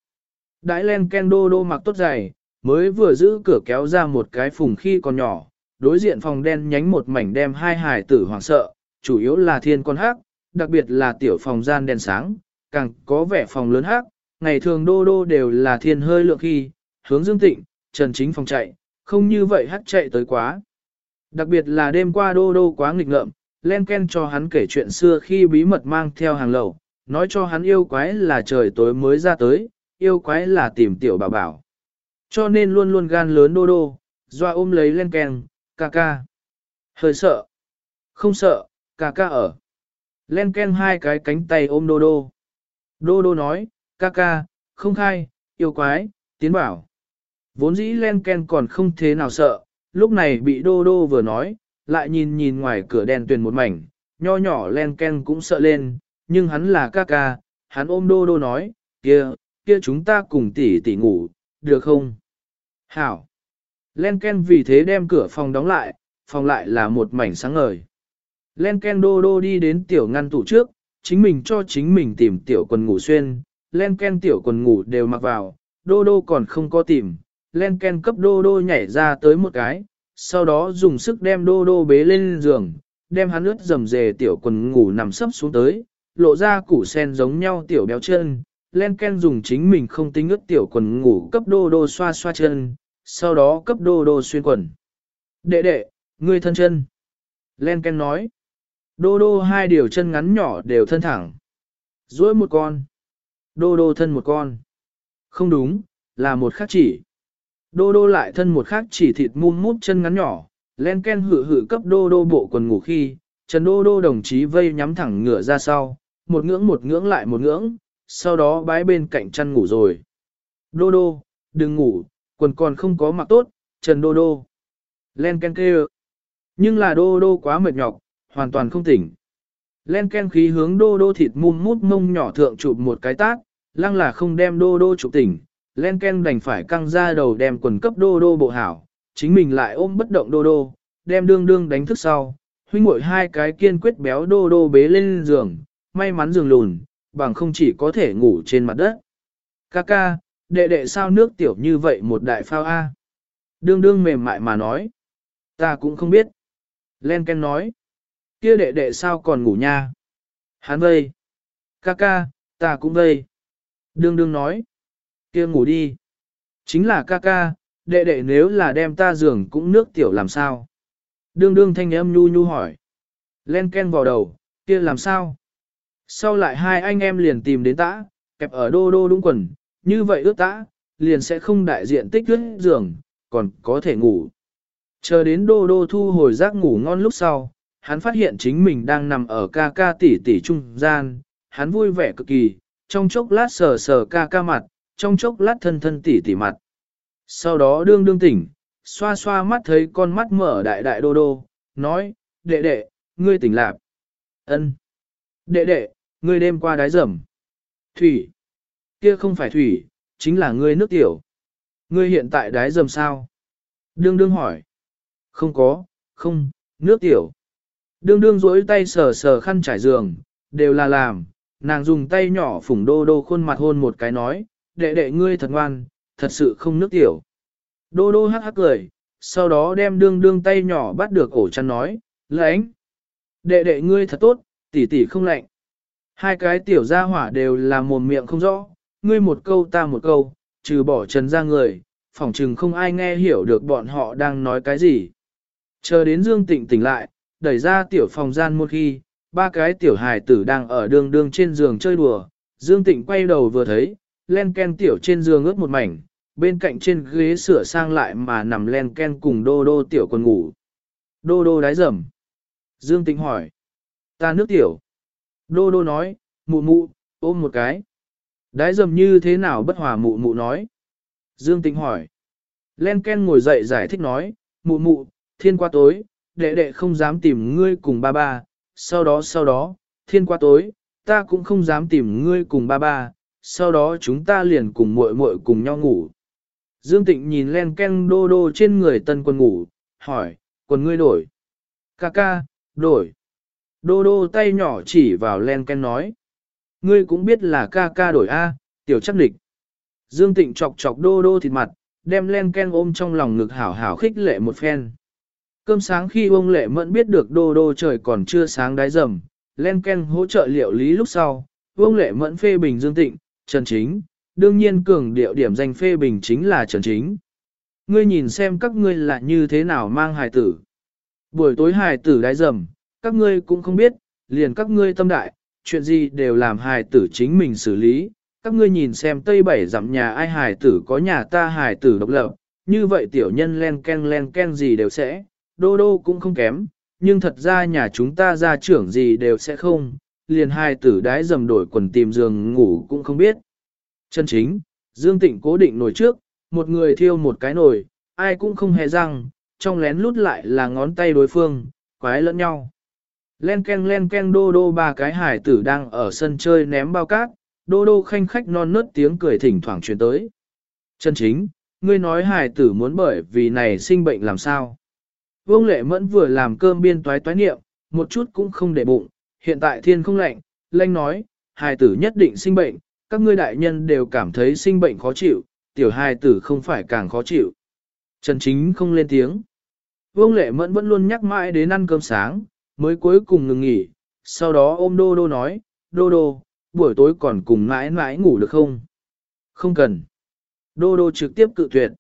A: Đãi Len Ken đô đô mặc tốt giày, mới vừa giữ cửa kéo ra một cái phùng khi còn nhỏ, đối diện phòng đen nhánh một mảnh đem hai hải tử hoảng sợ, chủ yếu là thiên con hắc, đặc biệt là tiểu phòng gian đèn sáng, càng có vẻ phòng lớn hắc, ngày thường đô đô đều là thiên hơi lượng khi, hướng dương tịnh, trần chính phòng chạy, không như vậy hắc chạy tới quá. Đặc biệt là đêm qua đô đô quá nghịch ngợm, len ken cho hắn kể chuyện xưa khi bí mật mang theo hàng lầu, nói cho hắn yêu quái là trời tối mới ra tới, yêu quái là tìm tiểu bảo bảo. Cho nên luôn luôn gan lớn đô đô, doa ôm lấy len keng, ca ca. Hơi sợ. Không sợ, ca ca ở. Len keng hai cái cánh tay ôm đô đô. Đô đô nói, ca ca, không khai, yêu quái, tiến bảo. Vốn dĩ len keng còn không thế nào sợ, lúc này bị đô đô vừa nói, lại nhìn nhìn ngoài cửa đèn tuyền một mảnh, nho nhỏ len ken cũng sợ lên, nhưng hắn là ca ca, hắn ôm đô đô nói, kia, kia chúng ta cùng tỷ tỷ ngủ, được không? Hảo! Lenken vì thế đem cửa phòng đóng lại, phòng lại là một mảnh sáng ngời. Lenken đô đô đi đến tiểu ngăn tủ trước, chính mình cho chính mình tìm tiểu quần ngủ xuyên, Lenken tiểu quần ngủ đều mặc vào, đô đô còn không có tìm, Lenken cấp đô đô nhảy ra tới một cái, sau đó dùng sức đem đô đô bế lên giường, đem hắn ướt dầm dề tiểu quần ngủ nằm sấp xuống tới, lộ ra củ sen giống nhau tiểu béo chân, len ken dùng chính mình không tính ướt tiểu quần ngủ cấp đô đô xoa xoa chân, sau đó cấp đô đô xuyên quần. Đệ đệ, ngươi thân chân. Len ken nói. Đô đô hai điều chân ngắn nhỏ đều thân thẳng. duỗi một con. Đô đô thân một con. Không đúng, là một khác chỉ. Đô đô lại thân một khác chỉ thịt mum mút chân ngắn nhỏ, len ken hự hự cấp đô đô bộ quần ngủ khi, Trần đô đô đồng chí vây nhắm thẳng ngửa ra sau, một ngưỡng một ngưỡng lại một ngưỡng, sau đó bái bên cạnh chăn ngủ rồi. Đô đô, đừng ngủ, quần còn không có mặc tốt, Trần đô đô. Len ken kêu. Nhưng là đô đô quá mệt nhọc, hoàn toàn không tỉnh. Len ken khí hướng đô đô thịt mum mút mông nhỏ thượng chụp một cái tát, lăng là không đem đô đô chụp tỉnh. Len ken đành phải căng ra đầu đem quần cấp đô đô bộ hảo, chính mình lại ôm bất động đô đô, đem đương đương đánh thức sau. Huynh ngội hai cái kiên quyết béo đô đô bế lên giường, may mắn giường lùn, bằng không chỉ có thể ngủ trên mặt đất. Kaka, đệ đệ sao nước tiểu như vậy một đại phao A. Đương đương mềm mại mà nói. Ta cũng không biết. Len Ken nói. Kia đệ đệ sao còn ngủ nha? Hắn vây. Ca ca, ta cũng vây. Đương đương nói. Kia ngủ đi. Chính là ca ca, đệ đệ nếu là đem ta giường cũng nước tiểu làm sao? Đương đương thanh âm nhu nhu hỏi. Len Ken vào đầu, kia làm sao? Sau lại hai anh em liền tìm đến tã, kẹp ở đô đô đúng quần, như vậy ướt tã, liền sẽ không đại diện tích ướt giường, còn có thể ngủ. Chờ đến đô đô thu hồi giấc ngủ ngon lúc sau, hắn phát hiện chính mình đang nằm ở ca ca tỷ tỷ trung gian, hắn vui vẻ cực kỳ, trong chốc lát sờ sờ ca ca mặt, trong chốc lát thân thân tỷ tỷ mặt. Sau đó đương đương tỉnh, xoa xoa mắt thấy con mắt mở đại đại đô đô, nói, đệ đệ, ngươi tỉnh lạc. Ân. Đệ đệ, ngươi đêm qua đái rầm. Thủy. Kia không phải thủy, chính là ngươi nước tiểu. Ngươi hiện tại đái rầm sao? Đương đương hỏi. Không có, không, nước tiểu. Đương đương rỗi tay sờ sờ khăn trải giường, đều là làm. Nàng dùng tay nhỏ phủng đô đô khuôn mặt hôn một cái nói, đệ đệ ngươi thật ngoan, thật sự không nước tiểu. Đô đô hắc hắc cười, sau đó đem đương đương tay nhỏ bắt được ổ chăn nói, lãnh. Đệ đệ ngươi thật tốt, tỷ tỷ không lạnh. Hai cái tiểu gia hỏa đều là mồm miệng không rõ, ngươi một câu ta một câu, trừ bỏ trần ra người, phỏng chừng không ai nghe hiểu được bọn họ đang nói cái gì. Chờ đến Dương Tịnh tỉnh lại, đẩy ra tiểu phòng gian một khi, ba cái tiểu hài tử đang ở đường đường trên giường chơi đùa. Dương Tịnh quay đầu vừa thấy, len ken tiểu trên giường ướt một mảnh, bên cạnh trên ghế sửa sang lại mà nằm len ken cùng đô đô tiểu còn ngủ. Đô đô đái rầm. Dương Tịnh hỏi. Ta nước tiểu. Đô đô nói, mụ mụ, ôm một cái. Đái dầm như thế nào bất hòa mụ mụ nói. Dương Tịnh hỏi. Len Ken ngồi dậy giải thích nói, mụ mụ, thiên qua tối, đệ đệ không dám tìm ngươi cùng ba ba, sau đó sau đó, thiên qua tối, ta cũng không dám tìm ngươi cùng ba ba, sau đó chúng ta liền cùng muội muội cùng nhau ngủ. Dương Tịnh nhìn Len Ken đô đô trên người tân quân ngủ, hỏi, quần ngươi đổi. Ca ca, đổi. Đô đô tay nhỏ chỉ vào Len Ken nói. Ngươi cũng biết là ca ca đổi A, tiểu chắc địch. Dương Tịnh chọc chọc đô đô thịt mặt, đem Len Ken ôm trong lòng ngực hảo hảo khích lệ một phen. Cơm sáng khi ông lệ mẫn biết được đô đô trời còn chưa sáng đáy rầm, Len Ken hỗ trợ liệu lý lúc sau, ông lệ mẫn phê bình Dương Tịnh, Trần Chính, đương nhiên cường điệu điểm danh phê bình chính là Trần Chính. Ngươi nhìn xem các ngươi là như thế nào mang hài tử. Buổi tối hài tử đáy rầm, các ngươi cũng không biết, liền các ngươi tâm đại, chuyện gì đều làm hài tử chính mình xử lý. Các ngươi nhìn xem tây bảy dặm nhà ai hài tử có nhà ta hài tử độc lập, như vậy tiểu nhân len ken len ken gì đều sẽ, đô đô cũng không kém, nhưng thật ra nhà chúng ta ra trưởng gì đều sẽ không, liền hài tử đái dầm đổi quần tìm giường ngủ cũng không biết. Chân chính, Dương Tịnh cố định nồi trước, một người thiêu một cái nồi, ai cũng không hề răng, trong lén lút lại là ngón tay đối phương, quái lẫn nhau. Len ken len ken đô đô ba cái hải tử đang ở sân chơi ném bao cát, đô đô khanh khách non nớt tiếng cười thỉnh thoảng truyền tới. Chân chính, ngươi nói hải tử muốn bởi vì này sinh bệnh làm sao? Vương lệ mẫn vừa làm cơm biên toái toái niệm, một chút cũng không để bụng, hiện tại thiên không lạnh, lanh nói, hải tử nhất định sinh bệnh, các ngươi đại nhân đều cảm thấy sinh bệnh khó chịu, tiểu hài tử không phải càng khó chịu. Trần Chính không lên tiếng. Vương Lệ Mẫn vẫn luôn nhắc mãi đến ăn cơm sáng, mới cuối cùng ngừng nghỉ, sau đó ôm Đô Đô nói, Đô Đô, buổi tối còn cùng mãi mãi ngủ được không? Không cần. Đô Đô trực tiếp cự tuyệt.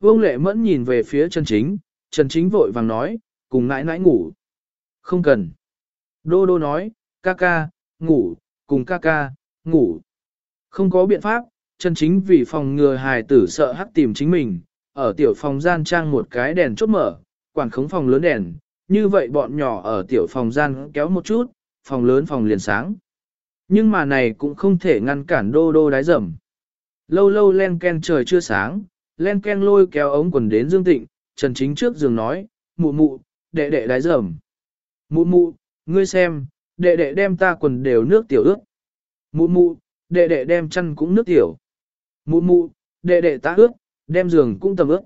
A: Vương Lệ Mẫn nhìn về phía Trần Chính, Trần Chính vội vàng nói, cùng mãi mãi ngủ. Không cần. Đô Đô nói, ca ca, ngủ, cùng ca ca, ngủ. Không có biện pháp, Trần Chính vì phòng ngừa hài tử sợ hắc tìm chính mình, ở tiểu phòng gian trang một cái đèn chốt mở, quản khống phòng lớn đèn, như vậy bọn nhỏ ở tiểu phòng gian kéo một chút, phòng lớn phòng liền sáng. Nhưng mà này cũng không thể ngăn cản đô đô đái rầm. Lâu lâu len ken trời chưa sáng, len ken lôi kéo ống quần đến Dương Tịnh, Trần Chính trước giường nói, mụ mụ, đệ đệ đái rầm. Mụ mụ, ngươi xem, đệ đệ đem ta quần đều nước tiểu ướt. Mụ mụ, đệ đệ đem chăn cũng nước tiểu. Mụ mụ, đệ đệ ta ướt, đem giường cũng tầm ướt.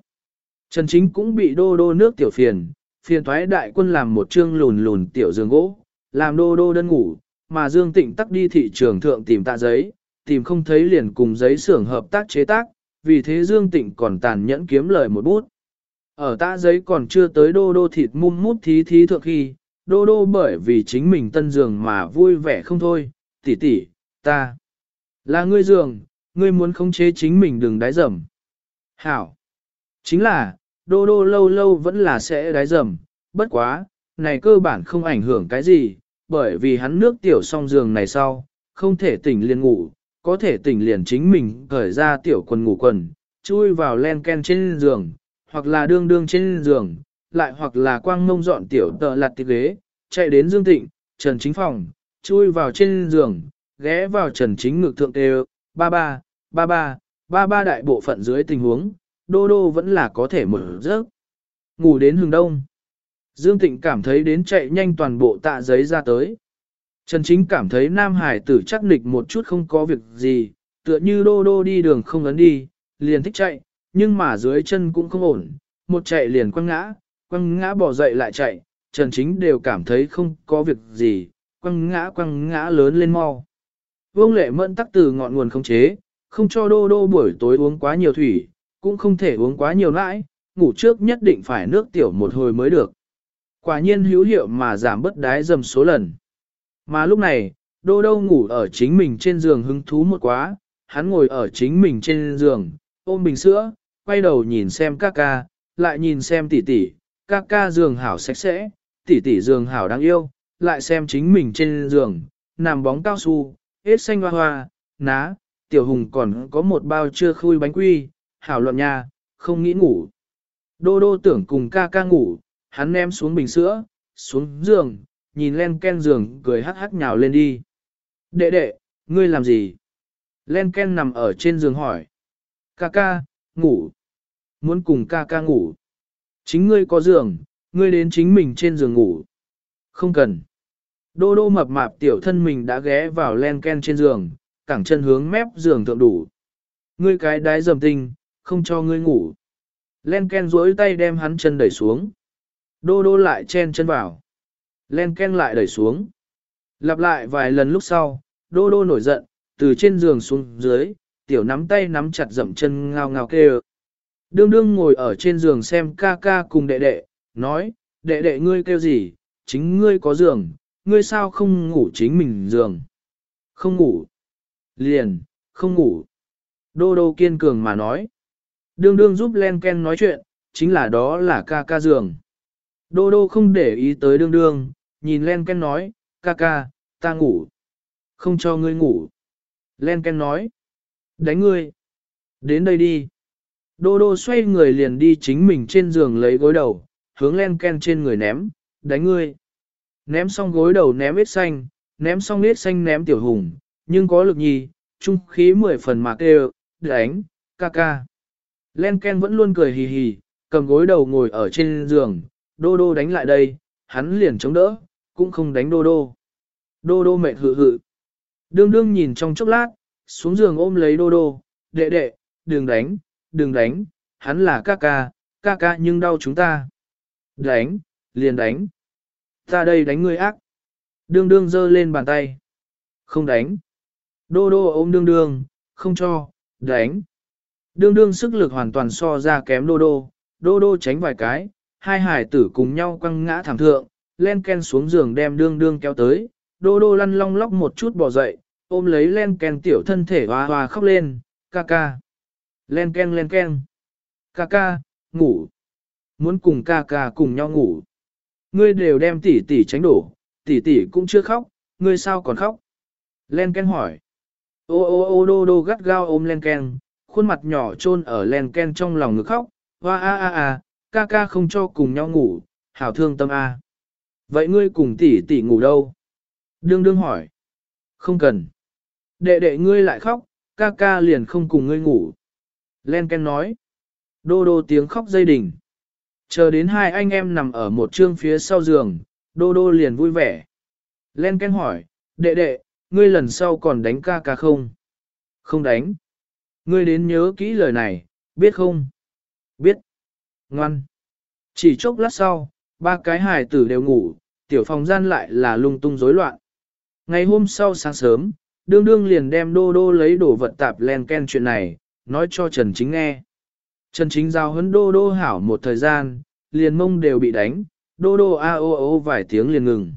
A: Trần Chính cũng bị đô đô nước tiểu phiền, phiền thoái đại quân làm một chương lùn lùn tiểu giường gỗ, làm đô đô đơn ngủ, mà Dương Tịnh tắc đi thị trường thượng tìm tạ giấy, tìm không thấy liền cùng giấy xưởng hợp tác chế tác, vì thế Dương Tịnh còn tàn nhẫn kiếm lời một bút. Ở tạ giấy còn chưa tới đô đô thịt mum mút thí thí thượng khi, đô đô bởi vì chính mình tân giường mà vui vẻ không thôi, tỷ tỷ, ta là ngươi giường, ngươi muốn khống chế chính mình đừng đái dầm. Hảo, chính là, đô đô lâu lâu vẫn là sẽ đái dầm, bất quá, này cơ bản không ảnh hưởng cái gì, bởi vì hắn nước tiểu xong giường này sau, không thể tỉnh liền ngủ, có thể tỉnh liền chính mình cởi ra tiểu quần ngủ quần, chui vào len ken trên giường, hoặc là đương đương trên giường, lại hoặc là quang mông dọn tiểu tợ lặt tiệc ghế, chạy đến Dương Tịnh, Trần Chính Phòng, chui vào trên giường, ghé vào Trần Chính ngực thượng đều, ba ba, ba ba, ba ba đại bộ phận dưới tình huống, đô đô vẫn là có thể mở giấc. Ngủ đến hừng đông. Dương Tịnh cảm thấy đến chạy nhanh toàn bộ tạ giấy ra tới. Trần Chính cảm thấy Nam Hải tử chắc nịch một chút không có việc gì, tựa như đô đô đi đường không ấn đi, liền thích chạy, nhưng mà dưới chân cũng không ổn, một chạy liền quăng ngã, quăng ngã bỏ dậy lại chạy, Trần Chính đều cảm thấy không có việc gì, quăng ngã quăng ngã lớn lên mau. Vương lệ mẫn tắc từ ngọn nguồn không chế, không cho đô đô buổi tối uống quá nhiều thủy, cũng không thể uống quá nhiều lãi, ngủ trước nhất định phải nước tiểu một hồi mới được. Quả nhiên hữu hiệu mà giảm bất đái dầm số lần. Mà lúc này, đô đô ngủ ở chính mình trên giường hứng thú một quá, hắn ngồi ở chính mình trên giường, ôm bình sữa, quay đầu nhìn xem ca ca, lại nhìn xem tỷ tỷ, ca ca giường hảo sạch sẽ, tỷ tỷ giường hảo đáng yêu, lại xem chính mình trên giường, nằm bóng cao su, hết xanh hoa hoa, ná, tiểu hùng còn có một bao chưa khui bánh quy, hảo luận nha, không nghĩ ngủ. Đô đô tưởng cùng ca ca ngủ, hắn ném xuống bình sữa, xuống giường, nhìn len ken giường cười hắc hắc nhào lên đi. Đệ đệ, ngươi làm gì? Len ken nằm ở trên giường hỏi. Ca ca, ngủ. Muốn cùng ca ca ngủ. Chính ngươi có giường, ngươi đến chính mình trên giường ngủ. Không cần. Đô đô mập mạp tiểu thân mình đã ghé vào len ken trên giường, cẳng chân hướng mép giường thượng đủ. Ngươi cái đái dầm tinh, không cho ngươi ngủ. Len ken duỗi tay đem hắn chân đẩy xuống. Đô đô lại chen chân vào. Len ken lại đẩy xuống. Lặp lại vài lần lúc sau, đô đô nổi giận, từ trên giường xuống dưới, tiểu nắm tay nắm chặt dậm chân ngao ngao kêu. Đương đương ngồi ở trên giường xem ca ca cùng đệ đệ, nói, đệ đệ ngươi kêu gì, chính ngươi có giường, ngươi sao không ngủ chính mình giường. Không ngủ. Liền, không ngủ. Đô đô kiên cường mà nói. Đương đương giúp Len Ken nói chuyện, chính là đó là ca ca giường. Đô đô không để ý tới đương đương, nhìn Len Ken nói, ca ca, ta ngủ. Không cho ngươi ngủ. Len Ken nói, đánh ngươi. Đến đây đi. Đô đô xoay người liền đi chính mình trên giường lấy gối đầu, hướng Len Ken trên người ném, đánh ngươi. Ném xong gối đầu ném ít xanh, ném xong ít xanh ném tiểu hùng, nhưng có lực nhì, trung khí mười phần mà đều, đánh, ca ca. Len Ken vẫn luôn cười hì hì, cầm gối đầu ngồi ở trên giường, đô đô đánh lại đây, hắn liền chống đỡ, cũng không đánh đô đô. Đô đô mệt hự hự. Đương đương nhìn trong chốc lát, xuống giường ôm lấy đô đô, đệ đệ, đừng đánh, đừng đánh, hắn là ca ca, ca ca nhưng đau chúng ta. Đánh, liền đánh. Ta đây đánh ngươi ác. Đương đương giơ lên bàn tay. Không đánh. Đô đô ôm đương đương, không cho, đánh. Đương đương sức lực hoàn toàn so ra kém đô đô, đô đô tránh vài cái, hai hải tử cùng nhau quăng ngã thảm thượng, len ken xuống giường đem đương đương kéo tới, đô đô lăn long lóc một chút bỏ dậy, ôm lấy len ken tiểu thân thể hoa hoa khóc lên, ca ca. Len ken len ken. Ca ca, ngủ. Muốn cùng ca ca cùng nhau ngủ. Ngươi đều đem tỷ tỷ tránh đổ, tỷ tỷ cũng chưa khóc, ngươi sao còn khóc? Len ken hỏi. Ô ô ô đô đô gắt gao ôm len ken, khuôn mặt nhỏ chôn ở len ken trong lòng ngực khóc, hoa a a a, ca ca không cho cùng nhau ngủ, hảo thương tâm a. Vậy ngươi cùng tỷ tỷ ngủ đâu? Đương đương hỏi. Không cần. Đệ đệ ngươi lại khóc, ca ca liền không cùng ngươi ngủ. Len Ken nói. Đô đô tiếng khóc dây đỉnh. Chờ đến hai anh em nằm ở một trương phía sau giường, đô đô liền vui vẻ. Len Ken hỏi, đệ đệ, ngươi lần sau còn đánh ca ca không? Không đánh. Ngươi đến nhớ kỹ lời này, biết không? Biết. Ngoan. Chỉ chốc lát sau, ba cái hài tử đều ngủ, tiểu phòng gian lại là lung tung rối loạn. Ngày hôm sau sáng sớm, đương đương liền đem đô đô lấy đồ vật tạp len ken chuyện này, nói cho Trần Chính nghe. Trần Chính giao hấn đô đô hảo một thời gian, liền mông đều bị đánh, đô đô a o o vài tiếng liền ngừng.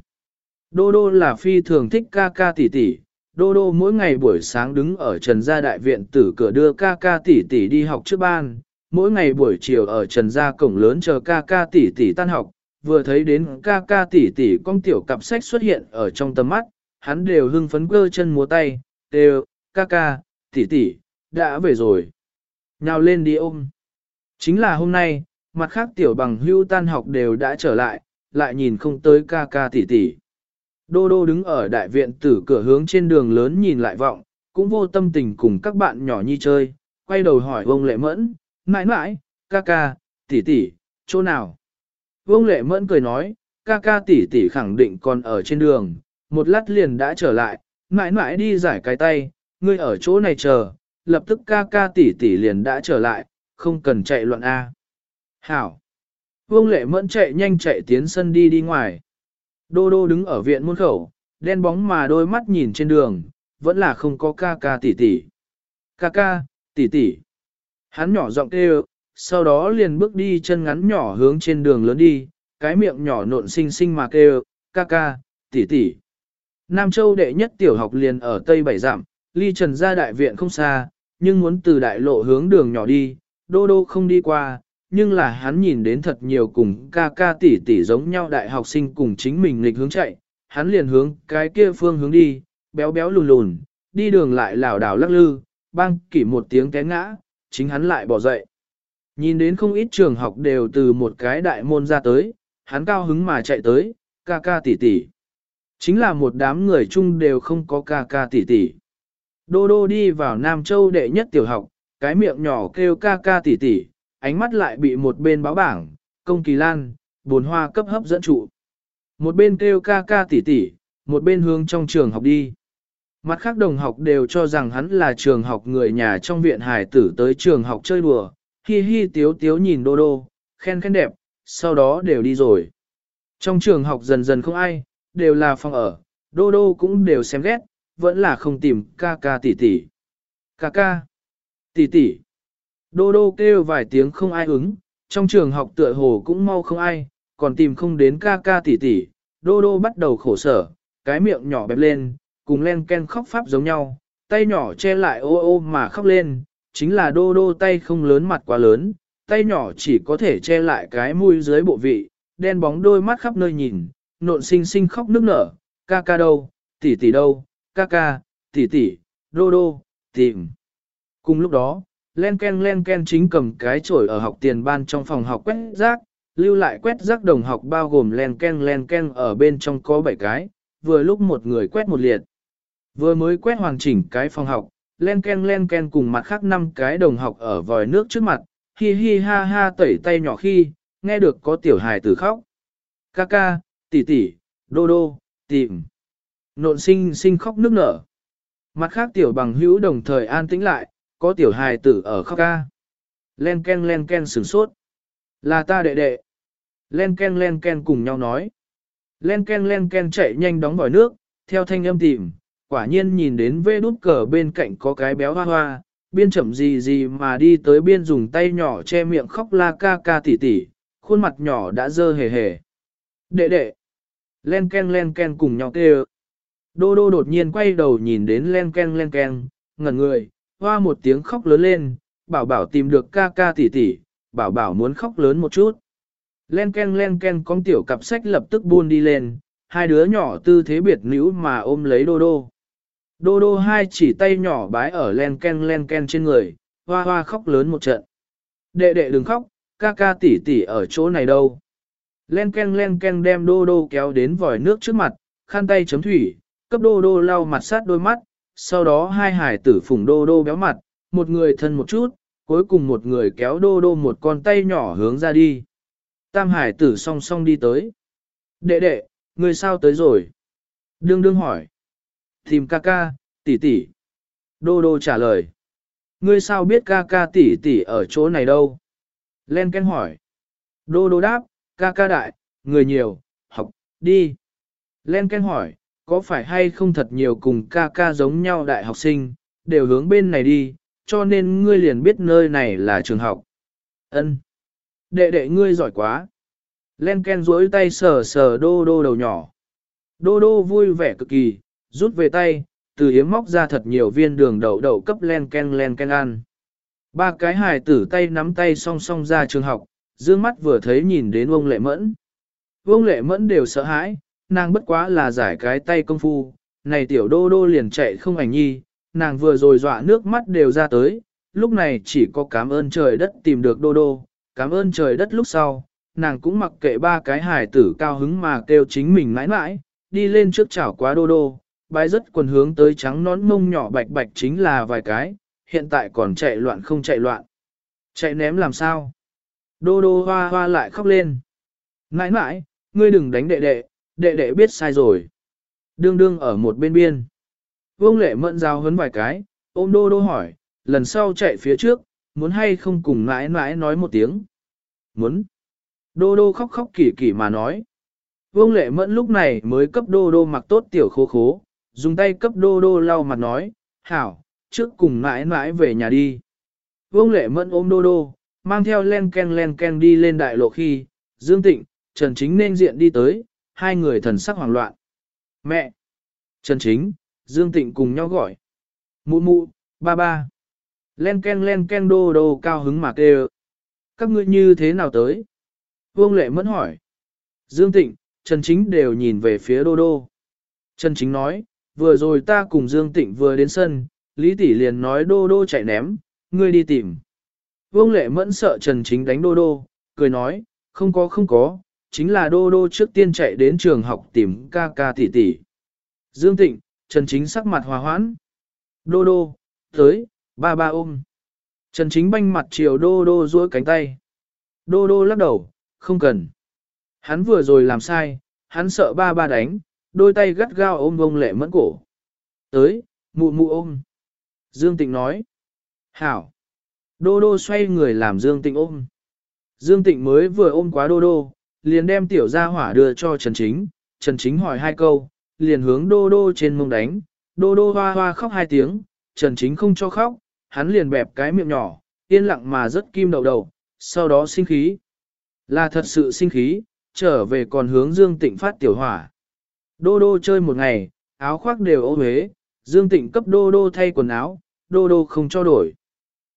A: Đô đô là phi thường thích ca ca tỷ tỷ, đô đô mỗi ngày buổi sáng đứng ở Trần Gia Đại Viện tử cửa đưa ca ca tỷ tỷ đi học trước ban, mỗi ngày buổi chiều ở Trần Gia cổng lớn chờ ca ca tỷ tỷ tan học, vừa thấy đến ca ca tỷ tỷ con tiểu cặp sách xuất hiện ở trong tầm mắt, hắn đều hưng phấn cơ chân múa tay, đều, ca ca, tỷ tỷ, đã về rồi. Nhào lên đi ôm. Chính là hôm nay, mặt khác tiểu bằng hưu tan học đều đã trở lại, lại nhìn không tới ca ca tỷ tỷ. Đô đô đứng ở đại viện tử cửa hướng trên đường lớn nhìn lại vọng, cũng vô tâm tình cùng các bạn nhỏ nhi chơi, quay đầu hỏi vông lệ mẫn, mãi mãi, ca ca, tỷ tỷ, chỗ nào? Vương lệ mẫn cười nói, ca ca tỷ tỷ khẳng định còn ở trên đường, một lát liền đã trở lại, mãi mãi đi giải cái tay, ngươi ở chỗ này chờ, lập tức ca ca tỷ tỷ liền đã trở lại, không cần chạy loạn A. Hảo! Vương lệ mẫn chạy nhanh chạy tiến sân đi đi ngoài. Đô đô đứng ở viện môn khẩu, đen bóng mà đôi mắt nhìn trên đường, vẫn là không có ca ca tỷ tỷ. Ca ca, tỷ tỷ. Hắn nhỏ giọng kêu, sau đó liền bước đi chân ngắn nhỏ hướng trên đường lớn đi, cái miệng nhỏ nộn xinh xinh mà kêu, ca ca, tỷ tỷ. Nam Châu đệ nhất tiểu học liền ở Tây Bảy Dặm, ly trần gia đại viện không xa, nhưng muốn từ đại lộ hướng đường nhỏ đi, đô đô không đi qua, nhưng là hắn nhìn đến thật nhiều cùng ca ca tỷ tỷ giống nhau đại học sinh cùng chính mình nghịch hướng chạy, hắn liền hướng cái kia phương hướng đi, béo béo lùn lùn, đi đường lại lảo đảo lắc lư, bang kỷ một tiếng té ngã, chính hắn lại bỏ dậy. Nhìn đến không ít trường học đều từ một cái đại môn ra tới, hắn cao hứng mà chạy tới, ca ca tỷ tỷ. Chính là một đám người chung đều không có ca ca tỷ tỷ. Đô đô đi vào Nam Châu đệ nhất tiểu học, cái miệng nhỏ kêu ca ca tỷ tỷ, ánh mắt lại bị một bên báo bảng, công kỳ lan, bồn hoa cấp hấp dẫn trụ. Một bên kêu ca ca tỷ tỷ, một bên hướng trong trường học đi. Mặt khác đồng học đều cho rằng hắn là trường học người nhà trong viện hải tử tới trường học chơi đùa, hi hi tiếu tiếu nhìn đô đô, khen khen đẹp, sau đó đều đi rồi. Trong trường học dần dần không ai, đều là phòng ở, đô đô cũng đều xem ghét, vẫn là không tìm ca ca tỷ tỷ. Ca ca, tỷ tỷ. Đô đô kêu vài tiếng không ai ứng, trong trường học tựa hồ cũng mau không ai, còn tìm không đến ca ca tỷ tỷ. Đô đô bắt đầu khổ sở, cái miệng nhỏ bẹp lên, cùng len ken khóc pháp giống nhau, tay nhỏ che lại ô ô mà khóc lên, chính là đô đô tay không lớn mặt quá lớn, tay nhỏ chỉ có thể che lại cái mũi dưới bộ vị, đen bóng đôi mắt khắp nơi nhìn, nộn xinh xinh khóc nức nở, ca ca đâu, tỷ tỷ đâu, ca ca, tỷ tỷ, đô đô, tìm. Cùng lúc đó, len ken len ken chính cầm cái chổi ở học tiền ban trong phòng học quét rác, lưu lại quét rác đồng học bao gồm len ken len ken ở bên trong có 7 cái, vừa lúc một người quét một liệt. Vừa mới quét hoàn chỉnh cái phòng học, len ken len ken cùng mặt khác năm cái đồng học ở vòi nước trước mặt, hi hi ha ha tẩy tay nhỏ khi, nghe được có tiểu hài tử khóc. Ca ca, tỷ tỷ, đô đô, tìm. Nộn sinh sinh khóc nước nở. Mặt khác tiểu bằng hữu đồng thời an tĩnh lại, có tiểu hài tử ở khóc ca. Len ken len ken sửng sốt. Là ta đệ đệ. Len ken len ken cùng nhau nói. Len ken len ken chạy nhanh đóng vòi nước, theo thanh âm tìm, quả nhiên nhìn đến vê đút cờ bên cạnh có cái béo hoa hoa, biên chậm gì gì mà đi tới biên dùng tay nhỏ che miệng khóc la ca ca tỉ tỉ, khuôn mặt nhỏ đã dơ hề hề. Đệ đệ, len ken len ken cùng nhau kêu. Đô đô đột nhiên quay đầu nhìn đến len ken len ken, ngẩn người, hoa một tiếng khóc lớn lên, bảo bảo tìm được ca ca tỉ tỉ, bảo bảo muốn khóc lớn một chút. Len ken len ken con tiểu cặp sách lập tức buôn đi lên, hai đứa nhỏ tư thế biệt nữ mà ôm lấy đô đô. Đô đô hai chỉ tay nhỏ bái ở len ken len ken trên người, hoa hoa khóc lớn một trận. Đệ đệ đừng khóc, ca ca tỷ tỷ ở chỗ này đâu. Len ken len ken đem đô đô kéo đến vòi nước trước mặt, khăn tay chấm thủy, cấp đô đô lau mặt sát đôi mắt, sau đó hai hải tử phùng đô đô béo mặt, một người thân một chút, cuối cùng một người kéo đô đô một con tay nhỏ hướng ra đi. Tam hải tử song song đi tới. Đệ đệ, người sao tới rồi? Đương đương hỏi. Tìm ca ca, tỷ tỷ. Đô đô trả lời. Ngươi sao biết ca ca tỷ tỷ ở chỗ này đâu? Len Ken hỏi. Đô đô đáp, ca ca đại, người nhiều, học, đi. Len Ken hỏi, có phải hay không thật nhiều cùng ca ca giống nhau đại học sinh, đều hướng bên này đi, cho nên ngươi liền biết nơi này là trường học. Ân, Đệ đệ ngươi giỏi quá. Len Ken duỗi tay sờ sờ đô đô đầu nhỏ. Đô đô vui vẻ cực kỳ, rút về tay, từ yếm móc ra thật nhiều viên đường đậu đậu cấp len ken len ken ăn. Ba cái hài tử tay nắm tay song song ra trường học, dương mắt vừa thấy nhìn đến ông lệ mẫn. Ông lệ mẫn đều sợ hãi, nàng bất quá là giải cái tay công phu, này tiểu đô đô liền chạy không ảnh nhi, nàng vừa rồi dọa nước mắt đều ra tới, lúc này chỉ có cảm ơn trời đất tìm được đô đô, cảm ơn trời đất lúc sau, nàng cũng mặc kệ ba cái hài tử cao hứng mà kêu chính mình mãi mãi, đi lên trước chảo quá đô đô, bái rất quần hướng tới trắng nón mông nhỏ bạch bạch chính là vài cái, hiện tại còn chạy loạn không chạy loạn. Chạy ném làm sao? Đô đô hoa hoa lại khóc lên. Nãi nãi, ngươi đừng đánh đệ đệ, đệ đệ biết sai rồi. Đương đương ở một bên biên. Vương lệ mẫn giao hấn vài cái, ôm đô đô hỏi, lần sau chạy phía trước, muốn hay không cùng mãi mãi nói một tiếng. Muốn. Đô đô khóc khóc kỳ kỳ mà nói. Vương lệ mẫn lúc này mới cấp đô đô mặc tốt tiểu khố khố, dùng tay cấp đô đô lau mặt nói, hảo, trước cùng mãi mãi về nhà đi. Vương lệ mẫn ôm đô đô, mang theo len ken len ken đi lên đại lộ khi, Dương Tịnh, Trần Chính nên diện đi tới, hai người thần sắc hoảng loạn. Mẹ! Trần Chính, Dương Tịnh cùng nhau gọi. Mụ mụ, ba ba. Len ken len ken đô đô cao hứng mà kêu. Các ngươi như thế nào tới? Vương lệ mẫn hỏi. Dương Tịnh, Trần Chính đều nhìn về phía đô đô. Trần Chính nói, vừa rồi ta cùng Dương Tịnh vừa đến sân, Lý Tỷ liền nói đô đô chạy ném, ngươi đi tìm. Vương lệ mẫn sợ Trần Chính đánh đô đô, cười nói, không có không có, chính là đô đô trước tiên chạy đến trường học tìm ca ca tỷ tỷ. Dương Tịnh, Trần Chính sắc mặt hòa hoãn. Đô đô, tới, ba ba ôm. Trần Chính banh mặt chiều đô đô duỗi cánh tay. Đô đô lắc đầu, không cần. Hắn vừa rồi làm sai, hắn sợ ba ba đánh, đôi tay gắt gao ôm ông lệ mẫn cổ. Tới, mụ mụ ôm. Dương Tịnh nói. Hảo. Đô đô xoay người làm Dương Tịnh ôm. Dương Tịnh mới vừa ôm quá đô đô, liền đem tiểu gia hỏa đưa cho Trần Chính. Trần Chính hỏi hai câu, liền hướng đô đô trên mông đánh. Đô đô hoa hoa khóc hai tiếng, Trần Chính không cho khóc, hắn liền bẹp cái miệng nhỏ, yên lặng mà rất kim đầu đầu, sau đó sinh khí. Là thật sự sinh khí, trở về còn hướng Dương Tịnh phát tiểu hỏa. Đô đô chơi một ngày, áo khoác đều ô huế, Dương Tịnh cấp đô đô thay quần áo, đô đô không cho đổi.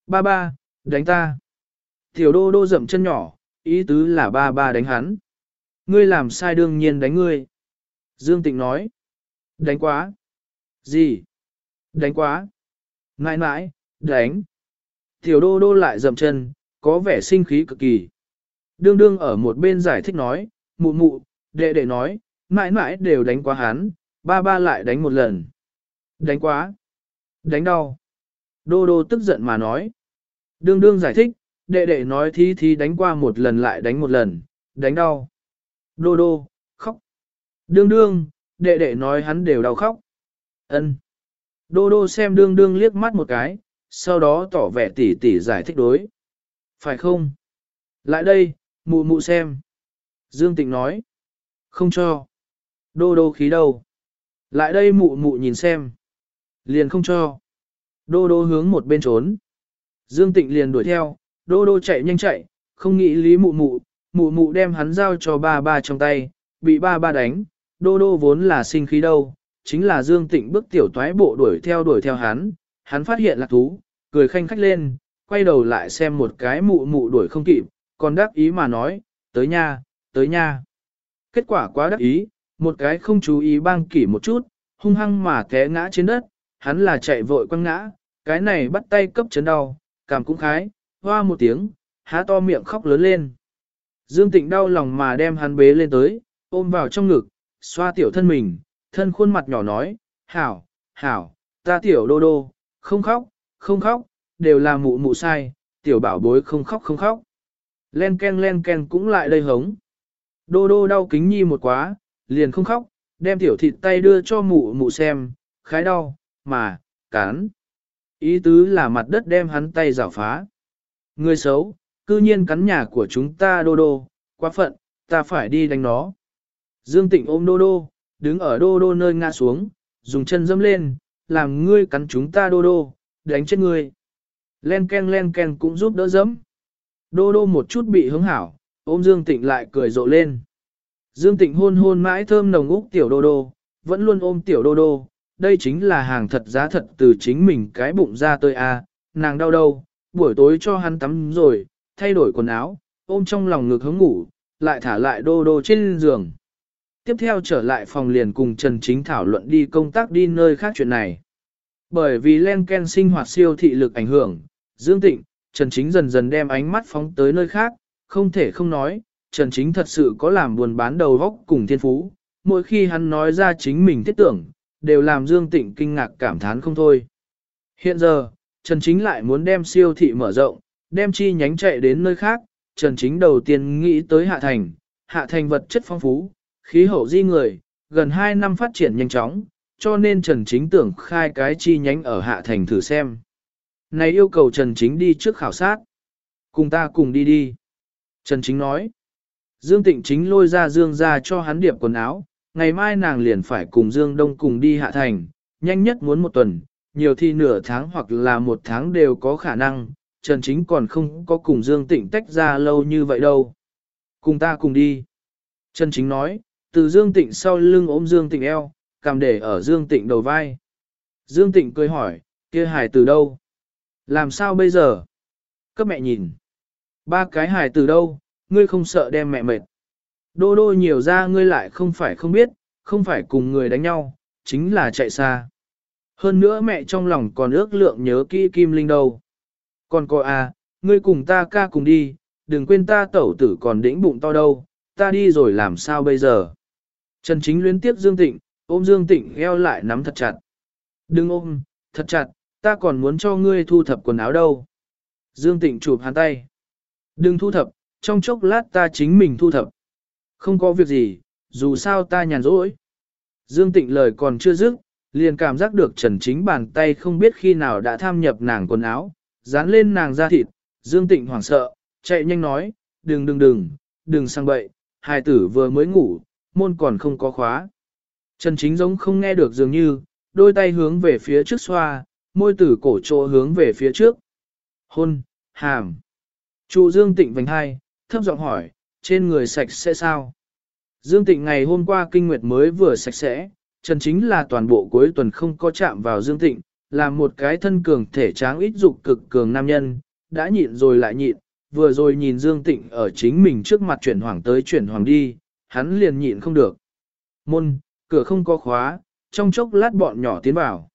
A: Ba ba, đánh ta. Tiểu đô đô dậm chân nhỏ, ý tứ là ba ba đánh hắn. Ngươi làm sai đương nhiên đánh ngươi. Dương Tịnh nói. Đánh quá. Gì? Đánh quá. Nãi nãi, đánh. Tiểu đô đô lại dầm chân, có vẻ sinh khí cực kỳ. Đương đương ở một bên giải thích nói, mụ mụ, đệ đệ nói, mãi mãi đều đánh quá hắn, ba ba lại đánh một lần. Đánh quá. Đánh đau. Đô đô tức giận mà nói. Đương đương giải thích, đệ đệ nói thí thí đánh qua một lần lại đánh một lần, đánh đau. Đô đô, khóc. Đương đương, đệ đệ nói hắn đều đau khóc. ân Đô đô xem đương đương liếc mắt một cái, sau đó tỏ vẻ tỉ tỉ giải thích đối. Phải không? Lại đây, mụ mụ xem. Dương Tịnh nói. Không cho. Đô đô khí đâu? Lại đây mụ mụ nhìn xem. Liền không cho. Đô đô hướng một bên trốn. Dương Tịnh liền đuổi theo, đô đô chạy nhanh chạy, không nghĩ lý mụ mụ, mụ mụ đem hắn giao cho ba ba trong tay, bị ba ba đánh, đô đô vốn là sinh khí đâu, chính là Dương Tịnh bước tiểu toái bộ đuổi theo đuổi theo hắn, hắn phát hiện lạc thú, cười khanh khách lên, quay đầu lại xem một cái mụ mụ đuổi không kịp, còn đắc ý mà nói, tới nha, tới nha. Kết quả quá đắc ý, một cái không chú ý băng kỷ một chút, hung hăng mà té ngã trên đất, hắn là chạy vội quăng ngã, cái này bắt tay cấp chấn đau, cảm cũng khái, hoa một tiếng, há to miệng khóc lớn lên. Dương Tịnh đau lòng mà đem hắn bế lên tới, ôm vào trong ngực, xoa tiểu thân mình, thân khuôn mặt nhỏ nói, hảo, hảo, ta tiểu đô đô, không khóc, không khóc, đều là mụ mụ sai, tiểu bảo bối không khóc không khóc. Len ken len ken cũng lại đây hống. Đô đô đau kính nhi một quá, liền không khóc, đem tiểu thịt tay đưa cho mụ mụ xem, khái đau, mà, cán. Ý tứ là mặt đất đem hắn tay rào phá. Người xấu, cư nhiên cắn nhà của chúng ta đô đô, quá phận, ta phải đi đánh nó. Dương Tịnh ôm đô đô, đứng ở đô đô nơi ngã xuống, dùng chân dâm lên, làm ngươi cắn chúng ta đô đô, đánh chết ngươi. Len ken len ken cũng giúp đỡ dẫm. Đô đô một chút bị hứng hảo, ôm Dương Tịnh lại cười rộ lên. Dương Tịnh hôn hôn mãi thơm nồng úc tiểu đô đô, vẫn luôn ôm tiểu đô đô, đây chính là hàng thật giá thật từ chính mình cái bụng ra tôi à, nàng đau đâu, buổi tối cho hắn tắm rồi, thay đổi quần áo, ôm trong lòng ngực hướng ngủ, lại thả lại đô đô trên giường. Tiếp theo trở lại phòng liền cùng Trần Chính thảo luận đi công tác đi nơi khác chuyện này. Bởi vì len ken sinh hoạt siêu thị lực ảnh hưởng, Dương Tịnh, Trần Chính dần dần đem ánh mắt phóng tới nơi khác, không thể không nói, Trần Chính thật sự có làm buồn bán đầu góc cùng thiên phú, mỗi khi hắn nói ra chính mình thiết tưởng, đều làm Dương Tịnh kinh ngạc cảm thán không thôi. Hiện giờ, Trần Chính lại muốn đem siêu thị mở rộng, đem chi nhánh chạy đến nơi khác, Trần Chính đầu tiên nghĩ tới Hạ Thành, Hạ Thành vật chất phong phú, khí hậu di người, gần 2 năm phát triển nhanh chóng, cho nên Trần Chính tưởng khai cái chi nhánh ở Hạ Thành thử xem. Này yêu cầu Trần Chính đi trước khảo sát. Cùng ta cùng đi đi. Trần Chính nói. Dương Tịnh Chính lôi ra Dương ra cho hắn điệp quần áo, ngày mai nàng liền phải cùng Dương Đông cùng đi Hạ Thành, nhanh nhất muốn một tuần, nhiều thì nửa tháng hoặc là một tháng đều có khả năng, Trần Chính còn không có cùng Dương Tịnh tách ra lâu như vậy đâu. Cùng ta cùng đi. Trần Chính nói, từ Dương Tịnh sau lưng ôm Dương Tịnh eo, cầm để ở Dương Tịnh đầu vai. Dương Tịnh cười hỏi, kia hài từ đâu? Làm sao bây giờ? Cấp mẹ nhìn. Ba cái hài từ đâu, ngươi không sợ đem mẹ mệt. Đô đô nhiều ra ngươi lại không phải không biết, không phải cùng người đánh nhau, chính là chạy xa. Hơn nữa mẹ trong lòng còn ước lượng nhớ kỹ Kim Linh đâu. Còn cô à, ngươi cùng ta ca cùng đi, đừng quên ta tẩu tử còn đĩnh bụng to đâu, ta đi rồi làm sao bây giờ. Trần Chính luyến tiếp Dương Tịnh, ôm Dương Tịnh eo lại nắm thật chặt. Đừng ôm, thật chặt, ta còn muốn cho ngươi thu thập quần áo đâu. Dương Tịnh chụp hắn tay. Đừng thu thập, trong chốc lát ta chính mình thu thập. Không có việc gì, dù sao ta nhàn rỗi. Dương Tịnh lời còn chưa dứt, liền cảm giác được Trần Chính bàn tay không biết khi nào đã tham nhập nàng quần áo, dán lên nàng da thịt, Dương Tịnh hoảng sợ, chạy nhanh nói, đừng đừng đừng, đừng sang bậy, hài tử vừa mới ngủ, môn còn không có khóa. Trần Chính giống không nghe được dường như, đôi tay hướng về phía trước xoa, môi tử cổ trộ hướng về phía trước. Hôn, hàm. Trụ Dương Tịnh vành hai, thấp giọng hỏi, trên người sạch sẽ sao? Dương Tịnh ngày hôm qua kinh nguyệt mới vừa sạch sẽ, Trần Chính là toàn bộ cuối tuần không có chạm vào Dương Tịnh, là một cái thân cường thể tráng ít dục cực cường nam nhân, đã nhịn rồi lại nhịn, vừa rồi nhìn Dương Tịnh ở chính mình trước mặt chuyển hoàng tới chuyển hoàng đi, hắn liền nhịn không được. Môn, cửa không có khóa, trong chốc lát bọn nhỏ tiến vào.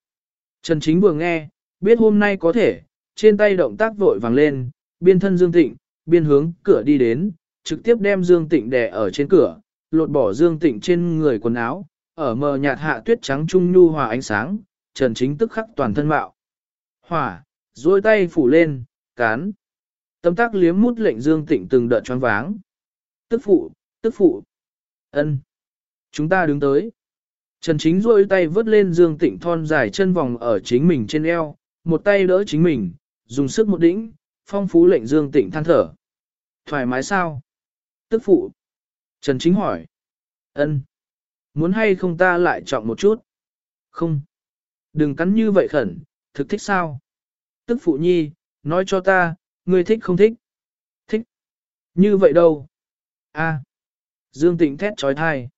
A: Trần Chính vừa nghe, biết hôm nay có thể, trên tay động tác vội vàng lên, biên thân Dương Tịnh, biên hướng cửa đi đến, trực tiếp đem Dương Tịnh đè ở trên cửa, lột bỏ Dương Tịnh trên người quần áo, ở mờ nhạt hạ tuyết trắng trung nhu hòa ánh sáng, Trần Chính tức khắc toàn thân mạo. Hỏa, duỗi tay phủ lên, cán. Tâm tác liếm mút lệnh Dương Tịnh từng đợt choáng váng. Tức phụ, tức phụ. ân, Chúng ta đứng tới. Trần Chính duỗi tay vớt lên Dương Tịnh thon dài chân vòng ở chính mình trên eo, một tay đỡ chính mình, dùng sức một đĩnh phong phú lệnh Dương Tịnh than thở. Thoải mái sao? Tức phụ. Trần Chính hỏi. ân, Muốn hay không ta lại chọn một chút? Không. Đừng cắn như vậy khẩn, thực thích sao? Tức phụ nhi, nói cho ta, ngươi thích không thích? Thích. Như vậy đâu? A. Dương Tịnh thét trói thai.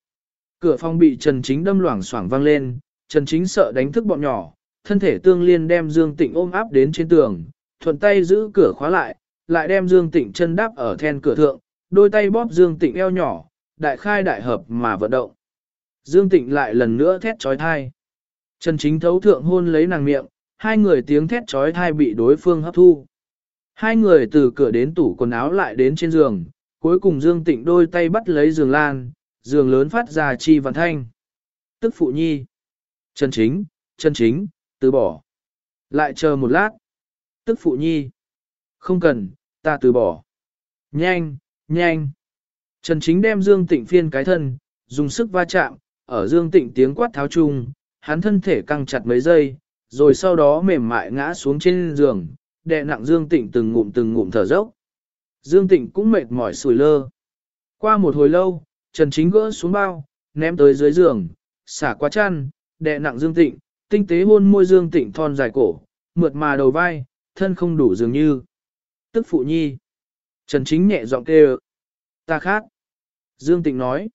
A: Cửa phòng bị Trần Chính đâm loảng xoảng vang lên, Trần Chính sợ đánh thức bọn nhỏ, thân thể tương liên đem Dương Tịnh ôm áp đến trên tường, thuận tay giữ cửa khóa lại, lại đem Dương Tịnh chân đáp ở then cửa thượng, đôi tay bóp Dương Tịnh eo nhỏ, đại khai đại hợp mà vận động. Dương Tịnh lại lần nữa thét trói thai. Trần Chính thấu thượng hôn lấy nàng miệng, hai người tiếng thét trói thai bị đối phương hấp thu. Hai người từ cửa đến tủ quần áo lại đến trên giường, cuối cùng Dương Tịnh đôi tay bắt lấy giường lan, giường lớn phát ra chi văn thanh. Tức phụ nhi. Trần Chính, Trần Chính, từ bỏ. Lại chờ một lát. Tức phụ nhi. Không cần, ta từ bỏ. Nhanh, nhanh. Trần Chính đem Dương Tịnh phiên cái thân, dùng sức va chạm, ở Dương Tịnh tiếng quát tháo chung, hắn thân thể căng chặt mấy giây, rồi sau đó mềm mại ngã xuống trên giường, đè nặng Dương Tịnh từng ngụm từng ngụm thở dốc. Dương Tịnh cũng mệt mỏi sùi lơ. Qua một hồi lâu, Trần Chính gỡ xuống bao, ném tới dưới giường, xả qua chăn, đè nặng Dương Tịnh, tinh tế hôn môi Dương Tịnh thon dài cổ, mượt mà đầu vai, thân không đủ dường như. Tức phụ nhi. Trần Chính nhẹ giọng kêu. Ta khác. Dương Tịnh nói.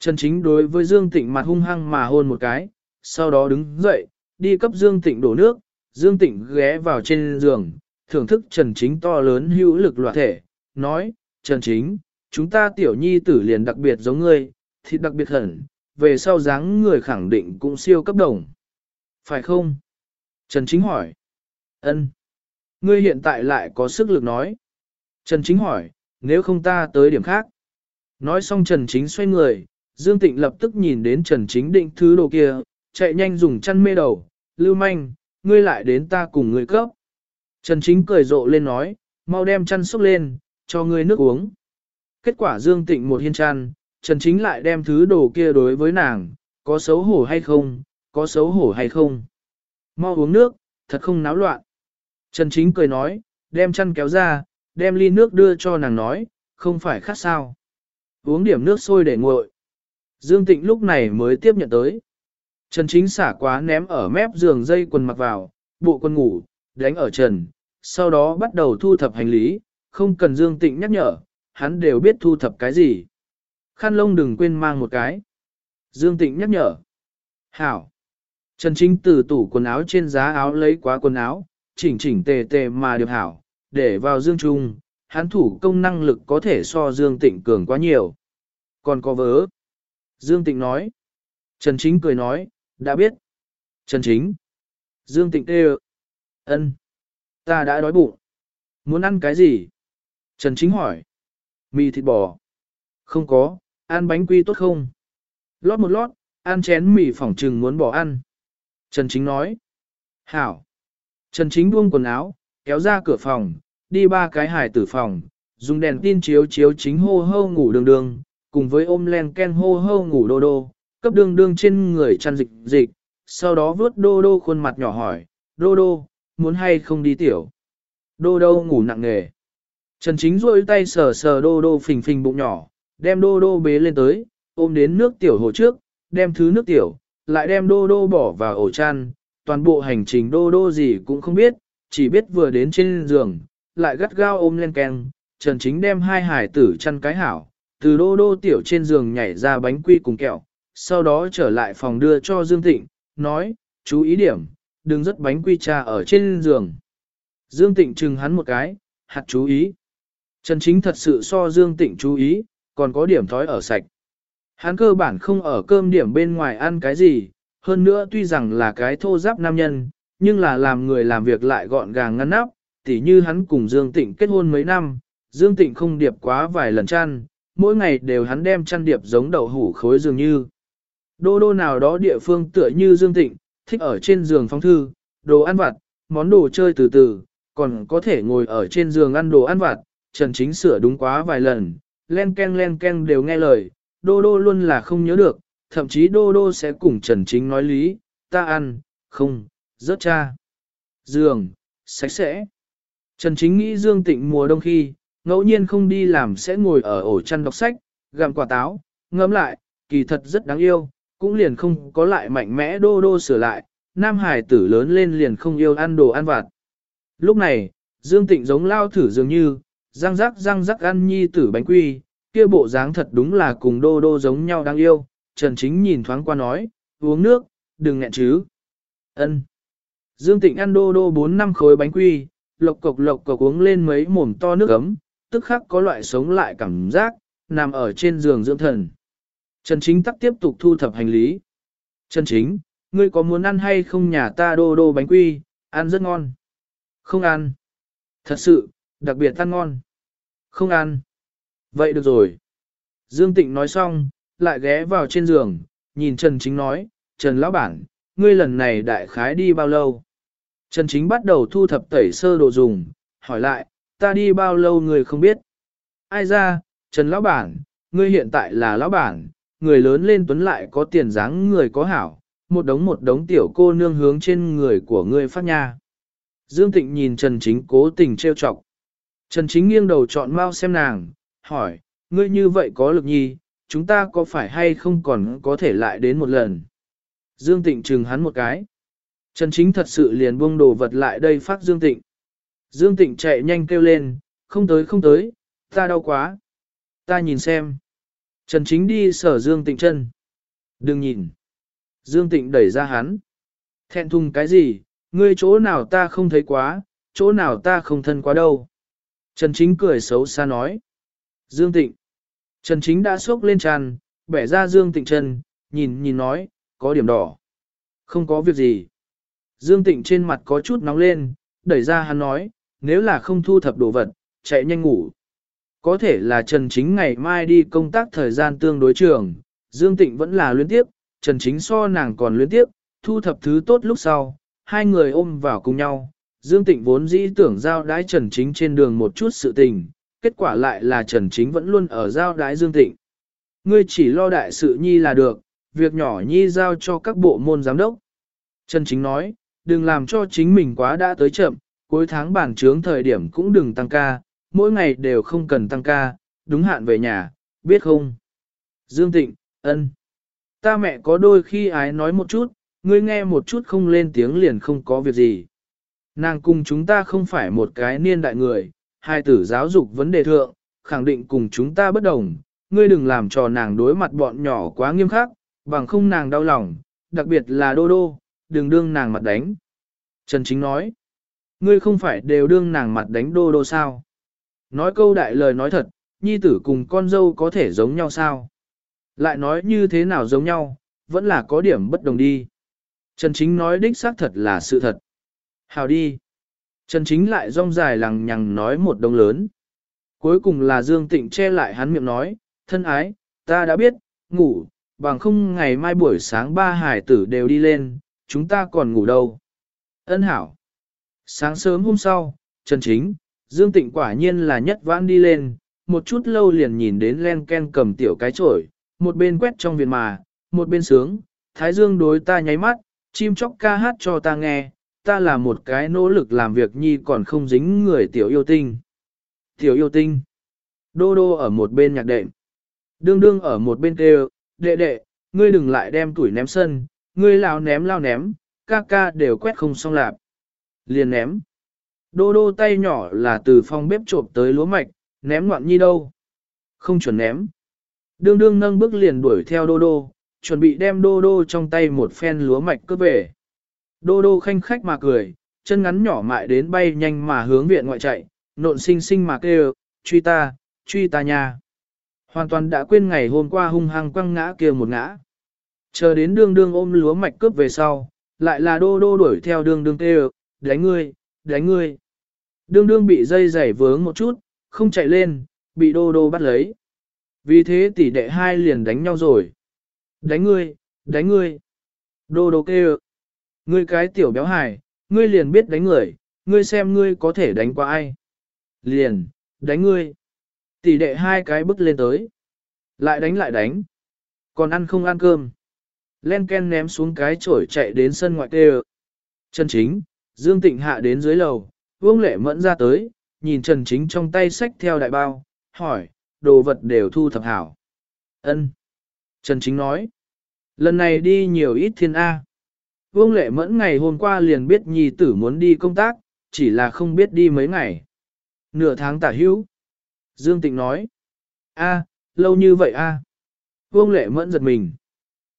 A: Trần Chính đối với Dương Tịnh mặt hung hăng mà hôn một cái, sau đó đứng dậy, đi cấp Dương Tịnh đổ nước, Dương Tịnh ghé vào trên giường, thưởng thức Trần Chính to lớn hữu lực loạt thể, nói, Trần Chính, chúng ta tiểu nhi tử liền đặc biệt giống ngươi, thịt đặc biệt hẳn, về sau dáng người khẳng định cũng siêu cấp đồng. Phải không? Trần Chính hỏi. Ân. Ngươi hiện tại lại có sức lực nói. Trần Chính hỏi, nếu không ta tới điểm khác. Nói xong Trần Chính xoay người, Dương Tịnh lập tức nhìn đến Trần Chính định thứ đồ kia, chạy nhanh dùng chăn mê đầu, lưu manh, ngươi lại đến ta cùng ngươi cấp. Trần Chính cười rộ lên nói, mau đem chăn xúc lên, cho ngươi nước uống. Kết quả Dương Tịnh một hiên chăn, Trần Chính lại đem thứ đồ kia đối với nàng, có xấu hổ hay không, có xấu hổ hay không. Mau uống nước, thật không náo loạn. Trần Chính cười nói, đem chăn kéo ra, đem ly nước đưa cho nàng nói, không phải khát sao. Uống điểm nước sôi để nguội. Dương Tịnh lúc này mới tiếp nhận tới. Trần Chính xả quá ném ở mép giường dây quần mặc vào, bộ quần ngủ, đánh ở trần, sau đó bắt đầu thu thập hành lý, không cần Dương Tịnh nhắc nhở, hắn đều biết thu thập cái gì. Khăn lông đừng quên mang một cái. Dương Tịnh nhắc nhở. Hảo. Trần Chính từ tủ quần áo trên giá áo lấy quá quần áo, chỉnh chỉnh tề tề mà được hảo, để vào Dương Trung, hắn thủ công năng lực có thể so Dương Tịnh cường quá nhiều. Còn có vớ. Dương Tịnh nói. Trần Chính cười nói, đã biết. Trần Chính. Dương Tịnh kêu. ân, Ta đã đói bụng. Muốn ăn cái gì? Trần Chính hỏi. Mì thịt bò. Không có, ăn bánh quy tốt không? Lót một lót, ăn chén mì phỏng trừng muốn bỏ ăn. Trần Chính nói. Hảo. Trần Chính buông quần áo, kéo ra cửa phòng, đi ba cái hải tử phòng, dùng đèn tin chiếu chiếu chính hô hô ngủ đường đường, cùng với ôm len ken hô hô ngủ đô đô, cấp đường đường trên người chăn dịch dịch, sau đó vớt đô đô khuôn mặt nhỏ hỏi, đô đô, muốn hay không đi tiểu? Đô đô ngủ nặng nề. Trần Chính rôi tay sờ sờ đô đô phình phình bụng nhỏ, đem đô đô bế lên tới, ôm đến nước tiểu hồ trước, đem thứ nước tiểu, lại đem đô đô bỏ vào ổ chăn, toàn bộ hành trình đô đô gì cũng không biết, chỉ biết vừa đến trên giường, lại gắt gao ôm lên keng, Trần Chính đem hai hải tử chăn cái hảo, từ đô đô tiểu trên giường nhảy ra bánh quy cùng kẹo, sau đó trở lại phòng đưa cho Dương Tịnh, nói, chú ý điểm, đừng rất bánh quy trà ở trên giường. Dương Tịnh chừng hắn một cái, hạt chú ý. Trần Chính thật sự so Dương Tịnh chú ý, còn có điểm thói ở sạch. Hắn cơ bản không ở cơm điểm bên ngoài ăn cái gì, hơn nữa tuy rằng là cái thô giáp nam nhân, nhưng là làm người làm việc lại gọn gàng ngăn nắp, tỉ như hắn cùng Dương Tịnh kết hôn mấy năm, Dương Tịnh không điệp quá vài lần chăn, mỗi ngày đều hắn đem chăn điệp giống đậu hủ khối dường như. Đô đô nào đó địa phương tựa như Dương Tịnh, thích ở trên giường phong thư, đồ ăn vặt, món đồ chơi từ từ, còn có thể ngồi ở trên giường ăn đồ ăn vặt, Trần Chính sửa đúng quá vài lần, len ken len ken đều nghe lời, đô đô luôn là không nhớ được, thậm chí đô đô sẽ cùng Trần Chính nói lý, ta ăn, không, rớt cha. Giường, sạch sẽ. Trần Chính nghĩ Dương Tịnh mùa đông khi, ngẫu nhiên không đi làm sẽ ngồi ở ổ chăn đọc sách, gặm quả táo, ngẫm lại, kỳ thật rất đáng yêu, cũng liền không có lại mạnh mẽ đô đô sửa lại, nam hải tử lớn lên liền không yêu ăn đồ ăn vặt. Lúc này, Dương Tịnh giống lao thử dường như, răng rắc răng rắc ăn nhi tử bánh quy, kia bộ dáng thật đúng là cùng đô đô giống nhau đáng yêu, Trần Chính nhìn thoáng qua nói, uống nước, đừng nghẹn chứ. Ân. Dương Tịnh ăn đô đô 4 năm khối bánh quy, lộc cộc lộc cộc uống lên mấy mồm to nước ấm, tức khắc có loại sống lại cảm giác, nằm ở trên giường dưỡng thần. Trần Chính tắc tiếp tục thu thập hành lý. Trần Chính, ngươi có muốn ăn hay không nhà ta đô đô bánh quy, ăn rất ngon. Không ăn. Thật sự, đặc biệt ăn ngon. Không ăn. Vậy được rồi. Dương Tịnh nói xong, lại ghé vào trên giường, nhìn Trần Chính nói, Trần Lão Bản, ngươi lần này đại khái đi bao lâu? Trần Chính bắt đầu thu thập tẩy sơ đồ dùng, hỏi lại, ta đi bao lâu người không biết? Ai ra, Trần Lão Bản, ngươi hiện tại là Lão Bản, người lớn lên tuấn lại có tiền dáng người có hảo, một đống một đống tiểu cô nương hướng trên người của ngươi phát nha. Dương Tịnh nhìn Trần Chính cố tình trêu chọc. Trần Chính nghiêng đầu chọn mau xem nàng, hỏi, ngươi như vậy có lực nhi, chúng ta có phải hay không còn có thể lại đến một lần? Dương Tịnh chừng hắn một cái. Trần Chính thật sự liền buông đồ vật lại đây phát Dương Tịnh. Dương Tịnh chạy nhanh kêu lên, không tới không tới, ta đau quá. Ta nhìn xem. Trần Chính đi sở Dương Tịnh chân. Đừng nhìn. Dương Tịnh đẩy ra hắn. Thẹn thùng cái gì, ngươi chỗ nào ta không thấy quá, chỗ nào ta không thân quá đâu. Trần Chính cười xấu xa nói. Dương Tịnh. Trần Chính đã sốc lên tràn, bẻ ra Dương Tịnh chân, nhìn nhìn nói, có điểm đỏ. Không có việc gì. Dương Tịnh trên mặt có chút nóng lên, đẩy ra hắn nói, nếu là không thu thập đồ vật, chạy nhanh ngủ. Có thể là Trần Chính ngày mai đi công tác thời gian tương đối trường, Dương Tịnh vẫn là luyến tiếp, Trần Chính so nàng còn luyến tiếp, thu thập thứ tốt lúc sau, hai người ôm vào cùng nhau. Dương Tịnh vốn dĩ tưởng giao đái Trần Chính trên đường một chút sự tình, kết quả lại là Trần Chính vẫn luôn ở giao đái Dương Tịnh. Ngươi chỉ lo đại sự nhi là được, việc nhỏ nhi giao cho các bộ môn giám đốc. Trần Chính nói, đừng làm cho chính mình quá đã tới chậm, cuối tháng bản trướng thời điểm cũng đừng tăng ca, mỗi ngày đều không cần tăng ca, đúng hạn về nhà, biết không? Dương Tịnh, ân. Ta mẹ có đôi khi ái nói một chút, ngươi nghe một chút không lên tiếng liền không có việc gì. Nàng cùng chúng ta không phải một cái niên đại người, hai tử giáo dục vấn đề thượng, khẳng định cùng chúng ta bất đồng, ngươi đừng làm cho nàng đối mặt bọn nhỏ quá nghiêm khắc, bằng không nàng đau lòng, đặc biệt là đô đô, đừng đương nàng mặt đánh. Trần Chính nói, ngươi không phải đều đương nàng mặt đánh đô đô sao? Nói câu đại lời nói thật, nhi tử cùng con dâu có thể giống nhau sao? Lại nói như thế nào giống nhau, vẫn là có điểm bất đồng đi. Trần Chính nói đích xác thật là sự thật. Hào đi. Trần Chính lại rong dài lằng nhằng nói một đông lớn. Cuối cùng là Dương Tịnh che lại hắn miệng nói, thân ái, ta đã biết, ngủ, bằng không ngày mai buổi sáng ba hải tử đều đi lên, chúng ta còn ngủ đâu. Ân hảo. Sáng sớm hôm sau, Trần Chính, Dương Tịnh quả nhiên là nhất vãn đi lên, một chút lâu liền nhìn đến len ken cầm tiểu cái chổi, một bên quét trong viện mà, một bên sướng, Thái Dương đối ta nháy mắt, chim chóc ca hát cho ta nghe, ta là một cái nỗ lực làm việc nhi còn không dính người tiểu yêu tinh. Tiểu yêu tinh. Đô đô ở một bên nhạc đệm. Đương đương ở một bên kêu, đệ đệ, ngươi đừng lại đem tuổi ném sân, ngươi lao ném lao ném, ca ca đều quét không xong lạp. Liền ném. Đô đô tay nhỏ là từ phòng bếp trộm tới lúa mạch, ném ngoạn nhi đâu. Không chuẩn ném. Đương đương nâng bước liền đuổi theo đô đô, chuẩn bị đem đô đô trong tay một phen lúa mạch cướp về. Đô đô khanh khách mà cười, chân ngắn nhỏ mại đến bay nhanh mà hướng viện ngoại chạy, nộn sinh sinh mà kêu, truy ta, truy ta nha. Hoàn toàn đã quên ngày hôm qua hung hăng quăng ngã kia một ngã. Chờ đến đương đương ôm lúa mạch cướp về sau, lại là đô đô đuổi theo đương đương kêu, đánh ngươi, đánh ngươi. Đương đương bị dây giày vướng một chút, không chạy lên, bị đô đô bắt lấy. Vì thế tỷ đệ hai liền đánh nhau rồi. Đánh ngươi, đánh ngươi. Đô đô kêu. Ngươi cái tiểu béo hài, ngươi liền biết đánh người, ngươi xem ngươi có thể đánh qua ai. Liền, đánh ngươi. Tỷ đệ hai cái bước lên tới. Lại đánh lại đánh. Còn ăn không ăn cơm. Len Ken ném xuống cái chổi chạy đến sân ngoại kêu, Chân chính, Dương Tịnh hạ đến dưới lầu, Vương Lệ mẫn ra tới, nhìn Trần Chính trong tay sách theo đại bao, hỏi, đồ vật đều thu thập hảo. Ân. Trần Chính nói, lần này đi nhiều ít thiên A. Vương Lệ mẫn ngày hôm qua liền biết nhi tử muốn đi công tác, chỉ là không biết đi mấy ngày. Nửa tháng tả hữu. Dương Tịnh nói, A, lâu như vậy A. Vương Lệ mẫn giật mình.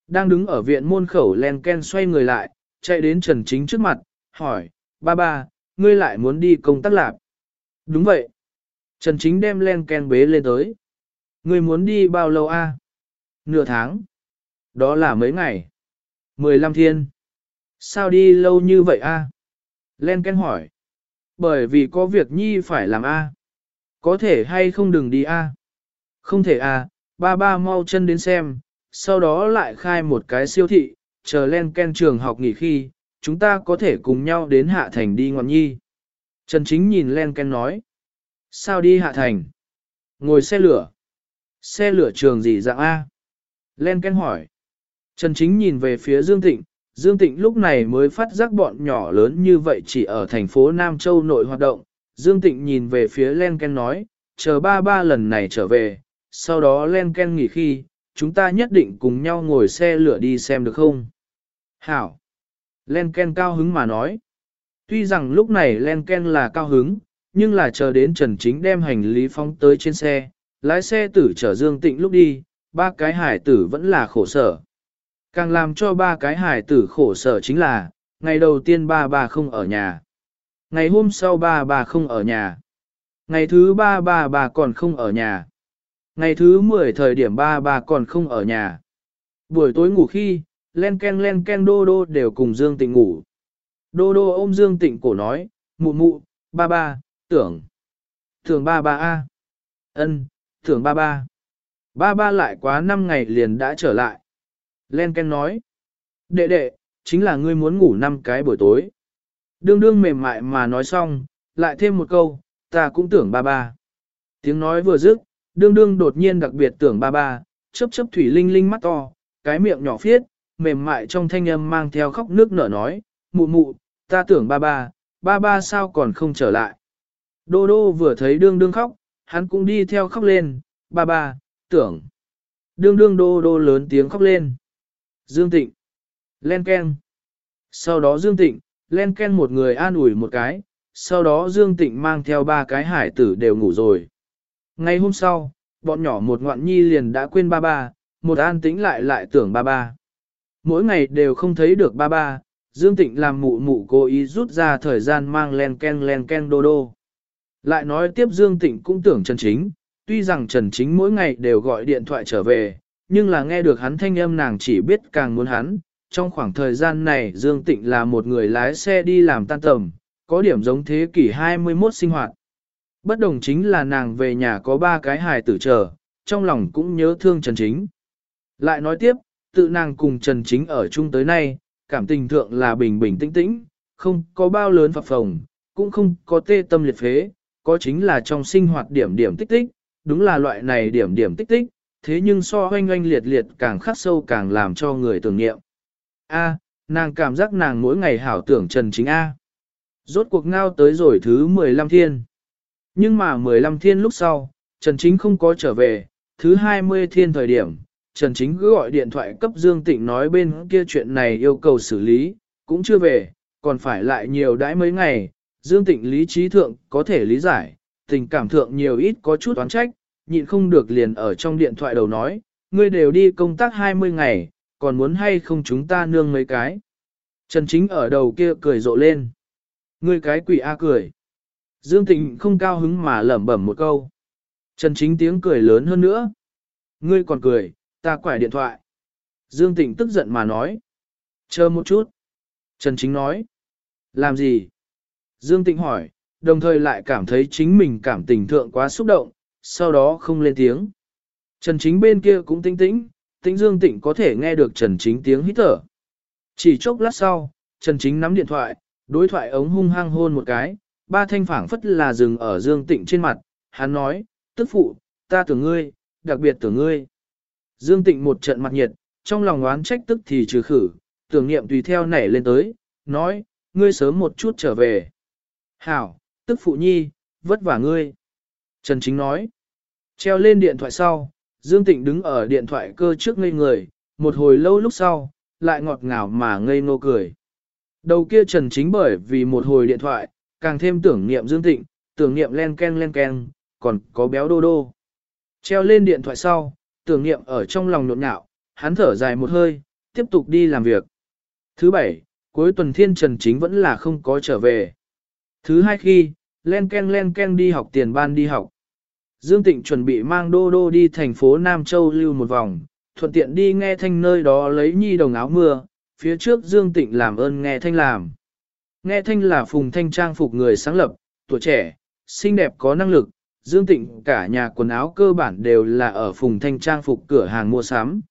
A: Đang đứng ở viện môn khẩu len ken xoay người lại, chạy đến Trần Chính trước mặt, hỏi, ba ba, ngươi lại muốn đi công tác lạp. Đúng vậy. Trần Chính đem len ken bế lên tới. Ngươi muốn đi bao lâu a? Nửa tháng. Đó là mấy ngày. Mười lăm thiên. Sao đi lâu như vậy a? Len ken hỏi. Bởi vì có việc nhi phải làm a. Có thể hay không đừng đi a? Không thể a, ba ba mau chân đến xem, sau đó lại khai một cái siêu thị, chờ len ken trường học nghỉ khi, chúng ta có thể cùng nhau đến Hạ Thành đi ngọn nhi. Trần Chính nhìn len ken nói. Sao đi Hạ Thành? Ngồi xe lửa. Xe lửa trường gì dạng A? Len ken hỏi. Trần Chính nhìn về phía Dương Tịnh, Dương Tịnh lúc này mới phát giác bọn nhỏ lớn như vậy chỉ ở thành phố Nam Châu nội hoạt động. Dương Tịnh nhìn về phía Len Ken nói, chờ ba ba lần này trở về, sau đó Len Ken nghỉ khi, chúng ta nhất định cùng nhau ngồi xe lửa đi xem được không? Hảo! Len Ken cao hứng mà nói. Tuy rằng lúc này Len Ken là cao hứng, nhưng là chờ đến Trần Chính đem hành lý phóng tới trên xe, lái xe tử chở Dương Tịnh lúc đi, ba cái hải tử vẫn là khổ sở. Càng làm cho ba cái hải tử khổ sở chính là, ngày đầu tiên ba bà không ở nhà. Ngày hôm sau ba bà không ở nhà. Ngày thứ ba ba bà còn không ở nhà. Ngày thứ 10 thời điểm ba bà còn không ở nhà. Buổi tối ngủ khi, len ken len ken đô đô đều cùng Dương Tịnh ngủ. Đô đô ôm Dương Tịnh cổ nói, mụ mụ, ba ba, tưởng. Tưởng ba ba a, ân, tưởng ba ba. Ba ba lại quá 5 ngày liền đã trở lại. Len ken nói, đệ đệ, chính là ngươi muốn ngủ năm cái buổi tối. Đương đương mềm mại mà nói xong, lại thêm một câu, ta cũng tưởng ba ba. Tiếng nói vừa dứt, đương đương đột nhiên đặc biệt tưởng ba ba, chớp chớp thủy linh linh mắt to, cái miệng nhỏ phiết, mềm mại trong thanh âm mang theo khóc nước nở nói, mụ mụ, ta tưởng ba ba, ba ba sao còn không trở lại. Đô đô vừa thấy đương đương khóc, hắn cũng đi theo khóc lên, ba ba, tưởng. Đương đương đô đô lớn tiếng khóc lên. Dương Tịnh. Len Ken. Sau đó Dương Tịnh, Len Ken một người an ủi một cái, sau đó Dương Tịnh mang theo ba cái hải tử đều ngủ rồi. Ngày hôm sau, bọn nhỏ một ngoạn nhi liền đã quên ba ba, một an tĩnh lại lại tưởng ba ba. Mỗi ngày đều không thấy được ba ba, Dương Tịnh làm mụ mụ cố ý rút ra thời gian mang len ken len ken đô đô. Lại nói tiếp Dương Tịnh cũng tưởng Trần Chính, tuy rằng Trần Chính mỗi ngày đều gọi điện thoại trở về, nhưng là nghe được hắn thanh âm nàng chỉ biết càng muốn hắn. Trong khoảng thời gian này Dương Tịnh là một người lái xe đi làm tan tầm, có điểm giống thế kỷ 21 sinh hoạt. Bất đồng chính là nàng về nhà có ba cái hài tử chờ, trong lòng cũng nhớ thương Trần Chính. Lại nói tiếp, tự nàng cùng Trần Chính ở chung tới nay, cảm tình thượng là bình bình tĩnh tĩnh, không có bao lớn phập phồng, cũng không có tê tâm liệt phế, có chính là trong sinh hoạt điểm điểm tích tích, đúng là loại này điểm điểm tích tích, thế nhưng so hoanh hoanh liệt liệt càng khắc sâu càng làm cho người tưởng niệm. A, nàng cảm giác nàng mỗi ngày hảo tưởng Trần Chính A. Rốt cuộc ngao tới rồi thứ 15 thiên. Nhưng mà 15 thiên lúc sau, Trần Chính không có trở về, thứ 20 thiên thời điểm, Trần Chính cứ gọi điện thoại cấp Dương Tịnh nói bên kia chuyện này yêu cầu xử lý, cũng chưa về, còn phải lại nhiều đãi mấy ngày, Dương Tịnh lý trí thượng có thể lý giải, tình cảm thượng nhiều ít có chút oán trách, nhịn không được liền ở trong điện thoại đầu nói, ngươi đều đi công tác 20 ngày, còn muốn hay không chúng ta nương mấy cái. Trần Chính ở đầu kia cười rộ lên. Ngươi cái quỷ A cười. Dương Tịnh không cao hứng mà lẩm bẩm một câu. Trần Chính tiếng cười lớn hơn nữa. Ngươi còn cười, ta quải điện thoại. Dương Tịnh tức giận mà nói. Chờ một chút. Trần Chính nói. Làm gì? Dương Tịnh hỏi, đồng thời lại cảm thấy chính mình cảm tình thượng quá xúc động, sau đó không lên tiếng. Trần Chính bên kia cũng tinh tĩnh, tĩnh Dương Tịnh có thể nghe được Trần Chính tiếng hít thở. Chỉ chốc lát sau, Trần Chính nắm điện thoại, đối thoại ống hung hăng hôn một cái, ba thanh phảng phất là dừng ở Dương Tịnh trên mặt, hắn nói, tức phụ, ta tưởng ngươi, đặc biệt tưởng ngươi. Dương Tịnh một trận mặt nhiệt, trong lòng oán trách tức thì trừ khử, tưởng niệm tùy theo nảy lên tới, nói, ngươi sớm một chút trở về. Hảo, tức phụ nhi, vất vả ngươi. Trần Chính nói, treo lên điện thoại sau, Dương Tịnh đứng ở điện thoại cơ trước ngây người, một hồi lâu lúc sau, lại ngọt ngào mà ngây ngô cười. Đầu kia Trần Chính bởi vì một hồi điện thoại, càng thêm tưởng niệm Dương Tịnh, tưởng niệm len ken len ken, còn có béo đô đô. Treo lên điện thoại sau, tưởng niệm ở trong lòng nhộn nhạo, hắn thở dài một hơi, tiếp tục đi làm việc. Thứ bảy, cuối tuần thiên Trần Chính vẫn là không có trở về. Thứ hai khi, len ken len ken đi học tiền ban đi học. Dương Tịnh chuẩn bị mang đô đô đi thành phố Nam Châu lưu một vòng, thuận tiện đi nghe thanh nơi đó lấy nhi đồng áo mưa, phía trước Dương Tịnh làm ơn nghe thanh làm. Nghe thanh là phùng thanh trang phục người sáng lập, tuổi trẻ, xinh đẹp có năng lực, Dương Tịnh cả nhà quần áo cơ bản đều là ở phùng thanh trang phục cửa hàng mua sắm.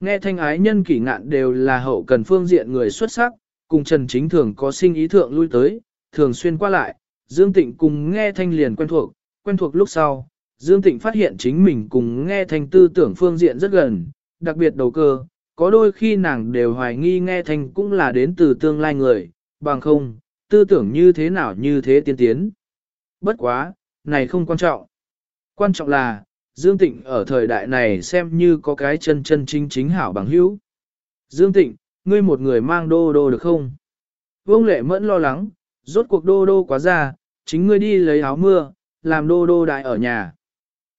A: Nghe thanh ái nhân kỷ ngạn đều là hậu cần phương diện người xuất sắc, cùng Trần Chính thường có sinh ý thượng lui tới, thường xuyên qua lại, Dương Tịnh cùng nghe thanh liền quen thuộc, quen thuộc lúc sau, Dương Tịnh phát hiện chính mình cùng nghe thanh tư tưởng phương diện rất gần, đặc biệt đầu cơ, có đôi khi nàng đều hoài nghi nghe thanh cũng là đến từ tương lai người, bằng không, tư tưởng như thế nào như thế tiên tiến. Bất quá, này không quan trọng. Quan trọng là, Dương Tịnh ở thời đại này xem như có cái chân chân chính chính hảo bằng hữu. Dương Tịnh, ngươi một người mang đô đô được không? Vương Lệ Mẫn lo lắng, rốt cuộc đô đô quá già, chính ngươi đi lấy áo mưa, làm đô đô đại ở nhà.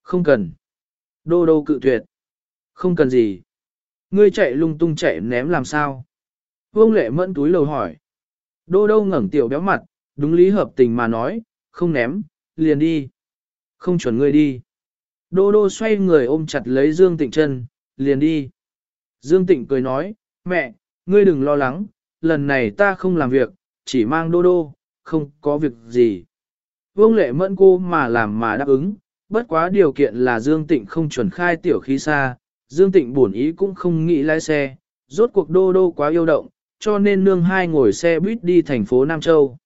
A: Không cần. Đô đô cự tuyệt. Không cần gì. Ngươi chạy lung tung chạy ném làm sao? Vương Lệ Mẫn túi lầu hỏi. Đô đô ngẩng tiểu béo mặt, đúng lý hợp tình mà nói, không ném, liền đi. Không chuẩn ngươi đi. Đô đô xoay người ôm chặt lấy Dương Tịnh chân, liền đi. Dương Tịnh cười nói, mẹ, ngươi đừng lo lắng, lần này ta không làm việc, chỉ mang đô đô, không có việc gì. Vương lệ mẫn cô mà làm mà đáp ứng, bất quá điều kiện là Dương Tịnh không chuẩn khai tiểu khí xa, Dương Tịnh buồn ý cũng không nghĩ lái xe, rốt cuộc đô đô quá yêu động, cho nên nương hai ngồi xe buýt đi thành phố Nam Châu.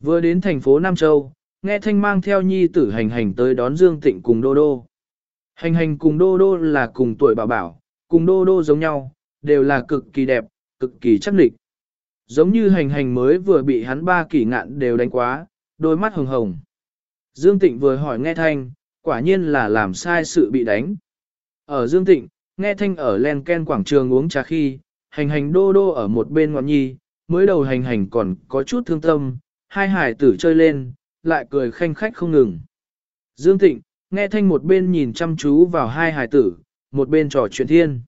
A: Vừa đến thành phố Nam Châu, nghe thanh mang theo nhi tử hành hành tới đón Dương Tịnh cùng Đô Đô. Hành hành cùng Đô Đô là cùng tuổi bảo bảo, cùng đô đô giống nhau, đều là cực kỳ đẹp, cực kỳ chắc địch. Giống như hành hành mới vừa bị hắn ba kỷ ngạn đều đánh quá, đôi mắt hồng hồng. Dương Tịnh vừa hỏi nghe thanh, quả nhiên là làm sai sự bị đánh. Ở Dương Tịnh, nghe thanh ở len ken quảng trường uống trà khi, hành hành đô đô ở một bên ngọn nhi, mới đầu hành hành còn có chút thương tâm, hai hải tử chơi lên, lại cười khanh khách không ngừng. Dương Tịnh, nghe thanh một bên nhìn chăm chú vào hai hải tử, một bên trò chuyện thiên.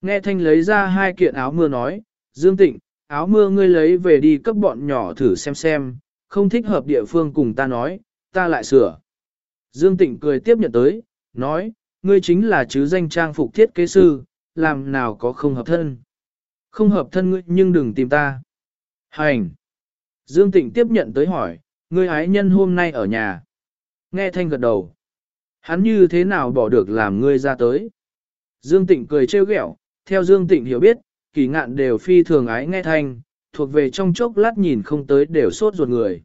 A: Nghe thanh lấy ra hai kiện áo mưa nói, Dương Tịnh, áo mưa ngươi lấy về đi cấp bọn nhỏ thử xem xem, không thích hợp địa phương cùng ta nói, ta lại sửa. Dương Tịnh cười tiếp nhận tới, nói, ngươi chính là chứ danh trang phục thiết kế sư, làm nào có không hợp thân. Không hợp thân ngươi nhưng đừng tìm ta. Hành. Dương Tịnh tiếp nhận tới hỏi, ngươi ái nhân hôm nay ở nhà. Nghe thanh gật đầu. Hắn như thế nào bỏ được làm ngươi ra tới. Dương Tịnh cười trêu ghẹo, theo Dương Tịnh hiểu biết, kỳ ngạn đều phi thường ái nghe thanh, thuộc về trong chốc lát nhìn không tới đều sốt ruột người.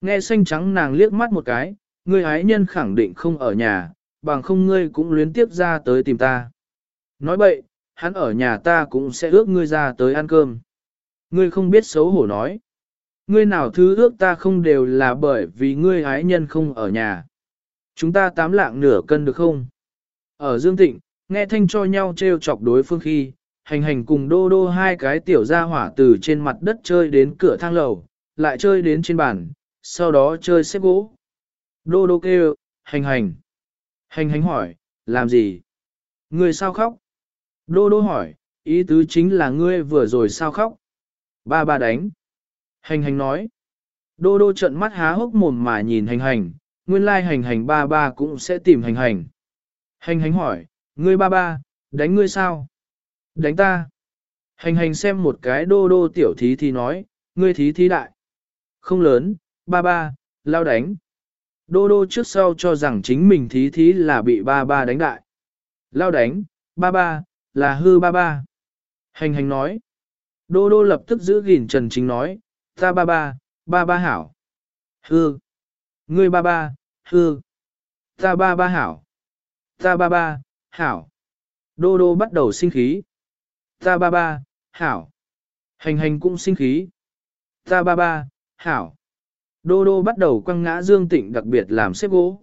A: Nghe xanh trắng nàng liếc mắt một cái, ngươi ái nhân khẳng định không ở nhà, bằng không ngươi cũng luyến tiếp ra tới tìm ta. Nói bậy, hắn ở nhà ta cũng sẽ ước ngươi ra tới ăn cơm. Ngươi không biết xấu hổ nói. Ngươi nào thứ ước ta không đều là bởi vì ngươi ái nhân không ở nhà. Chúng ta tám lạng nửa cân được không? Ở Dương Tịnh, nghe thanh cho nhau trêu chọc đối phương khi, hành hành cùng đô đô hai cái tiểu gia hỏa từ trên mặt đất chơi đến cửa thang lầu, lại chơi đến trên bàn, sau đó chơi xếp gỗ. Đô đô kêu, hành hành. Hành hành hỏi, làm gì? Ngươi sao khóc? Đô đô hỏi, ý tứ chính là ngươi vừa rồi sao khóc? Ba ba đánh. Hành hành nói. Đô đô trận mắt há hốc mồm mà nhìn hành hành, nguyên lai hành hành ba ba cũng sẽ tìm hành hành. Hành hành hỏi, ngươi ba ba, đánh ngươi sao? Đánh ta. Hành hành xem một cái đô đô tiểu thí thì nói, ngươi thí thí đại. Không lớn, ba ba, lao đánh. Đô đô trước sau cho rằng chính mình thí thí là bị ba ba đánh đại. Lao đánh, ba ba, là hư ba ba. Hành hành nói. Đô đô lập tức giữ gìn Trần Chính nói, ta ba ba, ba ba hảo. Hư. Ngươi ba ba, hư. Ta ba ba hảo. Ta ba ba, hảo. Đô đô bắt đầu sinh khí. Ta ba ba, hảo. Hành hành cũng sinh khí. Ta ba ba, hảo. Đô đô bắt đầu quăng ngã Dương Tịnh đặc biệt làm xếp gỗ.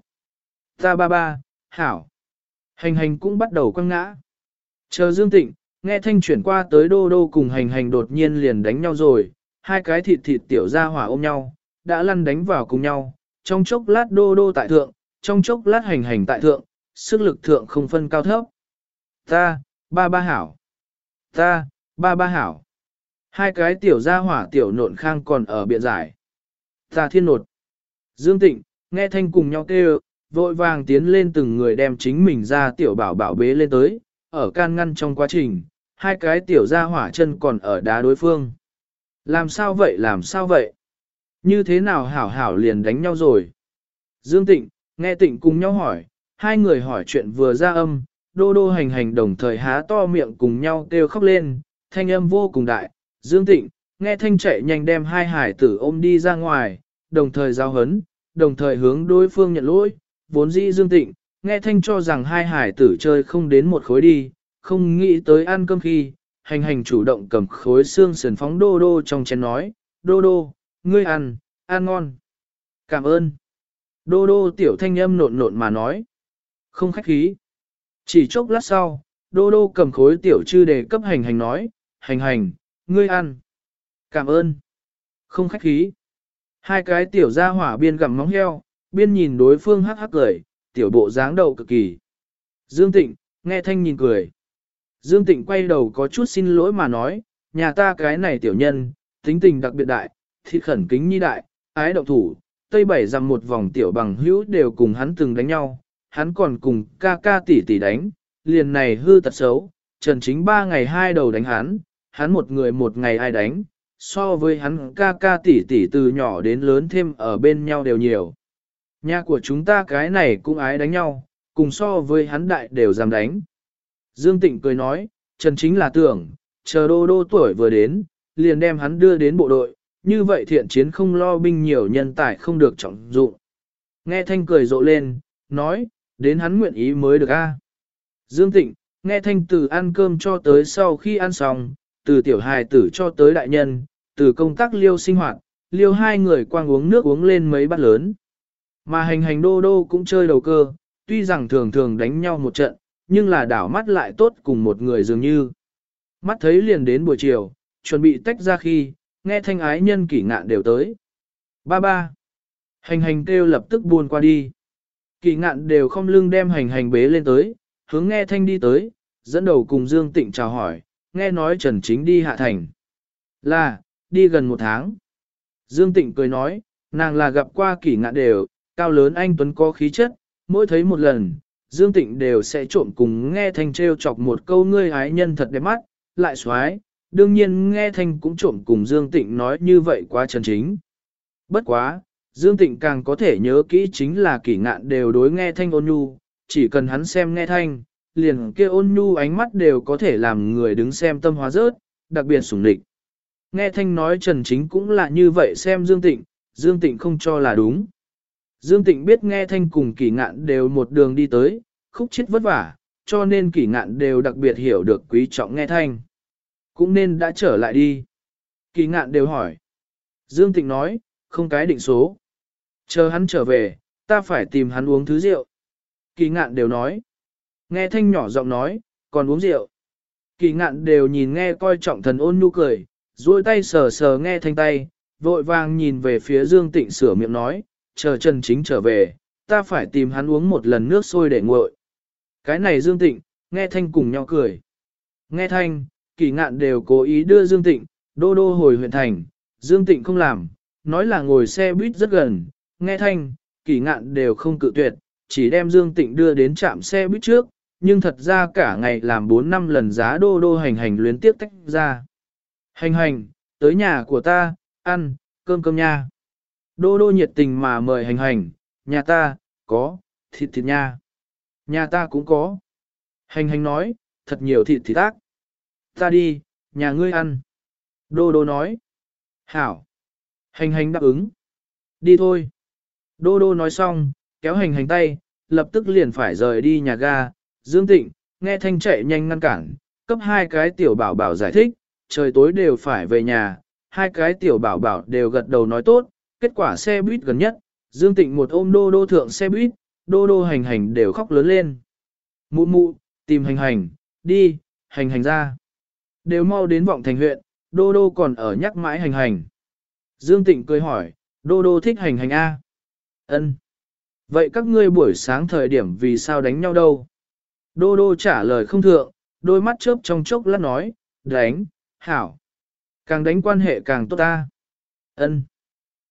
A: Ta ba ba, hảo. Hành hành cũng bắt đầu quăng ngã. Chờ Dương Tịnh, nghe thanh chuyển qua tới đô đô cùng hành hành đột nhiên liền đánh nhau rồi, hai cái thịt thịt tiểu ra hỏa ôm nhau, đã lăn đánh vào cùng nhau, trong chốc lát đô đô tại thượng, trong chốc lát hành hành tại thượng, sức lực thượng không phân cao thấp. Ta, ba ba hảo. Ta, ba ba hảo. Hai cái tiểu gia hỏa tiểu nộn khang còn ở biện giải. Ta thiên nột. Dương Tịnh, nghe thanh cùng nhau kêu, vội vàng tiến lên từng người đem chính mình ra tiểu bảo bảo bế lên tới, ở can ngăn trong quá trình, hai cái tiểu gia hỏa chân còn ở đá đối phương. Làm sao vậy làm sao vậy? Như thế nào hảo hảo liền đánh nhau rồi? Dương Tịnh, nghe Tịnh cùng nhau hỏi, hai người hỏi chuyện vừa ra âm, đô đô hành hành đồng thời há to miệng cùng nhau kêu khóc lên, thanh âm vô cùng đại. Dương Tịnh, nghe thanh chạy nhanh đem hai hải tử ôm đi ra ngoài, đồng thời giao hấn, đồng thời hướng đối phương nhận lỗi, vốn dĩ Dương Tịnh, nghe thanh cho rằng hai hải tử chơi không đến một khối đi, không nghĩ tới ăn cơm khi, hành hành chủ động cầm khối xương sườn phóng đô đô trong chén nói, đô đô, ngươi ăn, ăn ngon. Cảm ơn. Đô đô tiểu thanh âm nộn nộn mà nói. Không khách khí. Chỉ chốc lát sau, đô đô cầm khối tiểu chư để cấp hành hành nói, hành hành, ngươi ăn. Cảm ơn. Không khách khí. Hai cái tiểu ra hỏa biên gặm móng heo, biên nhìn đối phương hắc hắc cười, tiểu bộ dáng đầu cực kỳ. Dương Tịnh, nghe thanh nhìn cười. Dương Tịnh quay đầu có chút xin lỗi mà nói, nhà ta cái này tiểu nhân, tính tình đặc biệt đại, thịt khẩn kính nhi đại, ái động thủ, tây bảy dằm một vòng tiểu bằng hữu đều cùng hắn từng đánh nhau, hắn còn cùng ca ca tỷ tỷ đánh, liền này hư tật xấu, trần chính ba ngày hai đầu đánh hắn, hắn một người một ngày ai đánh, so với hắn ca ca tỷ tỷ từ nhỏ đến lớn thêm ở bên nhau đều nhiều. Nhà của chúng ta cái này cũng ái đánh nhau, cùng so với hắn đại đều dám đánh. Dương Tịnh cười nói, Trần chính là tưởng, chờ đô đô tuổi vừa đến, liền đem hắn đưa đến bộ đội, như vậy thiện chiến không lo binh nhiều nhân tài không được trọng dụng. Nghe thanh cười rộ lên, nói, đến hắn nguyện ý mới được a. Dương Tịnh, nghe thanh từ ăn cơm cho tới sau khi ăn xong, từ tiểu hài tử cho tới đại nhân, từ công tác liêu sinh hoạt, liêu hai người quang uống nước uống lên mấy bát lớn. Mà hành hành đô đô cũng chơi đầu cơ, tuy rằng thường thường đánh nhau một trận, nhưng là đảo mắt lại tốt cùng một người dường như. Mắt thấy liền đến buổi chiều, chuẩn bị tách ra khi, nghe thanh ái nhân kỷ ngạn đều tới. Ba ba. Hành hành kêu lập tức buồn qua đi. Kỷ ngạn đều không lưng đem hành hành bế lên tới, hướng nghe thanh đi tới, dẫn đầu cùng Dương Tịnh chào hỏi, nghe nói Trần Chính đi hạ thành. Là, đi gần một tháng. Dương Tịnh cười nói, nàng là gặp qua kỷ ngạn đều, cao lớn anh Tuấn có khí chất, mỗi thấy một lần, Dương Tịnh đều sẽ trộm cùng nghe thanh treo chọc một câu ngươi ái nhân thật đẹp mắt, lại xoái, đương nhiên nghe thanh cũng trộm cùng Dương Tịnh nói như vậy quá chân chính. Bất quá, Dương Tịnh càng có thể nhớ kỹ chính là kỷ ngạn đều đối nghe thanh ôn nhu, chỉ cần hắn xem nghe thanh, liền kia ôn nhu ánh mắt đều có thể làm người đứng xem tâm hóa rớt, đặc biệt sủng địch. Nghe thanh nói Trần Chính cũng là như vậy xem Dương Tịnh, Dương Tịnh không cho là đúng. Dương Tịnh biết nghe thanh cùng kỷ ngạn đều một đường đi tới, khúc chết vất vả, cho nên kỷ ngạn đều đặc biệt hiểu được quý trọng nghe thanh. Cũng nên đã trở lại đi. Kỷ ngạn đều hỏi. Dương Tịnh nói, không cái định số. Chờ hắn trở về, ta phải tìm hắn uống thứ rượu. Kỳ ngạn đều nói. Nghe thanh nhỏ giọng nói, còn uống rượu. Kỳ ngạn đều nhìn nghe coi trọng thần ôn nhu cười, duỗi tay sờ sờ nghe thanh tay, vội vàng nhìn về phía Dương Tịnh sửa miệng nói, chờ Trần Chính trở về, ta phải tìm hắn uống một lần nước sôi để nguội. Cái này Dương Tịnh, nghe thanh cùng nhau cười. Nghe thanh, kỳ ngạn đều cố ý đưa Dương Tịnh, đô đô hồi huyện thành, Dương Tịnh không làm, nói là ngồi xe buýt rất gần, nghe thanh, kỳ ngạn đều không cự tuyệt, chỉ đem Dương Tịnh đưa đến trạm xe buýt trước, nhưng thật ra cả ngày làm 4 năm lần giá đô đô hành hành luyến tiếp tách ra. Hành hành, tới nhà của ta, ăn, cơm cơm nha. Đô đô nhiệt tình mà mời hành hành, nhà ta, có, thịt thịt nha. Nhà ta cũng có. Hành hành nói, thật nhiều thịt thịt ác. Ta đi, nhà ngươi ăn. Đô đô nói. Hảo. Hành hành đáp ứng. Đi thôi. Đô đô nói xong, kéo hành hành tay, lập tức liền phải rời đi nhà ga. Dương Tịnh, nghe thanh chạy nhanh ngăn cản, cấp hai cái tiểu bảo bảo giải thích, trời tối đều phải về nhà. Hai cái tiểu bảo bảo đều gật đầu nói tốt, kết quả xe buýt gần nhất. Dương Tịnh một ôm đô đô thượng xe buýt, đô đô hành hành đều khóc lớn lên. Mụ mụ, tìm hành hành, đi, hành hành ra. Đều mau đến vọng thành huyện, đô đô còn ở nhắc mãi hành hành. Dương Tịnh cười hỏi, đô đô thích hành hành A. Ân. Vậy các ngươi buổi sáng thời điểm vì sao đánh nhau đâu? Đô đô trả lời không thượng, đôi mắt chớp trong chốc lát nói, đánh, hảo. Càng đánh quan hệ càng tốt ta. Ân.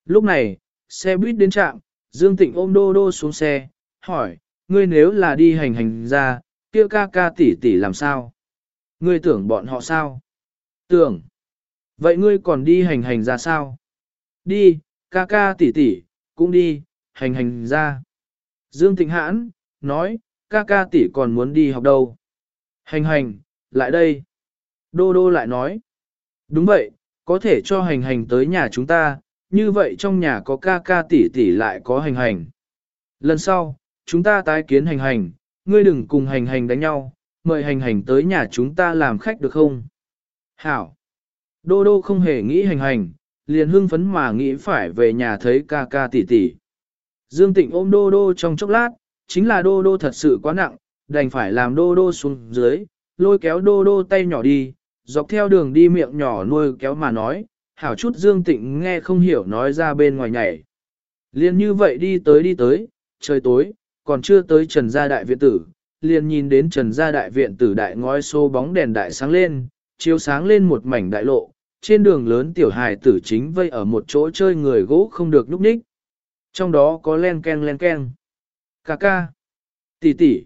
A: Lúc này, xe buýt đến trạm, Dương Tịnh ôm đô đô xuống xe, hỏi, ngươi nếu là đi hành hành ra, kia ca ca tỷ tỷ làm sao? Ngươi tưởng bọn họ sao? Tưởng. Vậy ngươi còn đi hành hành ra sao? Đi, ca ca tỷ tỷ, cũng đi, hành hành ra. Dương Tịnh Hãn, nói, ca ca tỷ còn muốn đi học đâu. Hành hành, lại đây. Đô đô lại nói. Đúng vậy, có thể cho hành hành tới nhà chúng ta, như vậy trong nhà có ca ca tỷ tỷ lại có hành hành. Lần sau, chúng ta tái kiến hành hành, ngươi đừng cùng hành hành đánh nhau, mời hành hành tới nhà chúng ta làm khách được không? Hảo! Đô đô không hề nghĩ hành hành, liền hưng phấn mà nghĩ phải về nhà thấy ca ca tỷ tỷ. Dương Tịnh ôm đô đô trong chốc lát, chính là đô đô thật sự quá nặng, đành phải làm đô đô xuống dưới, lôi kéo đô đô tay nhỏ đi, dọc theo đường đi miệng nhỏ nuôi kéo mà nói, hảo chút Dương Tịnh nghe không hiểu nói ra bên ngoài nhảy. Liên như vậy đi tới đi tới, trời tối, còn chưa tới Trần Gia Đại Viện Tử, liền nhìn đến Trần Gia Đại Viện Tử đại ngói xô bóng đèn đại sáng lên, chiếu sáng lên một mảnh đại lộ, trên đường lớn tiểu hài tử chính vây ở một chỗ chơi người gỗ không được núp ních. Trong đó có len ken len ken. ca ca. Tỷ tỷ.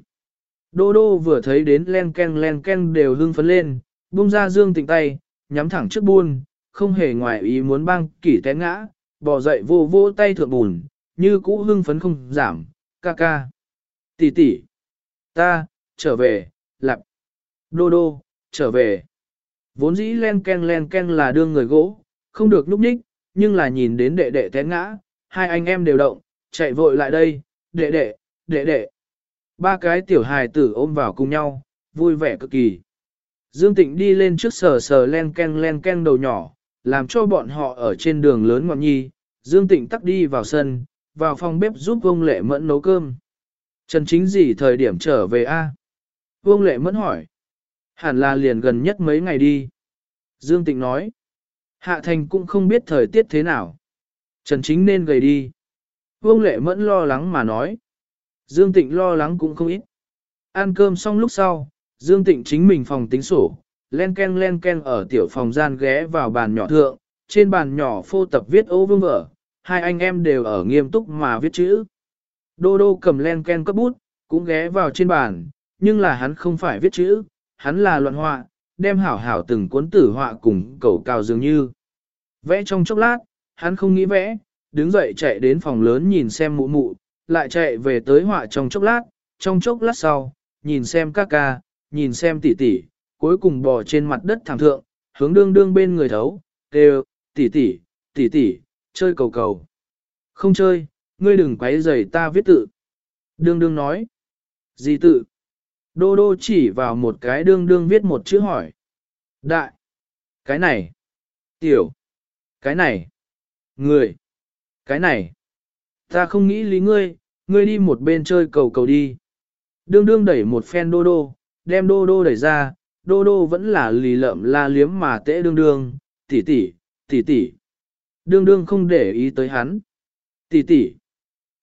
A: Đô đô vừa thấy đến len ken len ken đều hưng phấn lên, buông ra dương tịnh tay, nhắm thẳng trước buôn, không hề ngoài ý muốn băng kỷ té ngã, bò dậy vô vô tay thượng bùn, như cũ hưng phấn không giảm, ca ca. Tỷ tỷ. Ta, trở về, lặp. Đô đô, trở về. Vốn dĩ len ken len ken là đương người gỗ, không được núp ních, nhưng là nhìn đến đệ đệ té ngã, hai anh em đều động, chạy vội lại đây, đệ đệ, đệ đệ. Ba cái tiểu hài tử ôm vào cùng nhau, vui vẻ cực kỳ. Dương Tịnh đi lên trước sờ sờ len ken len ken đầu nhỏ, làm cho bọn họ ở trên đường lớn ngọn nhi. Dương Tịnh tắt đi vào sân, vào phòng bếp giúp Vương Lệ Mẫn nấu cơm. Trần Chính gì thời điểm trở về a? Vương Lệ Mẫn hỏi. Hẳn là liền gần nhất mấy ngày đi. Dương Tịnh nói. Hạ Thành cũng không biết thời tiết thế nào. Trần Chính nên gầy đi. Vương Lệ Mẫn lo lắng mà nói. Dương Tịnh lo lắng cũng không ít. Ăn cơm xong lúc sau, Dương Tịnh chính mình phòng tính sổ, len ken len ken ở tiểu phòng gian ghé vào bàn nhỏ thượng, trên bàn nhỏ phô tập viết ô vương vở, hai anh em đều ở nghiêm túc mà viết chữ. Đô đô cầm len ken cấp bút, cũng ghé vào trên bàn, nhưng là hắn không phải viết chữ, hắn là luận họa, đem hảo hảo từng cuốn tử họa cùng cầu cao dường như. Vẽ trong chốc lát, hắn không nghĩ vẽ, đứng dậy chạy đến phòng lớn nhìn xem mụ mụ, lại chạy về tới họa trong chốc lát, trong chốc lát sau, nhìn xem ca ca, nhìn xem tỷ tỷ, cuối cùng bò trên mặt đất thảm thượng, hướng đương đương bên người thấu, kêu, tỷ tỷ, tỷ tỷ, chơi cầu cầu. Không chơi, ngươi đừng quấy rầy ta viết tự. Đương đương nói. Gì tự? Đô đô chỉ vào một cái đương đương viết một chữ hỏi. Đại. Cái này. Tiểu. Cái này. Người. Cái này. Ta không nghĩ lý ngươi, ngươi đi một bên chơi cầu cầu đi. Đương đương đẩy một phen đô đô, đem đô đô đẩy ra, đô đô vẫn là lì lợm la liếm mà tễ đương đương, tỷ tỷ, tỷ tỷ. Đương đương không để ý tới hắn. Tỷ tỷ.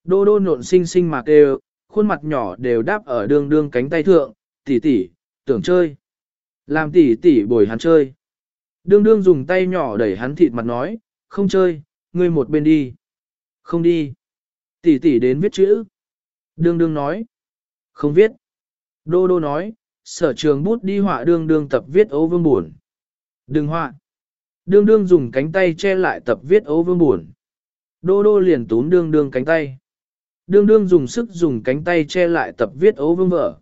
A: Đô đô nộn xinh xinh mà kêu, khuôn mặt nhỏ đều đáp ở đương đương cánh tay thượng, tỷ tỷ, tưởng chơi. Làm tỷ tỷ bồi hắn chơi. Đương đương dùng tay nhỏ đẩy hắn thịt mặt nói, không chơi, ngươi một bên đi. Không đi. Tỷ tỷ đến viết chữ. Đương đương nói. Không viết. Đô đô nói, sở trường bút đi họa đương đương tập viết ấu vương buồn. Đừng họa. Đương đương dùng cánh tay che lại tập viết ấu vương buồn. Đô đô liền túm đương đương cánh tay. Đương đương dùng sức dùng cánh tay che lại tập viết ấu vương vợ.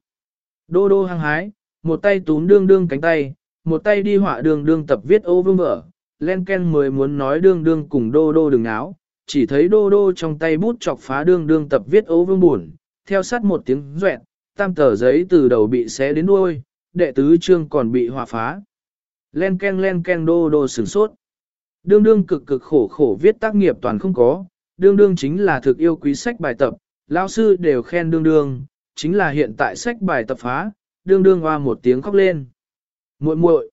A: Đô đô hăng hái, một tay túm đương đương cánh tay, một tay đi họa đương đương tập viết ấu vương vợ. Len Ken mới muốn nói đương đương cùng đô đô đừng áo, chỉ thấy đô đô trong tay bút chọc phá đương đương tập viết ấu vương buồn, theo sát một tiếng doẹn, tam tờ giấy từ đầu bị xé đến đuôi, đệ tứ chương còn bị hòa phá. Len ken len ken đô đô sửng sốt. Đương đương cực cực khổ khổ viết tác nghiệp toàn không có, đương đương chính là thực yêu quý sách bài tập, lão sư đều khen đương đương, chính là hiện tại sách bài tập phá, đương đương hoa một tiếng khóc lên. muội muội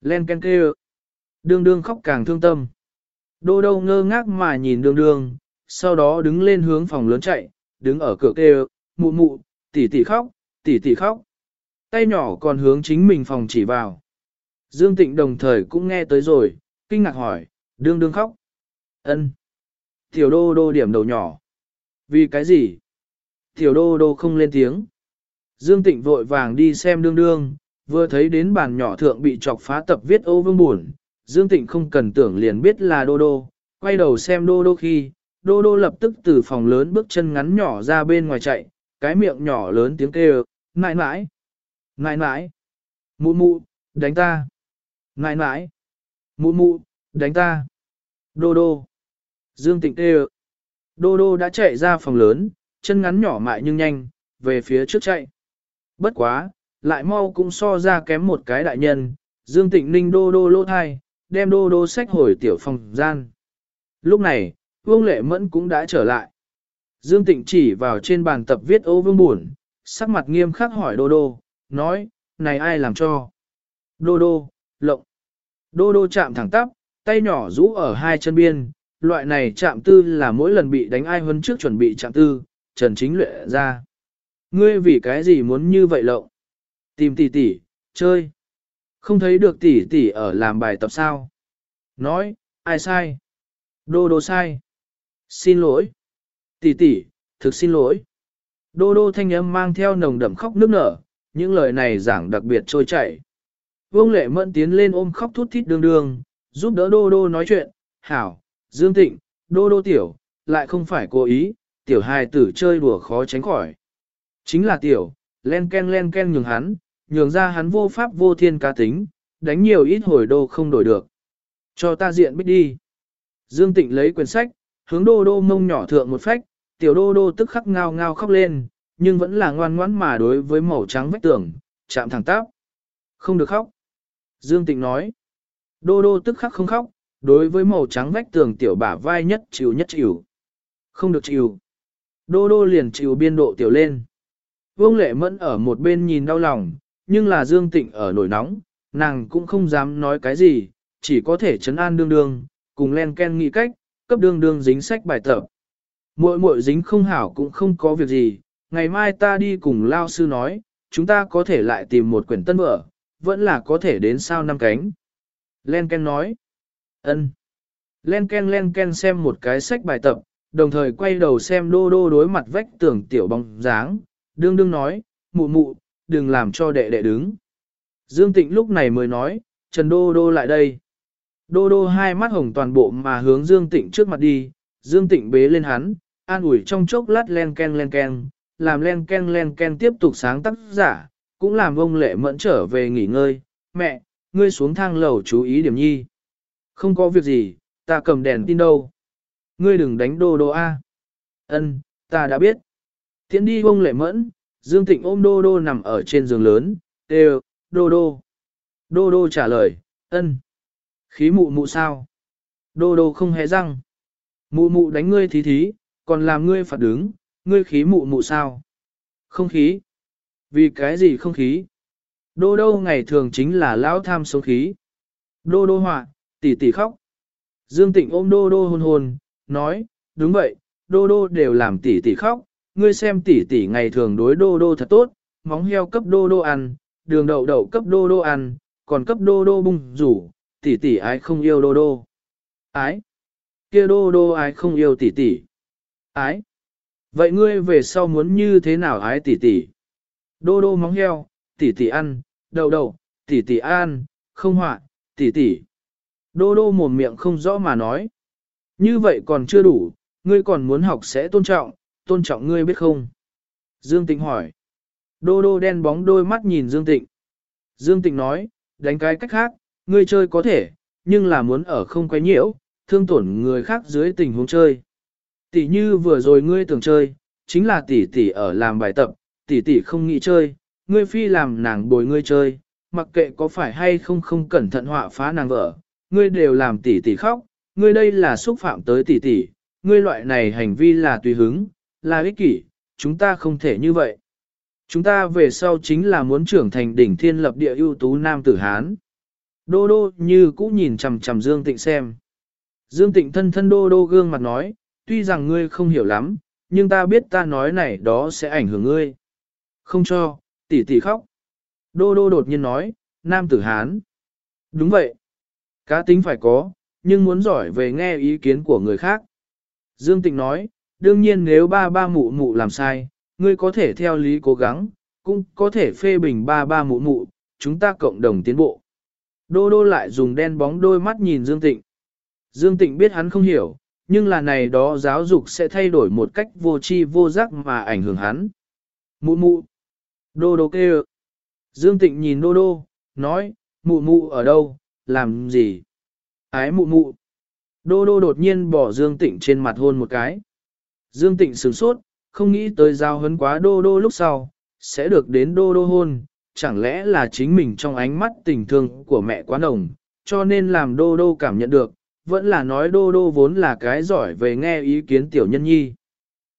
A: Len ken kêu. Đương đương khóc càng thương tâm. Đô đô ngơ ngác mà nhìn đương đương, sau đó đứng lên hướng phòng lớn chạy, đứng ở cửa kêu, mụ mụ, tỷ tỷ khóc, tỷ tỷ khóc. Tay nhỏ còn hướng chính mình phòng chỉ vào. Dương Tịnh đồng thời cũng nghe tới rồi, kinh ngạc hỏi, đương đương khóc. ân Tiểu đô đô điểm đầu nhỏ. Vì cái gì? Tiểu đô đô không lên tiếng. Dương Tịnh vội vàng đi xem đương đương, vừa thấy đến bàn nhỏ thượng bị chọc phá tập viết ô vương buồn. Dương Tịnh không cần tưởng liền biết là đô đô, quay đầu xem đô đô khi, đô đô lập tức từ phòng lớn bước chân ngắn nhỏ ra bên ngoài chạy, cái miệng nhỏ lớn tiếng kêu, nãi nãi, nãi nãi, mụ mụ, đánh ta, nãi nãi, mụ mụ, đánh ta, đô đô, dương tịnh kêu, đô đô đã chạy ra phòng lớn, chân ngắn nhỏ mại nhưng nhanh, về phía trước chạy. Bất quá, lại mau cũng so ra kém một cái đại nhân, dương tịnh ninh đô đô lô thai, đem đô đô sách hồi tiểu phòng gian. Lúc này, Vương Lệ Mẫn cũng đã trở lại. Dương Tịnh chỉ vào trên bàn tập viết ô vương buồn, sắc mặt nghiêm khắc hỏi Đô Đô, nói, này ai làm cho? Đô Đô, lộng. Đô Đô chạm thẳng tắp, tay nhỏ rũ ở hai chân biên, loại này chạm tư là mỗi lần bị đánh ai hơn trước chuẩn bị chạm tư, Trần Chính luyện ra. Ngươi vì cái gì muốn như vậy lộng? Tìm tỷ tỷ, chơi. Không thấy được tỷ tỷ ở làm bài tập sao? Nói, ai sai? Đô đô sai. Xin lỗi. Tỷ tỷ, thực xin lỗi. Đô đô thanh âm mang theo nồng đậm khóc nước nở, những lời này giảng đặc biệt trôi chảy. Vương lệ mẫn tiến lên ôm khóc thút thít đương đương, giúp đỡ đô đô nói chuyện, hảo, dương tịnh, đô đô tiểu, lại không phải cố ý, tiểu hài tử chơi đùa khó tránh khỏi. Chính là tiểu, len ken len ken nhường hắn, nhường ra hắn vô pháp vô thiên ca tính, đánh nhiều ít hồi đô không đổi được. Cho ta diện biết đi. Dương Tịnh lấy quyển sách, hướng đô đô mông nhỏ thượng một phách, tiểu đô đô tức khắc ngao ngao khóc lên, nhưng vẫn là ngoan ngoãn mà đối với màu trắng vách tường, chạm thẳng tắp. Không được khóc. Dương Tịnh nói. Đô đô tức khắc không khóc, đối với màu trắng vách tường tiểu bả vai nhất chịu nhất chịu. Không được chịu. Đô đô liền chịu biên độ tiểu lên. Vương lệ mẫn ở một bên nhìn đau lòng, nhưng là Dương Tịnh ở nổi nóng, nàng cũng không dám nói cái gì, chỉ có thể chấn an đương đương, cùng len ken nghĩ cách, cấp đương đương dính sách bài tập. Muội muội dính không hảo cũng không có việc gì, ngày mai ta đi cùng lao sư nói, chúng ta có thể lại tìm một quyển tân mở, vẫn là có thể đến sao năm cánh. Len Ken nói, ân. Len Ken Len Ken xem một cái sách bài tập, đồng thời quay đầu xem đô đô đối mặt vách tường tiểu bóng dáng, đương đương nói, mụ mụ, đừng làm cho đệ đệ đứng. Dương Tịnh lúc này mới nói, Trần Đô Đô lại đây. Đô Đô hai mắt hồng toàn bộ mà hướng Dương Tịnh trước mặt đi, Dương Tịnh bế lên hắn, an ủi trong chốc lát len ken len ken, làm len ken len ken tiếp tục sáng tác giả, cũng làm ông lệ mẫn trở về nghỉ ngơi, mẹ, ngươi xuống thang lầu chú ý điểm nhi. Không có việc gì, ta cầm đèn tin đâu. Ngươi đừng đánh đô đô A. Ân, ta đã biết. Tiến đi ông lệ mẫn, Dương Tịnh ôm đô đô nằm ở trên giường lớn, đều, đô đô. Đô đô trả lời, ân. Khí mụ mụ sao? Đô đô không hề răng. Mụ mụ đánh ngươi thí thí, còn làm ngươi phạt đứng, ngươi khí mụ mụ sao? Không khí. Vì cái gì không khí? Đô đô ngày thường chính là lão tham số khí. Đô đô họa, tỷ tỷ khóc. Dương Tịnh ôm đô đô hôn hôn, nói, đúng vậy, đô đô đều làm tỷ tỷ khóc, ngươi xem tỷ tỷ ngày thường đối đô đô thật tốt, móng heo cấp đô đô ăn, đường đậu đậu cấp đô đô ăn, còn cấp đô đô bung rủ, tỷ tỷ ái không yêu đô đô. Ái? kia đô đô ái không yêu tỷ tỷ. Ái? Vậy ngươi về sau muốn như thế nào ái tỷ tỷ? Đô đô móng heo, tỷ tỷ ăn, đậu đậu, tỷ tỷ ăn, không họa, tỷ tỷ. Đô đô mồm miệng không rõ mà nói. Như vậy còn chưa đủ, ngươi còn muốn học sẽ tôn trọng, tôn trọng ngươi biết không? Dương Tịnh hỏi. Đô đô đen bóng đôi mắt nhìn Dương Tịnh. Dương Tịnh nói, đánh cái cách khác, ngươi chơi có thể, nhưng là muốn ở không quấy nhiễu, thương tổn người khác dưới tình huống chơi. Tỷ như vừa rồi ngươi tưởng chơi, chính là tỷ tỷ ở làm bài tập, tỷ tỷ không nghĩ chơi, ngươi phi làm nàng bồi ngươi chơi, mặc kệ có phải hay không không cẩn thận họa phá nàng vợ, ngươi đều làm tỷ tỷ khóc, ngươi đây là xúc phạm tới tỷ tỷ, ngươi loại này hành vi là tùy hứng, là ích kỷ, chúng ta không thể như vậy. Chúng ta về sau chính là muốn trưởng thành đỉnh thiên lập địa ưu tú nam tử Hán. Đô đô như cũ nhìn chằm chằm Dương Tịnh xem. Dương Tịnh thân thân đô đô gương mặt nói, tuy rằng ngươi không hiểu lắm, nhưng ta biết ta nói này đó sẽ ảnh hưởng ngươi. Không cho, tỷ tỷ khóc. Đô đô đột nhiên nói, nam tử Hán. Đúng vậy. Cá tính phải có, nhưng muốn giỏi về nghe ý kiến của người khác. Dương Tịnh nói, đương nhiên nếu ba ba mụ mụ làm sai, ngươi có thể theo lý cố gắng, cũng có thể phê bình ba ba mụ mụ, chúng ta cộng đồng tiến bộ. Đô đô lại dùng đen bóng đôi mắt nhìn Dương Tịnh. Dương Tịnh biết hắn không hiểu, nhưng là này đó giáo dục sẽ thay đổi một cách vô tri vô giác mà ảnh hưởng hắn. Mụ mụ. Đô đô kêu. Dương Tịnh nhìn đô đô, nói, mụ mụ ở đâu, làm gì? Ái mụ mụ. Đô đô đột nhiên bỏ Dương Tịnh trên mặt hôn một cái. Dương Tịnh sửng sốt, không nghĩ tới giao hấn quá đô đô lúc sau, sẽ được đến đô đô hôn, chẳng lẽ là chính mình trong ánh mắt tình thương của mẹ quá nồng, cho nên làm đô đô cảm nhận được, vẫn là nói đô đô vốn là cái giỏi về nghe ý kiến tiểu nhân nhi.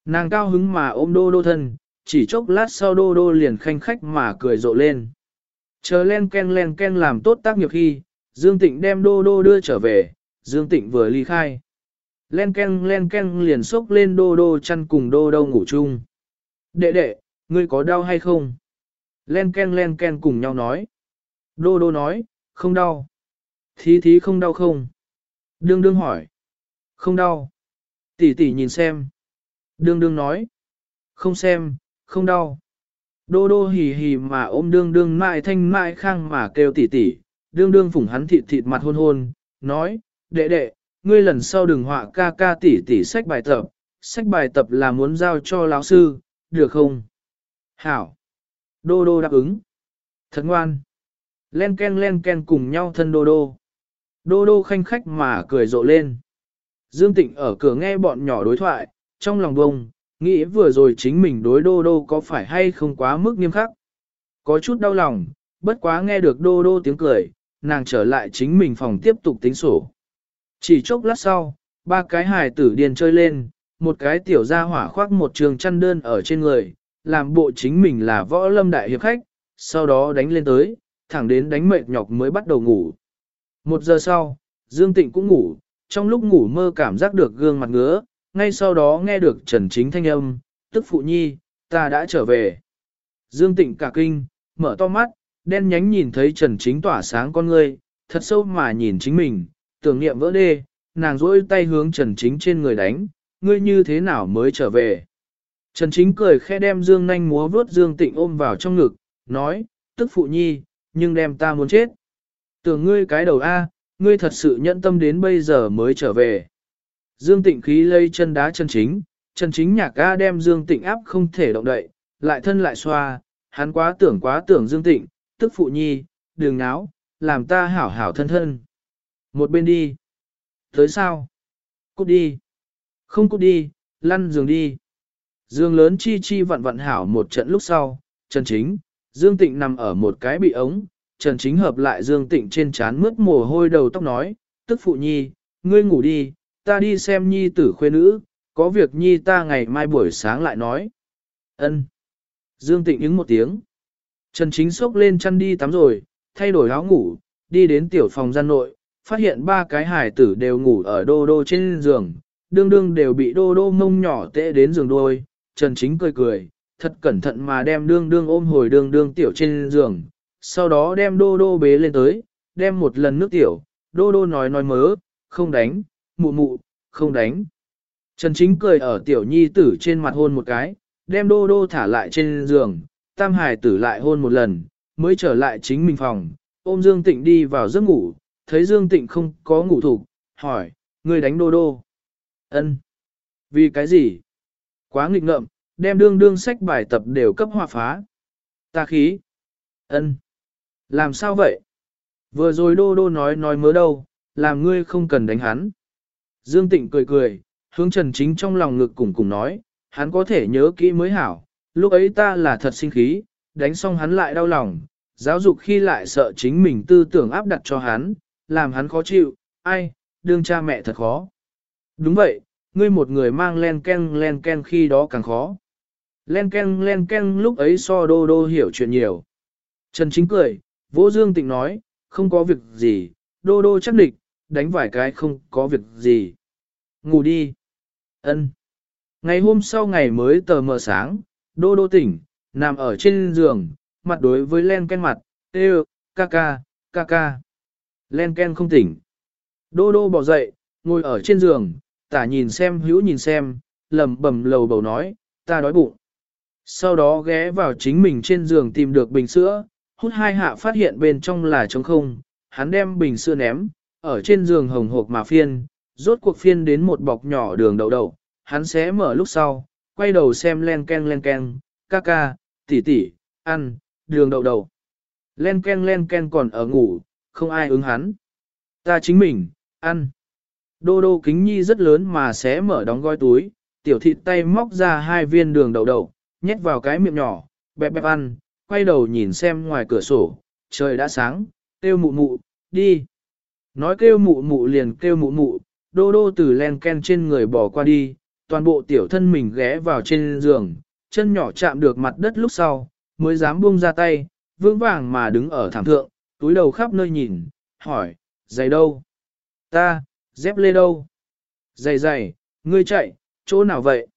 A: Nàng cao hứng mà ôm đô đô thân, chỉ chốc lát sau đô đô liền khanh khách mà cười rộ lên. Chờ len ken len ken làm tốt tác nghiệp khi, Dương Tịnh đem đô đô đưa trở về, Dương Tịnh vừa ly khai. Len ken len ken liền xốc lên đô đô chăn cùng đô đô ngủ chung. Đệ đệ, ngươi có đau hay không? Len ken len ken cùng nhau nói. Đô đô nói, không đau. Thí thí không đau không? Đương đương hỏi. Không đau. Tỷ tỷ nhìn xem. Đương đương nói. Không xem, không đau. Đô đô hì hì mà ôm đương đương mại thanh mại khang mà kêu tỷ tỷ. Đương đương phủng hắn thịt thịt mặt hôn hôn, nói, đệ đệ, ngươi lần sau đừng họa ca ca tỷ tỷ sách bài tập, sách bài tập là muốn giao cho lão sư, được không? Hảo. Đô đô đáp ứng. Thật ngoan. Len ken len ken cùng nhau thân đô đô. Đô đô khanh khách mà cười rộ lên. Dương Tịnh ở cửa nghe bọn nhỏ đối thoại, trong lòng bông, nghĩ vừa rồi chính mình đối đô đô có phải hay không quá mức nghiêm khắc. Có chút đau lòng, bất quá nghe được đô đô tiếng cười, nàng trở lại chính mình phòng tiếp tục tính sổ. Chỉ chốc lát sau, ba cái hài tử điền chơi lên, một cái tiểu gia hỏa khoác một trường chăn đơn ở trên người, làm bộ chính mình là võ lâm đại hiệp khách, sau đó đánh lên tới, thẳng đến đánh mệt nhọc mới bắt đầu ngủ. Một giờ sau, Dương Tịnh cũng ngủ, trong lúc ngủ mơ cảm giác được gương mặt ngứa, ngay sau đó nghe được Trần Chính thanh âm, tức phụ nhi, ta đã trở về. Dương Tịnh cả kinh, mở to mắt, đen nhánh nhìn thấy Trần Chính tỏa sáng con ngươi, thật sâu mà nhìn chính mình, tưởng niệm vỡ đê, nàng rỗi tay hướng Trần Chính trên người đánh, ngươi như thế nào mới trở về. Trần Chính cười khẽ đem Dương nanh múa vớt Dương Tịnh ôm vào trong ngực, nói, tức phụ nhi, nhưng đem ta muốn chết. Tưởng ngươi cái đầu A, ngươi thật sự nhẫn tâm đến bây giờ mới trở về. Dương Tịnh khí lây chân đá chân chính, Trần chính nhạc A đem Dương Tịnh áp không thể động đậy, lại thân lại xoa, hắn quá tưởng quá tưởng Dương Tịnh, tức phụ nhi, đường náo, làm ta hảo hảo thân thân. Một bên đi. Tới sao? Cút đi. Không cút đi, lăn giường đi. Dương lớn chi chi vặn vặn hảo một trận lúc sau, Trần Chính, Dương Tịnh nằm ở một cái bị ống, Trần Chính hợp lại Dương Tịnh trên trán mướt mồ hôi đầu tóc nói, tức phụ nhi, ngươi ngủ đi, ta đi xem nhi tử khuê nữ, có việc nhi ta ngày mai buổi sáng lại nói. Ân. Dương Tịnh ứng một tiếng. Trần Chính xốc lên chăn đi tắm rồi, thay đổi áo ngủ, đi đến tiểu phòng gian nội, phát hiện ba cái hải tử đều ngủ ở đô đô trên giường, đương đương đều bị đô đô mông nhỏ tệ đến giường đôi. Trần Chính cười cười, thật cẩn thận mà đem đương đương ôm hồi đương đương tiểu trên giường, sau đó đem đô đô bế lên tới, đem một lần nước tiểu, đô đô nói nói mớ, không đánh, mụ mụ, không đánh. Trần Chính cười ở tiểu nhi tử trên mặt hôn một cái, đem đô đô thả lại trên giường, tam hải tử lại hôn một lần, mới trở lại chính mình phòng, ôm Dương Tịnh đi vào giấc ngủ, thấy Dương Tịnh không có ngủ thủ, hỏi, người đánh đô đô. ân Vì cái gì? Quá nghịch ngợm, đem đương đương sách bài tập đều cấp hòa phá. Ta khí. ân Làm sao vậy? Vừa rồi đô đô nói nói mớ đâu, làm ngươi không cần đánh hắn. Dương Tịnh cười cười, hướng Trần Chính trong lòng ngực cùng cùng nói, hắn có thể nhớ kỹ mới hảo, lúc ấy ta là thật sinh khí, đánh xong hắn lại đau lòng, giáo dục khi lại sợ chính mình tư tưởng áp đặt cho hắn, làm hắn khó chịu, ai, đương cha mẹ thật khó. Đúng vậy, ngươi một người mang len ken len ken khi đó càng khó. Len ken len ken lúc ấy so đô đô hiểu chuyện nhiều. Trần Chính cười, Vỗ Dương Tịnh nói, không có việc gì, đô đô chắc địch, đánh vài cái không có việc gì. Ngủ đi. Ân. Ngày hôm sau ngày mới tờ mờ sáng, đô đô tỉnh, nằm ở trên giường, mặt đối với len ken mặt, tê ca ca, ca ca. Len ken không tỉnh. Đô đô bỏ dậy, ngồi ở trên giường, tả nhìn xem hữu nhìn xem, lầm bầm lầu bầu nói, ta đói bụng. Sau đó ghé vào chính mình trên giường tìm được bình sữa, hút hai hạ phát hiện bên trong là trống không, hắn đem bình sữa ném, ở trên giường hồng hộp mà phiên, rốt cuộc phiên đến một bọc nhỏ đường đậu đậu, hắn sẽ mở lúc sau, quay đầu xem len ken len ken, ca ca, tỷ tỷ, ăn, đường đậu đậu. Len ken len ken còn ở ngủ, không ai ứng hắn. Ta chính mình, ăn. Đô đô kính nhi rất lớn mà sẽ mở đóng gói túi, tiểu thịt tay móc ra hai viên đường đậu đậu, nhét vào cái miệng nhỏ, bẹp bẹp ăn, quay đầu nhìn xem ngoài cửa sổ, trời đã sáng, kêu mụ mụ, đi. Nói kêu mụ mụ liền kêu mụ mụ, đô đô từ len ken trên người bỏ qua đi, toàn bộ tiểu thân mình ghé vào trên giường, chân nhỏ chạm được mặt đất lúc sau, mới dám buông ra tay, vững vàng mà đứng ở thảm thượng, túi đầu khắp nơi nhìn, hỏi, giày đâu? Ta, dép lê đâu? dày dày, ngươi chạy, chỗ nào vậy?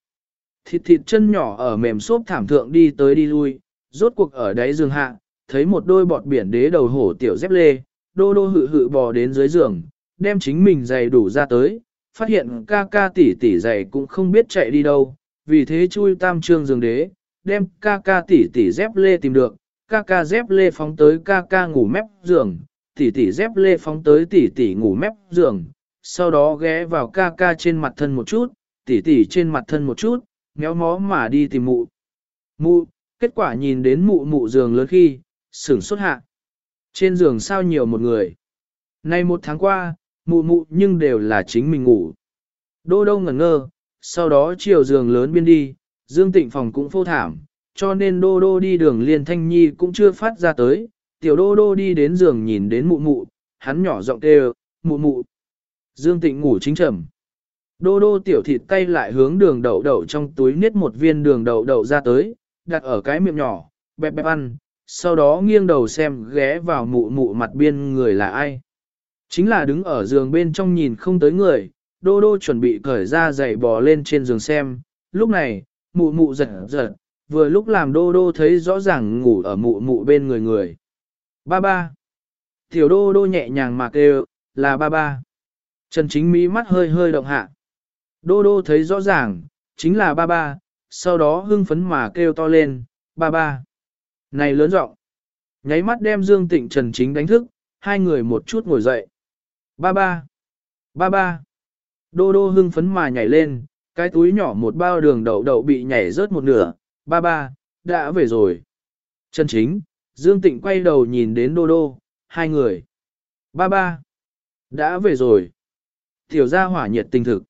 A: Thịt thịt chân nhỏ ở mềm xốp thảm thượng đi tới đi lui, rốt cuộc ở đáy giường hạ, thấy một đôi bọt biển đế đầu hổ tiểu dép lê, đô đô hự hự bò đến dưới giường, đem chính mình giày đủ ra tới, phát hiện ca ca tỷ tỷ giày cũng không biết chạy đi đâu, vì thế chui tam trương giường đế, đem ca ca tỷ tỷ dép lê tìm được, ca ca dép lê phóng tới ca ca ngủ mép giường, tỷ tỷ dép lê phóng tới tỷ tỷ ngủ mép giường, sau đó ghé vào ca ca trên mặt thân một chút, tỉ tỉ trên mặt thân một chút, méo mó mà đi tìm mụ. Mụ, kết quả nhìn đến mụ mụ giường lớn khi, sửng xuất hạ. Trên giường sao nhiều một người. Nay một tháng qua, mụ mụ nhưng đều là chính mình ngủ. Đô đô ngẩn ngơ, sau đó chiều giường lớn biên đi, Dương Tịnh phòng cũng phô thảm, cho nên đô đô đi đường liên thanh nhi cũng chưa phát ra tới, tiểu đô đô đi đến giường nhìn đến mụ mụ, hắn nhỏ giọng kêu, mụ mụ. Dương Tịnh ngủ chính trầm. Đô đô tiểu thịt tay lại hướng đường đậu đậu trong túi niết một viên đường đậu đậu ra tới, đặt ở cái miệng nhỏ, bẹp bẹp ăn, sau đó nghiêng đầu xem ghé vào mụ mụ mặt biên người là ai. Chính là đứng ở giường bên trong nhìn không tới người, đô đô chuẩn bị cởi ra giày bò lên trên giường xem, lúc này, mụ mụ giật giật, vừa lúc làm đô đô thấy rõ ràng ngủ ở mụ mụ bên người người. Ba ba. Tiểu đô đô nhẹ nhàng mà kêu, là ba ba. Trần chính mỹ mắt hơi hơi động hạ. Đô đô thấy rõ ràng, chính là ba ba, sau đó hưng phấn mà kêu to lên, ba ba. Này lớn giọng Nháy mắt đem Dương Tịnh Trần Chính đánh thức, hai người một chút ngồi dậy. Ba ba. Ba ba. Đô đô hưng phấn mà nhảy lên, cái túi nhỏ một bao đường đậu đậu bị nhảy rớt một nửa. Ba ba, đã về rồi. Trần Chính, Dương Tịnh quay đầu nhìn đến đô đô, hai người. Ba ba. Đã về rồi. Tiểu gia hỏa nhiệt tình thực.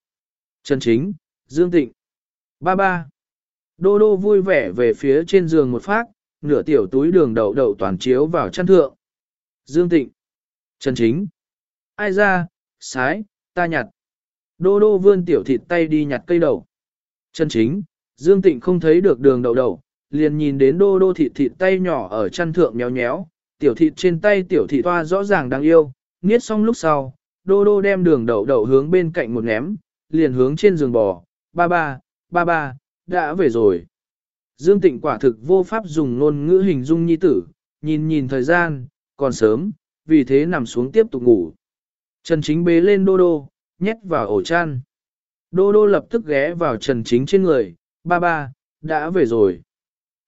A: Trần Chính, Dương Tịnh. Ba ba. Đô đô vui vẻ về phía trên giường một phát, nửa tiểu túi đường đậu đậu toàn chiếu vào chăn thượng. Dương Tịnh. Trần Chính. Ai ra, sái, ta nhặt. Đô đô vươn tiểu thịt tay đi nhặt cây đậu. Trần Chính. Dương Tịnh không thấy được đường đậu đậu, liền nhìn đến đô đô thịt thịt tay nhỏ ở chăn thượng nhéo nhéo, tiểu thịt trên tay tiểu thịt toa rõ ràng đáng yêu, nghiết xong lúc sau, đô đô đem đường đậu đậu hướng bên cạnh một ném, liền hướng trên giường bò, ba ba, ba ba, đã về rồi. Dương Tịnh quả thực vô pháp dùng ngôn ngữ hình dung nhi tử, nhìn nhìn thời gian, còn sớm, vì thế nằm xuống tiếp tục ngủ. Trần Chính bế lên đô đô, nhét vào ổ chăn. Đô đô lập tức ghé vào Trần Chính trên người, ba ba, đã về rồi.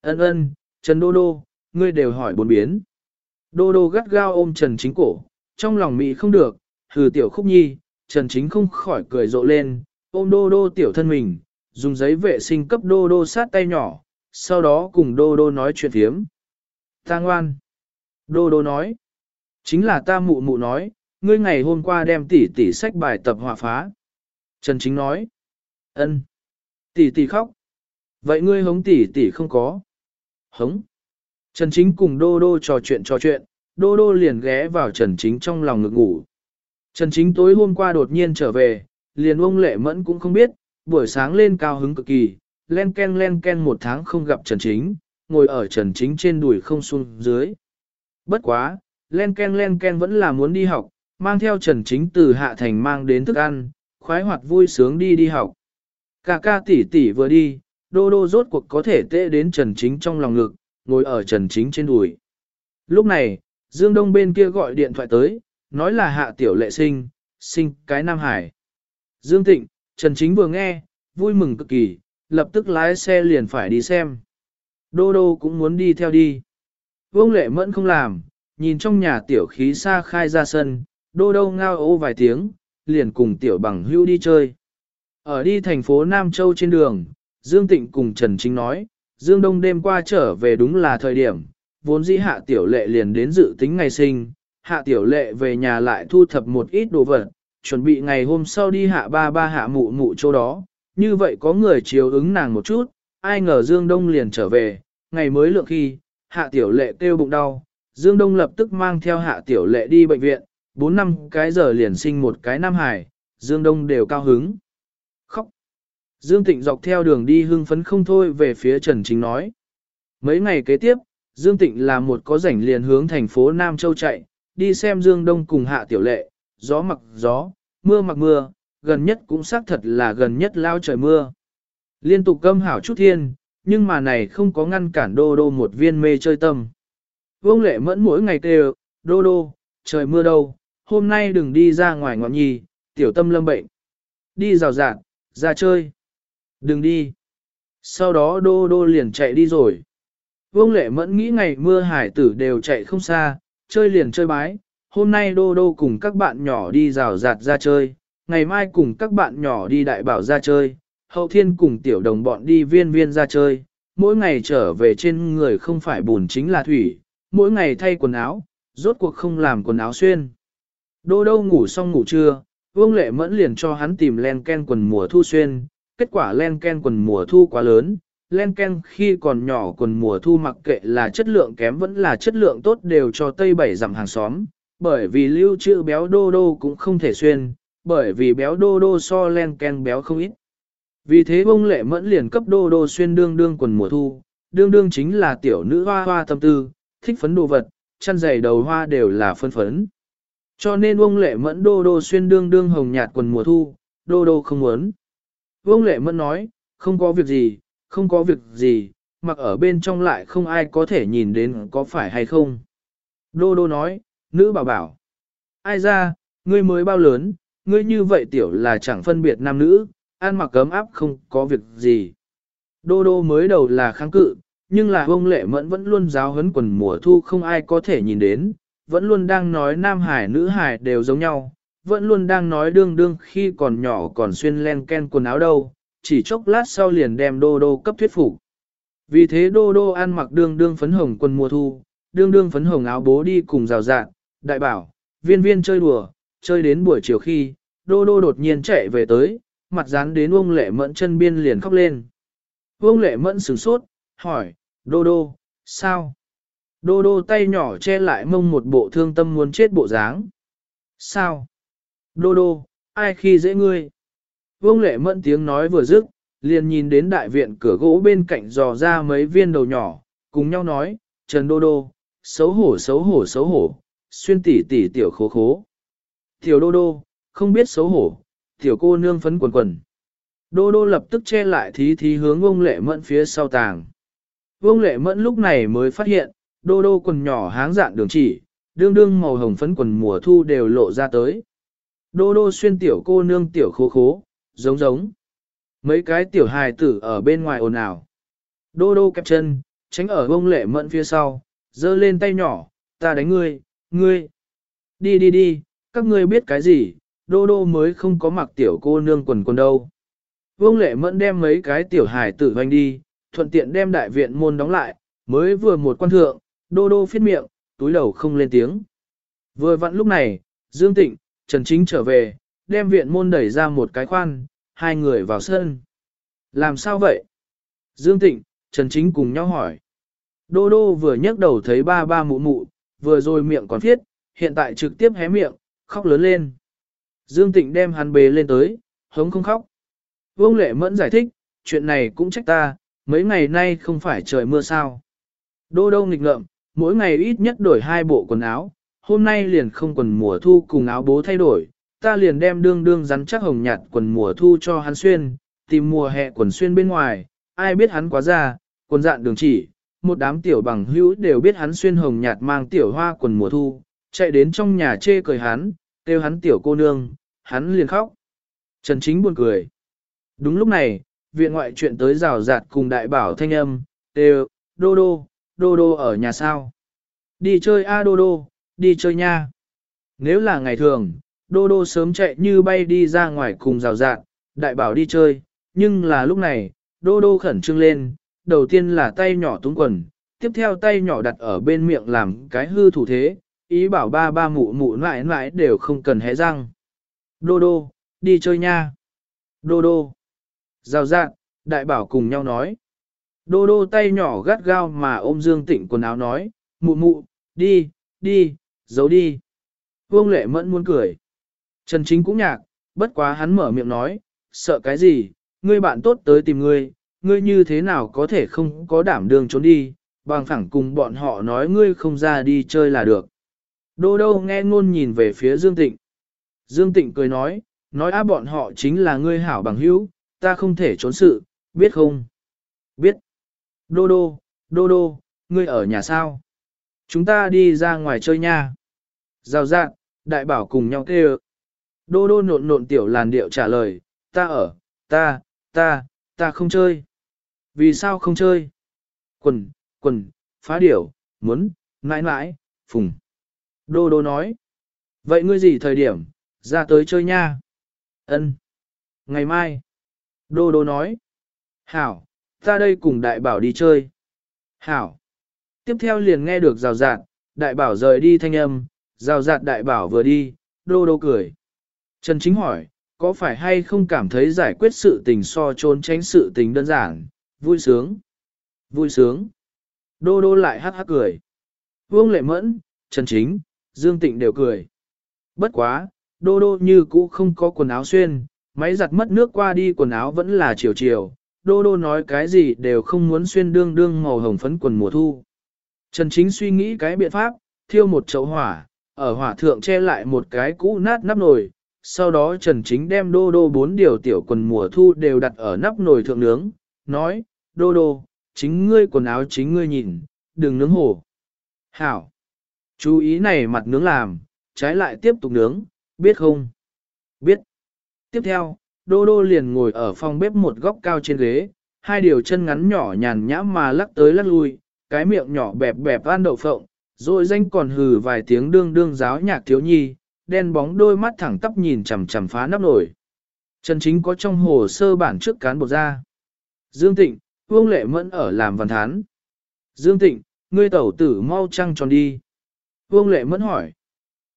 A: Ân ân, Trần Đô Đô, ngươi đều hỏi bốn biến. Đô Đô gắt gao ôm Trần Chính cổ, trong lòng mị không được, hừ tiểu khúc nhi, Trần Chính không khỏi cười rộ lên, ôm Đô Đô tiểu thân mình, dùng giấy vệ sinh cấp Đô Đô sát tay nhỏ, sau đó cùng Đô Đô nói chuyện thiếm. Ta ngoan. Đô Đô nói. Chính là ta mụ mụ nói, ngươi ngày hôm qua đem tỷ tỷ sách bài tập hòa phá. Trần Chính nói. ân, Tỷ tỷ khóc. Vậy ngươi hống tỷ tỷ không có. Hống. Trần Chính cùng Đô Đô trò chuyện trò chuyện, Đô Đô liền ghé vào Trần Chính trong lòng ngực ngủ. Trần Chính tối hôm qua đột nhiên trở về, liền ông lệ mẫn cũng không biết, buổi sáng lên cao hứng cực kỳ, len ken len ken một tháng không gặp Trần Chính, ngồi ở Trần Chính trên đùi không xuống dưới. Bất quá, len ken len ken vẫn là muốn đi học, mang theo Trần Chính từ Hạ Thành mang đến thức ăn, khoái hoạt vui sướng đi đi học. Cà ca tỷ tỷ vừa đi, đô đô rốt cuộc có thể tệ đến Trần Chính trong lòng ngực, ngồi ở Trần Chính trên đùi. Lúc này, Dương Đông bên kia gọi điện thoại tới, nói là hạ tiểu lệ sinh, sinh cái Nam Hải. Dương Tịnh, Trần Chính vừa nghe, vui mừng cực kỳ, lập tức lái xe liền phải đi xem. Đô đô cũng muốn đi theo đi. Vương lệ mẫn không làm, nhìn trong nhà tiểu khí xa khai ra sân, đô đô ngao ô vài tiếng, liền cùng tiểu bằng hưu đi chơi. Ở đi thành phố Nam Châu trên đường, Dương Tịnh cùng Trần Chính nói, Dương Đông đêm qua trở về đúng là thời điểm, vốn dĩ hạ tiểu lệ liền đến dự tính ngày sinh, hạ tiểu lệ về nhà lại thu thập một ít đồ vật, chuẩn bị ngày hôm sau đi hạ ba ba hạ mụ mụ chỗ đó, như vậy có người chiếu ứng nàng một chút, ai ngờ Dương Đông liền trở về, ngày mới lượng khi, hạ tiểu lệ kêu bụng đau, Dương Đông lập tức mang theo hạ tiểu lệ đi bệnh viện, 4 năm cái giờ liền sinh một cái nam hải, Dương Đông đều cao hứng. Khóc. Dương Tịnh dọc theo đường đi hưng phấn không thôi về phía Trần Chính nói. Mấy ngày kế tiếp, Dương Tịnh là một có rảnh liền hướng thành phố Nam Châu chạy, đi xem Dương Đông cùng hạ tiểu lệ, gió mặc gió, mưa mặc mưa, gần nhất cũng xác thật là gần nhất lao trời mưa. Liên tục câm hảo chút thiên, nhưng mà này không có ngăn cản đô đô một viên mê chơi tâm. Vương lệ mẫn mỗi ngày kêu, đô đô, trời mưa đâu, hôm nay đừng đi ra ngoài ngọn nhì, tiểu tâm lâm bệnh. Đi rào rạng, ra chơi. Đừng đi. Sau đó đô đô liền chạy đi rồi. Vương lệ mẫn nghĩ ngày mưa hải tử đều chạy không xa, chơi liền chơi bái. Hôm nay đô đô cùng các bạn nhỏ đi rào rạt ra chơi, ngày mai cùng các bạn nhỏ đi đại bảo ra chơi, hậu thiên cùng tiểu đồng bọn đi viên viên ra chơi. Mỗi ngày trở về trên người không phải bùn chính là thủy, mỗi ngày thay quần áo, rốt cuộc không làm quần áo xuyên. Đô đô ngủ xong ngủ trưa, Vương Lệ Mẫn liền cho hắn tìm len ken quần mùa thu xuyên, kết quả len ken quần mùa thu quá lớn, len ken khi còn nhỏ quần mùa thu mặc kệ là chất lượng kém vẫn là chất lượng tốt đều cho tây bảy dặm hàng xóm, bởi vì lưu trữ béo đô đô cũng không thể xuyên, bởi vì béo đô đô so len ken béo không ít. Vì thế bông lệ mẫn liền cấp đô đô xuyên đương đương quần mùa thu, đương đương chính là tiểu nữ hoa hoa tâm tư, thích phấn đồ vật, chăn giày đầu hoa đều là phân phấn. Cho nên ông lệ mẫn đô đô xuyên đương đương hồng nhạt quần mùa thu, đô đô không muốn. Ông lệ mẫn nói, không có việc gì, không có việc gì, mặc ở bên trong lại không ai có thể nhìn đến có phải hay không. Đô đô nói, nữ bảo bảo. Ai ra, ngươi mới bao lớn, ngươi như vậy tiểu là chẳng phân biệt nam nữ, ăn mặc cấm áp không có việc gì. Đô đô mới đầu là kháng cự, nhưng là ông lệ mẫn vẫn luôn giáo huấn quần mùa thu không ai có thể nhìn đến, vẫn luôn đang nói nam hải nữ hải đều giống nhau, vẫn luôn đang nói đương đương khi còn nhỏ còn xuyên len ken quần áo đâu, chỉ chốc lát sau liền đem đô đô cấp thuyết phục. Vì thế đô đô ăn mặc đương đương phấn hồng quần mùa thu, đương đương phấn hồng áo bố đi cùng rào rạng, đại bảo, viên viên chơi đùa, chơi đến buổi chiều khi, đô đô đột nhiên chạy về tới, mặt dán đến ông lệ mẫn chân biên liền khóc lên. Ông lệ mẫn sửng sốt, hỏi, đô đô, sao? Đô đô tay nhỏ che lại mông một bộ thương tâm muốn chết bộ dáng. Sao? Đô đô, ai khi dễ ngươi? Vương lệ mẫn tiếng nói vừa dứt, liền nhìn đến đại viện cửa gỗ bên cạnh dò ra mấy viên đầu nhỏ, cùng nhau nói, Trần Đô Đô, xấu hổ xấu hổ xấu hổ, xuyên tỉ tỉ tiểu khố khố. Tiểu Đô Đô, không biết xấu hổ, tiểu cô nương phấn quần quần. Đô Đô lập tức che lại thí thí hướng ông lệ mẫn phía sau tàng. Vương lệ mẫn lúc này mới phát hiện, đô đô quần nhỏ háng dạn đường chỉ, đương đương màu hồng phấn quần mùa thu đều lộ ra tới. Đô đô xuyên tiểu cô nương tiểu khố khố, giống giống. Mấy cái tiểu hài tử ở bên ngoài ồn ào. Đô đô kẹp chân, tránh ở bông lệ mẫn phía sau, giơ lên tay nhỏ, ta đánh ngươi, ngươi. Đi đi đi, các ngươi biết cái gì, đô đô mới không có mặc tiểu cô nương quần quần đâu. Vương lệ mẫn đem mấy cái tiểu hài tử hoành đi, thuận tiện đem đại viện môn đóng lại, mới vừa một quan thượng, đô đô phiết miệng, túi đầu không lên tiếng. Vừa vặn lúc này, Dương Tịnh, Trần Chính trở về, đem viện môn đẩy ra một cái khoan, hai người vào sân. Làm sao vậy? Dương Tịnh, Trần Chính cùng nhau hỏi. Đô đô vừa nhấc đầu thấy ba ba mụ mụ, vừa rồi miệng còn thiết, hiện tại trực tiếp hé miệng, khóc lớn lên. Dương Tịnh đem hắn bế lên tới, hống không khóc. Vương Lệ Mẫn giải thích, chuyện này cũng trách ta, mấy ngày nay không phải trời mưa sao. Đô đô nghịch ngợm, mỗi ngày ít nhất đổi hai bộ quần áo, hôm nay liền không quần mùa thu cùng áo bố thay đổi, ta liền đem đương đương rắn chắc hồng nhạt quần mùa thu cho hắn xuyên, tìm mùa hè quần xuyên bên ngoài, ai biết hắn quá già quần dạn đường chỉ, một đám tiểu bằng hữu đều biết hắn xuyên hồng nhạt mang tiểu hoa quần mùa thu, chạy đến trong nhà chê cười hắn, kêu hắn tiểu cô nương, hắn liền khóc. Trần Chính buồn cười. Đúng lúc này, viện ngoại chuyện tới rào rạt cùng đại bảo thanh âm, đều, đô đô, đô đô ở nhà sao. Đi chơi a đô đô, đi chơi nha. Nếu là ngày thường, đô đô sớm chạy như bay đi ra ngoài cùng rào rạng, đại bảo đi chơi, nhưng là lúc này, đô đô khẩn trương lên, đầu tiên là tay nhỏ túng quần, tiếp theo tay nhỏ đặt ở bên miệng làm cái hư thủ thế, ý bảo ba ba mụ mụ mãi mãi đều không cần hé răng. Đô đô, đi chơi nha. Đô đô. Rào rạng, đại bảo cùng nhau nói. Đô đô tay nhỏ gắt gao mà ôm Dương Tịnh quần áo nói, mụ mụ, đi, đi, giấu đi. Vương lệ mẫn muốn cười. Trần Chính cũng nhạc, bất quá hắn mở miệng nói, sợ cái gì, ngươi bạn tốt tới tìm ngươi, ngươi như thế nào có thể không có đảm đường trốn đi, bằng phẳng cùng bọn họ nói ngươi không ra đi chơi là được. Đô đô nghe ngôn nhìn về phía Dương Tịnh. Dương Tịnh cười nói, nói á bọn họ chính là ngươi hảo bằng hữu, ta không thể trốn sự, biết không? Biết. Đô đô, đô đô, ngươi ở nhà sao? Chúng ta đi ra ngoài chơi nha. Giao dạng, đại bảo cùng nhau kêu. Đô đô nộn nộn tiểu làn điệu trả lời, ta ở, ta, ta, ta không chơi. Vì sao không chơi? Quần, quần, phá điểu, muốn, mãi mãi, phùng. Đô đô nói. Vậy ngươi gì thời điểm, ra tới chơi nha? Ân. Ngày mai. Đô đô nói. Hảo, ta đây cùng đại bảo đi chơi. Hảo. Tiếp theo liền nghe được rào rạt, đại bảo rời đi thanh âm, rào rạt đại bảo vừa đi, đô đô cười. Trần Chính hỏi, có phải hay không cảm thấy giải quyết sự tình so trốn tránh sự tình đơn giản, vui sướng? Vui sướng. Đô đô lại hát hát cười. Vương Lệ Mẫn, Trần Chính, Dương Tịnh đều cười. Bất quá, đô đô như cũ không có quần áo xuyên, máy giặt mất nước qua đi quần áo vẫn là chiều chiều, đô đô nói cái gì đều không muốn xuyên đương đương màu hồng phấn quần mùa thu. Trần Chính suy nghĩ cái biện pháp, thiêu một chậu hỏa, ở hỏa thượng che lại một cái cũ nát nắp nồi, sau đó Trần Chính đem đô đô bốn điều tiểu quần mùa thu đều đặt ở nắp nồi thượng nướng, nói, đô đô, chính ngươi quần áo chính ngươi nhìn, đừng nướng hổ. Hảo! Chú ý này mặt nướng làm, trái lại tiếp tục nướng, biết không? Biết. Tiếp theo, Đô Đô liền ngồi ở phòng bếp một góc cao trên ghế, hai điều chân ngắn nhỏ nhàn nhã mà lắc tới lắc lui, cái miệng nhỏ bẹp bẹp ăn đậu phộng, rồi danh còn hừ vài tiếng đương đương giáo nhạc thiếu nhi, đen bóng đôi mắt thẳng tắp nhìn chằm chằm phá nắp nổi. Trần Chính có trong hồ sơ bản trước cán bộ ra. Dương Tịnh, Vương Lệ Mẫn ở làm văn thán. Dương Tịnh, ngươi tẩu tử mau trăng tròn đi. Vương Lệ Mẫn hỏi.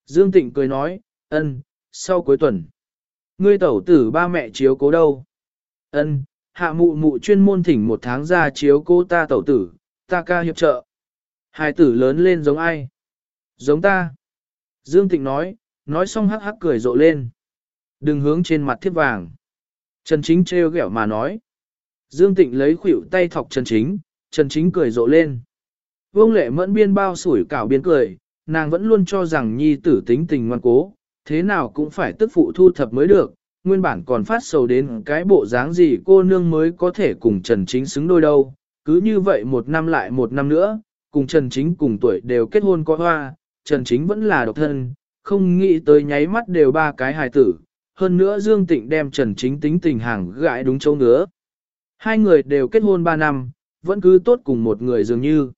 A: Dương Tịnh cười nói, ân, sau cuối tuần. Ngươi tẩu tử ba mẹ chiếu cố đâu? Ân, hạ mụ mụ chuyên môn thỉnh một tháng ra chiếu cố ta tẩu tử, ta ca hiệp trợ. Hai tử lớn lên giống ai? Giống ta. Dương Tịnh nói, nói xong hắc hắc cười rộ lên. Đừng hướng trên mặt thiếp vàng. Trần Chính trêu ghẹo mà nói. Dương Tịnh lấy khuỷu tay thọc Trần Chính, Trần Chính cười rộ lên. Vương lệ mẫn biên bao sủi cảo biên cười, nàng vẫn luôn cho rằng nhi tử tính tình ngoan cố, thế nào cũng phải tức phụ thu thập mới được, nguyên bản còn phát sầu đến cái bộ dáng gì cô nương mới có thể cùng Trần Chính xứng đôi đâu, cứ như vậy một năm lại một năm nữa, cùng Trần Chính cùng tuổi đều kết hôn có hoa, Trần Chính vẫn là độc thân, không nghĩ tới nháy mắt đều ba cái hài tử, hơn nữa Dương Tịnh đem Trần Chính tính tình hàng gãi đúng châu ngứa. Hai người đều kết hôn ba năm, vẫn cứ tốt cùng một người dường như.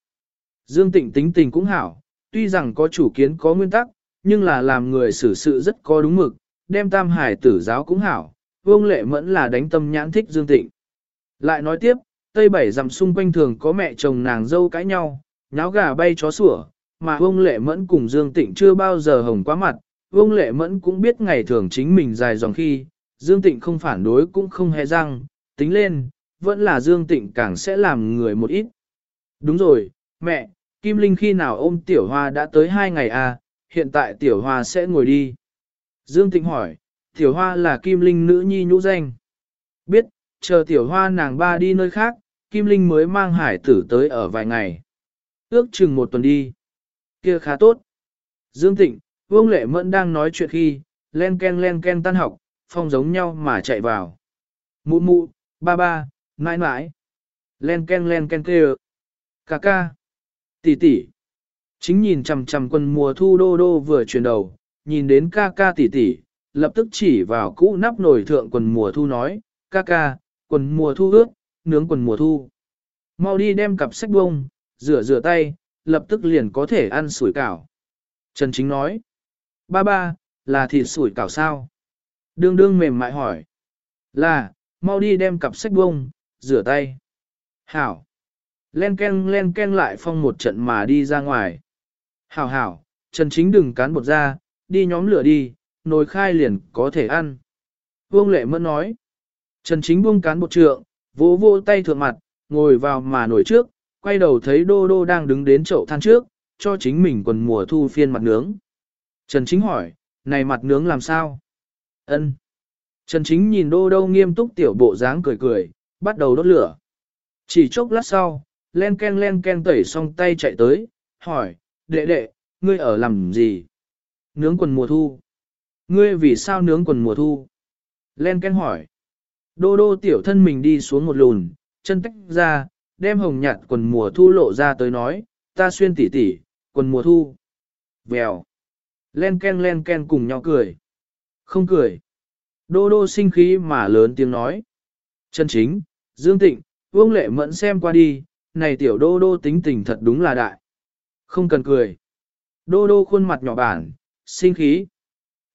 A: Dương Tịnh tính tình cũng hảo, tuy rằng có chủ kiến có nguyên tắc, nhưng là làm người xử sự rất có đúng mực, đem tam hải tử giáo cũng hảo, vương lệ mẫn là đánh tâm nhãn thích Dương Tịnh. Lại nói tiếp, Tây Bảy dằm xung quanh thường có mẹ chồng nàng dâu cãi nhau, nháo gà bay chó sủa, mà vương lệ mẫn cùng Dương Tịnh chưa bao giờ hồng quá mặt, vương lệ mẫn cũng biết ngày thường chính mình dài dòng khi, Dương Tịnh không phản đối cũng không hề răng, tính lên, vẫn là Dương Tịnh càng sẽ làm người một ít. Đúng rồi, mẹ, Kim Linh khi nào ôm Tiểu Hoa đã tới hai ngày à, hiện tại Tiểu Hoa sẽ ngồi đi. Dương Tịnh hỏi, Tiểu Hoa là Kim Linh nữ nhi nhũ danh. Biết, chờ Tiểu Hoa nàng ba đi nơi khác, Kim Linh mới mang hải tử tới ở vài ngày. Ước chừng một tuần đi kia khá tốt. Dương Tịnh, Vương Lệ Mẫn đang nói chuyện khi, len ken len ken tan học, phong giống nhau mà chạy vào. Mụ mụ, ba ba, mãi mãi. Len ken len ken kêu. Cà ca. Tỷ tỷ. Chính nhìn chằm chằm quần mùa thu đô đô vừa chuyển đầu, nhìn đến ca ca tỷ tỷ, lập tức chỉ vào cũ nắp nổi thượng quần mùa thu nói, ca ca, quần mùa thu ướt, nướng quần mùa thu. Mau đi đem cặp sách bông, rửa rửa tay, lập tức liền có thể ăn sủi cảo. Trần Chính nói, ba ba, là thịt sủi cảo sao? Đương đương mềm mại hỏi, là, mau đi đem cặp sách bông, rửa tay. Hảo. Len ken len ken lại phong một trận mà đi ra ngoài. Hảo hảo, Trần Chính đừng cán bột ra, đi nhóm lửa đi, nồi khai liền có thể ăn. Vương Lệ Mẫn nói. Trần Chính buông cán bột trượng, vỗ vỗ tay thượng mặt, ngồi vào mà nổi trước, quay đầu thấy Đô Đô đang đứng đến chậu than trước, cho chính mình quần mùa thu phiên mặt nướng. Trần Chính hỏi, này mặt nướng làm sao? Ân. Trần Chính nhìn Đô Đô nghiêm túc tiểu bộ dáng cười cười, bắt đầu đốt lửa. Chỉ chốc lát sau, len ken len ken tẩy xong tay chạy tới, hỏi, đệ đệ, ngươi ở làm gì? Nướng quần mùa thu. Ngươi vì sao nướng quần mùa thu? Len ken hỏi. Đô đô tiểu thân mình đi xuống một lùn, chân tách ra, đem hồng nhạt quần mùa thu lộ ra tới nói, ta xuyên tỉ tỉ, quần mùa thu. Vèo. Len ken len ken cùng nhau cười. Không cười. Đô đô sinh khí mà lớn tiếng nói. Chân chính, Dương Tịnh, Vương Lệ Mẫn xem qua đi, này tiểu đô đô tính tình thật đúng là đại. Không cần cười. Đô đô khuôn mặt nhỏ bản, sinh khí.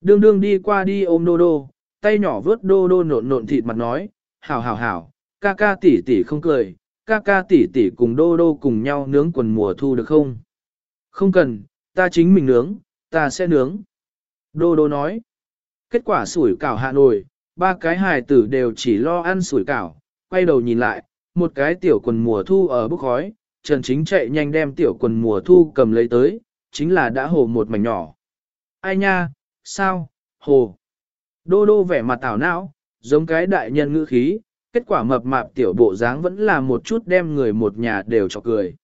A: Đương đương đi qua đi ôm đô đô, tay nhỏ vớt đô đô nộn nộn thịt mặt nói, hảo hảo hảo, ca ca tỷ tỷ không cười, ca ca tỷ tỷ cùng đô đô cùng nhau nướng quần mùa thu được không? Không cần, ta chính mình nướng, ta sẽ nướng. Đô đô nói. Kết quả sủi cảo hạ Nội, ba cái hài tử đều chỉ lo ăn sủi cảo, quay đầu nhìn lại, một cái tiểu quần mùa thu ở bức khói, Trần Chính chạy nhanh đem tiểu quần mùa thu cầm lấy tới, chính là đã hồ một mảnh nhỏ. Ai nha, sao, hồ. Đô đô vẻ mặt tảo não, giống cái đại nhân ngữ khí, kết quả mập mạp tiểu bộ dáng vẫn là một chút đem người một nhà đều cho cười.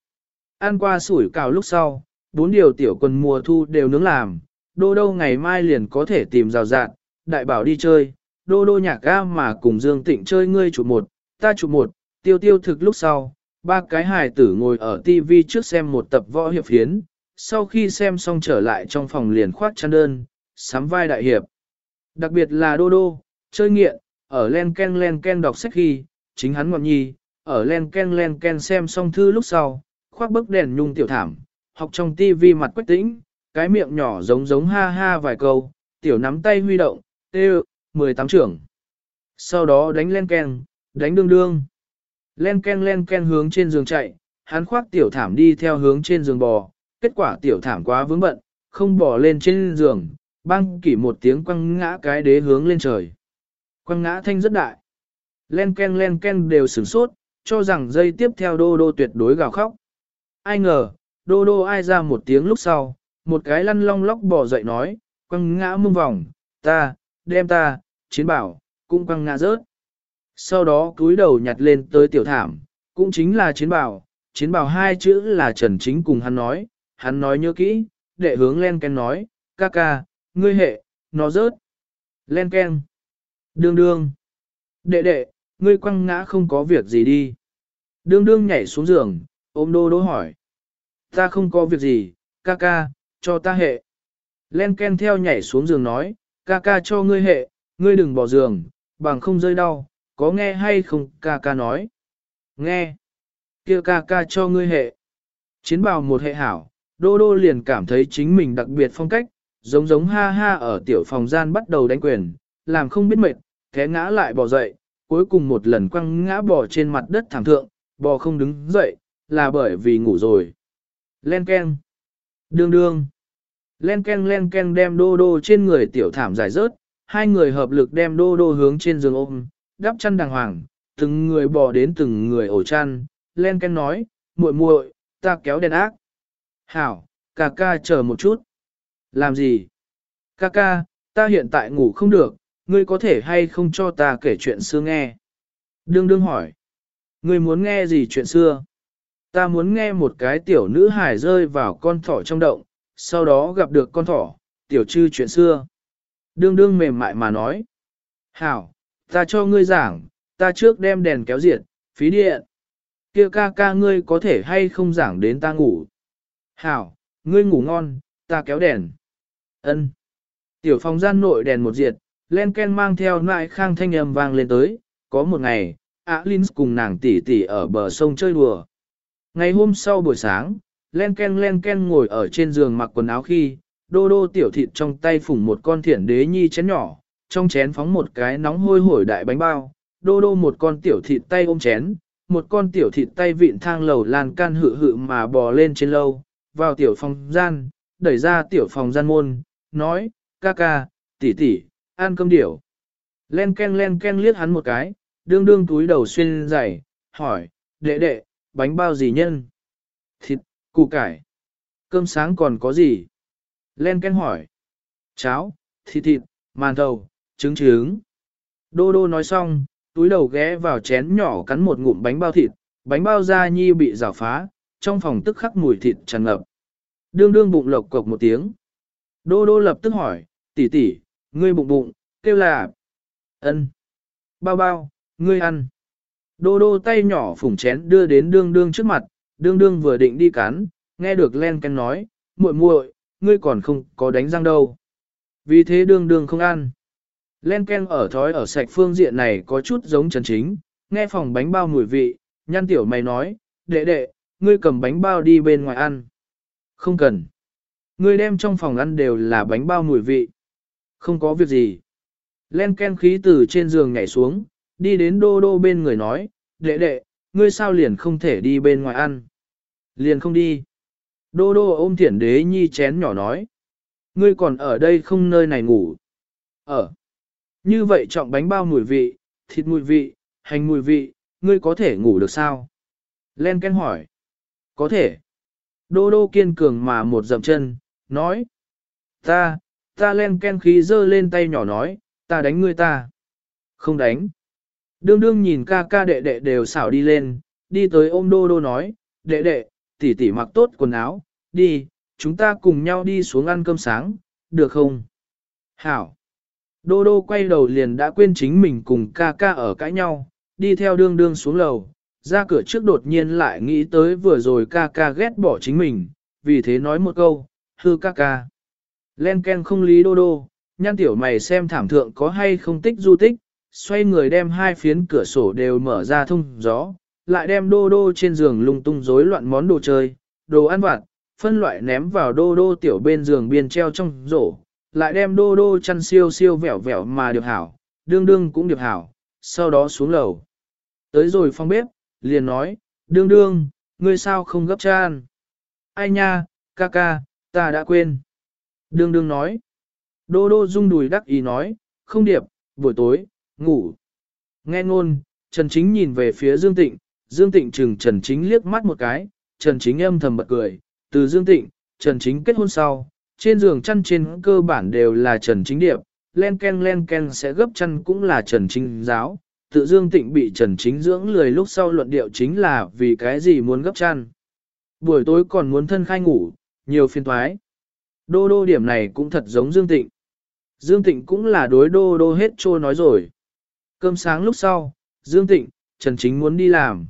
A: Ăn qua sủi cào lúc sau, bốn điều tiểu quần mùa thu đều nướng làm, đô đô ngày mai liền có thể tìm rào rạn, đại bảo đi chơi, đô đô nhạc ga mà cùng Dương Tịnh chơi ngươi chụp một, ta chụp một, tiêu tiêu thực lúc sau, ba cái hài tử ngồi ở TV trước xem một tập võ hiệp hiến, sau khi xem xong trở lại trong phòng liền khoác chăn đơn, sắm vai đại hiệp. Đặc biệt là đô đô, chơi nghiện, ở len ken len ken đọc sách khi, chính hắn ngọn nhi, ở len ken len ken xem xong thư lúc sau, khoác bức đèn nhung tiểu thảm, học trong tivi mặt quách tĩnh, cái miệng nhỏ giống giống ha ha vài câu, tiểu nắm tay huy động, tê 18 trưởng. Sau đó đánh len ken, đánh đương đương. Len ken len ken hướng trên giường chạy, hắn khoác tiểu thảm đi theo hướng trên giường bò, kết quả tiểu thảm quá vướng bận, không bò lên trên giường, băng kỷ một tiếng quăng ngã cái đế hướng lên trời. Quăng ngã thanh rất đại. Len ken len ken đều sửng sốt, cho rằng dây tiếp theo đô đô tuyệt đối gào khóc. Ai ngờ, đô đô ai ra một tiếng lúc sau, một cái lăn long lóc bỏ dậy nói, quăng ngã mông vòng, ta, đem ta, chiến bảo, cũng quăng ngã rớt. Sau đó cúi đầu nhặt lên tới tiểu thảm, cũng chính là chiến bảo, chiến bảo hai chữ là Trần Chính cùng hắn nói, hắn nói nhớ kỹ, đệ hướng len ken nói, ca ca, ngươi hệ, nó rớt. Len ken. Đương đương. Đệ đệ, ngươi quăng ngã không có việc gì đi. Đương đương nhảy xuống giường, ôm đô đô hỏi. Ta không có việc gì, ca ca, cho ta hệ. Len ken theo nhảy xuống giường nói, ca ca cho ngươi hệ, ngươi đừng bỏ giường, bằng không rơi đau, có nghe hay không ca ca nói. Nghe. kia ca ca cho ngươi hệ. Chiến bào một hệ hảo, đô đô liền cảm thấy chính mình đặc biệt phong cách, giống giống ha ha ở tiểu phòng gian bắt đầu đánh quyền, làm không biết mệt, thế ngã lại bò dậy, cuối cùng một lần quăng ngã bò trên mặt đất thảm thượng, bò không đứng dậy, là bởi vì ngủ rồi. Len ken. Đương đương. Len ken len ken đem đô đô trên người tiểu thảm giải rớt, hai người hợp lực đem đô đô hướng trên giường ôm, đắp chăn đàng hoàng, từng người bò đến từng người ổ chăn, len ken nói, muội muội, ta kéo đèn ác. Hảo, ca ca chờ một chút. Làm gì? Ca ca, ta hiện tại ngủ không được, ngươi có thể hay không cho ta kể chuyện xưa nghe? Đương đương hỏi. Ngươi muốn nghe gì chuyện xưa? Ta muốn nghe một cái tiểu nữ hải rơi vào con thỏ trong động, sau đó gặp được con thỏ, tiểu chư chuyện xưa. Đương đương mềm mại mà nói. Hảo, ta cho ngươi giảng, ta trước đem đèn kéo diệt, phí điện. kia ca ca ngươi có thể hay không giảng đến ta ngủ. Hảo, ngươi ngủ ngon, ta kéo đèn. Ân. Tiểu phòng gian nội đèn một diệt, len ken mang theo nại khang thanh âm vang lên tới, có một ngày, Alin cùng nàng tỷ tỷ ở bờ sông chơi đùa. Ngày hôm sau buổi sáng, len ken len ken ngồi ở trên giường mặc quần áo khi, đô đô tiểu thịt trong tay phủng một con thiển đế nhi chén nhỏ, trong chén phóng một cái nóng hôi hổi đại bánh bao, đô đô một con tiểu thịt tay ôm chén, một con tiểu thịt tay vịn thang lầu lan can hự hự mà bò lên trên lâu, vào tiểu phòng gian, đẩy ra tiểu phòng gian môn, nói, ca ca, tỷ tỷ, ăn cơm điểu. Len ken len ken liếc hắn một cái, đương đương túi đầu xuyên dày, hỏi, đệ đệ, bánh bao gì nhân? Thịt, củ cải. Cơm sáng còn có gì? Len ken hỏi. Cháo, thịt thịt, màn thầu, trứng trứng. Đô đô nói xong, túi đầu ghé vào chén nhỏ cắn một ngụm bánh bao thịt, bánh bao da nhi bị rào phá, trong phòng tức khắc mùi thịt tràn ngập. Đương đương bụng lộc cộc một tiếng. Đô đô lập tức hỏi, tỷ tỷ, ngươi bụng bụng, kêu là, ân, bao bao, ngươi ăn. Đô đô tay nhỏ phủng chén đưa đến đương đương trước mặt, đương đương vừa định đi cắn, nghe được len ken nói, muội muội, ngươi còn không có đánh răng đâu. Vì thế đương đương không ăn. Len ken ở thói ở sạch phương diện này có chút giống trần chính, nghe phòng bánh bao mùi vị, nhăn tiểu mày nói, đệ đệ, ngươi cầm bánh bao đi bên ngoài ăn. Không cần. Ngươi đem trong phòng ăn đều là bánh bao mùi vị. Không có việc gì. Len ken khí từ trên giường nhảy xuống, đi đến đô đô bên người nói, đệ đệ, ngươi sao liền không thể đi bên ngoài ăn. Liền không đi. Đô đô ôm thiển đế nhi chén nhỏ nói. Ngươi còn ở đây không nơi này ngủ. Ở. Như vậy trọng bánh bao mùi vị, thịt mùi vị, hành mùi vị, ngươi có thể ngủ được sao? Len Ken hỏi. Có thể. Đô đô kiên cường mà một dậm chân, nói. Ta, ta Len Ken khí dơ lên tay nhỏ nói, ta đánh ngươi ta. Không đánh. Đương đương nhìn ca ca đệ đệ đều xảo đi lên, đi tới ôm đô đô nói, đệ đệ, tỷ tỷ mặc tốt quần áo, đi, chúng ta cùng nhau đi xuống ăn cơm sáng, được không? Hảo. Đô đô quay đầu liền đã quên chính mình cùng ca ca ở cãi nhau, đi theo đương đương xuống lầu, ra cửa trước đột nhiên lại nghĩ tới vừa rồi ca ca ghét bỏ chính mình, vì thế nói một câu, hư ca ca. Len Ken không lý đô đô, nhăn tiểu mày xem thảm thượng có hay không tích du tích, xoay người đem hai phiến cửa sổ đều mở ra thông gió, lại đem đô đô trên giường lung tung rối loạn món đồ chơi, đồ ăn vặt, phân loại ném vào đô đô tiểu bên giường biên treo trong rổ, lại đem đô đô chăn siêu siêu vẻo vẻo mà điệp hảo, đương đương cũng điệp hảo, sau đó xuống lầu. Tới rồi phong bếp, liền nói, đương đương, ngươi sao không gấp chan? Ai nha, ca ca, ta đã quên. Đương đương nói. Đô đô rung đùi đắc ý nói, không điệp, buổi tối, ngủ. Nghe ngôn, Trần Chính nhìn về phía Dương Tịnh, Dương Tịnh chừng Trần Chính liếc mắt một cái, Trần Chính âm thầm bật cười, từ Dương Tịnh, Trần Chính kết hôn sau, trên giường chăn trên cơ bản đều là Trần Chính điệp, len ken len ken sẽ gấp chăn cũng là Trần Chính giáo, tự Dương Tịnh bị Trần Chính dưỡng lười lúc sau luận điệu chính là vì cái gì muốn gấp chăn. Buổi tối còn muốn thân khai ngủ, nhiều phiên thoái. Đô đô điểm này cũng thật giống Dương Tịnh. Dương Tịnh cũng là đối đô đô hết trôi nói rồi. Cơm sáng lúc sau, Dương Tịnh, Trần Chính muốn đi làm.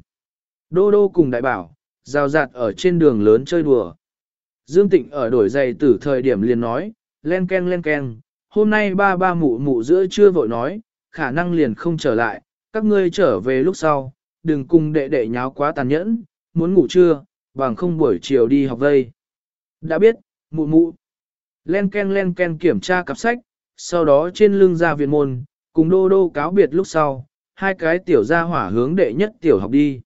A: Đô đô cùng đại bảo, rào rạt ở trên đường lớn chơi đùa. Dương Tịnh ở đổi giày từ thời điểm liền nói, len ken len ken, hôm nay ba ba mụ mụ giữa trưa vội nói, khả năng liền không trở lại, các ngươi trở về lúc sau, đừng cùng đệ đệ nháo quá tàn nhẫn, muốn ngủ trưa, bằng không buổi chiều đi học vây. Đã biết, mụ mụ. Len ken len ken kiểm tra cặp sách, sau đó trên lưng ra viện môn, cùng đô đô cáo biệt lúc sau, hai cái tiểu gia hỏa hướng đệ nhất tiểu học đi.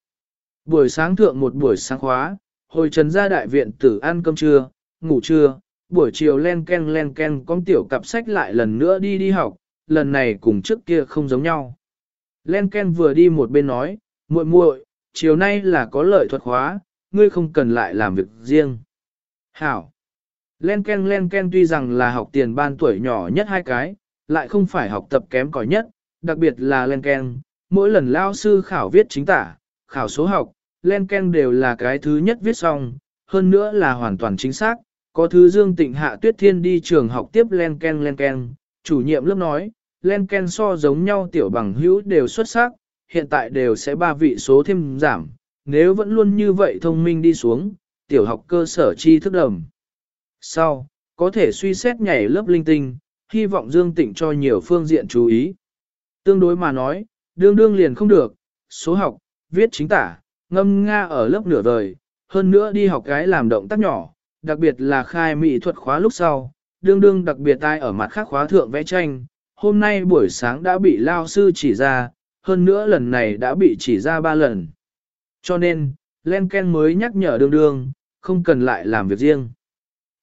A: Buổi sáng thượng một buổi sáng khóa, hồi trần ra đại viện tử ăn cơm trưa, ngủ trưa, buổi chiều len ken len ken con tiểu cặp sách lại lần nữa đi đi học, lần này cùng trước kia không giống nhau. Len ken vừa đi một bên nói, muội muội, chiều nay là có lợi thuật khóa, ngươi không cần lại làm việc riêng. Hảo. Len ken len ken tuy rằng là học tiền ban tuổi nhỏ nhất hai cái, lại không phải học tập kém cỏi nhất, đặc biệt là len ken, mỗi lần lao sư khảo viết chính tả, khảo số học, len ken đều là cái thứ nhất viết xong, hơn nữa là hoàn toàn chính xác, có thứ Dương Tịnh Hạ Tuyết Thiên đi trường học tiếp len ken len ken, chủ nhiệm lớp nói, len ken so giống nhau tiểu bằng hữu đều xuất sắc, hiện tại đều sẽ ba vị số thêm giảm, nếu vẫn luôn như vậy thông minh đi xuống, tiểu học cơ sở chi thức đầm. Sau, có thể suy xét nhảy lớp linh tinh, hy vọng Dương Tịnh cho nhiều phương diện chú ý. Tương đối mà nói, đương đương liền không được, số học, viết chính tả, ngâm nga ở lớp nửa đời, hơn nữa đi học cái làm động tác nhỏ, đặc biệt là khai mỹ thuật khóa lúc sau, đương đương đặc biệt tai ở mặt khác khóa thượng vẽ tranh, hôm nay buổi sáng đã bị lao sư chỉ ra, hơn nữa lần này đã bị chỉ ra ba lần. Cho nên, Len Ken mới nhắc nhở đương đương, không cần lại làm việc riêng.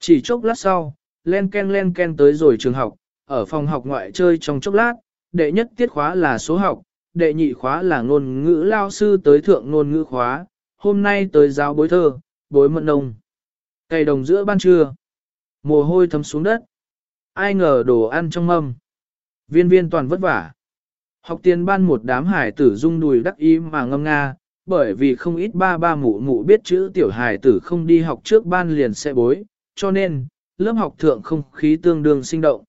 A: Chỉ chốc lát sau, Len Ken Len Ken tới rồi trường học, ở phòng học ngoại chơi trong chốc lát, đệ nhất tiết khóa là số học, đệ nhị khóa là ngôn ngữ lao sư tới thượng ngôn ngữ khóa, hôm nay tới giáo bối thơ, bối mận nông. Cây đồng giữa ban trưa, mồ hôi thấm xuống đất. Ai ngờ đồ ăn trong mâm. Viên viên toàn vất vả. Học tiền ban một đám hải tử rung đùi đắc ý mà ngâm nga, bởi vì không ít ba ba mụ mụ biết chữ tiểu hải tử không đi học trước ban liền sẽ bối, cho nên, lớp học thượng không khí tương đương sinh động.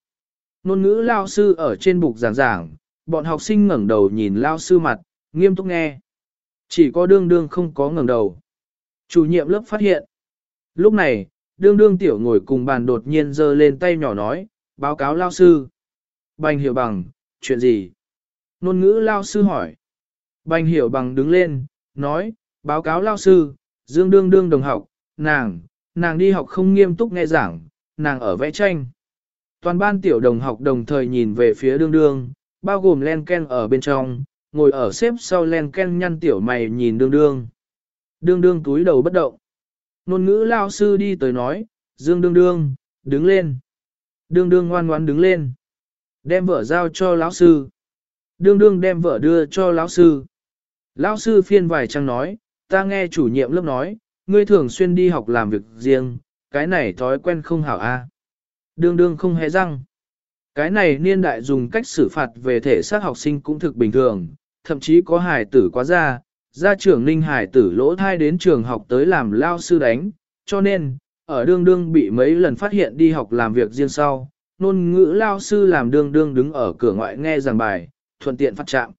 A: Nôn ngữ lao sư ở trên bục giảng giảng, bọn học sinh ngẩng đầu nhìn lao sư mặt, nghiêm túc nghe. Chỉ có đương đương không có ngẩng đầu. Chủ nhiệm lớp phát hiện. Lúc này, đương đương tiểu ngồi cùng bàn đột nhiên giơ lên tay nhỏ nói, báo cáo lao sư. Bành hiểu bằng, chuyện gì? Nôn ngữ lao sư hỏi. Bành hiểu bằng đứng lên, nói, báo cáo lao sư, dương đương đương đồng học, nàng, nàng đi học không nghiêm túc nghe giảng, nàng ở vẽ tranh. Toàn ban tiểu đồng học đồng thời nhìn về phía đương đương, bao gồm len ken ở bên trong, ngồi ở xếp sau len ken nhăn tiểu mày nhìn đương đương. Đương đương túi đầu bất động. Nôn ngữ lao sư đi tới nói, dương đương đương, đứng lên. Đương đương ngoan ngoan đứng lên. Đem vợ giao cho lão sư. Đương đương đem vợ đưa cho lão sư. Lão sư phiên vài trang nói, ta nghe chủ nhiệm lớp nói, ngươi thường xuyên đi học làm việc riêng, cái này thói quen không hảo a. À. Đương đương không hề răng. Cái này niên đại dùng cách xử phạt về thể xác học sinh cũng thực bình thường, thậm chí có hài tử quá ra, gia trưởng ninh hải tử lỗ thai đến trường học tới làm lao sư đánh, cho nên, ở đương đương bị mấy lần phát hiện đi học làm việc riêng sau, nôn ngữ lao sư làm đương đương đứng ở cửa ngoại nghe giảng bài, thuận tiện phát trạm.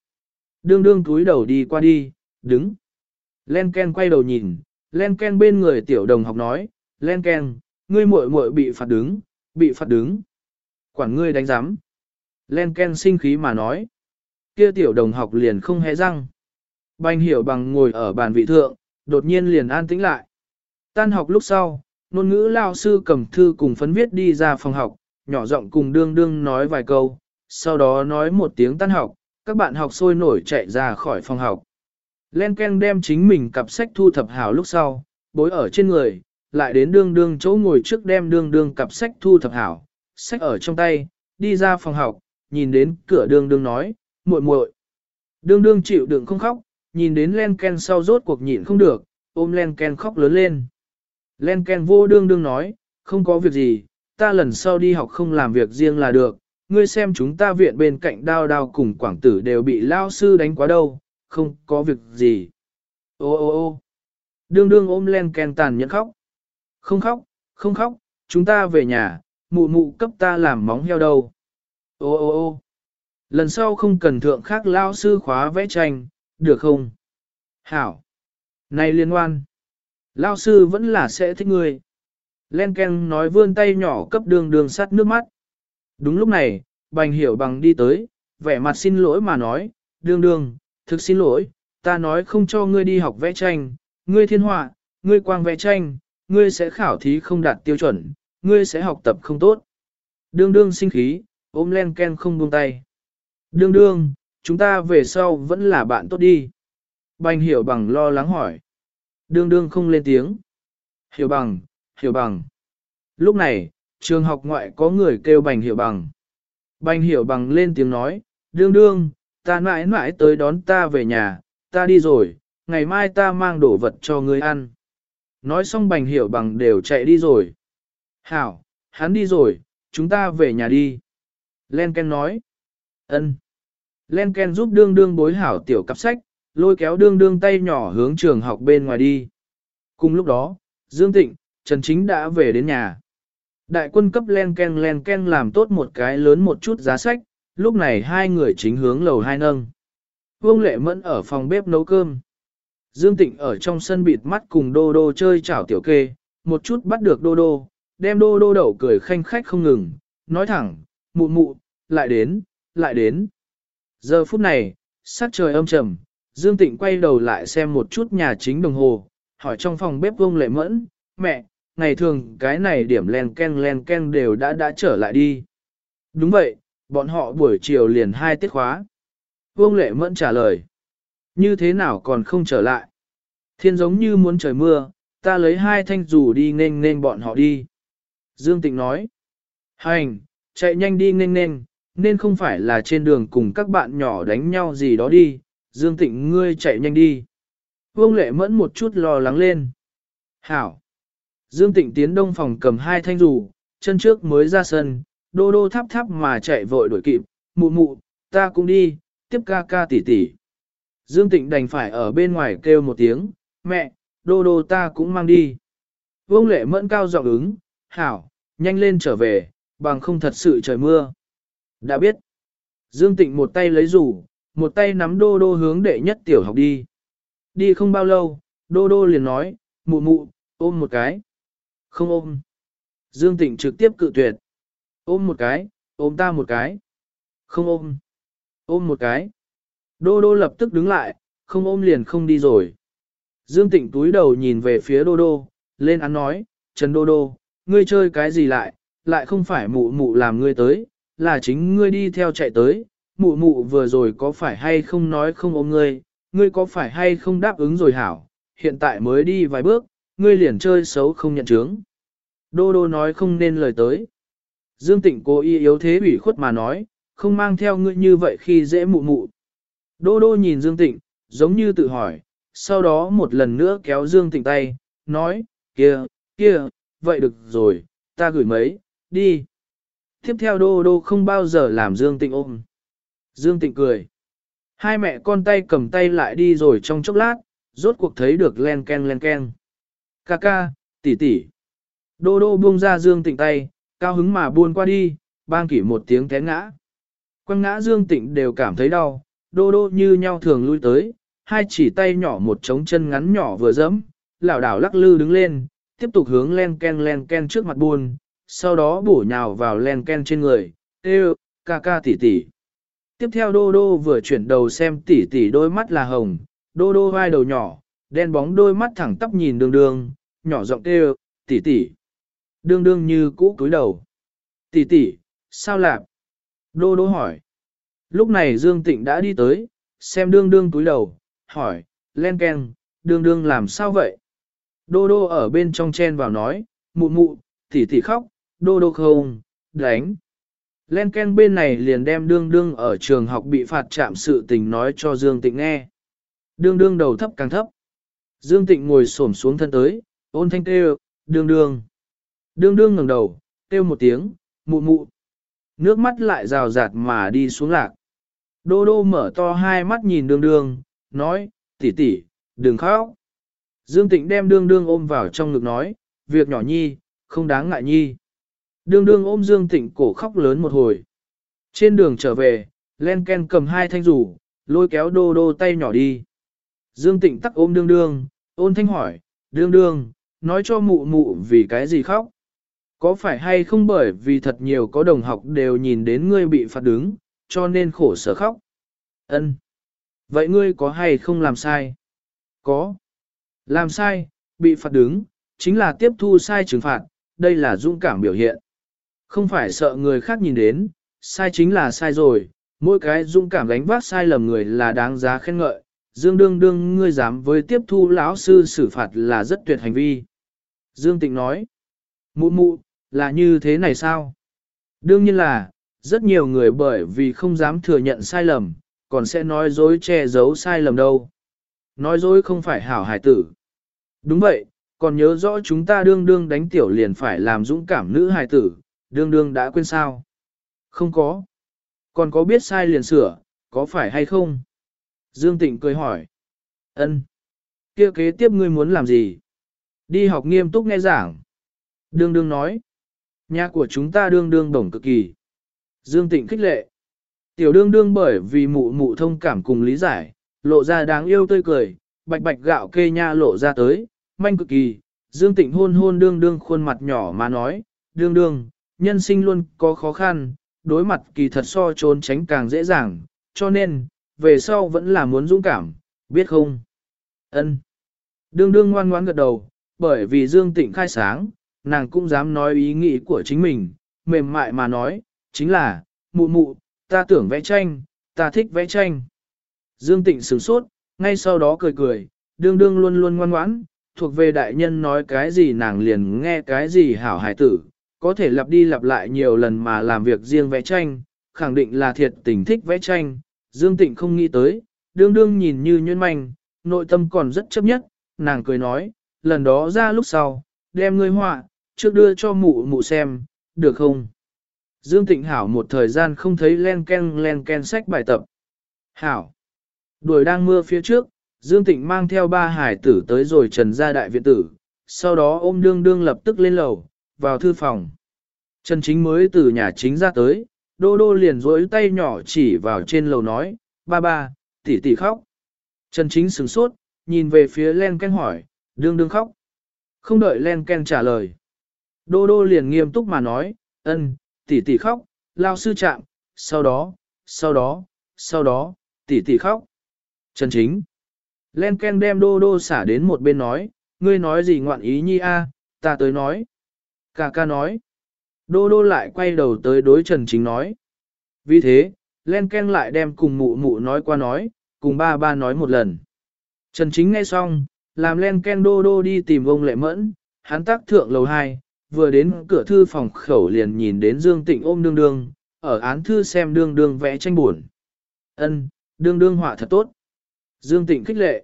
A: Đương đương túi đầu đi qua đi, đứng. Len Ken quay đầu nhìn, Len Ken bên người tiểu đồng học nói, Len Ken, ngươi muội muội bị phạt đứng, bị phạt đứng. Quản ngươi đánh giám. Len Ken sinh khí mà nói. Kia tiểu đồng học liền không hé răng. Bành hiểu bằng ngồi ở bàn vị thượng, đột nhiên liền an tĩnh lại. Tan học lúc sau, ngôn ngữ lao sư cầm thư cùng phấn viết đi ra phòng học, nhỏ giọng cùng đương đương nói vài câu, sau đó nói một tiếng tan học, các bạn học sôi nổi chạy ra khỏi phòng học. Len Ken đem chính mình cặp sách thu thập hảo lúc sau, bối ở trên người, lại đến đương đương chỗ ngồi trước đem đương đương cặp sách thu thập hảo, sách ở trong tay, đi ra phòng học, nhìn đến cửa đương đương nói, muội muội. Đương đương chịu đựng không khóc, nhìn đến Len Ken sau rốt cuộc nhịn không được, ôm Len Ken khóc lớn lên. Len Ken vô đương đương nói, không có việc gì, ta lần sau đi học không làm việc riêng là được, ngươi xem chúng ta viện bên cạnh đao đao cùng quảng tử đều bị lao sư đánh quá đâu, không có việc gì. Ô ô ô đương đương ôm Len Ken tàn nhẫn khóc. Không khóc, không khóc, chúng ta về nhà, mụ mụ cấp ta làm móng heo đâu. Ô ô ô lần sau không cần thượng khác lao sư khóa vẽ tranh, được không? Hảo! Này liên quan! Lao sư vẫn là sẽ thích ngươi. Len Ken nói vươn tay nhỏ cấp đường đường sắt nước mắt. Đúng lúc này, Bành Hiểu Bằng đi tới, vẻ mặt xin lỗi mà nói, đường đường, thực xin lỗi, ta nói không cho ngươi đi học vẽ tranh, ngươi thiên họa, ngươi quang vẽ tranh, ngươi sẽ khảo thí không đạt tiêu chuẩn, ngươi sẽ học tập không tốt. Đương đương sinh khí, ôm Len Ken không buông tay. Đương đương, chúng ta về sau vẫn là bạn tốt đi. Bành hiểu bằng lo lắng hỏi. Đương đương không lên tiếng. Hiểu bằng, hiểu bằng. Lúc này, trường học ngoại có người kêu bành hiểu bằng. Bành hiểu bằng lên tiếng nói, đương đương, ta mãi mãi tới đón ta về nhà, ta đi rồi, ngày mai ta mang đồ vật cho ngươi ăn. Nói xong bành hiểu bằng đều chạy đi rồi. Hảo, hắn đi rồi, chúng ta về nhà đi. Len Ken nói. ân. Len Ken giúp đương đương bối hảo tiểu cặp sách, lôi kéo đương đương tay nhỏ hướng trường học bên ngoài đi. Cùng lúc đó, Dương Tịnh, Trần Chính đã về đến nhà. Đại quân cấp Len Ken Len Ken làm tốt một cái lớn một chút giá sách, lúc này hai người chính hướng lầu hai nâng. Vương Lệ Mẫn ở phòng bếp nấu cơm. Dương Tịnh ở trong sân bịt mắt cùng Đô Đô chơi chảo tiểu kê, một chút bắt được Đô Đô, đem Đô Đô đậu cười khanh khách không ngừng, nói thẳng, mụ mụ, lại đến, lại đến. Giờ phút này, sắc trời âm trầm, Dương Tịnh quay đầu lại xem một chút nhà chính đồng hồ, hỏi trong phòng bếp Vương lệ mẫn, mẹ, ngày thường cái này điểm len ken len ken đều đã đã trở lại đi. Đúng vậy, bọn họ buổi chiều liền hai tiết khóa. Vương lệ mẫn trả lời. Như thế nào còn không trở lại? Thiên giống như muốn trời mưa, ta lấy hai thanh dù đi nên nên bọn họ đi. Dương Tịnh nói. Hành, chạy nhanh đi nên nên, nên không phải là trên đường cùng các bạn nhỏ đánh nhau gì đó đi, Dương Tịnh ngươi chạy nhanh đi. Vương Lệ Mẫn một chút lo lắng lên. Hảo. Dương Tịnh tiến đông phòng cầm hai thanh dù, chân trước mới ra sân, đô đô thắp thắp mà chạy vội đuổi kịp, mụ mụ, ta cũng đi, tiếp ca ca tỉ tỉ. Dương Tịnh đành phải ở bên ngoài kêu một tiếng, mẹ, đô đô ta cũng mang đi. Vương Lệ Mẫn cao giọng ứng, hảo, nhanh lên trở về, bằng không thật sự trời mưa. Đã biết. Dương Tịnh một tay lấy rủ, một tay nắm đô đô hướng đệ nhất tiểu học đi. Đi không bao lâu, đô đô liền nói, mụ mụ, ôm một cái. Không ôm. Dương Tịnh trực tiếp cự tuyệt. Ôm một cái, ôm ta một cái. Không ôm. Ôm một cái. Đô đô lập tức đứng lại, không ôm liền không đi rồi. Dương Tịnh túi đầu nhìn về phía đô đô, lên án nói, Trần đô đô, ngươi chơi cái gì lại, lại không phải mụ mụ làm ngươi tới, là chính ngươi đi theo chạy tới, mụ mụ vừa rồi có phải hay không nói không ôm ngươi, ngươi có phải hay không đáp ứng rồi hảo, hiện tại mới đi vài bước, ngươi liền chơi xấu không nhận chứng. Đô đô nói không nên lời tới. Dương Tịnh cố ý yếu thế ủy khuất mà nói, không mang theo ngươi như vậy khi dễ mụ mụ. Đô đô nhìn Dương Tịnh, giống như tự hỏi, sau đó một lần nữa kéo Dương Tịnh tay, nói, kia, kia, vậy được rồi, ta gửi mấy, đi. Tiếp theo đô đô không bao giờ làm Dương Tịnh ôm. Dương Tịnh cười. Hai mẹ con tay cầm tay lại đi rồi trong chốc lát, rốt cuộc thấy được len ken len ken. Ca ca, tỷ tỷ. Đô đô buông ra Dương Tịnh tay, cao hứng mà buôn qua đi, bang kỷ một tiếng té ngã. Quăng ngã Dương Tịnh đều cảm thấy đau, đô đô như nhau thường lui tới, hai chỉ tay nhỏ một trống chân ngắn nhỏ vừa dẫm, lảo đảo lắc lư đứng lên, tiếp tục hướng len ken len ken trước mặt buôn, sau đó bổ nhào vào len ken trên người, tê ca ca tỷ tỷ. Tiếp theo đô đô vừa chuyển đầu xem tỷ tỷ đôi mắt là hồng, đô đô vai đầu nhỏ, đen bóng đôi mắt thẳng tắp nhìn đường đường, nhỏ giọng kêu, tỷ tỷ. Đương đương như cũ cúi đầu. Tỷ tỷ, sao lạp? Đô đô hỏi. Lúc này Dương Tịnh đã đi tới, xem đương đương cúi đầu, hỏi, len ken, đương đương làm sao vậy? Đô đô ở bên trong chen vào nói, mụ mụ, tỷ tỷ khóc, đô đô không, đánh. Len ken bên này liền đem đương đương ở trường học bị phạt chạm sự tình nói cho Dương Tịnh nghe. Đương đương đầu thấp càng thấp. Dương Tịnh ngồi xổm xuống thân tới, ôn thanh kêu, đương đương. Đương đương ngẩng đầu, kêu một tiếng, mụ mụ. Nước mắt lại rào rạt mà đi xuống lạc. Đô đô mở to hai mắt nhìn đương đương, nói, tỷ tỷ, đừng khóc. Dương Tịnh đem đương đương ôm vào trong ngực nói, việc nhỏ nhi, không đáng ngại nhi. Đương đương ôm Dương Tịnh cổ khóc lớn một hồi. Trên đường trở về, Len Ken cầm hai thanh rủ, lôi kéo đô đô tay nhỏ đi. Dương Tịnh tắc ôm đương đương, ôn thanh hỏi, đương đương, nói cho mụ mụ vì cái gì khóc. Có phải hay không bởi vì thật nhiều có đồng học đều nhìn đến ngươi bị phạt đứng, cho nên khổ sở khóc? Ân. Vậy ngươi có hay không làm sai? Có. Làm sai, bị phạt đứng, chính là tiếp thu sai trừng phạt, đây là dũng cảm biểu hiện. Không phải sợ người khác nhìn đến, sai chính là sai rồi, mỗi cái dũng cảm đánh vác sai lầm người là đáng giá khen ngợi. Dương đương đương ngươi dám với tiếp thu lão sư xử phạt là rất tuyệt hành vi. Dương Tịnh nói, mụ mụ, là như thế này sao? Đương nhiên là, rất nhiều người bởi vì không dám thừa nhận sai lầm, còn sẽ nói dối che giấu sai lầm đâu. Nói dối không phải hảo hải tử. Đúng vậy, còn nhớ rõ chúng ta đương đương đánh tiểu liền phải làm dũng cảm nữ hải tử, đương đương đã quên sao? Không có. Còn có biết sai liền sửa, có phải hay không? Dương Tịnh cười hỏi. Ân. Kia kế tiếp ngươi muốn làm gì? Đi học nghiêm túc nghe giảng. Đương đương nói. Nhà của chúng ta đương đương đồng cực kỳ. Dương Tịnh khích lệ. Tiểu đương đương bởi vì mụ mụ thông cảm cùng lý giải, lộ ra đáng yêu tươi cười, bạch bạch gạo kê nha lộ ra tới, manh cực kỳ. Dương Tịnh hôn hôn đương đương khuôn mặt nhỏ mà nói, đương đương, nhân sinh luôn có khó khăn, đối mặt kỳ thật so trốn tránh càng dễ dàng, cho nên, về sau vẫn là muốn dũng cảm, biết không? Ân. Đương đương ngoan ngoãn gật đầu, bởi vì Dương Tịnh khai sáng, nàng cũng dám nói ý nghĩ của chính mình, mềm mại mà nói, chính là, mụ mụ, ta tưởng vẽ tranh, ta thích vẽ tranh. Dương Tịnh sửng sốt, ngay sau đó cười cười, đương đương luôn luôn ngoan ngoãn, thuộc về đại nhân nói cái gì nàng liền nghe cái gì hảo hài tử, có thể lặp đi lặp lại nhiều lần mà làm việc riêng vẽ tranh, khẳng định là thiệt tình thích vẽ tranh, Dương Tịnh không nghĩ tới, đương đương nhìn như nhuyễn manh, nội tâm còn rất chấp nhất, nàng cười nói, lần đó ra lúc sau, đem ngươi họa, trước đưa cho mụ mụ xem, được không? Dương Tịnh Hảo một thời gian không thấy len ken len ken sách bài tập. Hảo. Đuổi đang mưa phía trước, Dương Tịnh mang theo ba hải tử tới rồi trần ra đại viện tử, sau đó ôm đương đương lập tức lên lầu, vào thư phòng. Trần Chính mới từ nhà chính ra tới, đô đô liền rối tay nhỏ chỉ vào trên lầu nói, ba ba, tỷ tỷ khóc. Trần Chính sửng sốt, nhìn về phía Len Ken hỏi, đương đương khóc. Không đợi Len Ken trả lời. Đô đô liền nghiêm túc mà nói, ân, tỷ tỷ khóc, lao sư chạm, sau đó, sau đó, sau đó, tỷ tỷ khóc. Trần Chính. Len Ken đem đô đô xả đến một bên nói, ngươi nói gì ngoạn ý nhi a, ta tới nói. Cà ca nói. Đô đô lại quay đầu tới đối Trần Chính nói. Vì thế, Len Ken lại đem cùng mụ mụ nói qua nói, cùng ba ba nói một lần. Trần Chính nghe xong, làm Len Ken đô đô đi tìm ông Lệ Mẫn, hắn tác thượng lầu 2, vừa đến cửa thư phòng khẩu liền nhìn đến Dương Tịnh ôm đương đương, ở án thư xem đương đương vẽ tranh buồn. Ân, đương đương họa thật tốt. Dương Tịnh khích lệ.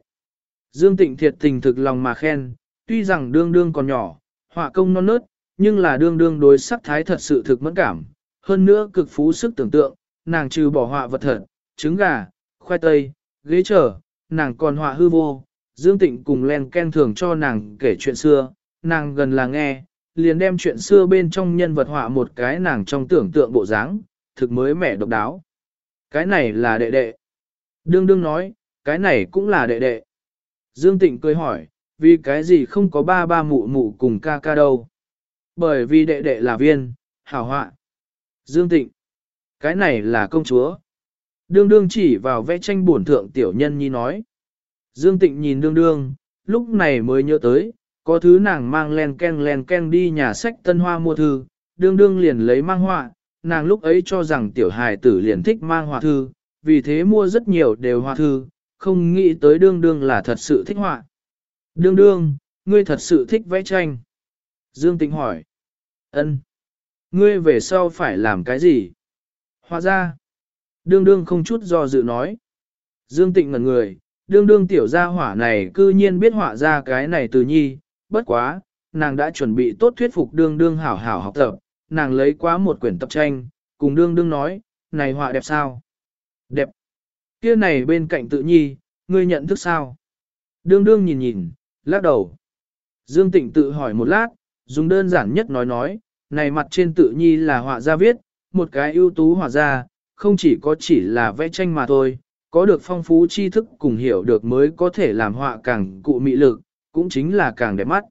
A: Dương Tịnh thiệt tình thực lòng mà khen, tuy rằng đương đương còn nhỏ, họa công non nớt, nhưng là đương đương đối sắc thái thật sự thực mẫn cảm. Hơn nữa cực phú sức tưởng tượng, nàng trừ bỏ họa vật thật, trứng gà, khoai tây, ghế trở, nàng còn họa hư vô. Dương Tịnh cùng len ken thường cho nàng kể chuyện xưa, nàng gần là nghe, liền đem chuyện xưa bên trong nhân vật họa một cái nàng trong tưởng tượng bộ dáng, thực mới mẻ độc đáo. Cái này là đệ đệ. Đương đương nói, cái này cũng là đệ đệ. Dương Tịnh cười hỏi, vì cái gì không có ba ba mụ mụ cùng ca ca đâu? Bởi vì đệ đệ là viên, hảo họa. Dương Tịnh, cái này là công chúa. Đương đương chỉ vào vẽ tranh bổn thượng tiểu nhân nhi nói. Dương Tịnh nhìn đương đương, lúc này mới nhớ tới, có thứ nàng mang len ken len ken đi nhà sách tân hoa mua thư, đương đương liền lấy mang họa, nàng lúc ấy cho rằng tiểu hài tử liền thích mang họa thư, vì thế mua rất nhiều đều họa thư, không nghĩ tới đương đương là thật sự thích họa. Đương đương, ngươi thật sự thích vẽ tranh. Dương Tĩnh hỏi. ân Ngươi về sau phải làm cái gì? Họa ra. Đương đương không chút do dự nói. Dương Tịnh ngẩn người, đương đương tiểu gia hỏa này cư nhiên biết họa ra cái này từ nhi, bất quá, nàng đã chuẩn bị tốt thuyết phục đương đương hảo hảo học tập, nàng lấy quá một quyển tập tranh, cùng đương đương nói, này họa đẹp sao? Đẹp. Kia này bên cạnh tự nhi, ngươi nhận thức sao? Đương đương nhìn nhìn, lắc đầu. Dương Tịnh tự hỏi một lát, dùng đơn giản nhất nói nói, này mặt trên tự nhi là họa gia viết, một cái ưu tú họa gia, không chỉ có chỉ là vẽ tranh mà thôi, có được phong phú tri thức cùng hiểu được mới có thể làm họa càng cụ mị lực, cũng chính là càng đẹp mắt.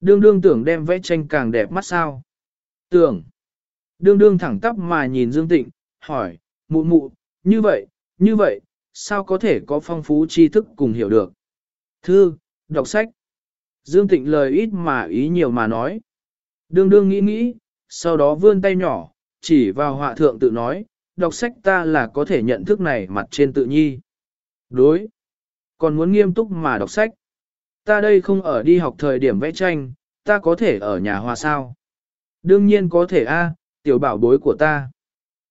A: Đương đương tưởng đem vẽ tranh càng đẹp mắt sao? Tưởng. Đương đương thẳng tắp mà nhìn Dương Tịnh, hỏi, mụ mụ, như vậy, như vậy, sao có thể có phong phú tri thức cùng hiểu được? Thư, đọc sách. Dương Tịnh lời ít mà ý nhiều mà nói. Đương đương nghĩ nghĩ, sau đó vươn tay nhỏ, chỉ vào họa thượng tự nói, đọc sách ta là có thể nhận thức này mặt trên tự nhi. Đối. Còn muốn nghiêm túc mà đọc sách. Ta đây không ở đi học thời điểm vẽ tranh, ta có thể ở nhà hòa sao? Đương nhiên có thể a, tiểu bảo bối của ta.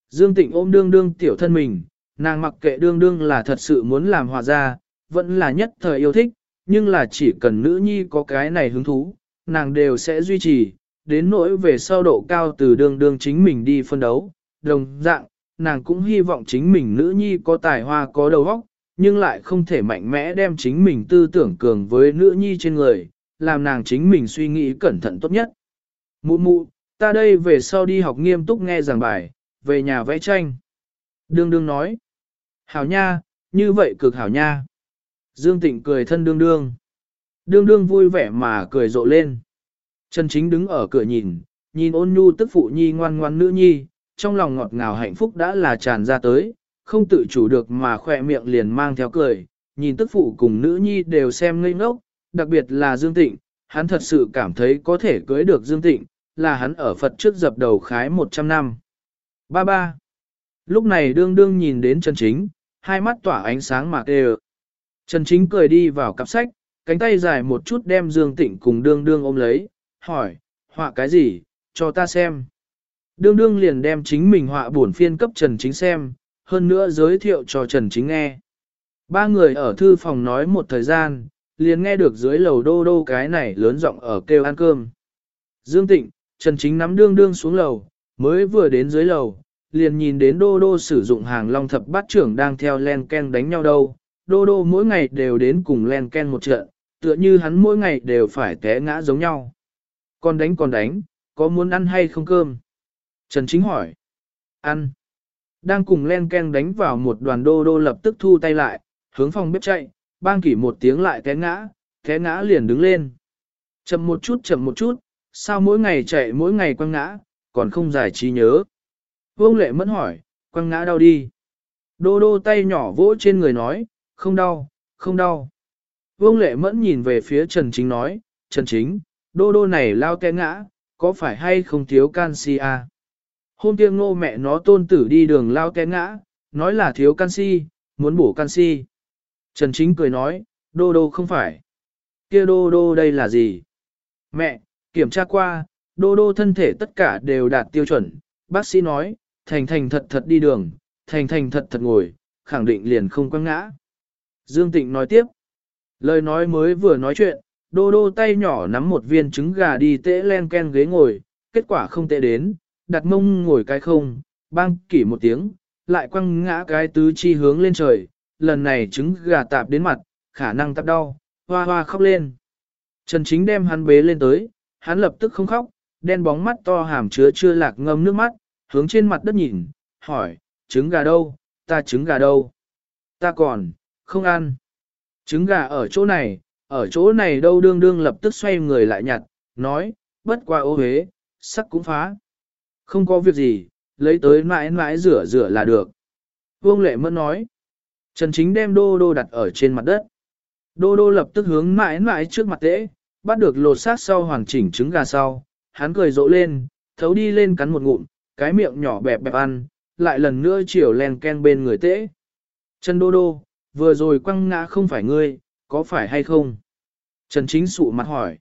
A: Dương Tịnh ôm đương đương tiểu thân mình, nàng mặc kệ đương đương là thật sự muốn làm hòa ra, vẫn là nhất thời yêu thích, nhưng là chỉ cần nữ nhi có cái này hứng thú, nàng đều sẽ duy trì, đến nỗi về sau độ cao từ đương đương chính mình đi phân đấu, đồng dạng, nàng cũng hy vọng chính mình nữ nhi có tài hoa có đầu óc, nhưng lại không thể mạnh mẽ đem chính mình tư tưởng cường với nữ nhi trên người, làm nàng chính mình suy nghĩ cẩn thận tốt nhất. Mụ mụ, ta đây về sau đi học nghiêm túc nghe giảng bài, về nhà vẽ tranh. Đương đương nói, hảo nha, như vậy cực hảo nha. Dương Tịnh cười thân đương đương. Đương đương vui vẻ mà cười rộ lên. Trần Chính đứng ở cửa nhìn, nhìn ôn nhu tức phụ nhi ngoan ngoan nữ nhi, trong lòng ngọt ngào hạnh phúc đã là tràn ra tới, không tự chủ được mà khỏe miệng liền mang theo cười, nhìn tức phụ cùng nữ nhi đều xem ngây ngốc, đặc biệt là Dương Tịnh, hắn thật sự cảm thấy có thể cưới được Dương Tịnh, là hắn ở Phật trước dập đầu khái 100 năm. Ba ba. Lúc này đương đương nhìn đến Trần Chính, hai mắt tỏa ánh sáng mà đều Trần Chính cười đi vào cặp sách, cánh tay dài một chút đem Dương Tịnh cùng đương đương ôm lấy, hỏi, họa cái gì, cho ta xem. Đương đương liền đem chính mình họa bổn phiên cấp Trần Chính xem, hơn nữa giới thiệu cho Trần Chính nghe. Ba người ở thư phòng nói một thời gian, liền nghe được dưới lầu đô đô cái này lớn giọng ở kêu ăn cơm. Dương Tịnh, Trần Chính nắm đương đương xuống lầu, mới vừa đến dưới lầu, liền nhìn đến đô đô sử dụng hàng long thập bát trưởng đang theo len ken đánh nhau đâu. Đô đô mỗi ngày đều đến cùng len ken một trận, tựa như hắn mỗi ngày đều phải té ngã giống nhau. Còn đánh còn đánh, có muốn ăn hay không cơm? Trần Chính hỏi. Ăn. Đang cùng len ken đánh vào một đoàn đô đô lập tức thu tay lại, hướng phòng bếp chạy, bang kỷ một tiếng lại té ngã, té ngã liền đứng lên. Chậm một chút chậm một chút, sao mỗi ngày chạy mỗi ngày quăng ngã, còn không giải trí nhớ. Vương lệ mẫn hỏi, quăng ngã đau đi. Đô đô tay nhỏ vỗ trên người nói, không đau, không đau. Vương lệ mẫn nhìn về phía Trần Chính nói, Trần Chính, đô đô này lao té ngã, có phải hay không thiếu canxi à? Hôm kia ngô mẹ nó tôn tử đi đường lao té ngã, nói là thiếu canxi, muốn bổ canxi. Trần Chính cười nói, đô đô không phải. Kia đô đô đây là gì? Mẹ, kiểm tra qua, đô đô thân thể tất cả đều đạt tiêu chuẩn. Bác sĩ nói, thành thành thật thật đi đường, thành thành thật thật ngồi, khẳng định liền không quăng ngã. Dương Tịnh nói tiếp. Lời nói mới vừa nói chuyện, đô đô tay nhỏ nắm một viên trứng gà đi tễ len ken ghế ngồi, kết quả không tệ đến, đặt mông ngồi cái không, bang kỷ một tiếng, lại quăng ngã cái tứ chi hướng lên trời, lần này trứng gà tạp đến mặt, khả năng tạp đau, hoa hoa khóc lên. Trần Chính đem hắn bế lên tới, hắn lập tức không khóc, đen bóng mắt to hàm chứa chưa lạc ngâm nước mắt, hướng trên mặt đất nhìn, hỏi, trứng gà đâu, ta trứng gà đâu? Ta còn, không ăn. Trứng gà ở chỗ này, ở chỗ này đâu đương đương lập tức xoay người lại nhặt, nói, bất qua ô hế, sắc cũng phá. Không có việc gì, lấy tới mãi mãi rửa rửa là được. Vương Lệ Mẫn nói, Trần Chính đem đô đô đặt ở trên mặt đất. Đô đô lập tức hướng mãi mãi trước mặt tễ, bắt được lột xác sau hoàn chỉnh trứng gà sau, hắn cười rộ lên, thấu đi lên cắn một ngụm, cái miệng nhỏ bẹp bẹp ăn, lại lần nữa chiều len ken bên người tễ. Trần đô đô, vừa rồi quăng ngã không phải ngươi, có phải hay không? Trần chính sụ mặt hỏi.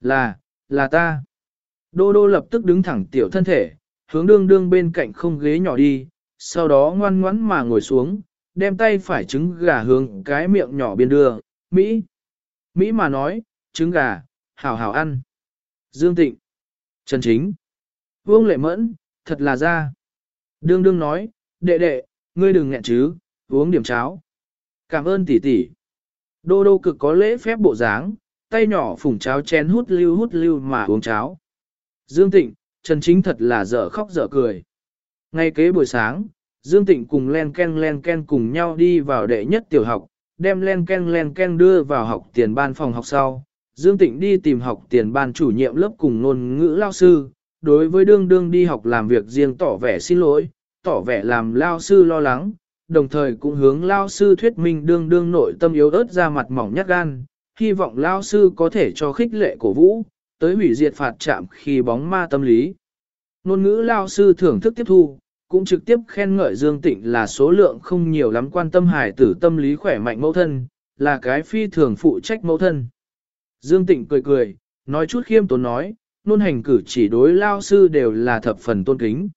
A: Là, là ta. Đô đô lập tức đứng thẳng tiểu thân thể, hướng đương đương bên cạnh không ghế nhỏ đi, sau đó ngoan ngoãn mà ngồi xuống, đem tay phải trứng gà hướng cái miệng nhỏ biên đưa, Mỹ. Mỹ mà nói, trứng gà, hảo hảo ăn. Dương Tịnh. Trần Chính. Vương Lệ Mẫn, thật là ra. Đương đương nói, đệ đệ, ngươi đừng nghẹn chứ, uống điểm cháo. Cảm ơn tỷ tỷ. Đô đô cực có lễ phép bộ dáng, tay nhỏ phủng cháo chén hút lưu hút lưu mà uống cháo. Dương Tịnh, Trần Chính thật là dở khóc dở cười. Ngay kế buổi sáng, Dương Tịnh cùng Len Ken Len Ken cùng nhau đi vào đệ nhất tiểu học, đem Len Ken Len Ken đưa vào học tiền ban phòng học sau. Dương Tịnh đi tìm học tiền ban chủ nhiệm lớp cùng ngôn ngữ lao sư, đối với đương đương đi học làm việc riêng tỏ vẻ xin lỗi, tỏ vẻ làm lao sư lo lắng, đồng thời cũng hướng lao sư thuyết minh đương đương nội tâm yếu ớt ra mặt mỏng nhát gan, hy vọng lao sư có thể cho khích lệ cổ vũ, tới hủy diệt phạt chạm khi bóng ma tâm lý. Nôn ngữ lao sư thưởng thức tiếp thu, cũng trực tiếp khen ngợi Dương Tịnh là số lượng không nhiều lắm quan tâm hải tử tâm lý khỏe mạnh mẫu thân, là cái phi thường phụ trách mẫu thân. Dương Tịnh cười cười, nói chút khiêm tốn nói, nôn hành cử chỉ đối lao sư đều là thập phần tôn kính.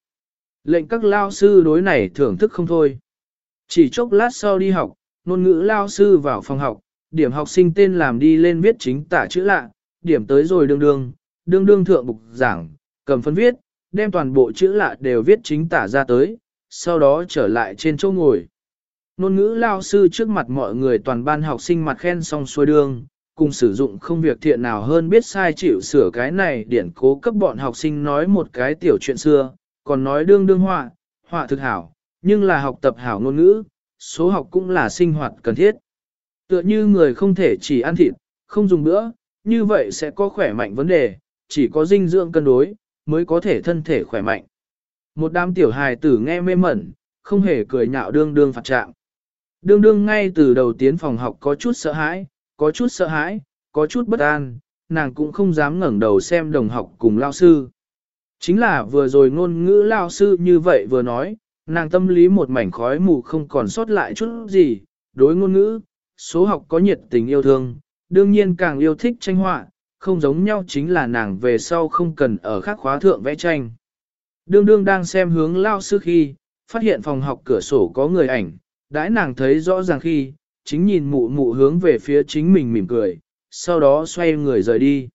A: Lệnh các lao sư đối này thưởng thức không thôi. Chỉ chốc lát sau đi học, nôn ngữ lao sư vào phòng học, điểm học sinh tên làm đi lên viết chính tả chữ lạ, điểm tới rồi đương đương, đương đương thượng bục giảng, cầm phân viết, đem toàn bộ chữ lạ đều viết chính tả ra tới, sau đó trở lại trên chỗ ngồi. Nôn ngữ lao sư trước mặt mọi người toàn ban học sinh mặt khen xong xuôi đương, cùng sử dụng không việc thiện nào hơn biết sai chịu sửa cái này điển cố cấp bọn học sinh nói một cái tiểu chuyện xưa, còn nói đương đương họa, họa thực hảo, nhưng là học tập hảo ngôn ngữ, số học cũng là sinh hoạt cần thiết. Tựa như người không thể chỉ ăn thịt, không dùng bữa, như vậy sẽ có khỏe mạnh vấn đề, chỉ có dinh dưỡng cân đối, mới có thể thân thể khỏe mạnh. Một đám tiểu hài tử nghe mê mẩn, không hề cười nhạo đương đương phạt trạng. Đương đương ngay từ đầu tiến phòng học có chút sợ hãi, có chút sợ hãi, có chút bất an, nàng cũng không dám ngẩng đầu xem đồng học cùng lao sư. Chính là vừa rồi ngôn ngữ lao sư như vậy vừa nói, nàng tâm lý một mảnh khói mù không còn sót lại chút gì, đối ngôn ngữ, số học có nhiệt tình yêu thương, đương nhiên càng yêu thích tranh họa, không giống nhau chính là nàng về sau không cần ở khắc khóa thượng vẽ tranh. Đương đương đang xem hướng lao sư khi, phát hiện phòng học cửa sổ có người ảnh, đãi nàng thấy rõ ràng khi, chính nhìn mụ mụ hướng về phía chính mình mỉm cười, sau đó xoay người rời đi.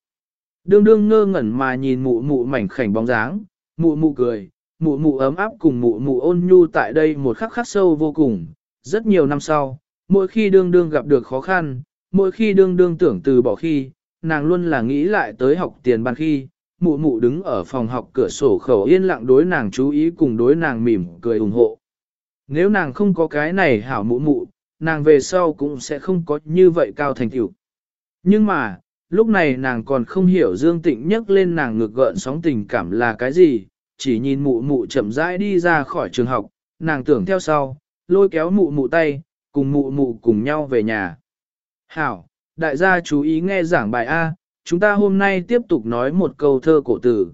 A: Đương đương ngơ ngẩn mà nhìn mụ mụ mảnh khảnh bóng dáng, mụ mụ cười, mụ mụ ấm áp cùng mụ mụ ôn nhu tại đây một khắc khắc sâu vô cùng. Rất nhiều năm sau, mỗi khi đương đương gặp được khó khăn, mỗi khi đương đương tưởng từ bỏ khi, nàng luôn là nghĩ lại tới học tiền ban khi, mụ mụ đứng ở phòng học cửa sổ khẩu yên lặng đối nàng chú ý cùng đối nàng mỉm cười ủng hộ. Nếu nàng không có cái này hảo mụ mụ, nàng về sau cũng sẽ không có như vậy cao thành tựu. Nhưng mà, lúc này nàng còn không hiểu Dương Tịnh nhắc lên nàng ngược gợn sóng tình cảm là cái gì, chỉ nhìn mụ mụ chậm rãi đi ra khỏi trường học, nàng tưởng theo sau, lôi kéo mụ mụ tay, cùng mụ mụ cùng nhau về nhà. Hảo, đại gia chú ý nghe giảng bài A, chúng ta hôm nay tiếp tục nói một câu thơ cổ tử.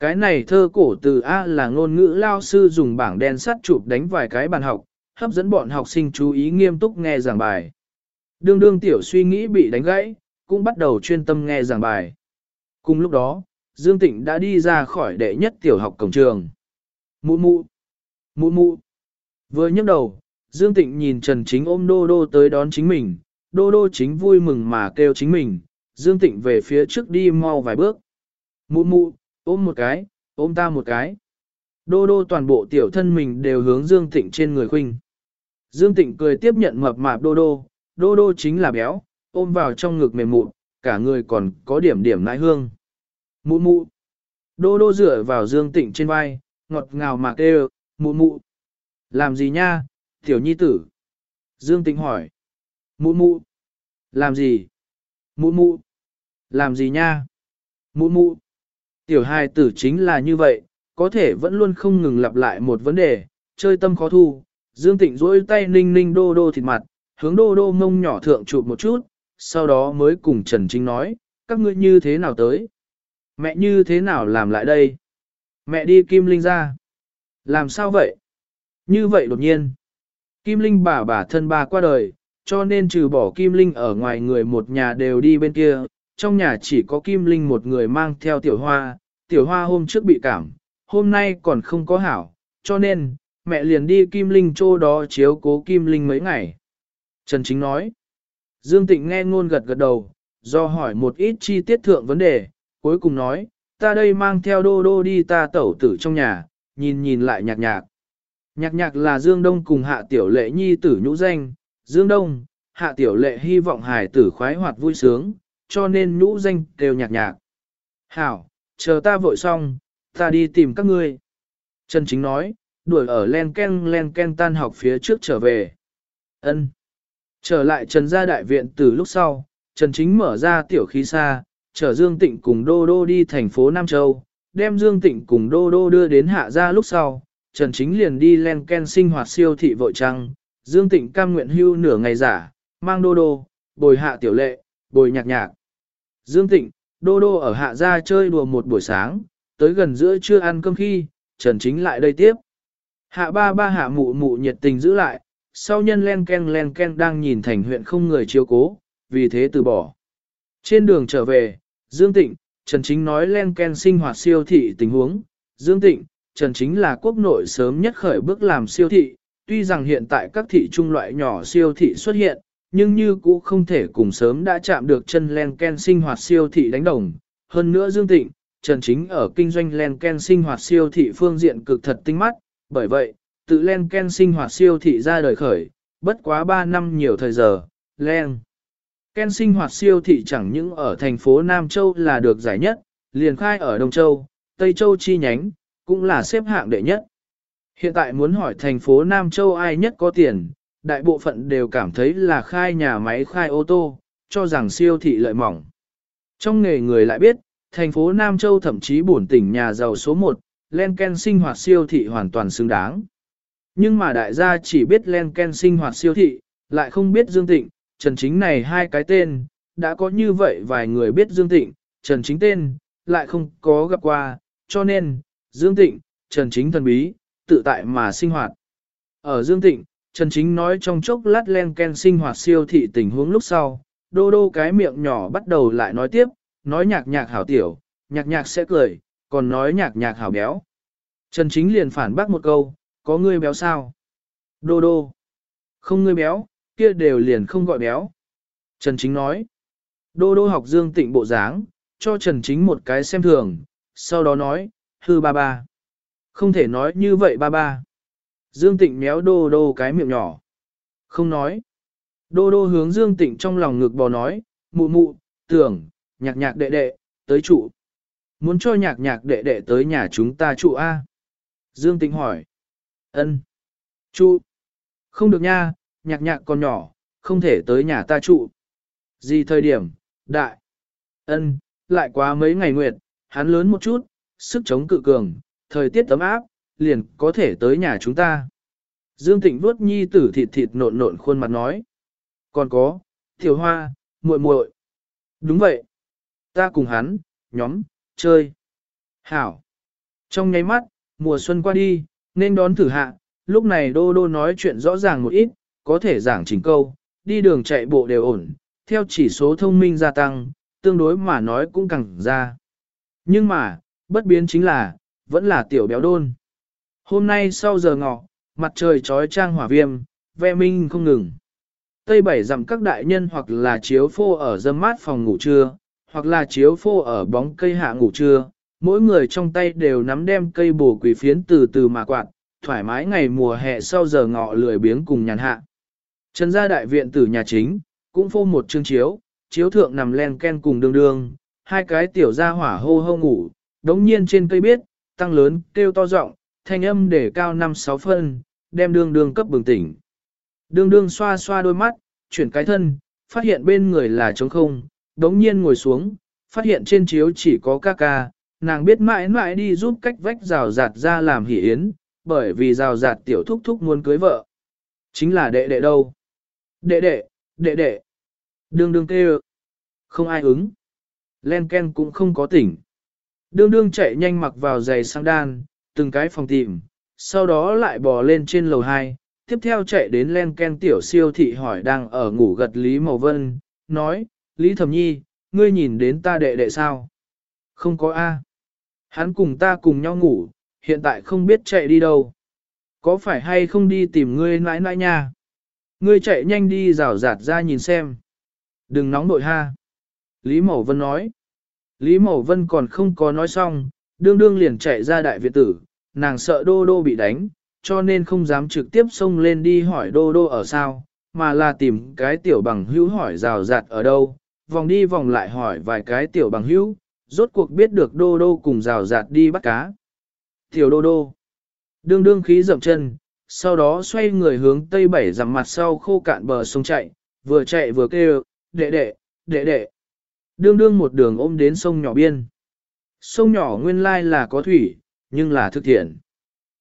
A: Cái này thơ cổ từ A là ngôn ngữ lao sư dùng bảng đen sắt chụp đánh vài cái bàn học, hấp dẫn bọn học sinh chú ý nghiêm túc nghe giảng bài. Đương đương tiểu suy nghĩ bị đánh gãy, cũng bắt đầu chuyên tâm nghe giảng bài. Cùng lúc đó, Dương Tịnh đã đi ra khỏi đệ nhất tiểu học cổng trường. Mụ mụ, mụ mụ. Vừa nhấc đầu, Dương Tịnh nhìn Trần Chính ôm Đô Đô tới đón chính mình, Đô Đô chính vui mừng mà kêu chính mình, Dương Tịnh về phía trước đi mau vài bước. Mụ mụ, ôm một cái, ôm ta một cái. Đô Đô toàn bộ tiểu thân mình đều hướng Dương Tịnh trên người khuynh. Dương Tịnh cười tiếp nhận mập mạp Đô Đô, Đô Đô chính là béo, ôm vào trong ngực mềm mụn, cả người còn có điểm điểm nãi hương. Mụ mụ. Đô Đô dựa vào Dương Tịnh trên vai, ngọt ngào mà kêu, mụ mụ. Làm gì nha, tiểu nhi tử? Dương Tịnh hỏi. Mụ mụ. Làm gì? Mụ mụ. Làm gì nha? Mụ mụ. Tiểu hài tử chính là như vậy, có thể vẫn luôn không ngừng lặp lại một vấn đề, chơi tâm khó thu. Dương Tịnh duỗi tay ninh ninh đô đô thịt mặt, hướng đô đô mông nhỏ thượng chụp một chút, sau đó mới cùng Trần Trinh nói, các ngươi như thế nào tới? Mẹ như thế nào làm lại đây? Mẹ đi Kim Linh ra. Làm sao vậy? Như vậy đột nhiên. Kim Linh bà bà thân bà qua đời, cho nên trừ bỏ Kim Linh ở ngoài người một nhà đều đi bên kia, trong nhà chỉ có Kim Linh một người mang theo tiểu hoa, tiểu hoa hôm trước bị cảm, hôm nay còn không có hảo, cho nên, mẹ liền đi Kim Linh chỗ đó chiếu cố Kim Linh mấy ngày. Trần Chính nói, Dương Tịnh nghe ngôn gật gật đầu, do hỏi một ít chi tiết thượng vấn đề, cuối cùng nói, ta đây mang theo đô đô đi ta tẩu tử trong nhà, nhìn nhìn lại nhạc nhạc. Nhạc nhạc là Dương Đông cùng hạ tiểu lệ nhi tử nhũ danh, Dương Đông, hạ tiểu lệ hy vọng hài tử khoái hoạt vui sướng, cho nên nhũ danh đều nhạc nhạc. Hảo, chờ ta vội xong, ta đi tìm các ngươi. Trần Chính nói, đuổi ở len ken len ken tan học phía trước trở về. Ân. Trở lại Trần gia đại viện từ lúc sau, Trần Chính mở ra tiểu khí xa, chở Dương Tịnh cùng Đô Đô đi thành phố Nam Châu, đem Dương Tịnh cùng Đô Đô đưa đến hạ gia lúc sau, Trần Chính liền đi len ken sinh hoạt siêu thị vội trăng, Dương Tịnh cam nguyện hưu nửa ngày giả, mang Đô Đô, bồi hạ tiểu lệ, bồi nhạc nhạc. Dương Tịnh, Đô Đô ở hạ gia chơi đùa một buổi sáng, tới gần giữa trưa ăn cơm khi, Trần Chính lại đây tiếp. Hạ ba ba hạ mụ mụ nhiệt tình giữ lại, sau nhân len ken len ken đang nhìn thành huyện không người chiếu cố, vì thế từ bỏ. Trên đường trở về, Dương Tịnh, Trần Chính nói len ken sinh hoạt siêu thị tình huống. Dương Tịnh, Trần Chính là quốc nội sớm nhất khởi bước làm siêu thị, tuy rằng hiện tại các thị trung loại nhỏ siêu thị xuất hiện, nhưng như cũ không thể cùng sớm đã chạm được chân len ken sinh hoạt siêu thị đánh đồng. Hơn nữa Dương Tịnh, Trần Chính ở kinh doanh len ken sinh hoạt siêu thị phương diện cực thật tinh mắt, bởi vậy, tự len ken sinh hoạt siêu thị ra đời khởi, bất quá 3 năm nhiều thời giờ, len. Ken sinh hoạt siêu thị chẳng những ở thành phố Nam Châu là được giải nhất, liền khai ở Đông Châu, Tây Châu chi nhánh, cũng là xếp hạng đệ nhất. Hiện tại muốn hỏi thành phố Nam Châu ai nhất có tiền, đại bộ phận đều cảm thấy là khai nhà máy khai ô tô, cho rằng siêu thị lợi mỏng. Trong nghề người lại biết, thành phố Nam Châu thậm chí bổn tỉnh nhà giàu số 1, Lenken sinh hoạt siêu thị hoàn toàn xứng đáng. Nhưng mà đại gia chỉ biết Lenken sinh hoạt siêu thị, lại không biết Dương Tịnh, Trần Chính này hai cái tên, đã có như vậy vài người biết Dương Tịnh, Trần Chính tên, lại không có gặp qua, cho nên, Dương Tịnh, Trần Chính thần bí, tự tại mà sinh hoạt. Ở Dương Tịnh, Trần Chính nói trong chốc lát len ken sinh hoạt siêu thị tình huống lúc sau, đô đô cái miệng nhỏ bắt đầu lại nói tiếp, nói nhạc nhạc hảo tiểu, nhạc nhạc sẽ cười, còn nói nhạc nhạc hảo béo. Trần Chính liền phản bác một câu, có ngươi béo sao? Đô đô. Không ngươi béo, kia đều liền không gọi béo. Trần Chính nói. Đô đô học Dương Tịnh bộ dáng, cho Trần Chính một cái xem thường, sau đó nói, hư ba ba. Không thể nói như vậy ba ba. Dương Tịnh méo đô đô cái miệng nhỏ. Không nói. Đô đô hướng Dương Tịnh trong lòng ngực bò nói, mụ mụ, tưởng, nhạc nhạc đệ đệ, tới trụ. Muốn cho nhạc nhạc đệ đệ tới nhà chúng ta trụ A. Dương Tịnh hỏi. ân Trụ. Không được nha, nhạc nhạc còn nhỏ, không thể tới nhà ta trụ. Gì thời điểm, đại. ân lại quá mấy ngày nguyệt, hắn lớn một chút, sức chống cự cường, thời tiết tấm áp, liền có thể tới nhà chúng ta. Dương Tịnh vuốt nhi tử thịt thịt nộn nộn khuôn mặt nói. Còn có, tiểu hoa, muội muội. Đúng vậy. Ta cùng hắn, nhóm, chơi. Hảo. Trong nháy mắt, mùa xuân qua đi, nên đón thử hạ, lúc này đô đô nói chuyện rõ ràng một ít, có thể giảng chỉnh câu, đi đường chạy bộ đều ổn, theo chỉ số thông minh gia tăng, tương đối mà nói cũng càng ra. Nhưng mà, bất biến chính là, vẫn là tiểu béo đôn. Hôm nay sau giờ ngọ, mặt trời trói trang hỏa viêm, ve minh không ngừng. Tây bảy dặm các đại nhân hoặc là chiếu phô ở dâm mát phòng ngủ trưa, hoặc là chiếu phô ở bóng cây hạ ngủ trưa, mỗi người trong tay đều nắm đem cây bổ quỷ phiến từ từ mà quạt, thoải mái ngày mùa hè sau giờ ngọ lười biếng cùng nhàn hạ. Trần gia đại viện tử nhà chính, cũng phô một chương chiếu, chiếu thượng nằm len ken cùng đương đương, hai cái tiểu gia hỏa hô hô ngủ, đống nhiên trên cây biết, tăng lớn, kêu to giọng, thanh âm để cao 5-6 phân, đem đương đương cấp bừng tỉnh. Đương đương xoa xoa đôi mắt, chuyển cái thân, phát hiện bên người là trống không, đống nhiên ngồi xuống, phát hiện trên chiếu chỉ có ca ca, nàng biết mãi mãi đi giúp cách vách rào rạt ra làm hỷ yến, bởi vì rào rạt tiểu thúc thúc muốn cưới vợ. Chính là đệ đệ đâu? Đệ đệ, đệ đệ. Đương đương kêu. Không ai ứng. Len Ken cũng không có tỉnh. Đương đương chạy nhanh mặc vào giày sang đan, từng cái phòng tìm, sau đó lại bò lên trên lầu 2, tiếp theo chạy đến Len Ken tiểu siêu thị hỏi đang ở ngủ gật Lý Mậu Vân, nói, Lý Thẩm Nhi, ngươi nhìn đến ta đệ đệ sao? Không có A. Hắn cùng ta cùng nhau ngủ, hiện tại không biết chạy đi đâu. Có phải hay không đi tìm ngươi nãi nãi nha? Ngươi chạy nhanh đi rào rạt ra nhìn xem. Đừng nóng nội ha. Lý Mậu Vân nói. Lý Mậu Vân còn không có nói xong, đương đương liền chạy ra đại viện tử, nàng sợ đô đô bị đánh, cho nên không dám trực tiếp xông lên đi hỏi đô đô ở sao, mà là tìm cái tiểu bằng hữu hỏi rào rạt ở đâu, vòng đi vòng lại hỏi vài cái tiểu bằng hữu, rốt cuộc biết được đô đô cùng rào rạt đi bắt cá. Tiểu đô đô, đương đương khí dậm chân, sau đó xoay người hướng tây bảy dặm mặt sau khô cạn bờ sông chạy, vừa chạy vừa kêu, đệ đệ, đệ đệ. Đương đương một đường ôm đến sông nhỏ biên. Sông nhỏ nguyên lai là có thủy, nhưng là thực thiện.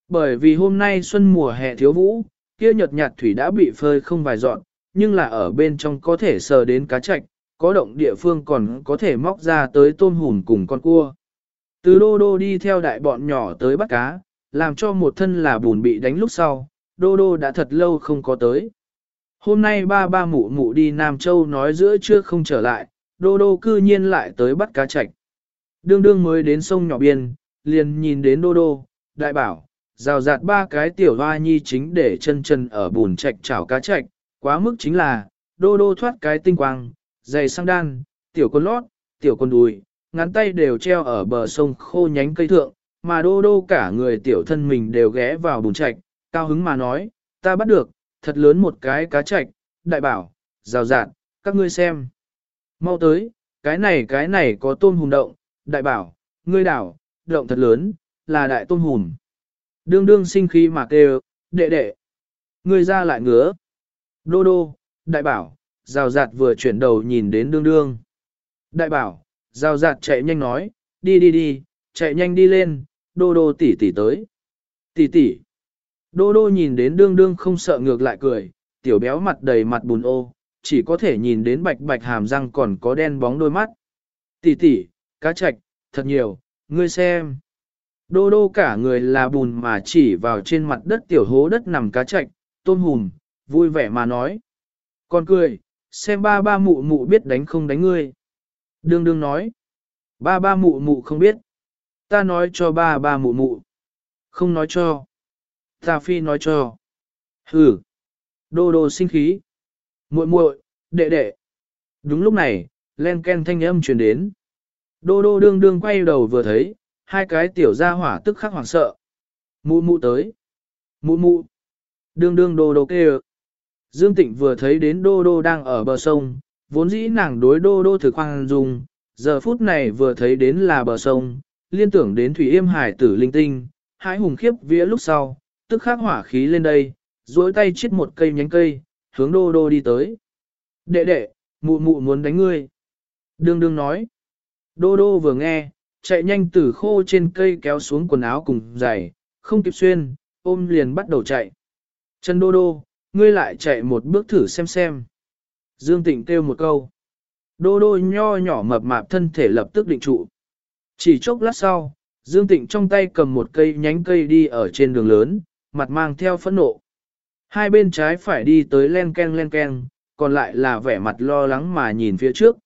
A: Bởi vì hôm nay xuân mùa hè thiếu vũ, kia nhật nhạt thủy đã bị phơi không vài dọn, nhưng là ở bên trong có thể sờ đến cá trạch, có động địa phương còn có thể móc ra tới tôm hùn cùng con cua. Từ đô đô đi theo đại bọn nhỏ tới bắt cá, làm cho một thân là bùn bị đánh lúc sau, đô đô đã thật lâu không có tới. Hôm nay ba ba mụ mụ đi Nam Châu nói giữa trưa không trở lại, đô đô cư nhiên lại tới bắt cá chạch. Đương đương mới đến sông nhỏ biên, liền nhìn đến đô đô, đại bảo, rào rạt ba cái tiểu hoa nhi chính để chân chân ở bùn chạch chảo cá chạch, quá mức chính là, đô đô thoát cái tinh quang, dày sang đan, tiểu con lót, tiểu con đùi, ngắn tay đều treo ở bờ sông khô nhánh cây thượng, mà đô đô cả người tiểu thân mình đều ghé vào bùn chạch, cao hứng mà nói, ta bắt được, thật lớn một cái cá chạch, đại bảo, rào rạt, các ngươi xem. Mau tới, cái này cái này có tôm hùm động, đại bảo, ngươi đảo, động thật lớn, là đại tôm hùm. Đương đương sinh khí mà kêu, đệ đệ, ngươi ra lại ngứa. Đô đô, đại bảo, rào rạt vừa chuyển đầu nhìn đến đương đương. Đại bảo, rào rạt chạy nhanh nói, đi đi đi, chạy nhanh đi lên, đô đô tỷ tỷ tới. Tỷ tỷ. Đô đô nhìn đến đương đương không sợ ngược lại cười, tiểu béo mặt đầy mặt bùn ô, chỉ có thể nhìn đến bạch bạch hàm răng còn có đen bóng đôi mắt. Tỷ tỷ, cá chạch, thật nhiều, ngươi xem. Đô đô cả người là bùn mà chỉ vào trên mặt đất tiểu hố đất nằm cá chạch, tôm hùm, vui vẻ mà nói. Còn cười, xem ba ba mụ mụ biết đánh không đánh ngươi. Đương đương nói. Ba ba mụ mụ không biết. Ta nói cho ba ba mụ mụ. Không nói cho. Ta phi nói cho. Hừ. Đô đô sinh khí muội muội, đệ đệ. Đúng lúc này, len ken thanh âm truyền đến. Đô đô đương đương quay đầu vừa thấy, hai cái tiểu gia hỏa tức khắc hoảng sợ. Mụ mụ tới. Mụ mụ. Đương đương đô đô kêu. Dương Tịnh vừa thấy đến đô đô đang ở bờ sông, vốn dĩ nàng đối đô đô thực hoang dung, giờ phút này vừa thấy đến là bờ sông, liên tưởng đến thủy yêm hải tử linh tinh, hái hùng khiếp vía lúc sau, tức khắc hỏa khí lên đây, duỗi tay chiết một cây nhánh cây, hướng đô đô đi tới. Đệ đệ, mụ mụ muốn đánh ngươi. Đương đương nói. Đô đô vừa nghe, chạy nhanh từ khô trên cây kéo xuống quần áo cùng giày, không kịp xuyên, ôm liền bắt đầu chạy. Chân đô đô, ngươi lại chạy một bước thử xem xem. Dương Tịnh kêu một câu. Đô đô nho nhỏ mập mạp thân thể lập tức định trụ. Chỉ chốc lát sau, Dương Tịnh trong tay cầm một cây nhánh cây đi ở trên đường lớn, mặt mang theo phẫn nộ. Hai bên trái phải đi tới len ken len ken, còn lại là vẻ mặt lo lắng mà nhìn phía trước.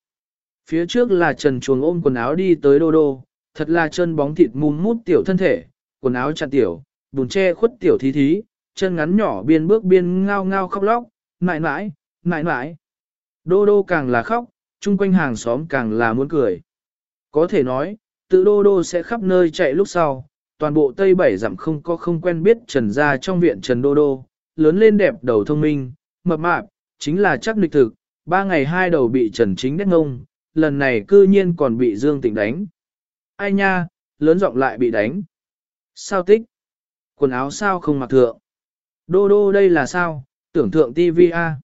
A: Phía trước là trần chuồng ôm quần áo đi tới đô đô, thật là chân bóng thịt mùm mút tiểu thân thể, quần áo chặt tiểu, bùn che khuất tiểu thí thí, chân ngắn nhỏ biên bước biên ngao ngao khóc lóc, mãi mãi, mãi mãi. Đô đô càng là khóc, chung quanh hàng xóm càng là muốn cười. Có thể nói, tự đô đô sẽ khắp nơi chạy lúc sau, toàn bộ Tây Bảy dặm không có không quen biết Trần gia trong viện Trần Đô Đô, lớn lên đẹp đầu thông minh, mập mạp, chính là chắc nịch thực, ba ngày hai đầu bị Trần Chính đét ngông, lần này cư nhiên còn bị Dương Tịnh đánh. Ai nha, lớn giọng lại bị đánh. Sao tích? Quần áo sao không mặc thượng? Đô đô đây là sao? Tưởng thượng TV A.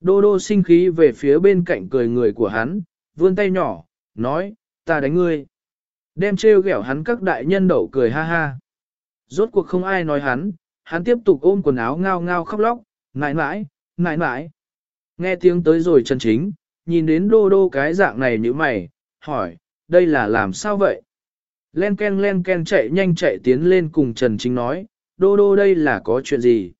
A: Đô đô sinh khí về phía bên cạnh cười người của hắn, vươn tay nhỏ, nói, ta đánh ngươi. Đem trêu ghẹo hắn các đại nhân đậu cười ha ha. Rốt cuộc không ai nói hắn, hắn tiếp tục ôm quần áo ngao ngao khóc lóc, nãi nãi, nãi nãi. Nghe tiếng tới rồi chân chính, nhìn đến đô đô cái dạng này như mày, hỏi, đây là làm sao vậy? Len ken len ken chạy nhanh chạy tiến lên cùng Trần Chính nói, đô đô đây là có chuyện gì?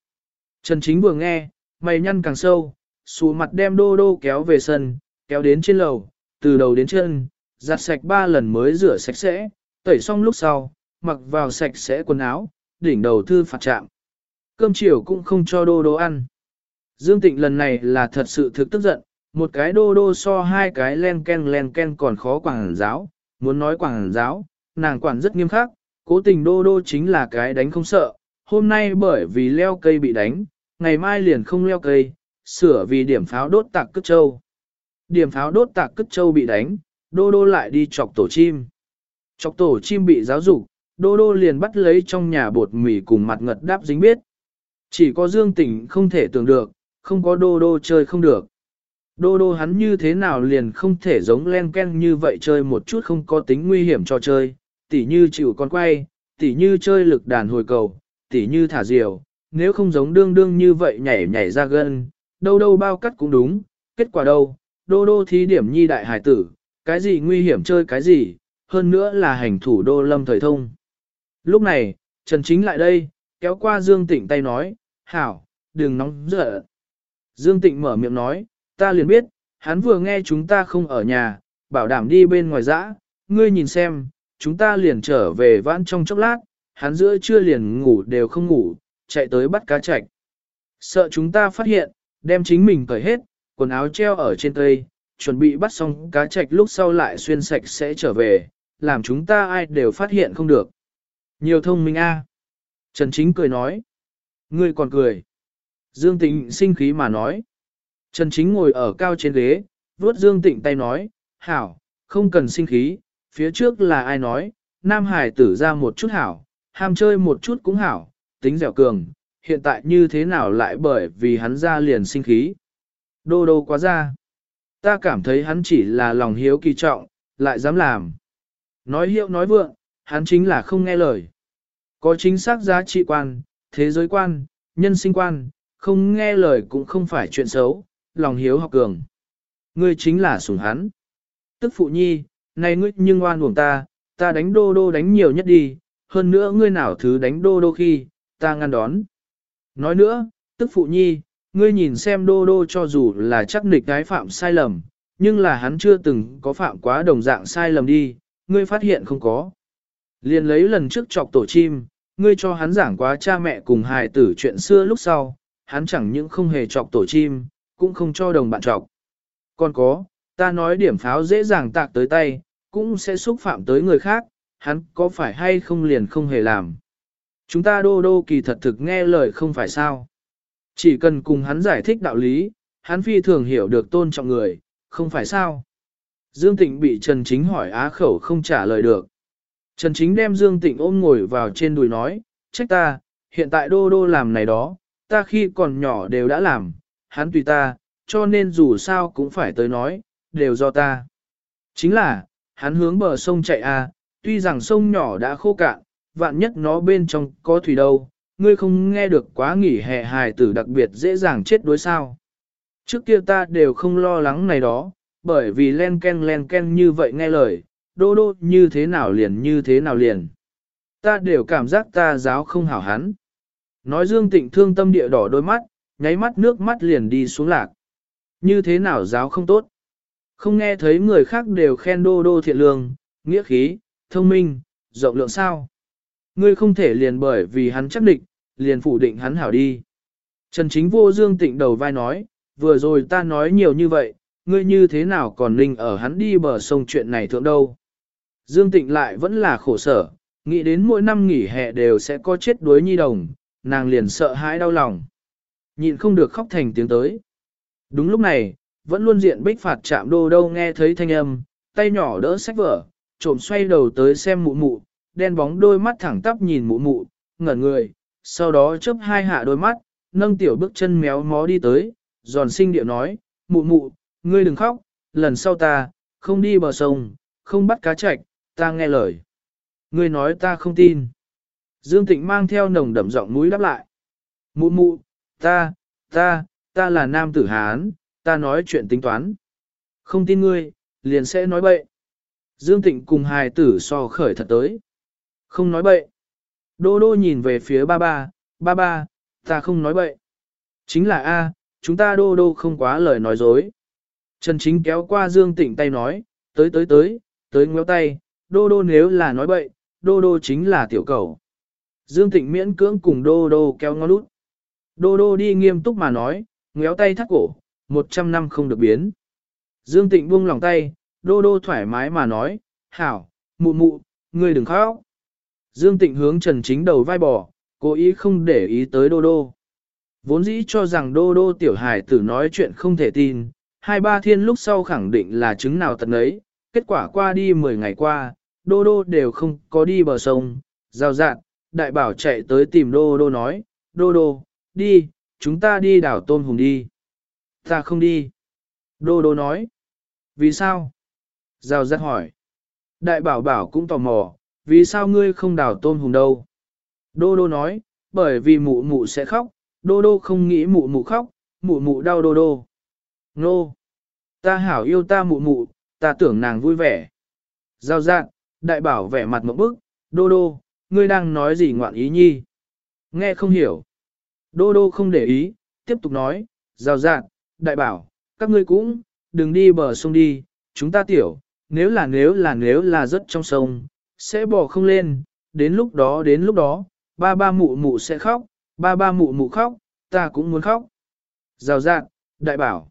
A: Trần Chính vừa nghe, mày nhăn càng sâu, xù mặt đem đô đô kéo về sân, kéo đến trên lầu, từ đầu đến chân, giặt sạch ba lần mới rửa sạch sẽ, tẩy xong lúc sau, mặc vào sạch sẽ quần áo, đỉnh đầu thư phạt trạm. Cơm chiều cũng không cho đô đô ăn. Dương Tịnh lần này là thật sự thực tức giận, một cái đô đô so hai cái len ken len ken còn khó quảng giáo, muốn nói quảng giáo, nàng quản rất nghiêm khắc, cố tình đô đô chính là cái đánh không sợ, hôm nay bởi vì leo cây bị đánh, ngày mai liền không leo cây, sửa vì điểm pháo đốt tạc cất châu. Điểm pháo đốt tạc cất châu bị đánh, đô đô lại đi chọc tổ chim. Chọc tổ chim bị giáo dục, đô đô liền bắt lấy trong nhà bột mì cùng mặt ngật đáp dính biết. Chỉ có Dương Tỉnh không thể tưởng được, không có đô đô chơi không được. Đô đô hắn như thế nào liền không thể giống len ken như vậy chơi một chút không có tính nguy hiểm cho chơi, tỉ như chịu con quay, tỉ như chơi lực đàn hồi cầu, tỉ như thả diều, nếu không giống đương đương như vậy nhảy nhảy ra gân, đâu đâu bao cắt cũng đúng, kết quả đâu, đô đô thí điểm nhi đại hải tử, cái gì nguy hiểm chơi cái gì, hơn nữa là hành thủ đô lâm thời thông. Lúc này, Trần Chính lại đây, kéo qua Dương Tịnh tay nói, hảo, đừng nóng giận. Dương Tịnh mở miệng nói, ta liền biết, hắn vừa nghe chúng ta không ở nhà, bảo đảm đi bên ngoài dã, ngươi nhìn xem, chúng ta liền trở về vãn trong chốc lát, hắn giữa trưa liền ngủ đều không ngủ, chạy tới bắt cá chạch. Sợ chúng ta phát hiện, đem chính mình cởi hết, quần áo treo ở trên cây, chuẩn bị bắt xong cá chạch lúc sau lại xuyên sạch sẽ trở về, làm chúng ta ai đều phát hiện không được. Nhiều thông minh a. Trần Chính cười nói. Ngươi còn cười. Dương Tịnh sinh khí mà nói. Trần Chính ngồi ở cao trên ghế, vuốt Dương Tịnh tay nói, hảo, không cần sinh khí, phía trước là ai nói, Nam Hải tử ra một chút hảo, ham chơi một chút cũng hảo, tính dẻo cường, hiện tại như thế nào lại bởi vì hắn ra liền sinh khí. Đô đô quá ra. Ta cảm thấy hắn chỉ là lòng hiếu kỳ trọng, lại dám làm. Nói hiệu nói vượng, hắn chính là không nghe lời. Có chính xác giá trị quan, thế giới quan, nhân sinh quan, không nghe lời cũng không phải chuyện xấu, lòng hiếu học cường. Ngươi chính là sủng hắn. Tức phụ nhi, này ngươi nhưng oan uổng ta, ta đánh đô đô đánh nhiều nhất đi, hơn nữa ngươi nào thứ đánh đô đô khi, ta ngăn đón. Nói nữa, tức phụ nhi, ngươi nhìn xem đô đô cho dù là chắc nịch cái phạm sai lầm, nhưng là hắn chưa từng có phạm quá đồng dạng sai lầm đi, ngươi phát hiện không có. Liền lấy lần trước chọc tổ chim, ngươi cho hắn giảng quá cha mẹ cùng hài tử chuyện xưa lúc sau, hắn chẳng những không hề chọc tổ chim, cũng không cho đồng bạn chọc. Còn có, ta nói điểm pháo dễ dàng tạc tới tay, cũng sẽ xúc phạm tới người khác, hắn có phải hay không liền không hề làm. Chúng ta đô đô kỳ thật thực nghe lời không phải sao. Chỉ cần cùng hắn giải thích đạo lý, hắn phi thường hiểu được tôn trọng người, không phải sao. Dương Tịnh bị Trần Chính hỏi á khẩu không trả lời được. Trần Chính đem Dương Tịnh ôm ngồi vào trên đùi nói, trách ta, hiện tại đô đô làm này đó, ta khi còn nhỏ đều đã làm, hắn tùy ta, cho nên dù sao cũng phải tới nói, đều do ta. Chính là, hắn hướng bờ sông chạy à, tuy rằng sông nhỏ đã khô cạn, vạn nhất nó bên trong có thủy đâu, ngươi không nghe được quá nghỉ hè hài tử đặc biệt dễ dàng chết đối sao. Trước kia ta đều không lo lắng này đó, bởi vì len ken len ken như vậy nghe lời, đô đô như thế nào liền như thế nào liền. Ta đều cảm giác ta giáo không hảo hắn. Nói Dương Tịnh thương tâm địa đỏ đôi mắt, nháy mắt nước mắt liền đi xuống lạc. Như thế nào giáo không tốt? Không nghe thấy người khác đều khen đô đô thiện lương, nghĩa khí, thông minh, rộng lượng sao? Ngươi không thể liền bởi vì hắn chắc định liền phủ định hắn hảo đi. Trần Chính vô Dương tịnh đầu vai nói, vừa rồi ta nói nhiều như vậy, ngươi như thế nào còn linh ở hắn đi bờ sông chuyện này thượng đâu. Dương tịnh lại vẫn là khổ sở, nghĩ đến mỗi năm nghỉ hè đều sẽ có chết đuối nhi đồng, nàng liền sợ hãi đau lòng. Nhịn không được khóc thành tiếng tới. Đúng lúc này, vẫn luôn diện bích phạt chạm đô đâu nghe thấy thanh âm, tay nhỏ đỡ sách vở, trộm xoay đầu tới xem mụ mụ, đen bóng đôi mắt thẳng tắp nhìn mụ mụ, ngẩn người, sau đó chớp hai hạ đôi mắt, nâng tiểu bước chân méo mó đi tới, giòn sinh điệu nói, mụ mụ, ngươi đừng khóc, lần sau ta, không đi bờ sông, không bắt cá chạch, ta nghe lời. Ngươi nói ta không tin. Dương Tịnh mang theo nồng đậm giọng mũi đáp lại. Mụ mụ, ta, ta, ta là nam tử Hán, ta nói chuyện tính toán. Không tin ngươi, liền sẽ nói bậy. Dương Tịnh cùng hài tử so khởi thật tới. Không nói bậy. Đô đô nhìn về phía ba ba, ba ba, ta không nói bậy. Chính là A, chúng ta đô đô không quá lời nói dối. Trần Chính kéo qua Dương Tịnh tay nói, tới tới tới, tới ngéo tay, đô đô nếu là nói bậy, đô đô chính là tiểu cầu. Dương Tịnh miễn cưỡng cùng đô đô kéo ngó lút. Đô đô đi nghiêm túc mà nói, ngéo tay thắt cổ, một trăm năm không được biến. Dương Tịnh buông lòng tay, đô đô thoải mái mà nói, hảo, mụ mụ, ngươi đừng khóc. Dương Tịnh hướng Trần Chính đầu vai bỏ, cố ý không để ý tới đô đô. Vốn dĩ cho rằng đô đô tiểu hải tử nói chuyện không thể tin, hai ba thiên lúc sau khẳng định là chứng nào tận ấy, kết quả qua đi 10 ngày qua, đô đô đều không có đi bờ sông, giao dạn, đại bảo chạy tới tìm đô đô nói, đô đô, đi, chúng ta đi đảo tôm hùng đi. Ta không đi. Đô đô nói. Vì sao? Giao Dạng hỏi. Đại bảo bảo cũng tò mò, vì sao ngươi không đảo tôm hùng đâu? Đô đô nói, bởi vì mụ mụ sẽ khóc, đô đô không nghĩ mụ mụ khóc, mụ mụ đau đô đô. Nô! Ta hảo yêu ta mụ mụ, ta tưởng nàng vui vẻ. Giao dạng, đại bảo vẻ mặt một bức, đô đô, ngươi đang nói gì ngoạn ý nhi? Nghe không hiểu. Đô đô không để ý, tiếp tục nói, giao dạng, đại bảo, các ngươi cũng, đừng đi bờ sông đi, chúng ta tiểu, nếu là nếu là nếu là rất trong sông, sẽ bỏ không lên, đến lúc đó đến lúc đó, ba ba mụ mụ sẽ khóc, ba ba mụ mụ khóc, ta cũng muốn khóc. Rào rạt, đại bảo.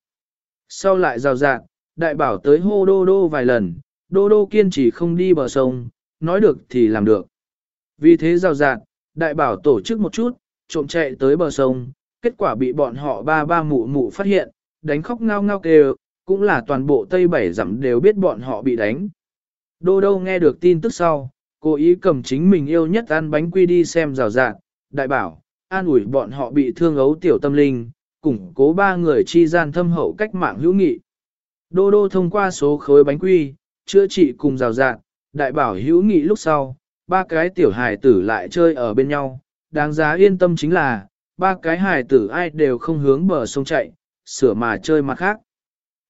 A: Sau lại rào rạt, đại bảo tới hô đô đô vài lần, đô đô kiên trì không đi bờ sông, nói được thì làm được. Vì thế rào rạt, đại bảo tổ chức một chút, trộm chạy tới bờ sông, kết quả bị bọn họ ba ba mụ mụ phát hiện, đánh khóc ngao ngao kêu, cũng là toàn bộ Tây Bảy dặm đều biết bọn họ bị đánh. Đô đô nghe được tin tức sau, cố ý cầm chính mình yêu nhất ăn bánh quy đi xem rào rạt, đại bảo, an ủi bọn họ bị thương ấu tiểu tâm linh, củng cố ba người chi gian thâm hậu cách mạng hữu nghị. Đô đô thông qua số khối bánh quy, chữa trị cùng rào rạt, đại bảo hữu nghị lúc sau, ba cái tiểu hài tử lại chơi ở bên nhau, đáng giá yên tâm chính là, ba cái hài tử ai đều không hướng bờ sông chạy, sửa mà chơi mặt khác.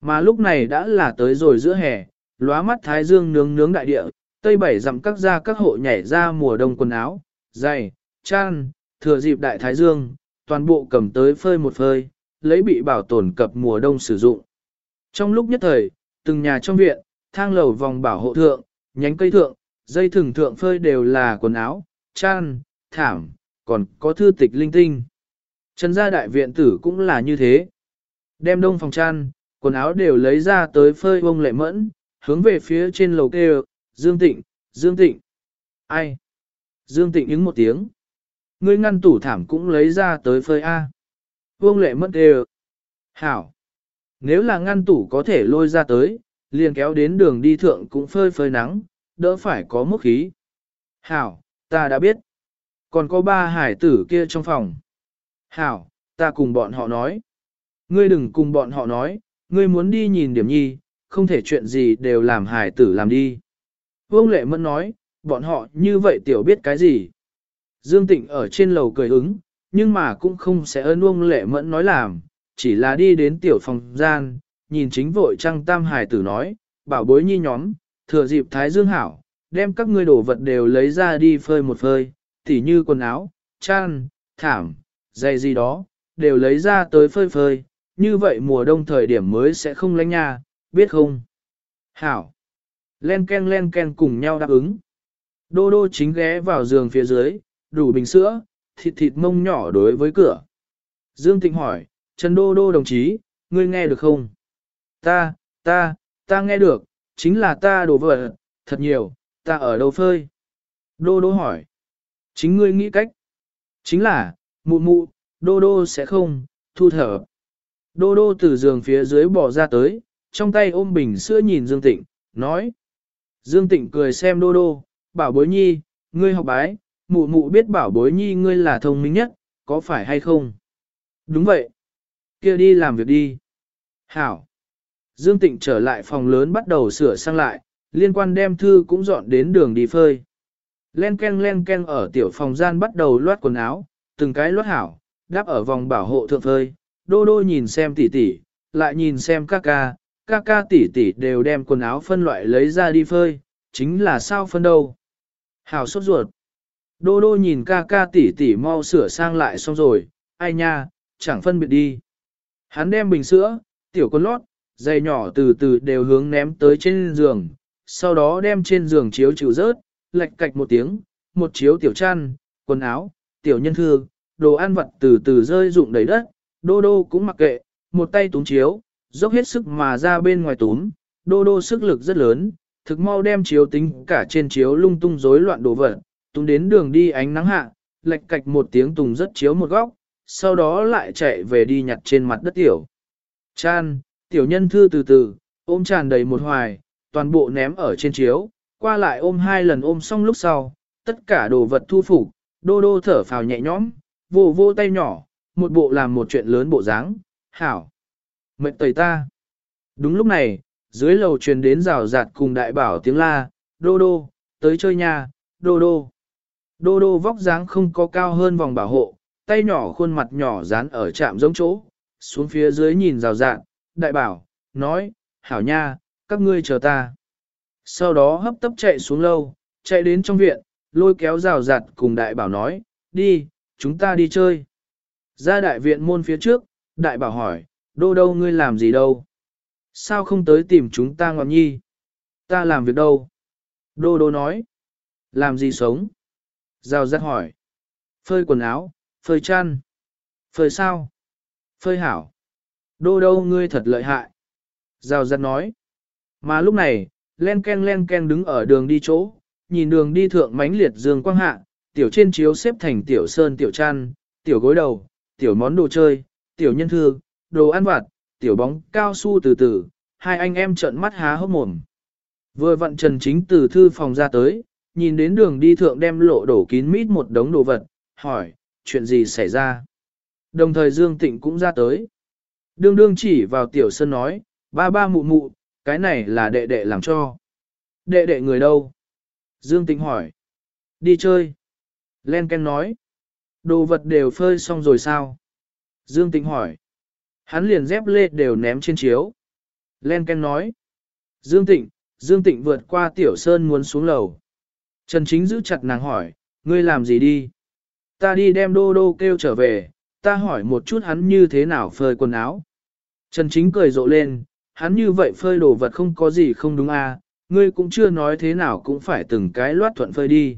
A: Mà lúc này đã là tới rồi giữa hè, lóa mắt thái dương nướng nướng đại địa, tây bảy dặm các ra các hộ nhảy ra mùa đông quần áo, giày, chăn, thừa dịp đại thái dương, toàn bộ cầm tới phơi một phơi, lấy bị bảo tồn cập mùa đông sử dụng. Trong lúc nhất thời, từng nhà trong viện, thang lầu vòng bảo hộ thượng, nhánh cây thượng, dây thừng thượng phơi đều là quần áo, chăn, thảm, còn có thư tịch linh tinh. Trần gia đại viện tử cũng là như thế. Đem đông phòng chăn, quần áo đều lấy ra tới phơi bông lệ mẫn, hướng về phía trên lầu kêu, Dương Tịnh, Dương Tịnh. Ai? Dương Tịnh ứng một tiếng. Ngươi ngăn tủ thảm cũng lấy ra tới phơi A. Vương lệ mất đều. Hảo. Nếu là ngăn tủ có thể lôi ra tới, liền kéo đến đường đi thượng cũng phơi phơi nắng, đỡ phải có mức khí. Hảo, ta đã biết. Còn có ba hải tử kia trong phòng. Hảo, ta cùng bọn họ nói. Ngươi đừng cùng bọn họ nói, ngươi muốn đi nhìn điểm nhi, không thể chuyện gì đều làm hải tử làm đi. Vương Lệ Mẫn nói, bọn họ như vậy tiểu biết cái gì. Dương Tịnh ở trên lầu cười ứng, nhưng mà cũng không sẽ ơn Vương Lệ Mẫn nói làm, chỉ là đi đến tiểu phòng gian, nhìn chính vội trăng tam hải tử nói, bảo bối nhi nhóm, thừa dịp Thái Dương hảo, đem các ngươi đồ vật đều lấy ra đi phơi một phơi, tỉ như quần áo, chăn, thảm, giày gì đó, đều lấy ra tới phơi phơi, như vậy mùa đông thời điểm mới sẽ không lánh nha, biết không? Hảo! Len ken len ken cùng nhau đáp ứng. Đô đô chính ghé vào giường phía dưới, đủ bình sữa, thịt thịt mông nhỏ đối với cửa. Dương Tịnh hỏi, Trần Đô Đô đồng chí, ngươi nghe được không? Ta, ta, ta nghe được, chính là ta đồ vỡ, thật nhiều, ta ở đâu phơi? Đô Đô hỏi. Chính ngươi nghĩ cách. Chính là, mụ mụ, Đô Đô sẽ không, thu thở. Đô Đô từ giường phía dưới bỏ ra tới, trong tay ôm bình sữa nhìn Dương Tịnh, nói. Dương Tịnh cười xem Đô Đô, bảo bối nhi, ngươi học bái, mụ mụ biết bảo bối nhi ngươi là thông minh nhất, có phải hay không? Đúng vậy. kia đi làm việc đi. Hảo. Dương Tịnh trở lại phòng lớn bắt đầu sửa sang lại, liên quan đem thư cũng dọn đến đường đi phơi. Len ken len ken ở tiểu phòng gian bắt đầu loát quần áo, từng cái loát hảo, đáp ở vòng bảo hộ thượng phơi. Đô đô nhìn xem tỷ tỷ, lại nhìn xem ca ca, ca ca tỷ tỷ đều đem quần áo phân loại lấy ra đi phơi, chính là sao phân đâu. Hảo sốt ruột. Đô đô nhìn ca ca tỷ tỷ mau sửa sang lại xong rồi, ai nha, chẳng phân biệt đi. Hắn đem bình sữa, tiểu con lót, giày nhỏ từ từ đều hướng ném tới trên giường, sau đó đem trên giường chiếu chịu rớt, lệch cạch một tiếng, một chiếu tiểu chăn, quần áo, tiểu nhân thư, đồ ăn vật từ từ rơi rụng đầy đất, đô đô cũng mặc kệ, một tay túm chiếu, dốc hết sức mà ra bên ngoài túm, đô đô sức lực rất lớn, thực mau đem chiếu tính cả trên chiếu lung tung rối loạn đồ vật, túm đến đường đi ánh nắng hạ, lệch cạch một tiếng tùng rất chiếu một góc, sau đó lại chạy về đi nhặt trên mặt đất tiểu. Chan, tiểu nhân thư từ từ, ôm tràn đầy một hoài, toàn bộ ném ở trên chiếu, qua lại ôm hai lần ôm xong lúc sau, tất cả đồ vật thu phục, đô đô thở phào nhẹ nhõm, vô vô tay nhỏ, một bộ làm một chuyện lớn bộ dáng, hảo. Mệnh tẩy ta. Đúng lúc này, dưới lầu truyền đến rào rạt cùng đại bảo tiếng la, đô đô, tới chơi nhà, đô đô. Đô đô vóc dáng không có cao hơn vòng bảo hộ, tay nhỏ khuôn mặt nhỏ dán ở chạm giống chỗ, xuống phía dưới nhìn rào rạt, đại bảo, nói, hảo nha, các ngươi chờ ta. Sau đó hấp tấp chạy xuống lâu, chạy đến trong viện, lôi kéo rào rạt cùng đại bảo nói, đi, chúng ta đi chơi. Ra đại viện môn phía trước, đại bảo hỏi, đô đâu ngươi làm gì đâu? Sao không tới tìm chúng ta ngọn nhi? Ta làm việc đâu? Đô đô nói, làm gì sống? Rào rạt hỏi, phơi quần áo, phơi chăn, phơi sao? Phơi hảo. Đô đâu ngươi thật lợi hại. Giao rạt nói, mà lúc này, len ken len ken đứng ở đường đi chỗ, nhìn đường đi thượng mánh liệt dương quang hạ, tiểu trên chiếu xếp thành tiểu sơn tiểu chăn, tiểu gối đầu, tiểu món đồ chơi, tiểu nhân thư, đồ ăn vặt, tiểu bóng cao su từ từ, hai anh em trợn mắt há hốc mồm. Vừa vặn Trần Chính từ thư phòng ra tới, nhìn đến đường đi thượng đem lộ đổ kín mít một đống đồ vật, hỏi, chuyện gì xảy ra? Đồng thời Dương Tịnh cũng ra tới. Đương đương chỉ vào tiểu sơn nói, ba ba mụ mụ, cái này là đệ đệ làm cho. Đệ đệ người đâu? Dương Tịnh hỏi. Đi chơi. Len Ken nói. Đồ vật đều phơi xong rồi sao? Dương Tịnh hỏi. Hắn liền dép lê đều ném trên chiếu. Len Ken nói. Dương Tịnh, Dương Tịnh vượt qua Tiểu Sơn muốn xuống lầu. Trần Chính giữ chặt nàng hỏi, ngươi làm gì đi? Ta đi đem đô đô kêu trở về, ta hỏi một chút hắn như thế nào phơi quần áo. Trần Chính cười rộ lên, hắn như vậy phơi đồ vật không có gì không đúng à, ngươi cũng chưa nói thế nào cũng phải từng cái loát thuận phơi đi.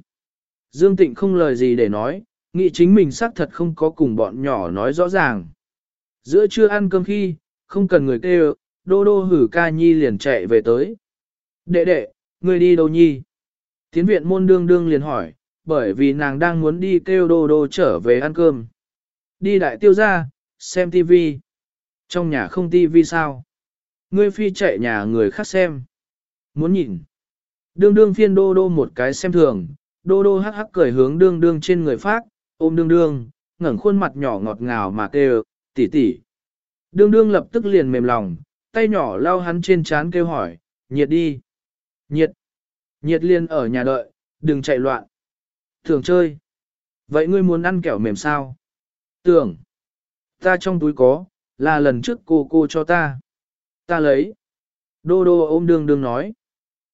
A: Dương Tịnh không lời gì để nói, nghĩ chính mình xác thật không có cùng bọn nhỏ nói rõ ràng. Giữa trưa ăn cơm khi, không cần người kêu, đô đô hử ca nhi liền chạy về tới. Đệ đệ, ngươi đi đâu nhi? Tiến viện môn đương đương liền hỏi, bởi vì nàng đang muốn đi kêu đô đô trở về ăn cơm. Đi đại tiêu ra, xem tivi. Trong nhà không tivi sao? Ngươi phi chạy nhà người khác xem. Muốn nhìn. Đương đương phiên đô đô một cái xem thường, đô đô hắc hắc cười hướng đương đương trên người phát, ôm đương đương, ngẩng khuôn mặt nhỏ ngọt ngào mà kêu, tỷ tỷ. Đương đương lập tức liền mềm lòng, tay nhỏ lau hắn trên trán kêu hỏi, nhiệt đi. Nhiệt. Nhiệt liền ở nhà đợi, đừng chạy loạn. Thường chơi. Vậy ngươi muốn ăn kẹo mềm sao? Tưởng. Ta trong túi có, là lần trước cô cô cho ta. Ta lấy. Đô đô ôm đương đương nói.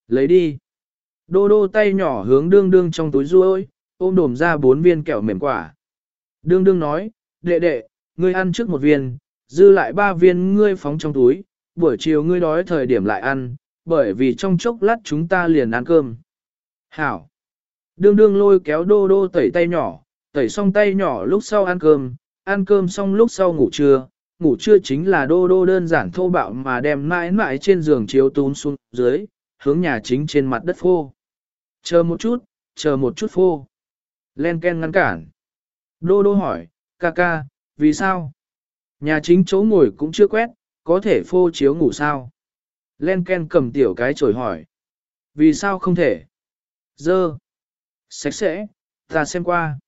A: Lấy đi. Đô đô tay nhỏ hướng đương đương trong túi ruôi, ôm đồm ra bốn viên kẹo mềm quả. Đương đương nói, đệ đệ, ngươi ăn trước một viên, dư lại ba viên ngươi phóng trong túi, buổi chiều ngươi đói thời điểm lại ăn, bởi vì trong chốc lát chúng ta liền ăn cơm. Hảo. Đương đương lôi kéo đô đô tẩy tay nhỏ, tẩy xong tay nhỏ lúc sau ăn cơm, ăn cơm xong lúc sau ngủ trưa, ngủ trưa chính là đô đô đơn giản thô bạo mà đem mãi mãi trên giường chiếu tún xuống dưới, hướng nhà chính trên mặt đất phô. Chờ một chút, chờ một chút phô. Len Ken ngăn cản. Đô đô hỏi, ca ca, vì sao? Nhà chính chỗ ngồi cũng chưa quét, có thể phô chiếu ngủ sao? Len Ken cầm tiểu cái chổi hỏi. Vì sao không thể? Dơ. Sạch sẽ, ta xem qua.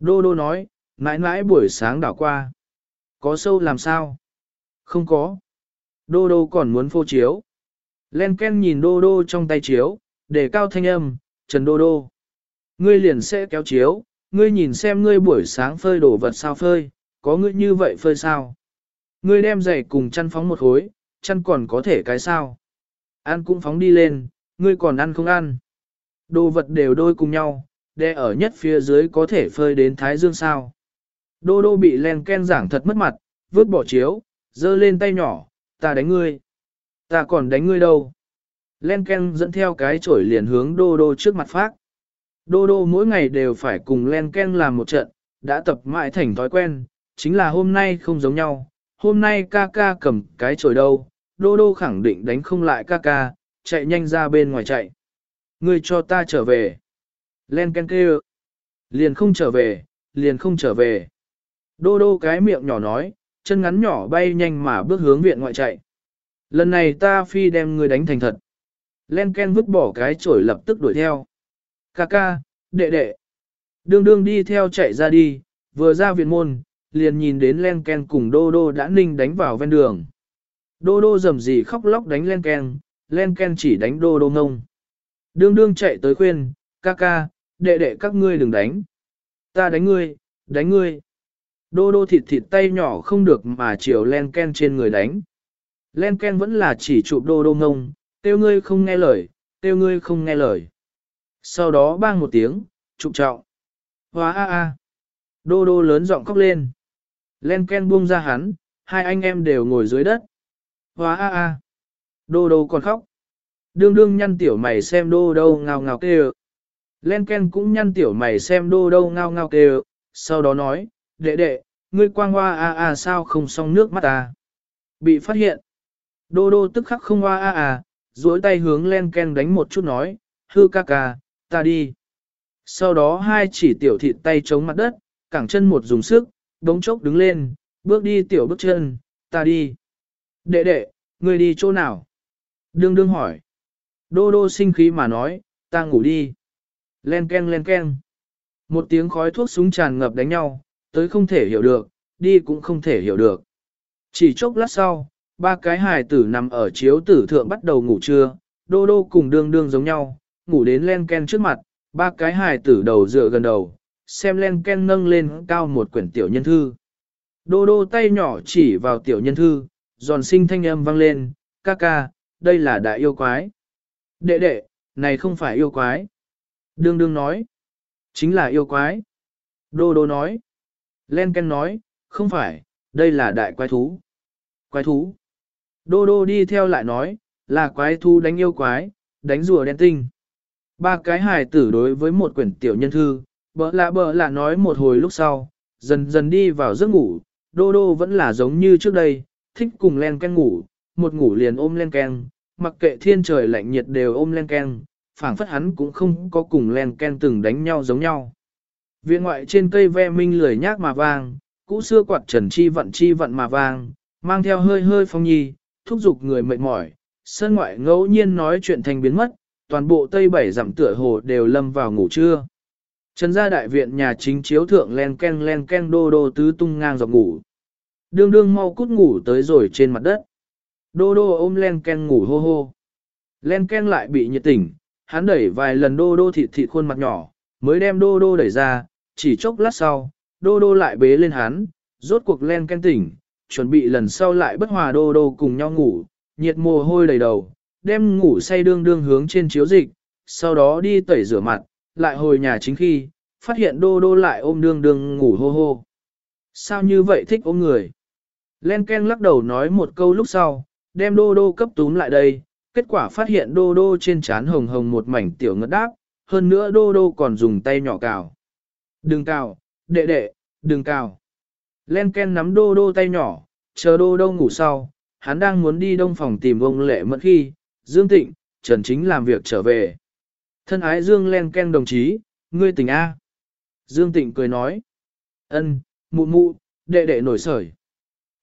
A: Đô đô nói, mãi mãi buổi sáng đảo qua. Có sâu làm sao? Không có. Đô đô còn muốn phô chiếu. Len Ken nhìn đô đô trong tay chiếu, để cao thanh âm, Trần đô đô. Ngươi liền sẽ kéo chiếu, ngươi nhìn xem ngươi buổi sáng phơi đổ vật sao phơi, có ngươi như vậy phơi sao? Ngươi đem giày cùng chăn phóng một khối, chăn còn có thể cái sao? Ăn cũng phóng đi lên, ngươi còn ăn không ăn? Đồ vật đều đôi cùng nhau, đe ở nhất phía dưới có thể phơi đến thái dương sao? Đô đô bị len ken giảng thật mất mặt, vứt bỏ chiếu, giơ lên tay nhỏ, ta đánh ngươi. Ta còn đánh ngươi đâu? Len ken dẫn theo cái chổi liền hướng đô đô trước mặt phát. Đô đô mỗi ngày đều phải cùng len ken làm một trận, đã tập mãi thành thói quen, chính là hôm nay không giống nhau. Hôm nay ca ca cầm cái chổi đâu, đô đô khẳng định đánh không lại ca ca, chạy nhanh ra bên ngoài chạy. Ngươi cho ta trở về. Len ken kêu. Liền không trở về, liền không trở về. Đô đô cái miệng nhỏ nói, chân ngắn nhỏ bay nhanh mà bước hướng viện ngoại chạy. Lần này ta phi đem ngươi đánh thành thật. Len ken vứt bỏ cái chổi lập tức đuổi theo. Ca ca, đệ đệ. Đương đương đi theo chạy ra đi, vừa ra viện môn, liền nhìn đến len ken cùng đô đô đã ninh đánh vào ven đường. Đô đô dầm gì khóc lóc đánh len ken, len ken chỉ đánh đô đô ngông. Đương đương chạy tới khuyên, ca ca, đệ đệ các ngươi đừng đánh. Ta đánh ngươi, đánh ngươi. Đô đô thịt thịt tay nhỏ không được mà chiều len ken trên người đánh. Len ken vẫn là chỉ chụp đô đô ngông, tiêu ngươi không nghe lời, tiêu ngươi không nghe lời. Sau đó bang một tiếng, chụp trọng. Hóa a a. Đô đô lớn giọng khóc lên. Len ken buông ra hắn, hai anh em đều ngồi dưới đất. Hóa a a. Đô đô còn khóc. Đương đương nhăn tiểu mày xem đô đô ngao ngao kêu. Len ken cũng nhăn tiểu mày xem đô đô ngao ngao kêu, sau đó nói, đệ đệ, ngươi quang hoa a a sao không xong nước mắt ta. Bị phát hiện. Đô đô tức khắc không hoa a a, duỗi tay hướng len ken đánh một chút nói, hư ca ca, ta đi. Sau đó hai chỉ tiểu thịt tay chống mặt đất, cẳng chân một dùng sức, đống chốc đứng lên, bước đi tiểu bước chân, ta đi. Đệ đệ, ngươi đi chỗ nào? Đương đương hỏi. Đô đô sinh khí mà nói, ta ngủ đi. Len ken len ken. Một tiếng khói thuốc súng tràn ngập đánh nhau, tới không thể hiểu được, đi cũng không thể hiểu được. Chỉ chốc lát sau, ba cái hài tử nằm ở chiếu tử thượng bắt đầu ngủ trưa, đô đô cùng đương đương giống nhau, ngủ đến len ken trước mặt, ba cái hài tử đầu dựa gần đầu, xem len ken nâng lên cao một quyển tiểu nhân thư. Đô đô tay nhỏ chỉ vào tiểu nhân thư, giòn sinh thanh âm vang lên, ca ca, đây là đại yêu quái. Đệ đệ, này không phải yêu quái. Đương đương nói, chính là yêu quái. Đô đô nói, len ken nói, không phải, đây là đại quái thú. Quái thú. Đô đô đi theo lại nói, là quái thú đánh yêu quái, đánh rùa đen tinh. Ba cái hài tử đối với một quyển tiểu nhân thư, bỡ lạ bỡ lạ nói một hồi lúc sau, dần dần đi vào giấc ngủ, đô đô vẫn là giống như trước đây, thích cùng len ken ngủ, một ngủ liền ôm len ken, mặc kệ thiên trời lạnh nhiệt đều ôm len ken, phảng phất hắn cũng không có cùng len ken từng đánh nhau giống nhau. Viện ngoại trên cây ve minh lười nhác mà vang, cũ xưa quạt trần chi vận chi vận mà vang, mang theo hơi hơi phong nhi, thúc giục người mệt mỏi, sân ngoại ngẫu nhiên nói chuyện thành biến mất, toàn bộ tây bảy dặm tựa hồ đều lâm vào ngủ trưa. Trần gia đại viện nhà chính chiếu thượng len ken len ken đô đô tứ tung ngang dọc ngủ. Đương đương mau cút ngủ tới rồi trên mặt đất. Đô đô ôm len ken ngủ hô hô. Len ken lại bị nhiệt tỉnh, hắn đẩy vài lần đô đô thịt thịt khuôn mặt nhỏ, mới đem đô đô đẩy ra, chỉ chốc lát sau, đô đô lại bế lên hắn, rốt cuộc len ken tỉnh, chuẩn bị lần sau lại bất hòa đô đô cùng nhau ngủ, nhiệt mồ hôi đầy đầu, đem ngủ say đương đương hướng trên chiếu dịch, sau đó đi tẩy rửa mặt, lại hồi nhà chính khi, phát hiện đô đô lại ôm đương đương ngủ hô hô. Sao như vậy thích ôm người? Len Ken lắc đầu nói một câu lúc sau, đem đô đô cấp túm lại đây, kết quả phát hiện đô đô trên trán hồng hồng một mảnh tiểu ngất đáp, hơn nữa đô đô còn dùng tay nhỏ cào. Đừng cào, đệ đệ, đừng cào. Len Ken nắm đô đô tay nhỏ, chờ đô đô ngủ sau, hắn đang muốn đi đông phòng tìm ông lệ mẫn khi, Dương Tịnh, Trần Chính làm việc trở về. Thân ái Dương Len Ken đồng chí, ngươi tỉnh A. Dương Tịnh cười nói. ân, mụ mụ, đệ đệ nổi sởi.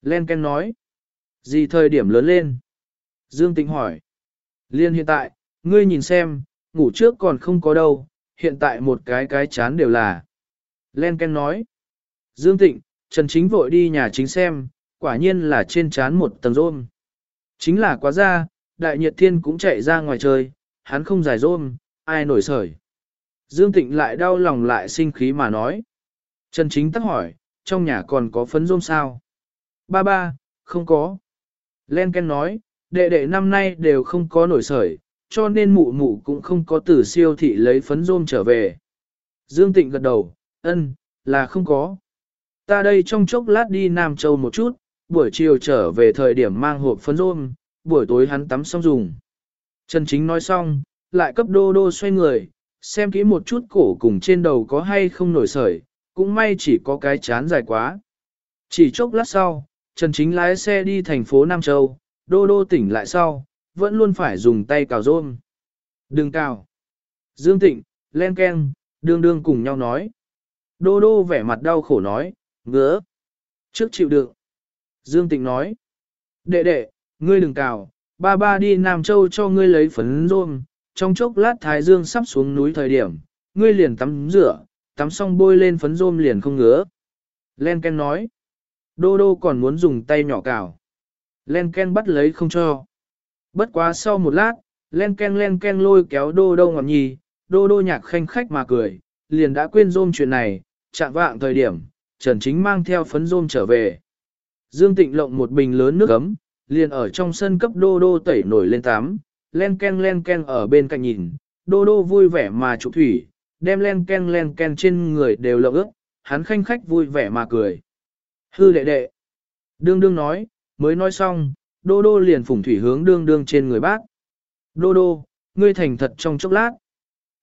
A: Len Ken nói. Gì thời điểm lớn lên? Dương Tịnh hỏi. Liên hiện tại, ngươi nhìn xem, ngủ trước còn không có đâu, hiện tại một cái cái chán đều là. Len Ken nói. Dương Tịnh, Trần Chính vội đi nhà chính xem, quả nhiên là trên chán một tầng rôm. Chính là quá ra, đại Nhật thiên cũng chạy ra ngoài chơi, hắn không giải rôm, ai nổi sởi. Dương Tịnh lại đau lòng lại sinh khí mà nói. Trần Chính tắc hỏi, trong nhà còn có phấn rôm sao? Ba ba, không có. Len Ken nói, đệ đệ năm nay đều không có nổi sởi, cho nên mụ mụ cũng không có từ siêu thị lấy phấn rôm trở về. Dương Tịnh gật đầu, ân, là không có. Ta đây trong chốc lát đi Nam Châu một chút, buổi chiều trở về thời điểm mang hộp phấn rôm, buổi tối hắn tắm xong dùng. Trần Chính nói xong, lại cấp đô đô xoay người, xem kỹ một chút cổ cùng trên đầu có hay không nổi sởi, cũng may chỉ có cái chán dài quá. Chỉ chốc lát sau, Trần Chính lái xe đi thành phố Nam Châu, đô đô tỉnh lại sau, vẫn luôn phải dùng tay cào rôm. Đừng cào. Dương Tịnh, len ken, đương đương cùng nhau nói. Đô đô vẻ mặt đau khổ nói, ngứa. Trước chịu đựng. Dương Tịnh nói. Đệ đệ, ngươi đừng cào, ba ba đi Nam Châu cho ngươi lấy phấn rôm. Trong chốc lát Thái Dương sắp xuống núi thời điểm, ngươi liền tắm rửa, tắm xong bôi lên phấn rôm liền không ngứa. Len Ken nói. Đô đô còn muốn dùng tay nhỏ cào. Len Ken bắt lấy không cho. Bất quá sau một lát, Len Ken Len Ken lôi kéo đô đô ngọt nhì, đô đô nhạc khanh khách mà cười, liền đã quên rôm chuyện này, chạm vạng thời điểm, Trần Chính mang theo phấn rôm trở về. Dương Tịnh lộng một bình lớn nước ấm, liền ở trong sân cấp đô đô tẩy nổi lên tám, len ken len ken ở bên cạnh nhìn, đô đô vui vẻ mà trụ thủy, đem len ken len ken trên người đều lộng ước hắn khanh khách vui vẻ mà cười. Hư đệ đệ. Đương đương nói, mới nói xong, đô đô liền phủng thủy hướng đương đương trên người bác. Đô đô, ngươi thành thật trong chốc lát.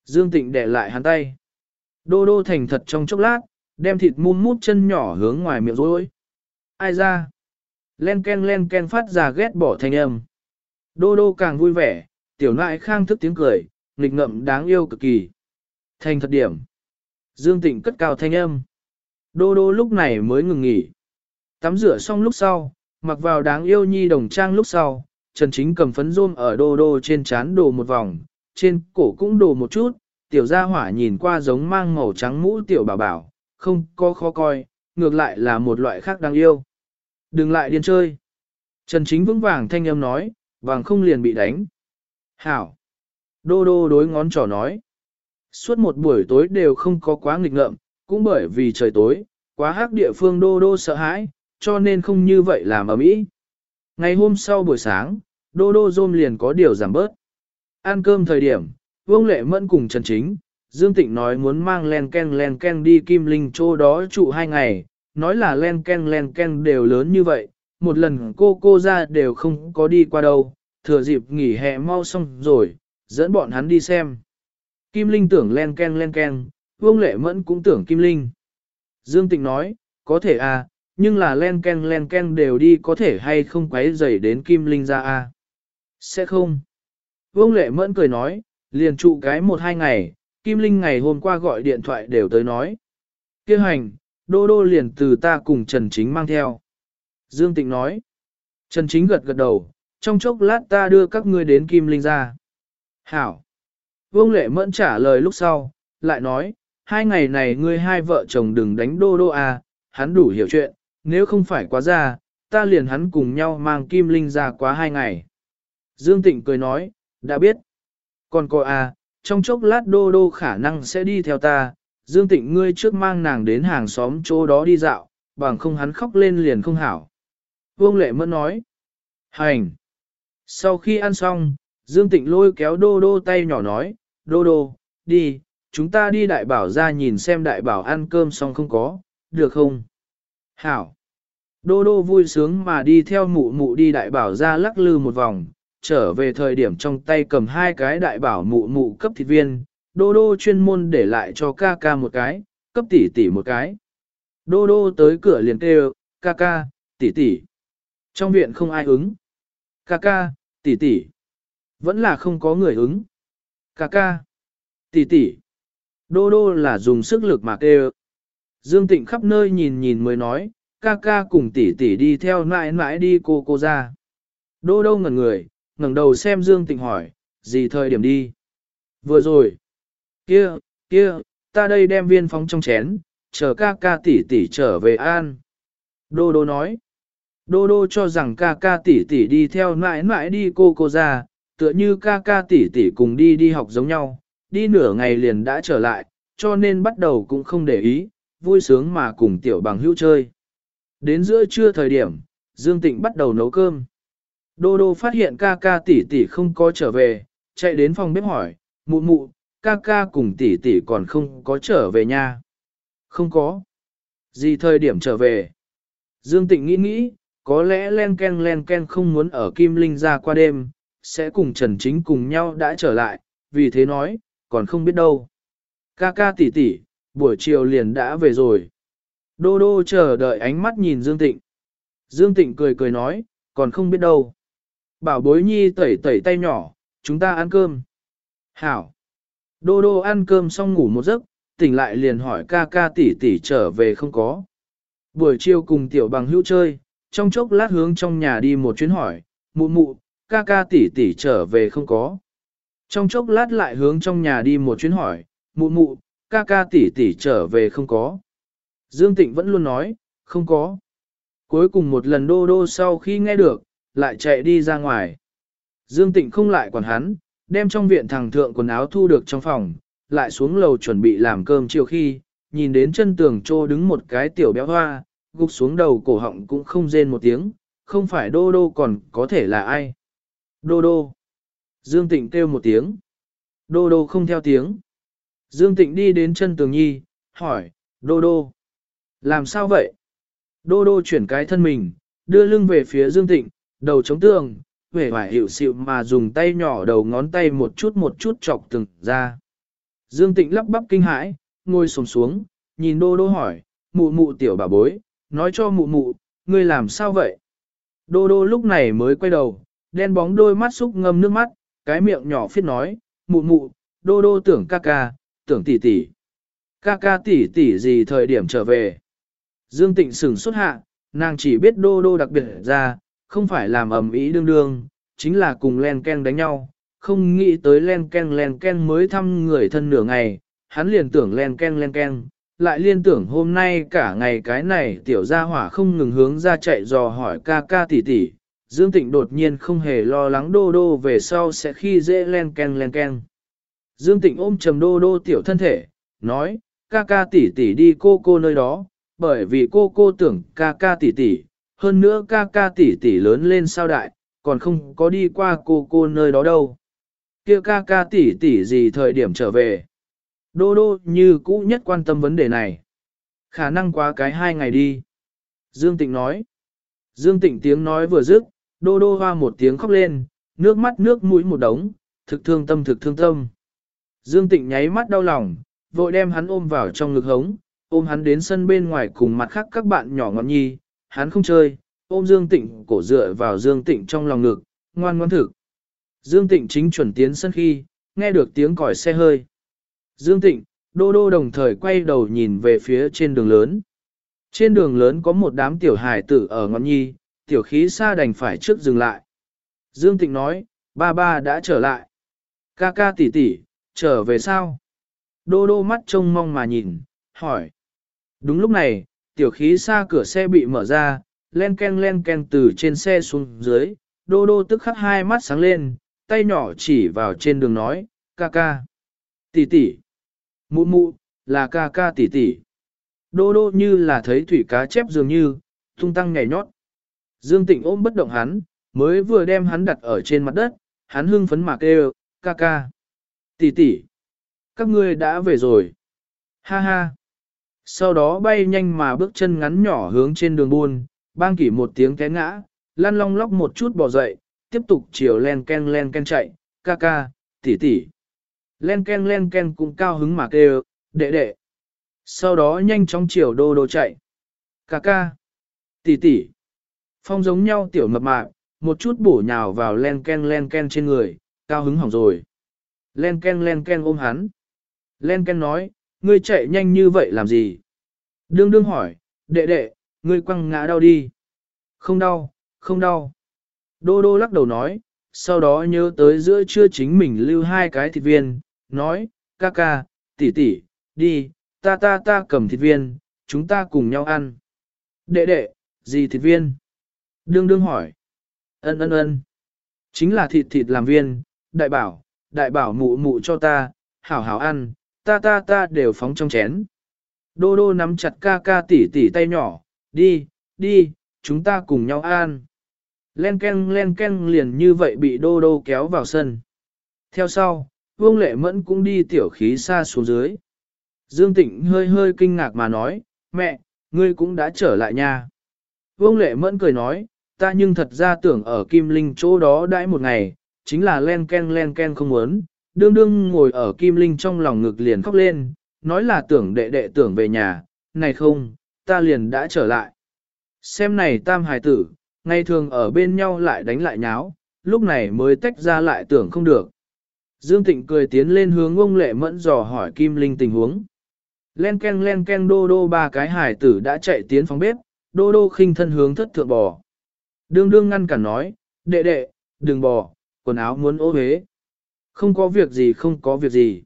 A: Dương Tịnh để lại hắn tay. Đô đô thành thật trong chốc lát, đem thịt mum mút chân nhỏ hướng ngoài miệng rối. Ai ra? Len ken len ken phát ra ghét bỏ thanh âm. Đô đô càng vui vẻ, tiểu nại khang thức tiếng cười, nghịch ngậm đáng yêu cực kỳ. Thành thật điểm. Dương Tịnh cất cao thanh âm. Đô đô lúc này mới ngừng nghỉ. Tắm rửa xong lúc sau, mặc vào đáng yêu nhi đồng trang lúc sau, Trần Chính cầm phấn rôm ở đô đô trên chán đồ một vòng, trên cổ cũng đồ một chút, tiểu gia hỏa nhìn qua giống mang màu trắng mũ tiểu bảo bảo, không có khó coi, ngược lại là một loại khác đáng yêu. Đừng lại điên chơi. Trần Chính vững vàng thanh âm nói, vàng không liền bị đánh. Hảo. Đô đô đối ngón trỏ nói. Suốt một buổi tối đều không có quá nghịch ngợm, cũng bởi vì trời tối, quá hắc địa phương đô đô sợ hãi, cho nên không như vậy làm ở mỹ. Ngày hôm sau buổi sáng, đô đô rôm liền có điều giảm bớt. Ăn cơm thời điểm, Vương Lệ Mẫn cùng Trần Chính, Dương Tịnh nói muốn mang len ken len ken đi Kim Linh chỗ đó trụ hai ngày, nói là len ken len ken đều lớn như vậy, một lần cô cô ra đều không có đi qua đâu, thừa dịp nghỉ hè mau xong rồi, dẫn bọn hắn đi xem. Kim Linh tưởng len ken len ken, Vương Lệ Mẫn cũng tưởng Kim Linh. Dương Tịnh nói, có thể à, nhưng là len ken len ken đều đi có thể hay không quấy rầy đến Kim Linh ra à. Sẽ không. Vương Lệ Mẫn cười nói, liền trụ cái một hai ngày, Kim Linh ngày hôm qua gọi điện thoại đều tới nói. Kêu hành, đô đô liền từ ta cùng Trần Chính mang theo. Dương Tịnh nói. Trần Chính gật gật đầu, trong chốc lát ta đưa các ngươi đến Kim Linh ra. Hảo. Vương Lệ Mẫn trả lời lúc sau, lại nói, hai ngày này ngươi hai vợ chồng đừng đánh đô đô à, hắn đủ hiểu chuyện, nếu không phải quá ra, ta liền hắn cùng nhau mang Kim Linh ra quá hai ngày. Dương Tịnh cười nói, đã biết. Còn cô à, trong chốc lát đô đô khả năng sẽ đi theo ta, Dương Tịnh ngươi trước mang nàng đến hàng xóm chỗ đó đi dạo, bằng không hắn khóc lên liền không hảo. Vương Lệ Mẫn nói, hành. Sau khi ăn xong, Dương Tịnh lôi kéo đô đô tay nhỏ nói, đô đô, đi, chúng ta đi đại bảo ra nhìn xem đại bảo ăn cơm xong không có, được không? Hảo. Đô đô vui sướng mà đi theo mụ mụ đi đại bảo ra lắc lư một vòng, trở về thời điểm trong tay cầm hai cái đại bảo mụ mụ cấp thịt viên, đô đô chuyên môn để lại cho ca ca một cái, cấp tỷ tỷ một cái, Đô đô tới cửa liền kêu, ca ca, tỷ tỷ. Trong viện không ai ứng. Ca ca, tỷ tỷ. Vẫn là không có người ứng. Ca ca, tỷ tỷ. Đô đô là dùng sức lực mà kêu. Dương Tịnh khắp nơi nhìn nhìn mới nói, ca ca cùng tỷ tỷ đi theo mãi mãi đi cô cô ra. Đô đô ngẩn người, ngẩng đầu xem Dương Tịnh hỏi, gì thời điểm đi? Vừa rồi. Kia, kia, ta đây đem viên phóng trong chén, chờ ca ca tỷ tỷ trở về an. Đô đô nói. Đô đô cho rằng ca ca tỷ tỷ đi theo mãi mãi đi cô cô ra, tựa như ca ca tỷ tỷ cùng đi đi học giống nhau, đi nửa ngày liền đã trở lại, cho nên bắt đầu cũng không để ý, vui sướng mà cùng tiểu bằng hữu chơi. Đến giữa trưa thời điểm, Dương Tịnh bắt đầu nấu cơm. Đô đô phát hiện ca ca tỷ tỷ không có trở về, chạy đến phòng bếp hỏi, mụ mụ, ca ca cùng tỷ tỷ còn không có trở về nha. Không có. Gì thời điểm trở về? Dương Tịnh nghĩ nghĩ, có lẽ len ken len ken không muốn ở Kim Linh ra qua đêm, sẽ cùng Trần Chính cùng nhau đã trở lại, vì thế nói, còn không biết đâu. Ca ca tỷ tỷ, buổi chiều liền đã về rồi. Đô đô chờ đợi ánh mắt nhìn Dương Tịnh. Dương Tịnh cười cười nói, còn không biết đâu. Bảo bối nhi tẩy tẩy tay nhỏ, chúng ta ăn cơm. Hảo. Đô đô ăn cơm xong ngủ một giấc, tỉnh lại liền hỏi ca ca tỷ tỷ trở về không có. Buổi chiều cùng tiểu bằng hữu chơi, trong chốc lát hướng trong nhà đi một chuyến hỏi, mụ mụ, ca ca tỷ tỷ trở về không có. Trong chốc lát lại hướng trong nhà đi một chuyến hỏi, mụ mụ, ca ca tỷ tỷ trở về không có. Dương Tịnh vẫn luôn nói, không có. Cuối cùng một lần đô đô sau khi nghe được, lại chạy đi ra ngoài. Dương Tịnh không lại quản hắn, đem trong viện thằng thượng quần áo thu được trong phòng, lại xuống lầu chuẩn bị làm cơm chiều khi, nhìn đến chân tường trô đứng một cái tiểu béo hoa, gục xuống đầu cổ họng cũng không rên một tiếng, không phải đô đô còn có thể là ai. Đô đô. Dương Tịnh kêu một tiếng. Đô đô không theo tiếng. Dương Tịnh đi đến chân tường nhi, hỏi, đô đô. Làm sao vậy? Đô đô chuyển cái thân mình, đưa lưng về phía Dương Tịnh, đầu chống tường, vẻ vải hiệu xịu mà dùng tay nhỏ đầu ngón tay một chút một chút chọc từng ra. Dương Tịnh lắp bắp kinh hãi, ngồi xổm xuống, nhìn đô đô hỏi, mụ mụ tiểu bà bối, nói cho mụ mụ, ngươi làm sao vậy? Đô đô lúc này mới quay đầu, đen bóng đôi mắt xúc ngâm nước mắt, cái miệng nhỏ phiết nói, mụ mụ, đô đô tưởng ca ca, tưởng tỷ tỷ. Ca ca tỷ tỷ gì thời điểm trở về? Dương Tịnh sửng xuất hạ, nàng chỉ biết đô đô đặc biệt ra, không phải làm ầm ý đương đương, chính là cùng len ken đánh nhau, không nghĩ tới len ken len ken mới thăm người thân nửa ngày, hắn liền tưởng len ken len ken, lại liên tưởng hôm nay cả ngày cái này tiểu gia hỏa không ngừng hướng ra chạy dò hỏi ca ca tỷ tỷ. Dương Tịnh đột nhiên không hề lo lắng đô đô về sau sẽ khi dễ len ken len ken. Dương Tịnh ôm trầm đô đô tiểu thân thể, nói, ca ca tỷ tỷ đi cô cô nơi đó, bởi vì cô cô tưởng ca ca tỷ tỷ, hơn nữa ca ca tỷ tỷ lớn lên sao đại, còn không có đi qua cô cô nơi đó đâu. Kia ca ca tỷ tỷ gì thời điểm trở về. Đô đô như cũ nhất quan tâm vấn đề này. Khả năng quá cái hai ngày đi. Dương Tịnh nói. Dương Tịnh tiếng nói vừa dứt, đô đô hoa một tiếng khóc lên, nước mắt nước mũi một đống, thực thương tâm thực thương tâm. Dương Tịnh nháy mắt đau lòng, vội đem hắn ôm vào trong ngực hống, ôm hắn đến sân bên ngoài cùng mặt khác các bạn nhỏ ngọn nhi, hắn không chơi, ôm Dương Tịnh cổ dựa vào Dương Tịnh trong lòng ngực, ngoan ngoãn thực. Dương Tịnh chính chuẩn tiến sân khi, nghe được tiếng còi xe hơi. Dương Tịnh, Đô Đô đồng thời quay đầu nhìn về phía trên đường lớn. Trên đường lớn có một đám tiểu hài tử ở ngọn nhi, tiểu khí xa đành phải trước dừng lại. Dương Tịnh nói, ba ba đã trở lại. Ca ca tỷ tỷ, trở về sao? Đô Đô mắt trông mong mà nhìn, hỏi. Đúng lúc này, tiểu khí xa cửa xe bị mở ra, len ken len ken từ trên xe xuống dưới, Đô Đô tức khắc hai mắt sáng lên, tay nhỏ chỉ vào trên đường nói, ca ca. Tỷ tỷ. Mụ mụ, là ca ca tỷ tỷ. Đô đô như là thấy thủy cá chép dường như, tung tăng nhảy nhót. Dương Tịnh ôm bất động hắn, mới vừa đem hắn đặt ở trên mặt đất, hắn hưng phấn mạc kêu, ca ca. Tỷ tỷ. Các ngươi đã về rồi. Ha ha. Sau đó bay nhanh mà bước chân ngắn nhỏ hướng trên đường buôn, bang kỷ một tiếng té ngã, lăn long lóc một chút bỏ dậy, tiếp tục chiều len ken len ken chạy, ca ca, tỷ tỷ. Len ken len ken cũng cao hứng mà kêu, đệ đệ. Sau đó nhanh chóng chiều đô đô chạy. Ca ca. Tỷ tỷ. Phong giống nhau tiểu mập mạp, một chút bổ nhào vào len ken len ken trên người, cao hứng hỏng rồi. Len ken len ken ôm hắn. Len ken nói, ngươi chạy nhanh như vậy làm gì? Đương đương hỏi, đệ đệ, ngươi quăng ngã đau đi. Không đau, không đau. Đô đô lắc đầu nói, sau đó nhớ tới giữa trưa chính mình lưu hai cái thịt viên, nói, ca ca, tỷ tỷ, đi, ta ta ta cầm thịt viên, chúng ta cùng nhau ăn. Đệ đệ, gì thịt viên? Đương đương hỏi. Ân ân ân. Chính là thịt thịt làm viên, đại bảo, đại bảo mụ mụ cho ta, hảo hảo ăn, ta ta ta đều phóng trong chén. Đô đô nắm chặt ca ca tỉ tỉ tay nhỏ, đi, đi, chúng ta cùng nhau an. Len ken len ken liền như vậy bị đô đô kéo vào sân. Theo sau, vương lệ mẫn cũng đi tiểu khí xa xuống dưới. Dương Tịnh hơi hơi kinh ngạc mà nói, mẹ, ngươi cũng đã trở lại nha. Vương lệ mẫn cười nói, ta nhưng thật ra tưởng ở Kim Linh chỗ đó đãi một ngày, chính là len ken len ken không muốn, đương đương ngồi ở Kim Linh trong lòng ngực liền khóc lên, nói là tưởng đệ đệ tưởng về nhà, này không, ta liền đã trở lại. Xem này tam hài tử, ngày thường ở bên nhau lại đánh lại nháo, lúc này mới tách ra lại tưởng không được. Dương Tịnh cười tiến lên hướng ông lệ mẫn dò hỏi Kim Linh tình huống. Len ken len ken đô đô ba cái hải tử đã chạy tiến phòng bếp, đô đô khinh thân hướng thất thượng bò. Đương đương ngăn cản nói, đệ đệ, đừng bò, quần áo muốn ô hế. Không có việc gì không có việc gì.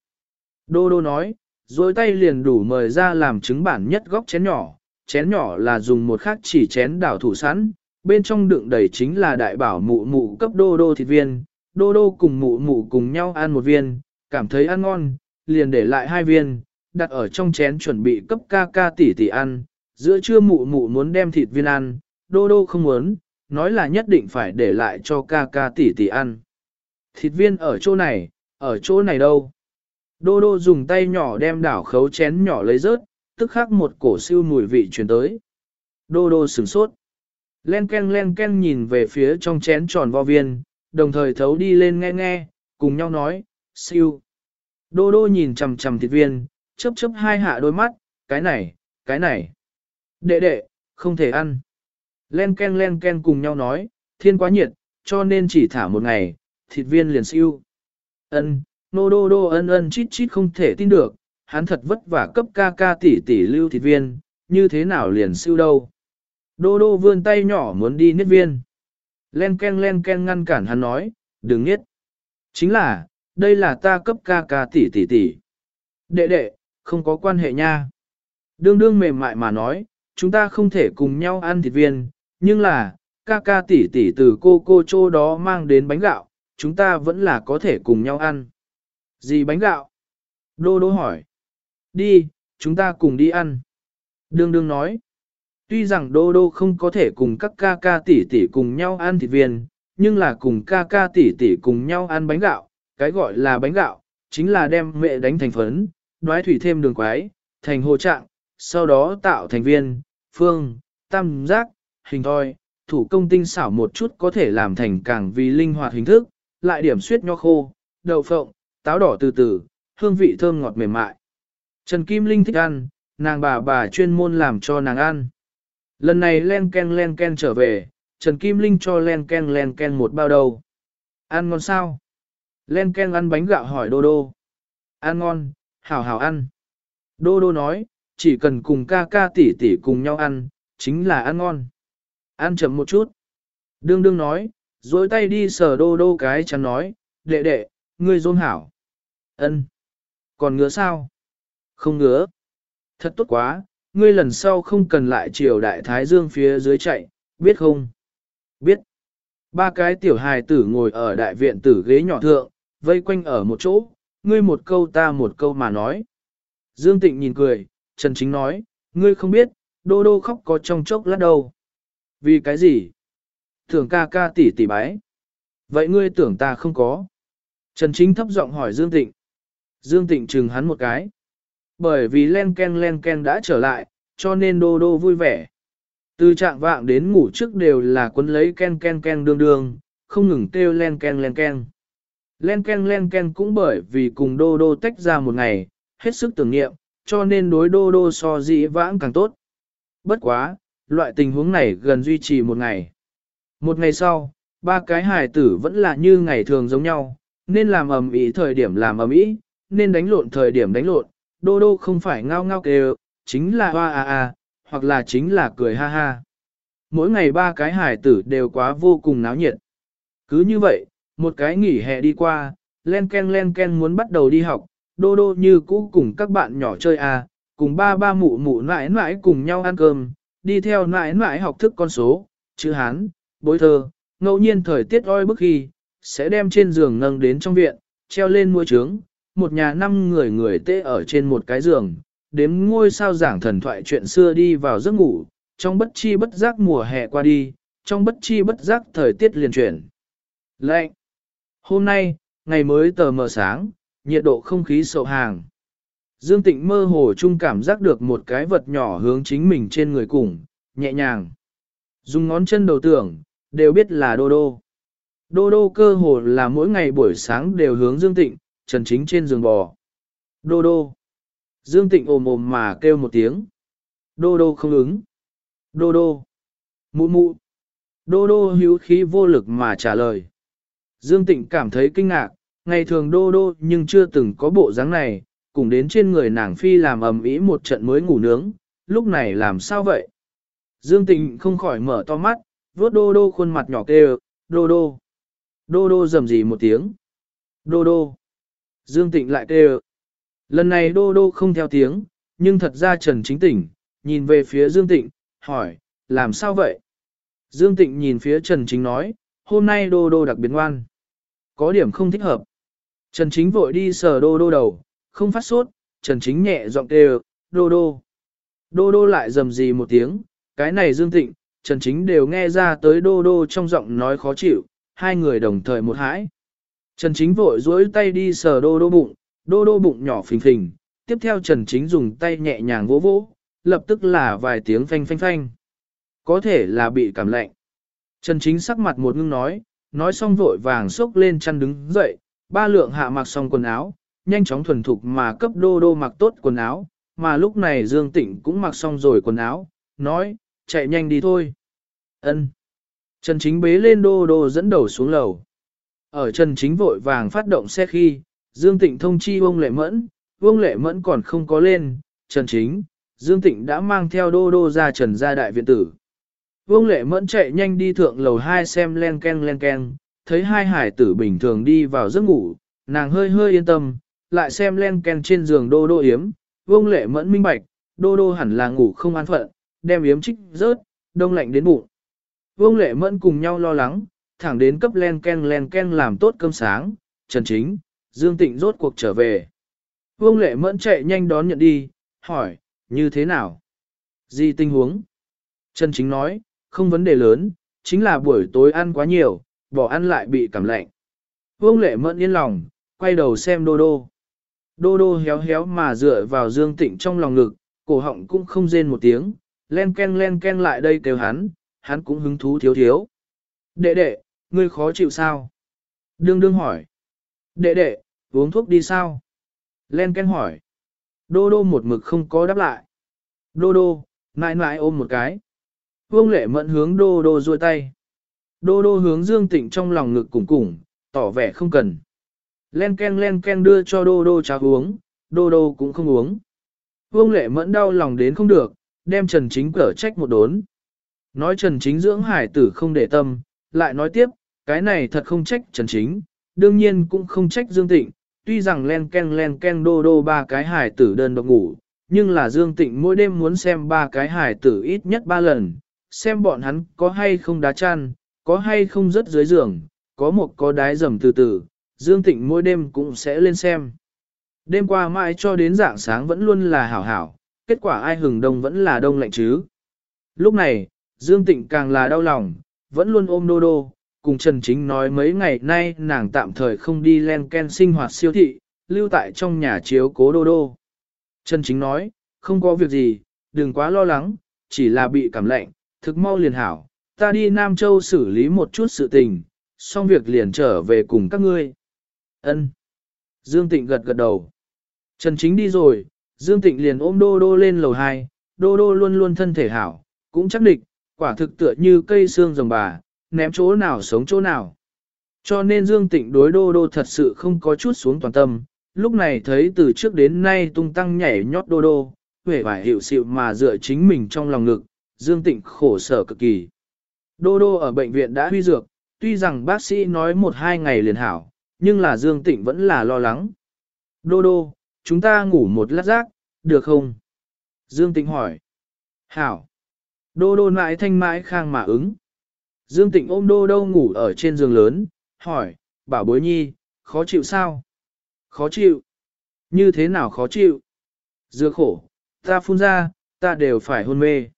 A: Đô đô nói, rồi tay liền đủ mời ra làm trứng bản nhất góc chén nhỏ, chén nhỏ là dùng một khắc chỉ chén đảo thủ sẵn, bên trong đựng đầy chính là đại bảo mụ mụ cấp đô đô thịt viên, đô đô cùng mụ mụ cùng nhau ăn một viên, cảm thấy ăn ngon, liền để lại hai viên, đặt ở trong chén chuẩn bị cấp ca ca tỷ tỷ ăn, giữa trưa mụ mụ muốn đem thịt viên ăn, đô đô không muốn, nói là nhất định phải để lại cho ca ca tỷ tỷ ăn. Thịt viên ở chỗ này, ở chỗ này đâu? Đô đô dùng tay nhỏ đem đảo khấu chén nhỏ lấy rớt, tức khắc một cổ siêu mùi vị truyền tới. Đô đô sửng sốt. Len ken len ken nhìn về phía trong chén tròn vo viên, đồng thời thấu đi lên nghe nghe, cùng nhau nói, siêu. Đô đô nhìn chầm chầm thịt viên, chớp chớp hai hạ đôi mắt, cái này, cái này. Đệ đệ, không thể ăn. Len ken len ken cùng nhau nói, thiên quá nhiệt, cho nên chỉ thả một ngày, thịt viên liền siêu. Ân, nô đô đô ân ân chít chít không thể tin được, hắn thật vất vả cấp ca ca tỷ tỷ lưu thịt viên, như thế nào liền siêu đâu. Đô đô vươn tay nhỏ muốn đi niết viên. Len ken len ken ngăn cản hắn nói, đừng niết. Chính là, đây là ta cấp ca ca tỷ tỷ tỷ. Đệ đệ, không có quan hệ nha. Đương đương mềm mại mà nói, chúng ta không thể cùng nhau ăn thịt viên, nhưng là, ca ca tỷ tỷ từ cô cô chô đó mang đến bánh gạo, chúng ta vẫn là có thể cùng nhau ăn. Gì bánh gạo? Đô đô hỏi. Đi, chúng ta cùng đi ăn. Đương đương nói. Tuy rằng đô đô không có thể cùng các ca ca tỷ tỷ cùng nhau ăn thịt viên, nhưng là cùng ca ca tỷ tỷ cùng nhau ăn bánh gạo, cái gọi là bánh gạo, chính là đem mẹ đánh thành phấn, đoái thủy thêm đường quái, thành hồ trạng, sau đó tạo thành viên, phương, tam giác, hình thoi, thủ công tinh xảo một chút có thể làm thành càng vì linh hoạt hình thức, lại điểm suyết nho khô, đậu phộng, táo đỏ từ từ, hương vị thơm ngọt mềm mại. Trần Kim Linh thích ăn, nàng bà bà chuyên môn làm cho nàng ăn. Lần này len ken len ken trở về, Trần Kim Linh cho len ken len ken một bao đầu. Ăn ngon sao? Len ken ăn bánh gạo hỏi Đô Đô. Ăn ngon, hảo hảo ăn. Đô Đô nói, chỉ cần cùng ca ca tỷ tỷ cùng nhau ăn, chính là ăn ngon. Ăn chậm một chút. Đương đương nói, dối tay đi sờ Đô Đô cái chắn nói, đệ đệ, ngươi dôn hảo. ân Còn ngứa sao? Không ngứa. Thật tốt quá, ngươi lần sau không cần lại chiều đại thái dương phía dưới chạy, biết không? Biết. Ba cái tiểu hài tử ngồi ở đại viện tử ghế nhỏ thượng, vây quanh ở một chỗ, ngươi một câu ta một câu mà nói. Dương Tịnh nhìn cười, Trần Chính nói, ngươi không biết, đô đô khóc có trong chốc lát đâu. Vì cái gì? Tưởng ca ca tỷ tỷ bái. Vậy ngươi tưởng ta không có. Trần Chính thấp giọng hỏi Dương Tịnh. Dương Tịnh chừng hắn một cái. Bởi vì len ken len ken đã trở lại, cho nên đô đô vui vẻ. Từ trạng vạng đến ngủ trước đều là quấn lấy ken ken ken đương đương, không ngừng kêu len ken len ken. Len ken len ken cũng bởi vì cùng đô đô tách ra một ngày, hết sức tưởng niệm, cho nên đối đô đô so dĩ vãng càng tốt. Bất quá, loại tình huống này gần duy trì một ngày. Một ngày sau, ba cái hài tử vẫn là như ngày thường giống nhau, nên làm ầm ĩ thời điểm làm ầm ĩ, nên đánh lộn thời điểm đánh lộn, đô đô không phải ngao ngao kêu, chính là hoa a a, hoặc là chính là cười ha ha. Mỗi ngày ba cái hài tử đều quá vô cùng náo nhiệt. Cứ như vậy, một cái nghỉ hè đi qua, len ken len ken muốn bắt đầu đi học, đô đô như cũ cùng các bạn nhỏ chơi a, cùng ba ba mụ mụ nãi nãi cùng nhau ăn cơm, đi theo nãi nãi học thức con số, chữ Hán, bối thơ, ngẫu nhiên thời tiết oi bức khi, sẽ đem trên giường nâng đến trong viện, treo lên mua trướng, một nhà năm người người tê ở trên một cái giường, đếm ngôi sao giảng thần thoại chuyện xưa đi vào giấc ngủ, trong bất chi bất giác mùa hè qua đi, trong bất chi bất giác thời tiết liền chuyển. Lạnh! Hôm nay, ngày mới tờ mờ sáng, nhiệt độ không khí sậu hàng. Dương Tịnh mơ hồ chung cảm giác được một cái vật nhỏ hướng chính mình trên người cùng, nhẹ nhàng. Dùng ngón chân đầu tưởng, đều biết là đô đô. Đô đô cơ hồ là mỗi ngày buổi sáng đều hướng Dương Tịnh, trần chính trên giường bò. Đô đô. Dương Tịnh ồm ồm mà kêu một tiếng. Đô đô không ứng. Đô đô. Mụ mụ. Đô đô hữu khí vô lực mà trả lời. Dương Tịnh cảm thấy kinh ngạc, ngày thường đô đô nhưng chưa từng có bộ dáng này, cùng đến trên người nàng phi làm ầm ĩ một trận mới ngủ nướng, lúc này làm sao vậy? Dương Tịnh không khỏi mở to mắt, vuốt đô đô khuôn mặt nhỏ kêu, đô đô. Đô đô rầm gì một tiếng. Đô đô. Dương Tịnh lại kêu. Lần này đô đô không theo tiếng, nhưng thật ra Trần Chính Tỉnh, nhìn về phía Dương Tịnh, hỏi, làm sao vậy? Dương Tịnh nhìn phía Trần Chính nói, hôm nay đô đô đặc biệt ngoan. Có điểm không thích hợp. Trần Chính vội đi sờ đô đô đầu, không phát sốt, Trần Chính nhẹ giọng kêu, đô đô. Đô đô lại rầm gì một tiếng, cái này Dương Tịnh, Trần Chính đều nghe ra tới đô đô trong giọng nói khó chịu, hai người đồng thời một hãi. Trần Chính vội duỗi tay đi sờ đô đô bụng, đô đô bụng nhỏ phình phình, tiếp theo Trần Chính dùng tay nhẹ nhàng vỗ vỗ, lập tức là vài tiếng phanh phanh phanh. Có thể là bị cảm lạnh. Trần Chính sắc mặt một ngưng nói, nói xong vội vàng xốc lên chăn đứng dậy, ba lượng hạ mặc xong quần áo, nhanh chóng thuần thục mà cấp đô đô mặc tốt quần áo, mà lúc này Dương Tịnh cũng mặc xong rồi quần áo, nói, chạy nhanh đi thôi. Ân. Trần Chính bế lên đô đô dẫn đầu xuống lầu. Ở Trần Chính vội vàng phát động xe khi, Dương Tịnh thông chi ông Lệ Mẫn, ông Lệ Mẫn còn không có lên, Trần Chính, Dương Tịnh đã mang theo đô đô ra Trần gia đại viện tử. Vương Lệ Mẫn chạy nhanh đi thượng lầu 2 xem len ken len ken, thấy hai hải tử bình thường đi vào giấc ngủ, nàng hơi hơi yên tâm, lại xem len ken trên giường đô đô yếm, Vương Lệ Mẫn minh bạch, đô đô hẳn là ngủ không an phận, đem yếm trích rớt, đông lạnh đến bụng. Vương Lệ Mẫn cùng nhau lo lắng, thẳng đến cấp len ken len ken làm tốt cơm sáng, Trần Chính, Dương Tịnh rốt cuộc trở về. Vương Lệ Mẫn chạy nhanh đón nhận đi, hỏi, như thế nào? Gì tình huống? Trần Chính nói, không vấn đề lớn, chính là buổi tối ăn quá nhiều, bỏ ăn lại bị cảm lạnh. Vương Lệ Mẫn yên lòng, quay đầu xem Đô Đô. Đô Đô héo héo mà dựa vào Dương Tịnh trong lòng ngực, cổ họng cũng không rên một tiếng, len ken len ken lại đây kêu hắn, hắn cũng hứng thú thiếu thiếu. Đệ đệ, ngươi khó chịu sao? Đương đương hỏi. Đệ đệ, uống thuốc đi sao? Len ken hỏi. Đô đô một mực không có đáp lại. Đô đô, nãi nãi ôm một cái. Vương lệ mẫn hướng đô đô ruôi tay. Đô đô hướng dương tịnh trong lòng ngực cùng cùng, tỏ vẻ không cần. Len ken len ken đưa cho đô đô cháo uống, đô đô cũng không uống. Vương lệ mẫn đau lòng đến không được, đem Trần Chính cở trách một đốn. Nói Trần Chính dưỡng hải tử không để tâm, lại nói tiếp, cái này thật không trách Trần Chính, đương nhiên cũng không trách Dương Tịnh, tuy rằng len ken len ken đô đô ba cái hải tử đơn độc ngủ, nhưng là Dương Tịnh mỗi đêm muốn xem ba cái hải tử ít nhất ba lần, xem bọn hắn có hay không đá chăn, có hay không rớt dưới giường, có một có đái rầm từ từ, Dương Tịnh mỗi đêm cũng sẽ lên xem. Đêm qua mãi cho đến dạng sáng vẫn luôn là hảo hảo, kết quả ai hừng đông vẫn là đông lạnh chứ. Lúc này, Dương Tịnh càng là đau lòng, vẫn luôn ôm đô đô, cùng Trần Chính nói mấy ngày nay nàng tạm thời không đi len ken sinh hoạt siêu thị, lưu tại trong nhà chiếu cố đô đô. Trần Chính nói, không có việc gì, đừng quá lo lắng, chỉ là bị cảm lạnh, thực mau liền hảo, ta đi Nam Châu xử lý một chút sự tình, xong việc liền trở về cùng các ngươi. Ân. Dương Tịnh gật gật đầu. Trần Chính đi rồi, Dương Tịnh liền ôm Đô Đô lên lầu 2, Đô Đô luôn luôn thân thể hảo, cũng chắc địch, quả thực tựa như cây xương rồng bà, ném chỗ nào sống chỗ nào. Cho nên Dương Tịnh đối đô đô thật sự không có chút xuống toàn tâm, lúc này thấy từ trước đến nay tung tăng nhảy nhót đô đô, vẻ vải hiệu xịu mà dựa chính mình trong lòng ngực, Dương Tịnh khổ sở cực kỳ. Đô đô ở bệnh viện đã huy dược, tuy rằng bác sĩ nói một hai ngày liền hảo, nhưng là Dương Tịnh vẫn là lo lắng. Đô đô, chúng ta ngủ một lát rác, được không? Dương Tịnh hỏi. Hảo. Đô đô mãi thanh mãi khang mà ứng. Dương Tịnh ôm đô đô ngủ ở trên giường lớn, hỏi, bảo bối nhi, khó chịu sao? Khó chịu. Như thế nào khó chịu? Dưa khổ, ta phun ra, ta đều phải hôn mê.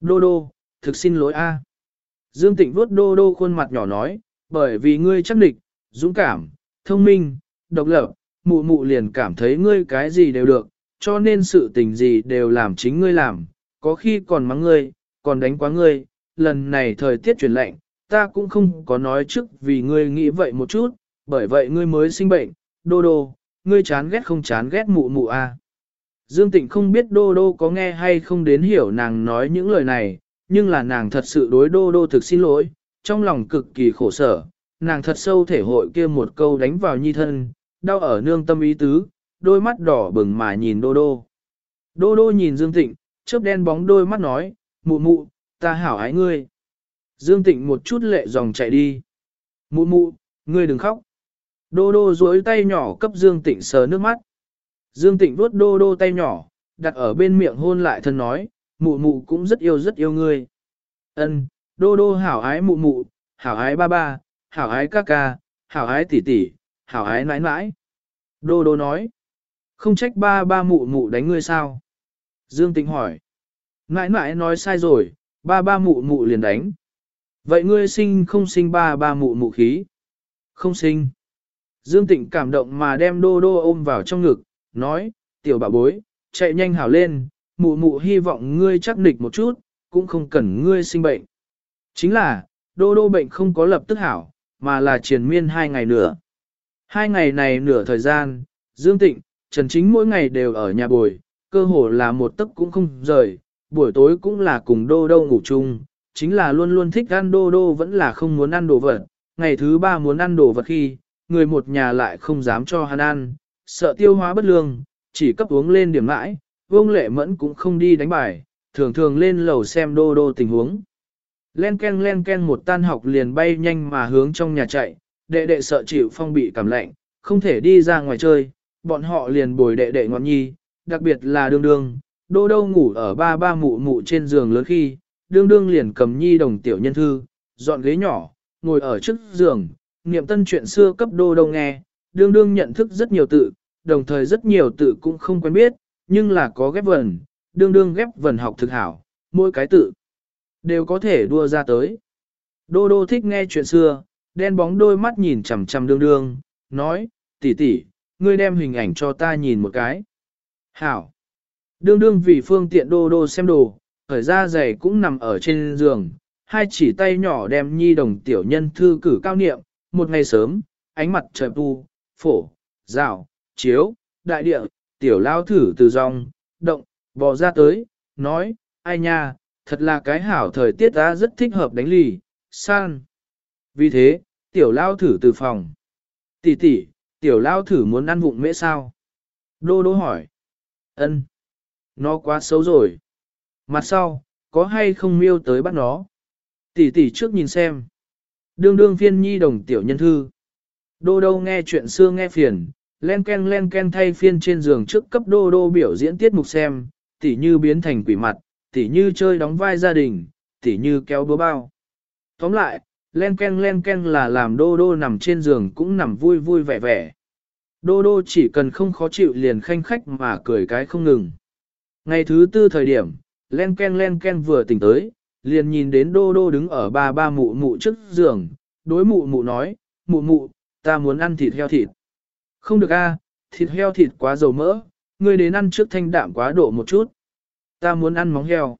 A: Đô đô, thực xin lỗi a. Dương Tịnh vuốt đô đô khuôn mặt nhỏ nói, bởi vì ngươi chắc địch, dũng cảm, thông minh, độc lập, mụ mụ liền cảm thấy ngươi cái gì đều được, cho nên sự tình gì đều làm chính ngươi làm, có khi còn mắng ngươi, còn đánh quá ngươi, lần này thời tiết chuyển lạnh, ta cũng không có nói trước vì ngươi nghĩ vậy một chút, bởi vậy ngươi mới sinh bệnh, đô đô, ngươi chán ghét không chán ghét mụ mụ à. Dương Tịnh không biết đô đô có nghe hay không đến hiểu nàng nói những lời này, nhưng là nàng thật sự đối đô đô thực xin lỗi, trong lòng cực kỳ khổ sở, nàng thật sâu thể hội kia một câu đánh vào nhi thân, đau ở nương tâm ý tứ, đôi mắt đỏ bừng mà nhìn đô đô. Đô đô nhìn Dương Tịnh, chớp đen bóng đôi mắt nói, mụ mụ, ta hảo ái ngươi. Dương Tịnh một chút lệ dòng chạy đi. Mụ mụ, ngươi đừng khóc. Đô đô duỗi tay nhỏ cấp Dương Tịnh sờ nước mắt. Dương Tịnh vuốt đô đô tay nhỏ, đặt ở bên miệng hôn lại thân nói, mụ mụ cũng rất yêu rất yêu ngươi. Ân, đô đô hảo ái mụ mụ, hảo ái ba ba, hảo ái ca ca, hảo ái tỷ tỷ, hảo ái nãi nãi. Đô đô nói, không trách ba ba mụ mụ đánh ngươi sao? Dương Tịnh hỏi, nãi nãi nói sai rồi, ba ba mụ mụ liền đánh. Vậy ngươi sinh không sinh ba ba mụ mụ khí? Không sinh. Dương Tịnh cảm động mà đem đô đô ôm vào trong ngực, nói, tiểu bà bối, chạy nhanh hảo lên, mụ mụ hy vọng ngươi chắc nịch một chút, cũng không cần ngươi sinh bệnh. Chính là, đô đô bệnh không có lập tức hảo, mà là triền miên hai ngày nữa. Hai ngày này nửa thời gian, Dương Tịnh, Trần Chính mỗi ngày đều ở nhà bồi, cơ hồ là một tấc cũng không rời, buổi tối cũng là cùng đô đô ngủ chung, chính là luôn luôn thích ăn đô đô vẫn là không muốn ăn đồ vật, ngày thứ ba muốn ăn đồ vật khi, người một nhà lại không dám cho hắn ăn, sợ tiêu hóa bất lương, chỉ cấp uống lên điểm mãi, vương lệ mẫn cũng không đi đánh bài, thường thường lên lầu xem đô đô tình huống. Len ken len ken một tan học liền bay nhanh mà hướng trong nhà chạy, đệ đệ sợ chịu phong bị cảm lạnh, không thể đi ra ngoài chơi, bọn họ liền bồi đệ đệ ngọn nhi, đặc biệt là đương đương, đô đô ngủ ở ba ba mụ mụ trên giường lớn khi, đương đương liền cầm nhi đồng tiểu nhân thư, dọn ghế nhỏ, ngồi ở trước giường, niệm tân chuyện xưa cấp đô đô nghe, đương đương nhận thức rất nhiều tự, đồng thời rất nhiều tự cũng không quen biết, nhưng là có ghép vần, đương đương ghép vần học thực hảo, mỗi cái tự đều có thể đua ra tới. Đô đô thích nghe chuyện xưa, đen bóng đôi mắt nhìn chằm chằm đương đương, nói, tỷ tỷ, ngươi đem hình ảnh cho ta nhìn một cái. Hảo. Đương đương vì phương tiện đô đô xem đồ, khởi ra giày cũng nằm ở trên giường, hai chỉ tay nhỏ đem nhi đồng tiểu nhân thư cử cao niệm, một ngày sớm, ánh mặt trời tu, phổ, rào, chiếu, đại địa, tiểu lao thử từ dòng, động, bò ra tới, nói, ai nha, thật là cái hảo thời tiết ta rất thích hợp đánh lì, san. Vì thế, tiểu lao thử từ phòng. Tỷ tỷ, tiểu lao thử muốn ăn vụng mễ sao? Đô đô hỏi. ân Nó quá xấu rồi. Mặt sau, có hay không miêu tới bắt nó? Tỷ tỷ trước nhìn xem. Đương đương phiên nhi đồng tiểu nhân thư. Đô đô nghe chuyện xưa nghe phiền, len ken len ken thay phiên trên giường trước cấp đô đô biểu diễn tiết mục xem, tỷ như biến thành quỷ mặt, tỷ như chơi đóng vai gia đình, tỷ như kéo búa bao. Tóm lại, len ken len ken là làm đô đô nằm trên giường cũng nằm vui vui vẻ vẻ. Đô đô chỉ cần không khó chịu liền khanh khách mà cười cái không ngừng. Ngày thứ tư thời điểm, len ken len ken vừa tỉnh tới, liền nhìn đến đô đô đứng ở ba ba mụ mụ trước giường, đối mụ mụ nói, mụ mụ, ta muốn ăn thịt heo thịt. Không được a, thịt heo thịt quá dầu mỡ, ngươi đến ăn trước thanh đạm quá độ một chút. Ta muốn ăn móng heo.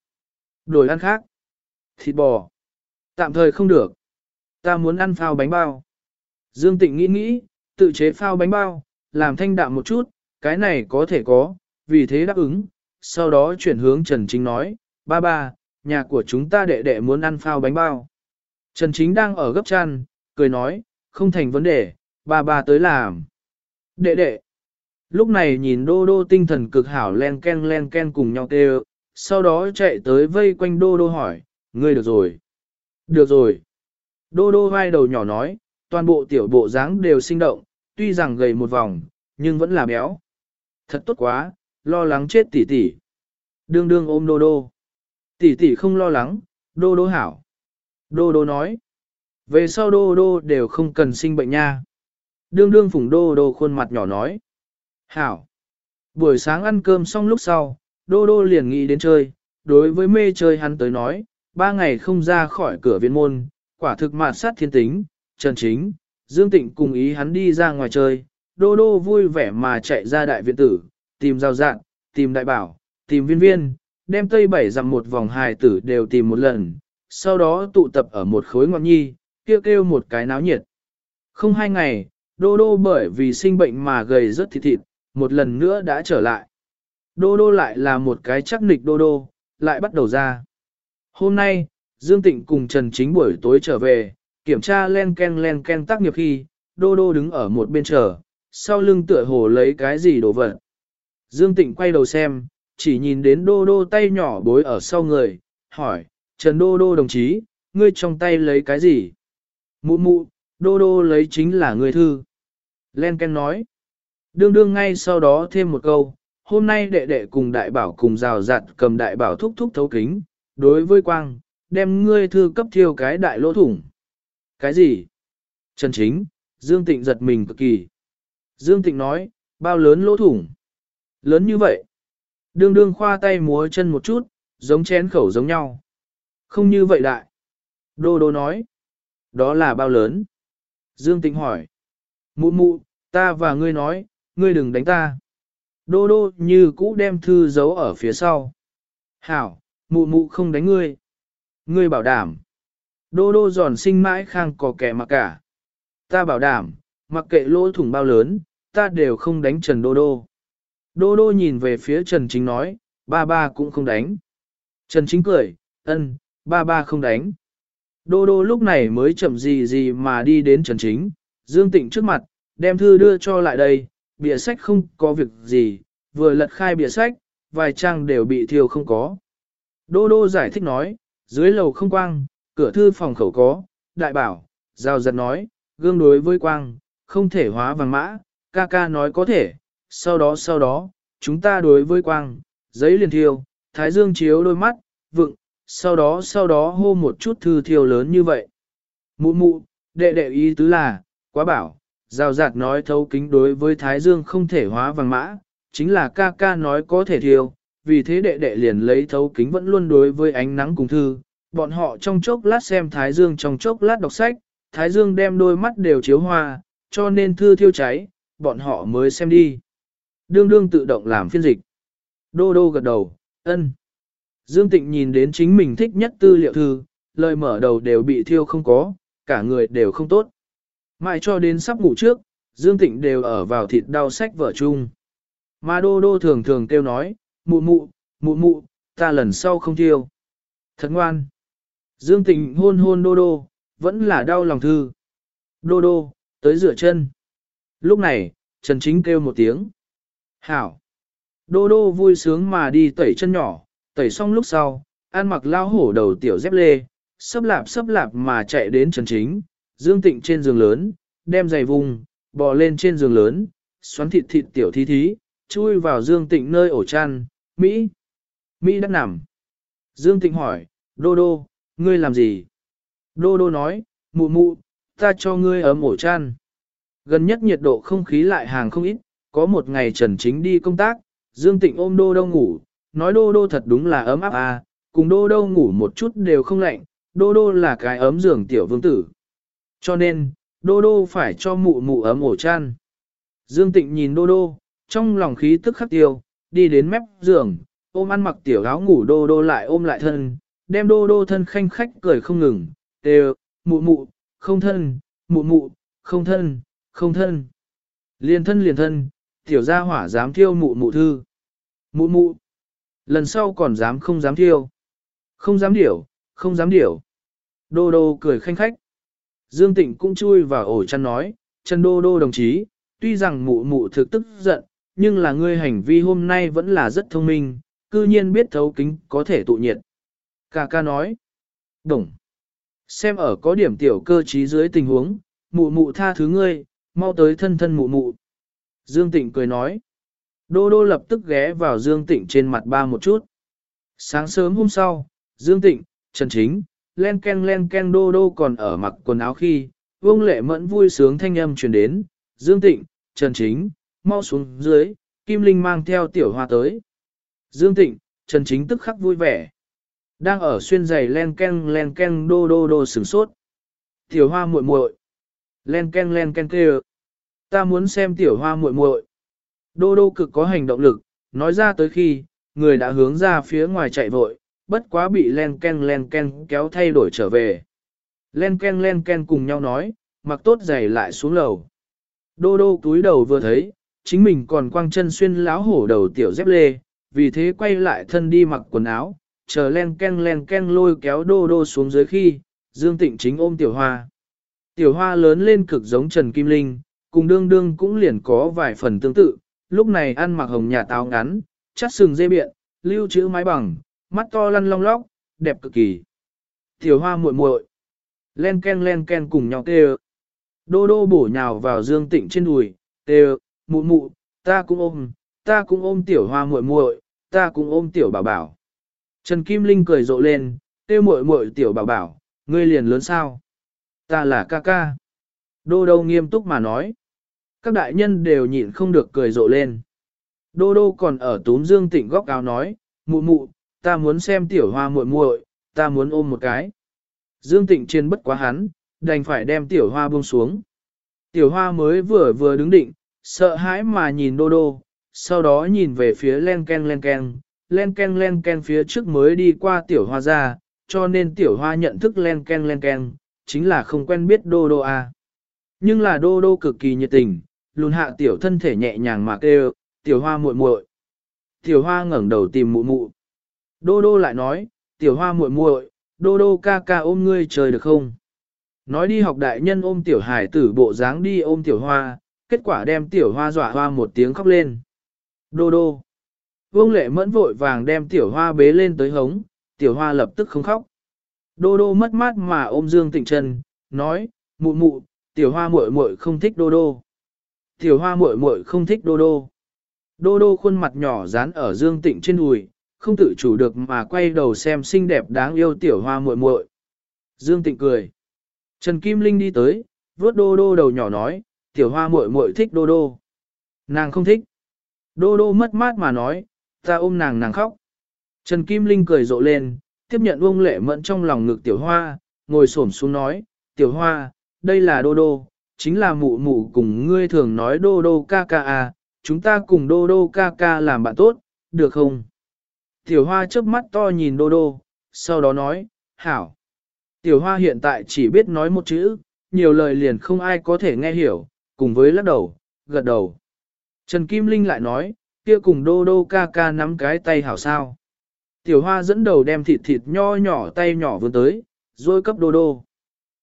A: Đổi ăn khác. Thịt bò. Tạm thời không được. Ta muốn ăn phao bánh bao. Dương Tịnh nghĩ nghĩ, tự chế phao bánh bao, làm thanh đạm một chút, cái này có thể có, vì thế đáp ứng. Sau đó chuyển hướng Trần Chính nói, ba ba, nhà của chúng ta đệ đệ muốn ăn phao bánh bao. Trần Chính đang ở gấp chăn, cười nói, không thành vấn đề, ba ba tới làm. Đệ đệ. Lúc này nhìn đô đô tinh thần cực hảo len ken len ken cùng nhau kêu, sau đó chạy tới vây quanh đô đô hỏi, ngươi được rồi. Được rồi. Đô đô vai đầu nhỏ nói, toàn bộ tiểu bộ dáng đều sinh động, tuy rằng gầy một vòng, nhưng vẫn là béo. Thật tốt quá, lo lắng chết tỷ tỷ. Đương đương ôm đô đô. Tỷ tỷ không lo lắng, đô đô hảo. Đô đô nói. Về sau đô đô đều không cần sinh bệnh nha. Đương đương phủng đô đô khuôn mặt nhỏ nói. Hảo. Buổi sáng ăn cơm xong lúc sau, đô đô liền nghĩ đến chơi. Đối với mê chơi hắn tới nói, ba ngày không ra khỏi cửa viện môn, quả thực mạt sát thiên tính, trần chính, Dương Tịnh cùng ý hắn đi ra ngoài chơi, đô đô vui vẻ mà chạy ra đại viện tử, tìm giao dạng, tìm đại bảo, tìm viên viên, đem tây bảy dặm một vòng hài tử đều tìm một lần, sau đó tụ tập ở một khối ngọn nhi, kêu kêu một cái náo nhiệt. Không hai ngày, đô đô bởi vì sinh bệnh mà gầy rất thịt thịt, một lần nữa đã trở lại. Đô đô lại là một cái chắc nịch đô đô, lại bắt đầu ra. Hôm nay, Dương Tịnh cùng Trần Chính buổi tối trở về, kiểm tra len ken len ken tác nghiệp khi, đô đô đứng ở một bên chờ, sau lưng tựa hồ lấy cái gì đổ vật. Dương Tịnh quay đầu xem, chỉ nhìn đến đô đô tay nhỏ bối ở sau người, hỏi, Trần đô đô đồng chí, ngươi trong tay lấy cái gì? Mụ mụ, đô đô lấy chính là người thư. Len Ken nói. Đương đương ngay sau đó thêm một câu, hôm nay đệ đệ cùng đại bảo cùng rào rạt cầm đại bảo thúc thúc thấu kính, đối với quang, đem ngươi thư cấp thiêu cái đại lỗ thủng. Cái gì? Trần Chính, Dương Tịnh giật mình cực kỳ. Dương Tịnh nói, bao lớn lỗ thủng? Lớn như vậy. Đương đương khoa tay múa chân một chút, giống chén khẩu giống nhau. Không như vậy đại. Đô đô nói. Đó là bao lớn? Dương Tịnh hỏi. Mụ mụ, ta và ngươi nói, ngươi đừng đánh ta. Đô đô như cũ đem thư giấu ở phía sau. Hảo, mụ mụ không đánh ngươi. Ngươi bảo đảm. Đô đô giòn sinh mãi khang có kẻ mặc cả. Ta bảo đảm, mặc kệ lỗ thủng bao lớn, ta đều không đánh Trần Đô Đô. Đô Đô nhìn về phía Trần Chính nói, ba ba cũng không đánh. Trần Chính cười, ân, ba ba không đánh. Đô Đô lúc này mới chậm gì gì mà đi đến Trần Chính, Dương Tịnh trước mặt, đem thư đưa cho lại đây, bìa sách không có việc gì, vừa lật khai bìa sách, vài trang đều bị thiêu không có. Đô Đô giải thích nói, dưới lầu không quang, cửa thư phòng khẩu có, đại bảo, giao giật nói, gương đối với quang, không thể hóa vàng mã, ca ca nói có thể, sau đó sau đó, chúng ta đối với quang, giấy liền thiêu, thái dương chiếu đôi mắt, vựng, sau đó sau đó hô một chút thư thiêu lớn như vậy. Mụ mụ, đệ đệ ý tứ là, quá bảo, giao giạt nói thấu kính đối với thái dương không thể hóa vàng mã, chính là ca ca nói có thể thiêu, vì thế đệ đệ liền lấy thấu kính vẫn luôn đối với ánh nắng cùng thư, bọn họ trong chốc lát xem Thái Dương trong chốc lát đọc sách, Thái Dương đem đôi mắt đều chiếu hoa, cho nên thư thiêu cháy, bọn họ mới xem đi. Đương đương tự động làm phiên dịch. Đô đô gật đầu, ân. Dương Tịnh nhìn đến chính mình thích nhất tư liệu thư, lời mở đầu đều bị thiêu không có, cả người đều không tốt. Mãi cho đến sắp ngủ trước, Dương Tịnh đều ở vào thịt đau sách vở chung. Mà đô đô thường thường kêu nói, mụ mụ, mụ mụ, ta lần sau không thiêu. Thật ngoan. Dương Tịnh hôn hôn đô đô, vẫn là đau lòng thư. Đô đô, tới rửa chân. Lúc này, Trần Chính kêu một tiếng. Hảo. Đô đô vui sướng mà đi tẩy chân nhỏ, tẩy xong lúc sau, an mặc lao hổ đầu tiểu dép lê, sấp lạp sấp lạp mà chạy đến Trần Chính, Dương Tịnh trên giường lớn, đem giày vùng, bò lên trên giường lớn, xoắn thịt thịt tiểu thí thí, chui vào Dương Tịnh nơi ổ chăn, Mỹ. Mỹ đã nằm. Dương Tịnh hỏi, Đô Đô, Ngươi làm gì? Đô đô nói, mụ mụ, ta cho ngươi ấm ổ chăn. Gần nhất nhiệt độ không khí lại hàng không ít, có một ngày Trần Chính đi công tác, Dương Tịnh ôm đô đô ngủ, nói đô đô thật đúng là ấm áp à, cùng đô đô ngủ một chút đều không lạnh, đô đô là cái ấm giường tiểu vương tử. Cho nên, đô đô phải cho mụ mụ ấm ổ chăn. Dương Tịnh nhìn đô đô, trong lòng khí tức khắc tiêu, đi đến mép giường, ôm ăn mặc tiểu áo ngủ đô đô lại ôm lại thân, đem đô đô thân khanh khách cười không ngừng, đều, mụ mụ, không thân, mụ mụ, không thân, không thân. Liền thân liền thân, tiểu gia hỏa dám thiêu mụ mụ thư. Mụ mụ, lần sau còn dám không dám thiêu. Không dám điểu, không dám điểu. Đô đô cười khanh khách. Dương Tịnh cũng chui vào ổ chăn nói, chân Đô Đô đồng chí, tuy rằng mụ mụ thực tức giận, nhưng là ngươi hành vi hôm nay vẫn là rất thông minh, cư nhiên biết thấu kính có thể tụ nhiệt. Cà ca nói, đồng, xem ở có điểm tiểu cơ trí dưới tình huống, mụ mụ tha thứ ngươi, mau tới thân thân mụ mụ. Dương Tịnh cười nói, Đô Đô lập tức ghé vào Dương Tịnh trên mặt ba một chút. Sáng sớm hôm sau, Dương Tịnh, Trần Chính, len ken len ken Đô Đô còn ở mặc quần áo khi, Vương Lệ Mẫn vui sướng thanh âm truyền đến, Dương Tịnh, Trần Chính, mau xuống dưới, Kim Linh mang theo tiểu hoa tới. Dương Tịnh, Trần Chính tức khắc vui vẻ. Đang ở xuyên giày len ken len ken đô đô đô sửng sốt. Tiểu hoa muội muội, Len ken len ken kêu. Ta muốn xem tiểu hoa muội muội. Đô đô cực có hành động lực, nói ra tới khi, người đã hướng ra phía ngoài chạy vội, bất quá bị len ken len ken kéo thay đổi trở về. Len ken len ken cùng nhau nói, mặc tốt giày lại xuống lầu. Đô đô túi đầu vừa thấy, chính mình còn quang chân xuyên láo hổ đầu tiểu dép lê, vì thế quay lại thân đi mặc quần áo, chờ len ken len ken lôi kéo đô đô xuống dưới khi, Dương Tịnh chính ôm tiểu hoa. Tiểu hoa lớn lên cực giống Trần Kim Linh, cùng đương đương cũng liền có vài phần tương tự, lúc này ăn mặc hồng nhà táo ngắn, chắt sừng dê biện, lưu chữ mái bằng, mắt to lăn long lóc, đẹp cực kỳ. Tiểu hoa muội muội, len ken len ken cùng nhau kêu. Đô đô bổ nhào vào Dương Tịnh trên đùi, kêu, mụ mụ, ta cũng ôm, ta cũng ôm tiểu hoa muội muội, ta cũng ôm tiểu bảo bảo. Trần Kim Linh cười rộ lên, tiêu muội muội tiểu bảo bảo, ngươi liền lớn sao? Ta là ca ca. Đô đô nghiêm túc mà nói. Các đại nhân đều nhịn không được cười rộ lên. Đô đô còn ở túm Dương Tịnh góc áo nói, mụ mụ, ta muốn xem tiểu hoa muội muội, ta muốn ôm một cái. Dương Tịnh trên bất quá hắn, đành phải đem tiểu hoa buông xuống. Tiểu hoa mới vừa vừa đứng định, sợ hãi mà nhìn đô đô, sau đó nhìn về phía len ken len ken, len ken len ken phía trước mới đi qua tiểu hoa ra, cho nên tiểu hoa nhận thức len ken len ken, chính là không quen biết đô đô à. Nhưng là đô đô cực kỳ nhiệt tình, lùn hạ tiểu thân thể nhẹ nhàng mà kêu, tiểu hoa muội muội. Tiểu hoa ngẩng đầu tìm mụ mụ. Đô đô lại nói, tiểu hoa muội muội, đô đô ca ca ôm ngươi trời được không? Nói đi học đại nhân ôm tiểu hải tử bộ dáng đi ôm tiểu hoa, kết quả đem tiểu hoa dọa hoa một tiếng khóc lên. Đô đô. Vương lệ mẫn vội vàng đem tiểu hoa bế lên tới hống, tiểu hoa lập tức không khóc. Đô đô mất mát mà ôm Dương Tịnh trần, nói, mụ mụ, tiểu hoa muội muội không thích đô đô. Tiểu hoa muội muội không thích đô đô. Đô đô khuôn mặt nhỏ dán ở Dương Tịnh trên đùi, không tự chủ được mà quay đầu xem xinh đẹp đáng yêu tiểu hoa muội muội. Dương Tịnh cười. Trần Kim Linh đi tới, vuốt đô đô đầu nhỏ nói, tiểu hoa muội muội thích đô đô. Nàng không thích. Đô đô mất mát mà nói, ta ôm nàng nàng khóc. Trần Kim Linh cười rộ lên, tiếp nhận ông lệ mẫn trong lòng ngực tiểu hoa, ngồi xổm xuống nói, tiểu hoa, đây là đô đô, chính là mụ mụ cùng ngươi thường nói đô đô ca ca à, chúng ta cùng đô đô ca ca làm bạn tốt, được không? Tiểu hoa chớp mắt to nhìn đô đô, sau đó nói, hảo. Tiểu hoa hiện tại chỉ biết nói một chữ, nhiều lời liền không ai có thể nghe hiểu, cùng với lắc đầu, gật đầu. Trần Kim Linh lại nói, kia cùng đô đô ca ca nắm cái tay hảo sao. Tiểu hoa dẫn đầu đem thịt thịt nho nhỏ tay nhỏ vươn tới, rồi cấp đô đô.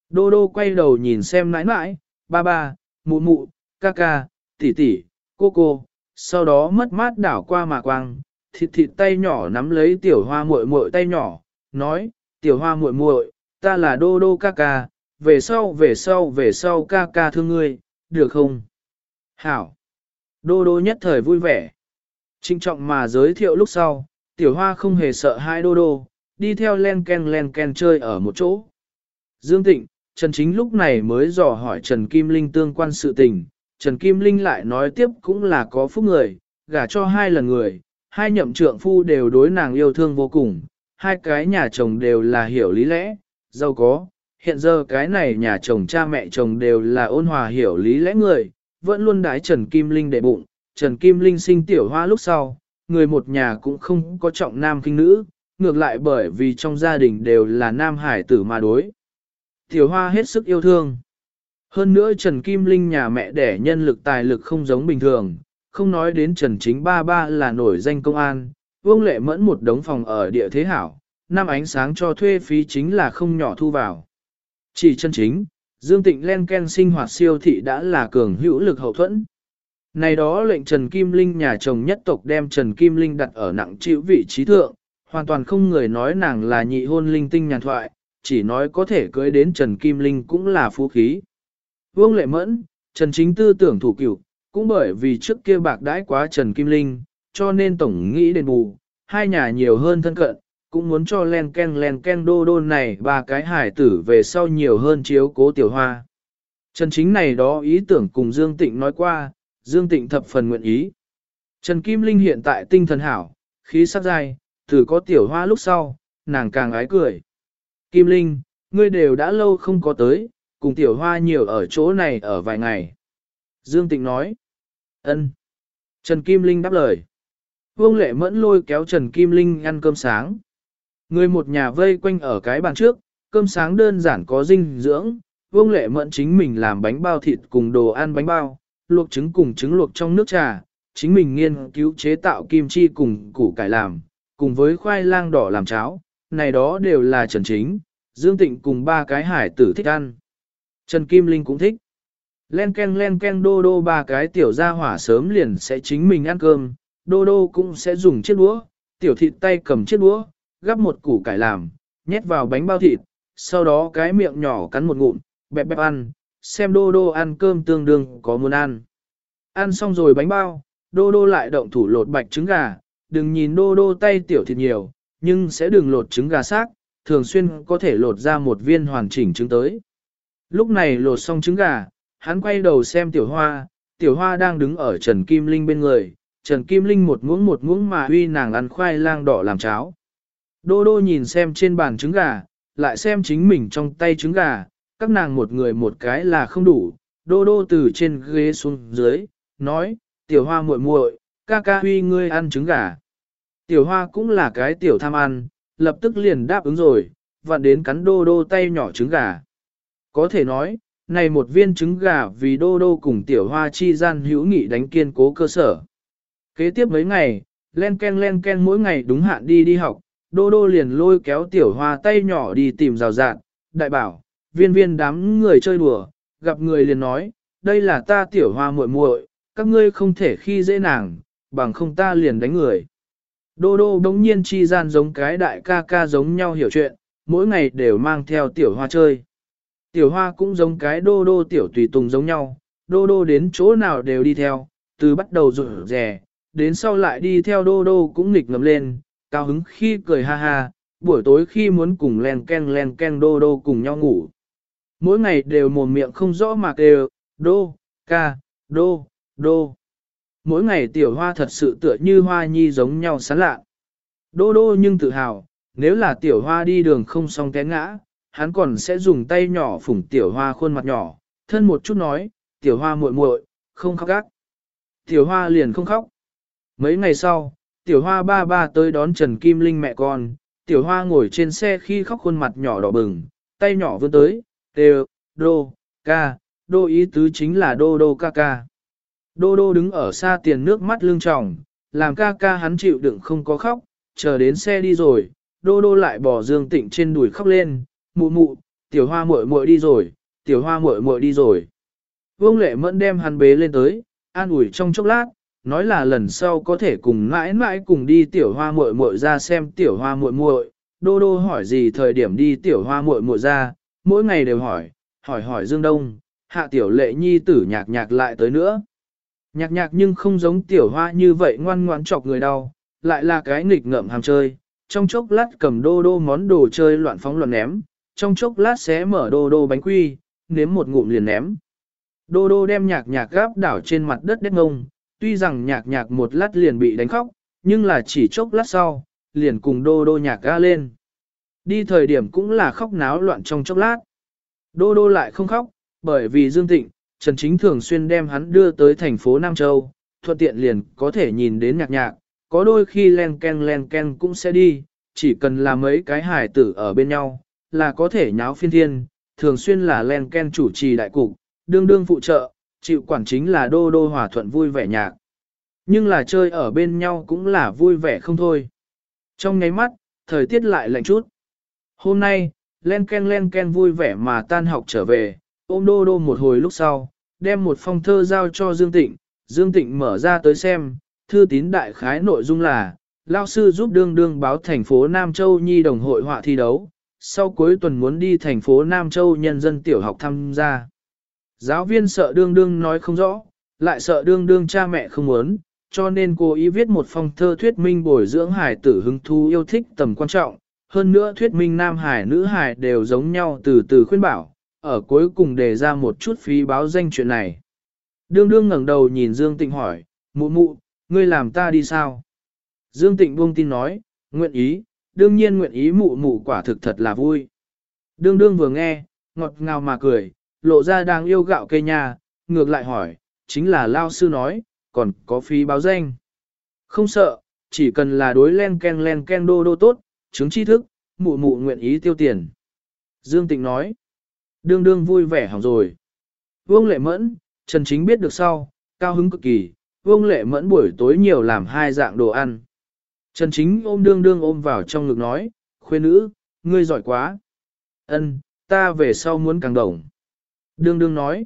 A: Đô đô quay đầu nhìn xem nãi nãi, ba ba, mụ mụ, ca ca, tỷ tỷ, cô cô, sau đó mất mát đảo qua mà quang, thịt thịt tay nhỏ nắm lấy tiểu hoa muội muội tay nhỏ, nói, tiểu hoa muội muội, ta là đô đô ca ca, về sau về sau về sau ca ca thương ngươi, được không? Hảo! Đô đô nhất thời vui vẻ. Trinh trọng mà giới thiệu lúc sau, tiểu hoa không hề sợ hai đô đô, đi theo len ken len ken chơi ở một chỗ. Dương Tịnh, Trần Chính lúc này mới dò hỏi Trần Kim Linh tương quan sự tình, Trần Kim Linh lại nói tiếp cũng là có phúc người, gả cho hai lần người, hai nhậm trượng phu đều đối nàng yêu thương vô cùng, hai cái nhà chồng đều là hiểu lý lẽ, giàu có, hiện giờ cái này nhà chồng cha mẹ chồng đều là ôn hòa hiểu lý lẽ người, vẫn luôn đái Trần Kim Linh để bụng, Trần Kim Linh sinh tiểu hoa lúc sau, người một nhà cũng không có trọng nam kinh nữ, ngược lại bởi vì trong gia đình đều là nam hải tử mà đối. Tiểu hoa hết sức yêu thương. Hơn nữa Trần Kim Linh nhà mẹ đẻ nhân lực tài lực không giống bình thường, không nói đến Trần Chính Ba Ba là nổi danh công an, Vương Lệ Mẫn một đống phòng ở địa thế hảo, năm ánh sáng cho thuê phí chính là không nhỏ thu vào. Chỉ chân chính, Dương Tịnh len ken sinh hoạt siêu thị đã là cường hữu lực hậu thuẫn. Này đó lệnh Trần Kim Linh nhà chồng nhất tộc đem Trần Kim Linh đặt ở nặng chịu vị trí thượng, hoàn toàn không người nói nàng là nhị hôn linh tinh nhàn thoại, chỉ nói có thể cưới đến Trần Kim Linh cũng là phú khí. Vương Lệ Mẫn, Trần Chính tư tưởng thủ cửu, cũng bởi vì trước kia bạc đãi quá Trần Kim Linh, cho nên tổng nghĩ đền bù, hai nhà nhiều hơn thân cận, cũng muốn cho len ken len ken đô đô này ba cái hải tử về sau nhiều hơn chiếu cố tiểu hoa. Trần Chính này đó ý tưởng cùng Dương Tịnh nói qua, Dương Tịnh thập phần nguyện ý. Trần Kim Linh hiện tại tinh thần hảo, khí sắc dài từ có tiểu hoa lúc sau, nàng càng ái cười. Kim Linh, ngươi đều đã lâu không có tới, cùng tiểu hoa nhiều ở chỗ này ở vài ngày. Dương Tịnh nói. ân. Trần Kim Linh đáp lời. Vương Lệ Mẫn lôi kéo Trần Kim Linh ăn cơm sáng. Người một nhà vây quanh ở cái bàn trước, cơm sáng đơn giản có dinh dưỡng. Vương Lệ Mẫn chính mình làm bánh bao thịt cùng đồ ăn bánh bao, luộc trứng cùng trứng luộc trong nước trà, chính mình nghiên cứu chế tạo kim chi cùng củ cải làm, cùng với khoai lang đỏ làm cháo, này đó đều là Trần Chính, Dương Tịnh cùng ba cái hải tử thích ăn. Trần Kim Linh cũng thích. Len ken len ken đô đô ba cái tiểu gia hỏa sớm liền sẽ chính mình ăn cơm, đô đô cũng sẽ dùng chiếc đũa, tiểu thịt tay cầm chiếc đũa, gắp một củ cải làm, nhét vào bánh bao thịt, sau đó cái miệng nhỏ cắn một ngụm, bẹp bẹp ăn, xem đô đô ăn cơm tương đương có muốn ăn. Ăn xong rồi bánh bao, đô đô lại động thủ lột bạch trứng gà, đừng nhìn đô đô tay tiểu thịt nhiều, nhưng sẽ đừng lột trứng gà xác, thường xuyên có thể lột ra một viên hoàn chỉnh trứng tới. Lúc này lột xong trứng gà, hắn quay đầu xem tiểu hoa, tiểu hoa đang đứng ở Trần Kim Linh bên người, Trần Kim Linh một muỗng một muỗng mà huy nàng ăn khoai lang đỏ làm cháo. Đô đô nhìn xem trên bàn trứng gà, lại xem chính mình trong tay trứng gà, các nàng một người một cái là không đủ. Đô đô từ trên ghế xuống dưới, nói, tiểu hoa muội muội, ca ca huy ngươi ăn trứng gà. Tiểu hoa cũng là cái tiểu tham ăn, lập tức liền đáp ứng rồi, vặn đến cắn đô đô tay nhỏ trứng gà. Có thể nói, này một viên trứng gà vì đô đô cùng tiểu hoa chi gian hữu nghị đánh kiên cố cơ sở. Kế tiếp mấy ngày, len ken len ken mỗi ngày đúng hạn đi đi học, đô đô liền lôi kéo tiểu hoa tay nhỏ đi tìm rào rạn, đại bảo, viên viên đám người chơi đùa, gặp người liền nói, đây là ta tiểu hoa muội muội, các ngươi không thể khi dễ nàng, bằng không ta liền đánh người. Đô đô đống nhiên chi gian giống cái đại ca ca giống nhau hiểu chuyện, mỗi ngày đều mang theo tiểu hoa chơi. Tiểu hoa cũng giống cái đô đô tiểu tùy tùng giống nhau, đô đô đến chỗ nào đều đi theo, từ bắt đầu rủ rè, đến sau lại đi theo đô đô cũng nghịch ngầm lên, cao hứng khi cười ha ha, buổi tối khi muốn cùng len ken len ken đô đô cùng nhau ngủ. Mỗi ngày đều mồm miệng không rõ mà kêu, đô, ca, đô, đô. Mỗi ngày tiểu hoa thật sự tựa như hoa nhi giống nhau sán lạ. Đô đô nhưng tự hào, nếu là tiểu hoa đi đường không xong té ngã, hắn còn sẽ dùng tay nhỏ phủng tiểu hoa khuôn mặt nhỏ, thân một chút nói, tiểu hoa muội muội, không khóc gác. Tiểu hoa liền không khóc. Mấy ngày sau, tiểu hoa ba ba tới đón Trần Kim Linh mẹ con, tiểu hoa ngồi trên xe khi khóc khuôn mặt nhỏ đỏ bừng, tay nhỏ vươn tới, đều, đô, ca, đô ý tứ chính là đô đô ca ca. Đô đô đứng ở xa tiền nước mắt lưng tròng, làm ca ca hắn chịu đựng không có khóc, chờ đến xe đi rồi, đô đô lại bỏ Dương Tịnh trên đùi khóc lên, mụ mụ, tiểu hoa muội muội đi rồi, tiểu hoa muội muội đi rồi. Vương lệ mẫn đem hắn bế lên tới, an ủi trong chốc lát, nói là lần sau có thể cùng mãi mãi cùng đi tiểu hoa muội muội ra xem tiểu hoa muội muội. Đô đô hỏi gì thời điểm đi tiểu hoa muội muội ra, mỗi ngày đều hỏi, hỏi hỏi Dương Đông, hạ tiểu lệ nhi tử nhạc nhạc lại tới nữa. Nhạc nhạc nhưng không giống tiểu hoa như vậy ngoan ngoãn chọc người đau, lại là cái nghịch ngợm ham chơi, trong chốc lát cầm đô đô món đồ chơi loạn phóng loạn ném, trong chốc lát xé mở đô đô bánh quy, nếm một ngụm liền ném. Đô đô đem nhạc nhạc gáp đảo trên mặt đất đét ngông, tuy rằng nhạc nhạc một lát liền bị đánh khóc, nhưng là chỉ chốc lát sau, liền cùng đô đô nhạc ga lên. Đi thời điểm cũng là khóc náo loạn trong chốc lát. Đô đô lại không khóc, bởi vì Dương Tịnh, Trần Chính thường xuyên đem hắn đưa tới thành phố Nam Châu, thuận tiện liền có thể nhìn đến nhạc nhạc, có đôi khi len ken len ken cũng sẽ đi, chỉ cần là mấy cái hải tử ở bên nhau, là có thể nháo phiên thiên, thường xuyên là len ken chủ trì đại cục, đương đương phụ trợ, chịu quản chính là đô đô hòa thuận vui vẻ nhạc. Nhưng là chơi ở bên nhau cũng là vui vẻ không thôi. Trong nháy mắt, thời tiết lại lạnh chút. Hôm nay, len ken len ken vui vẻ mà tan học trở về, ôm đô đô một hồi lúc sau, đem một phong thơ giao cho Dương Tịnh, Dương Tịnh mở ra tới xem, thư tín đại khái nội dung là, lao sư giúp đương đương báo thành phố Nam Châu Nhi đồng hội họa thi đấu, sau cuối tuần muốn đi thành phố Nam Châu nhân dân tiểu học tham gia. Giáo viên sợ đương đương nói không rõ, lại sợ đương đương cha mẹ không muốn, cho nên cô ý viết một phong thơ thuyết minh bồi dưỡng hải tử hứng thú yêu thích tầm quan trọng. Hơn nữa thuyết minh nam hải nữ hải đều giống nhau từ từ khuyên bảo, ở cuối cùng đề ra một chút phí báo danh chuyện này. Đương đương ngẩng đầu nhìn Dương Tịnh hỏi, mụ mụ, ngươi làm ta đi sao? Dương Tịnh buông tin nói, nguyện ý, đương nhiên nguyện ý mụ mụ quả thực thật là vui. Đương đương vừa nghe, ngọt ngào mà cười, lộ ra đang yêu gạo cây nhà, ngược lại hỏi, chính là lao sư nói, còn có phí báo danh. Không sợ, chỉ cần là đối len ken len ken đô đô tốt, chứng tri thức, mụ mụ nguyện ý tiêu tiền. Dương Tịnh nói, đương đương vui vẻ hỏng rồi. Vương Lệ Mẫn, Trần Chính biết được sau, cao hứng cực kỳ, Vương Lệ Mẫn buổi tối nhiều làm hai dạng đồ ăn. Trần Chính ôm đương đương ôm vào trong ngực nói, khuê nữ, ngươi giỏi quá. Ân, ta về sau muốn càng đồng. Đương đương nói.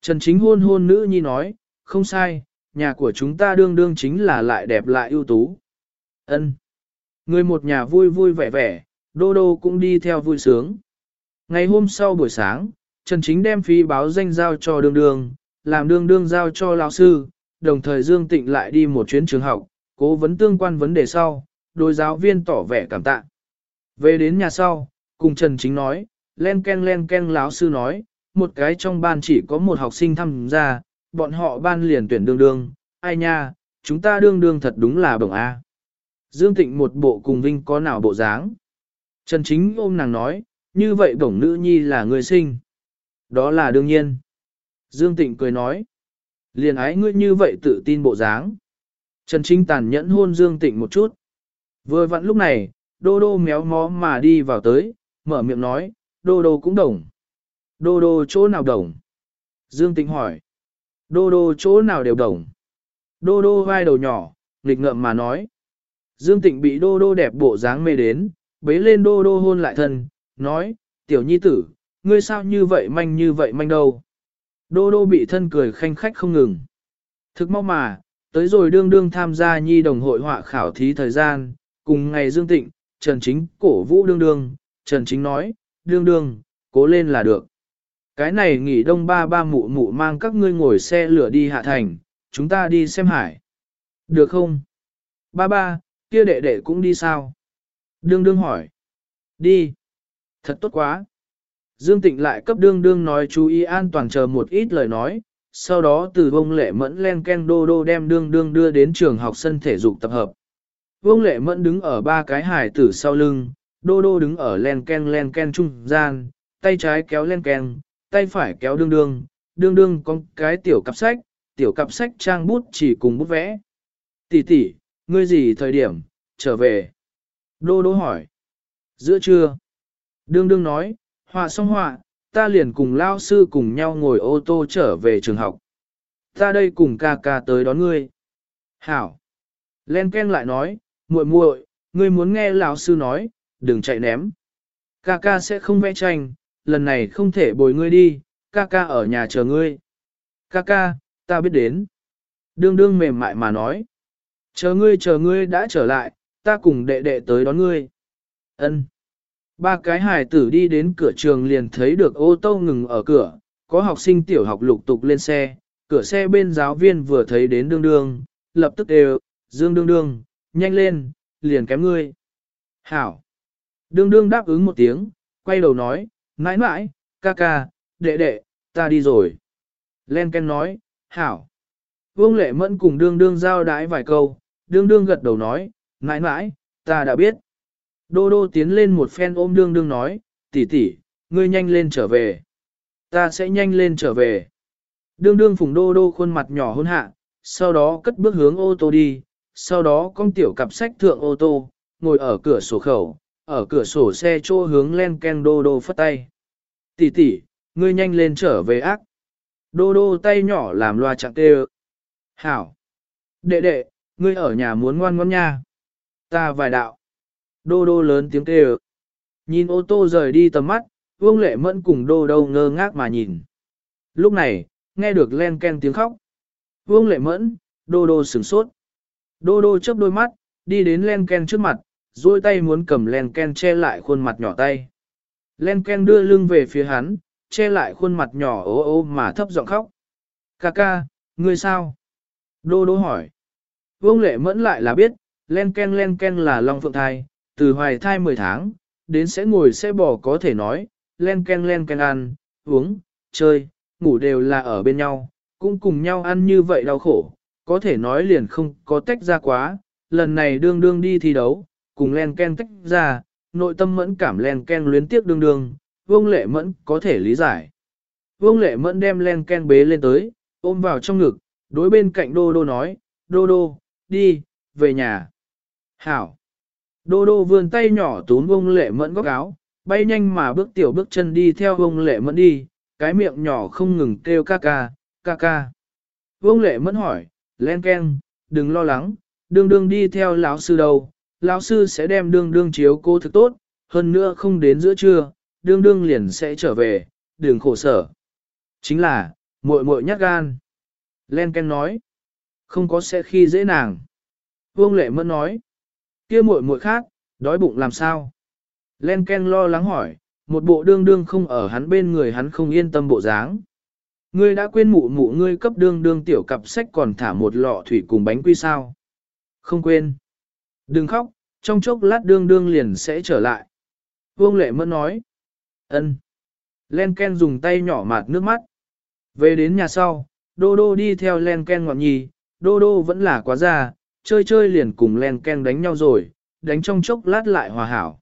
A: Trần Chính hôn hôn nữ nhi nói, không sai, nhà của chúng ta đương đương chính là lại đẹp lại ưu tú. Ân. Người một nhà vui vui vẻ vẻ, đô đô cũng đi theo vui sướng. Ngày hôm sau buổi sáng, Trần Chính đem phí báo danh giao cho đương đương, làm đương đương giao cho lão sư, đồng thời Dương Tịnh lại đi một chuyến trường học, cố vấn tương quan vấn đề sau, đôi giáo viên tỏ vẻ cảm tạ. Về đến nhà sau, cùng Trần Chính nói, len ken len ken lão sư nói, một cái trong ban chỉ có một học sinh tham gia, bọn họ ban liền tuyển đương đương, ai nha, chúng ta đương đương thật đúng là bổng A. Dương Tịnh một bộ cùng Vinh có nào bộ dáng. Trần Chính ôm nàng nói, như vậy bổng nữ nhi là người sinh. Đó là đương nhiên. Dương Tịnh cười nói, liền ái ngươi như vậy tự tin bộ dáng. Trần Chính tàn nhẫn hôn Dương Tịnh một chút. Vừa vặn lúc này, Đô Đô méo mó mà đi vào tới, mở miệng nói, Đô Đô cũng đồng. Đô Đô chỗ nào đồng? Dương Tịnh hỏi. Đô Đô chỗ nào đều đồng. Đô Đô vai đầu nhỏ, nghịch ngợm mà nói. Dương Tịnh bị Đô Đô đẹp bộ dáng mê đến, bế lên Đô Đô hôn lại thân, nói, tiểu nhi tử, ngươi sao như vậy manh như vậy manh đâu. Đô Đô bị thân cười khanh khách không ngừng. Thực mau mà, tới rồi đương đương tham gia nhi đồng hội họa khảo thí thời gian, cùng ngày Dương Tịnh, Trần Chính cổ vũ đương đương, Trần Chính nói, đương đương, cố lên là được. Cái này nghỉ đông ba ba mụ mụ mang các ngươi ngồi xe lửa đi hạ thành, chúng ta đi xem hải. Được không? Ba ba, kia đệ đệ cũng đi sao? Đương đương hỏi. Đi. Thật tốt quá. Dương Tịnh lại cấp đương đương nói chú ý an toàn chờ một ít lời nói, sau đó từ vông lệ mẫn len ken đô đô đem đương đương đưa đến trường học sân thể dục tập hợp. Vông lệ mẫn đứng ở ba cái hải tử sau lưng, đô đô đứng ở len ken len ken trung gian, tay trái kéo len ken, tay phải kéo đương đương, đương đương con cái tiểu cặp sách, tiểu cặp sách trang bút chỉ cùng bút vẽ. Tỷ tỷ, ngươi gì thời điểm, trở về? Đô đô hỏi. Giữa trưa. Đương đương nói, họa xong họa, ta liền cùng lao sư cùng nhau ngồi ô tô trở về trường học. Ta đây cùng ca ca tới đón ngươi. Hảo. Len Ken lại nói, muội muội, ngươi muốn nghe lão sư nói, đừng chạy ném. Ca ca sẽ không vẽ tranh, lần này không thể bồi ngươi đi, ca ca ở nhà chờ ngươi. Ca ca, ta biết đến. Đương đương mềm mại mà nói. Chờ ngươi chờ ngươi đã trở lại, ta cùng đệ đệ tới đón ngươi. Ân. Ba cái hài tử đi đến cửa trường liền thấy được ô tô ngừng ở cửa, có học sinh tiểu học lục tục lên xe, cửa xe bên giáo viên vừa thấy đến đương đương, lập tức đều, dương đương đương, nhanh lên, liền kém ngươi. Hảo. Đương đương đáp ứng một tiếng, quay đầu nói, mãi mãi, ca ca, đệ đệ, ta đi rồi. Len Ken nói, hảo. Vương lệ mẫn cùng đương đương giao đái vài câu, đương đương gật đầu nói, mãi mãi, ta đã biết. Đô đô tiến lên một phen ôm đương đương nói, tỷ tỷ, ngươi nhanh lên trở về. Ta sẽ nhanh lên trở về. Đương đương phùng đô đô khuôn mặt nhỏ hôn hạ, sau đó cất bước hướng ô tô đi, sau đó con tiểu cặp sách thượng ô tô, ngồi ở cửa sổ khẩu, ở cửa sổ xe chô hướng len ken đô đô phất tay. Tỷ tỷ, ngươi nhanh lên trở về ác. Đô đô tay nhỏ làm loa chẳng tê Hảo. Đệ đệ, ngươi ở nhà muốn ngoan ngoãn nha. Ta vài đạo. Đô đô lớn tiếng kêu. Nhìn ô tô rời đi tầm mắt, Vương Lệ Mẫn cùng đô đô ngơ ngác mà nhìn. Lúc này, nghe được len ken tiếng khóc. Vương Lệ Mẫn, đô đô sửng sốt. Đô đô chớp đôi mắt, đi đến len ken trước mặt, duỗi tay muốn cầm len ken che lại khuôn mặt nhỏ tay. Len ken đưa lưng về phía hắn, che lại khuôn mặt nhỏ ố ô mà thấp giọng khóc. Ca ca, ngươi sao? Đô đô hỏi. Vương lệ mẫn lại là biết, len ken len ken là long phượng thai, từ hoài thai 10 tháng, đến sẽ ngồi sẽ bỏ có thể nói, len ken len ken ăn, uống, chơi, ngủ đều là ở bên nhau, cũng cùng nhau ăn như vậy đau khổ, có thể nói liền không có tách ra quá, lần này đương đương đi thi đấu, cùng len ken tách ra, nội tâm mẫn cảm len ken luyến tiếc đương đương, vương lệ mẫn có thể lý giải. Vương lệ mẫn đem len ken bế lên tới, ôm vào trong ngực, đối bên cạnh đô đô nói, đô đô, đi, về nhà. Hảo. Đô đô vươn tay nhỏ túm vương lệ mẫn góc áo, bay nhanh mà bước tiểu bước chân đi theo vương lệ mẫn đi, cái miệng nhỏ không ngừng kêu ca ca, ca ca. Vương lệ mẫn hỏi, len ken, đừng lo lắng, đương đương đi theo lão sư đâu, lão sư sẽ đem đương đương chiếu cô thực tốt, hơn nữa không đến giữa trưa, đương đương liền sẽ trở về, đừng khổ sở. Chính là, muội muội nhát gan. Len Ken nói, không có sẽ khi dễ nàng. Vương Lệ Mẫn nói, kia muội muội khác, đói bụng làm sao? Len Ken lo lắng hỏi, một bộ đương đương không ở hắn bên người hắn không yên tâm bộ dáng. Ngươi đã quên mụ mụ ngươi cấp đương đương tiểu cặp sách còn thả một lọ thủy cùng bánh quy sao? Không quên. Đừng khóc, trong chốc lát đương đương liền sẽ trở lại. Vương Lệ Mẫn nói. ân. Len Ken dùng tay nhỏ mạt nước mắt. Về đến nhà sau, Đô Đô đi theo Len Ken ngọn nhì, Đô Đô vẫn là quá già, chơi chơi liền cùng Len Ken đánh nhau rồi, đánh trong chốc lát lại hòa hảo.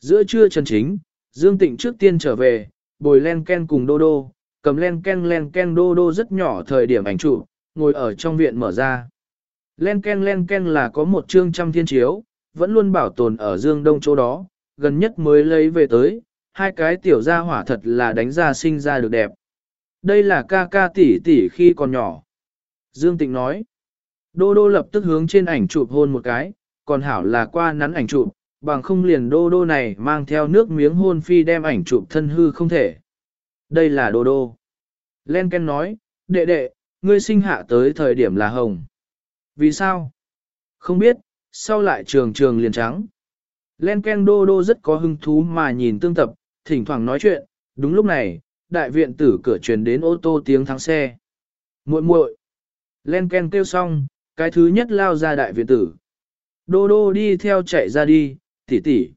A: Giữa trưa trần chính, Dương Tịnh trước tiên trở về, bồi Len Ken cùng Đô Đô, cầm Len Ken Len Ken Đô Đô rất nhỏ thời điểm ảnh trụ, ngồi ở trong viện mở ra. Len Ken Len Ken là có một chương trăm thiên chiếu, vẫn luôn bảo tồn ở Dương Đông chỗ đó, gần nhất mới lấy về tới, hai cái tiểu gia hỏa thật là đánh ra sinh ra được đẹp. Đây là ca ca tỷ tỷ khi còn nhỏ. Dương Tịnh nói. Đô đô lập tức hướng trên ảnh chụp hôn một cái, còn hảo là qua nắn ảnh chụp, bằng không liền đô đô này mang theo nước miếng hôn phi đem ảnh chụp thân hư không thể. Đây là đô đô. Len Ken nói, đệ đệ, ngươi sinh hạ tới thời điểm là hồng. Vì sao? Không biết, sau lại trường trường liền trắng. Len Ken Đô Đô rất có hứng thú mà nhìn tương tập, thỉnh thoảng nói chuyện, đúng lúc này, đại viện tử cửa truyền đến ô tô tiếng thắng xe. muội muội Len Ken kêu xong, cái thứ nhất lao ra đại viện tử. Đô Đô đi theo chạy ra đi, tỉ tỉ.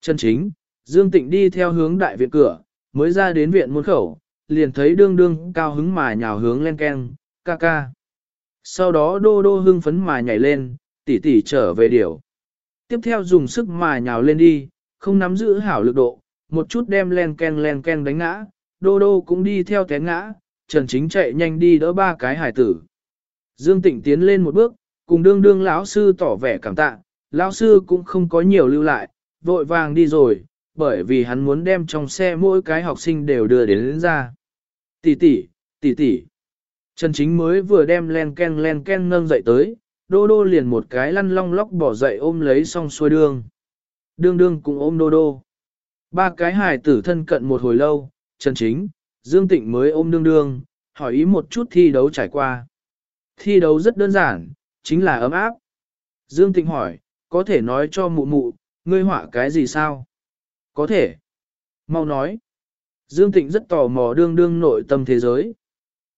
A: Chân chính, Dương Tịnh đi theo hướng đại viện cửa, mới ra đến viện môn khẩu, liền thấy đương đương cao hứng mà nhào hướng Len Ken, ca ca. Sau đó Đô Đô hưng phấn mà nhảy lên, tỉ tỉ trở về điểu. Tiếp theo dùng sức mà nhào lên đi, không nắm giữ hảo lực độ, một chút đem len ken len ken đánh ngã, đô đô cũng đi theo té ngã, Trần Chính chạy nhanh đi đỡ ba cái hải tử. Dương Tịnh tiến lên một bước, cùng đương đương lão sư tỏ vẻ cảm tạ, lão sư cũng không có nhiều lưu lại, vội vàng đi rồi, bởi vì hắn muốn đem trong xe mỗi cái học sinh đều đưa đến, đến ra. Tỷ tỷ, tỷ tỷ. Trần Chính mới vừa đem len ken len ken nâng dậy tới, đô đô liền một cái lăn long lóc bỏ dậy ôm lấy xong xuôi đương. Đương đương cũng ôm đô đô. Ba cái hài tử thân cận một hồi lâu, chân chính, Dương Tịnh mới ôm đương đương, hỏi ý một chút thi đấu trải qua. Thi đấu rất đơn giản, chính là ấm áp. Dương Tịnh hỏi, có thể nói cho mụ mụ, ngươi họa cái gì sao? Có thể. Mau nói. Dương Tịnh rất tò mò đương đương nội tâm thế giới.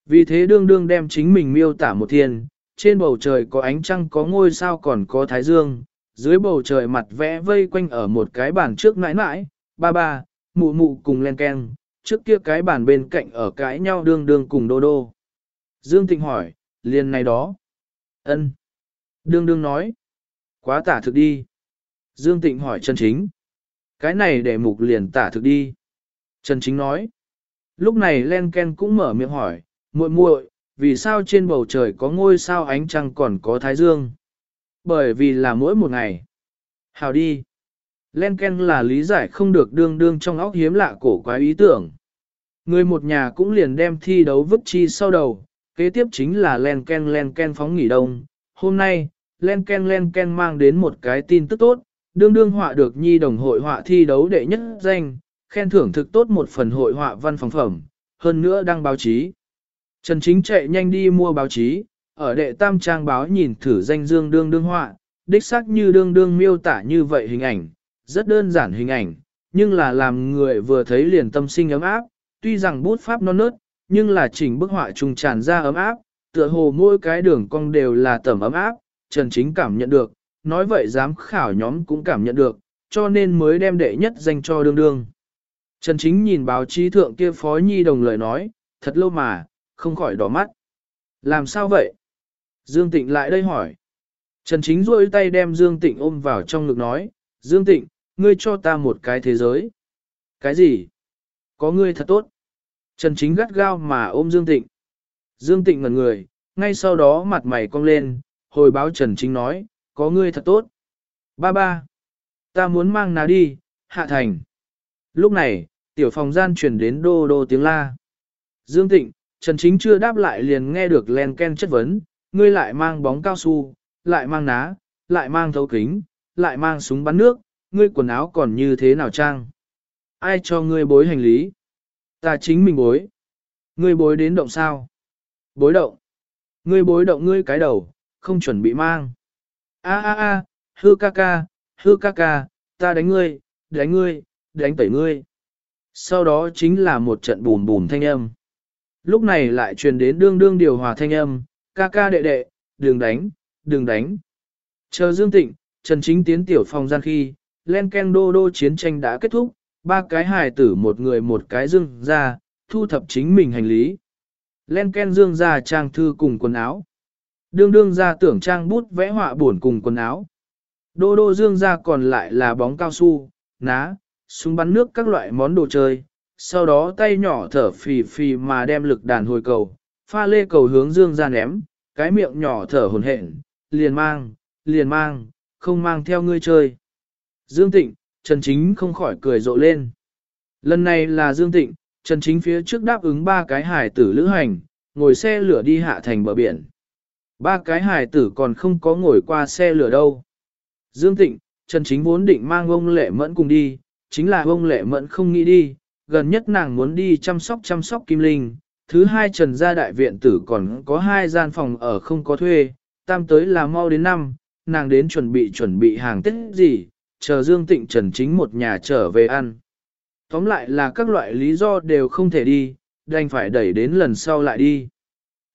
A: Vì thế đương đương đem chính mình miêu tả một thiên, trên bầu trời có ánh trăng có ngôi sao còn có thái dương, dưới bầu trời mặt vẽ vây quanh ở một cái bàn trước mãi mãi, ba ba, mụ mụ cùng len ken, trước kia cái bàn bên cạnh ở cãi nhau đương đương cùng đô đô. Dương Tịnh hỏi, liền này đó. ân Đương đương nói, quá tả thực đi. Dương Tịnh hỏi chân chính. Cái này để mục liền tả thực đi. Trần Chính nói. Lúc này Len Ken cũng mở miệng hỏi, muội muội, vì sao trên bầu trời có ngôi sao ánh trăng còn có thái dương? Bởi vì là mỗi một ngày. Hào đi. Len Ken là lý giải không được đương đương trong óc hiếm lạ cổ quái ý tưởng. Người một nhà cũng liền đem thi đấu vứt chi sau đầu, kế tiếp chính là Len Ken Len Ken phóng nghỉ đông. Hôm nay, Len Ken Len Ken mang đến một cái tin tức tốt, đương đương họa được nhi đồng hội họa thi đấu đệ nhất danh, khen thưởng thực tốt một phần hội họa văn phòng phẩm, hơn nữa đăng báo chí. Trần Chính chạy nhanh đi mua báo chí, ở đệ tam trang báo nhìn thử danh dương đương đương họa, đích xác như đương đương miêu tả như vậy hình ảnh, rất đơn giản hình ảnh, nhưng là làm người vừa thấy liền tâm sinh ấm áp, tuy rằng bút pháp non nớt, nhưng là chỉnh bức họa trùng tràn ra ấm áp, tựa hồ mỗi cái đường cong đều là tẩm ấm áp, Trần Chính cảm nhận được, nói vậy giám khảo nhóm cũng cảm nhận được, cho nên mới đem đệ nhất danh cho đương đương. Trần Chính nhìn báo chí thượng kia Phó Nhi đồng lời nói, thật lâu mà, không khỏi đỏ mắt. Làm sao vậy? Dương Tịnh lại đây hỏi. Trần Chính duỗi tay đem Dương Tịnh ôm vào trong ngực nói, Dương Tịnh, ngươi cho ta một cái thế giới. Cái gì? Có ngươi thật tốt. Trần Chính gắt gao mà ôm Dương Tịnh. Dương Tịnh ngẩn người, ngay sau đó mặt mày cong lên, hồi báo Trần Chính nói, có ngươi thật tốt. Ba ba, ta muốn mang nó đi, hạ thành. Lúc này, tiểu phòng gian truyền đến đô đô tiếng la. Dương Tịnh, Trần Chính chưa đáp lại liền nghe được len ken chất vấn, ngươi lại mang bóng cao su, lại mang ná, lại mang thấu kính, lại mang súng bắn nước, ngươi quần áo còn như thế nào trang? Ai cho ngươi bối hành lý? Ta chính mình bối. Ngươi bối đến động sao? Bối động. Ngươi bối động ngươi cái đầu, không chuẩn bị mang. A a a, hư ca ca, hư ca ca, ta đánh ngươi, đánh ngươi, đánh tẩy ngươi. Sau đó chính là một trận bùm bùm thanh âm. Lúc này lại truyền đến đương đương điều hòa thanh âm, ca ca đệ đệ, đừng đánh, đừng đánh. Chờ Dương Tịnh, Trần Chính tiến tiểu phòng gian khi, len ken đô đô chiến tranh đã kết thúc, ba cái hài tử một người một cái dương ra, thu thập chính mình hành lý. Len ken dương ra trang thư cùng quần áo. Đương đương ra tưởng trang bút vẽ họa buồn cùng quần áo. Đô đô dương ra còn lại là bóng cao su, ná, súng bắn nước các loại món đồ chơi. Sau đó tay nhỏ thở phì phì mà đem lực đàn hồi cầu, pha lê cầu hướng dương ra ném, cái miệng nhỏ thở hồn hển, liền mang, liền mang, không mang theo ngươi chơi. Dương Tịnh, Trần Chính không khỏi cười rộ lên. Lần này là Dương Tịnh, Trần Chính phía trước đáp ứng ba cái hải tử lữ hành, ngồi xe lửa đi hạ thành bờ biển. Ba cái hải tử còn không có ngồi qua xe lửa đâu. Dương Tịnh, Trần Chính vốn định mang ông Lệ Mẫn cùng đi, chính là ông Lệ Mẫn không nghĩ đi, gần nhất nàng muốn đi chăm sóc chăm sóc Kim Linh. Thứ hai Trần gia đại viện tử còn có hai gian phòng ở không có thuê, tam tới là mau đến năm, nàng đến chuẩn bị chuẩn bị hàng Tết gì, chờ Dương Tịnh Trần chính một nhà trở về ăn. Tóm lại là các loại lý do đều không thể đi, đành phải đẩy đến lần sau lại đi.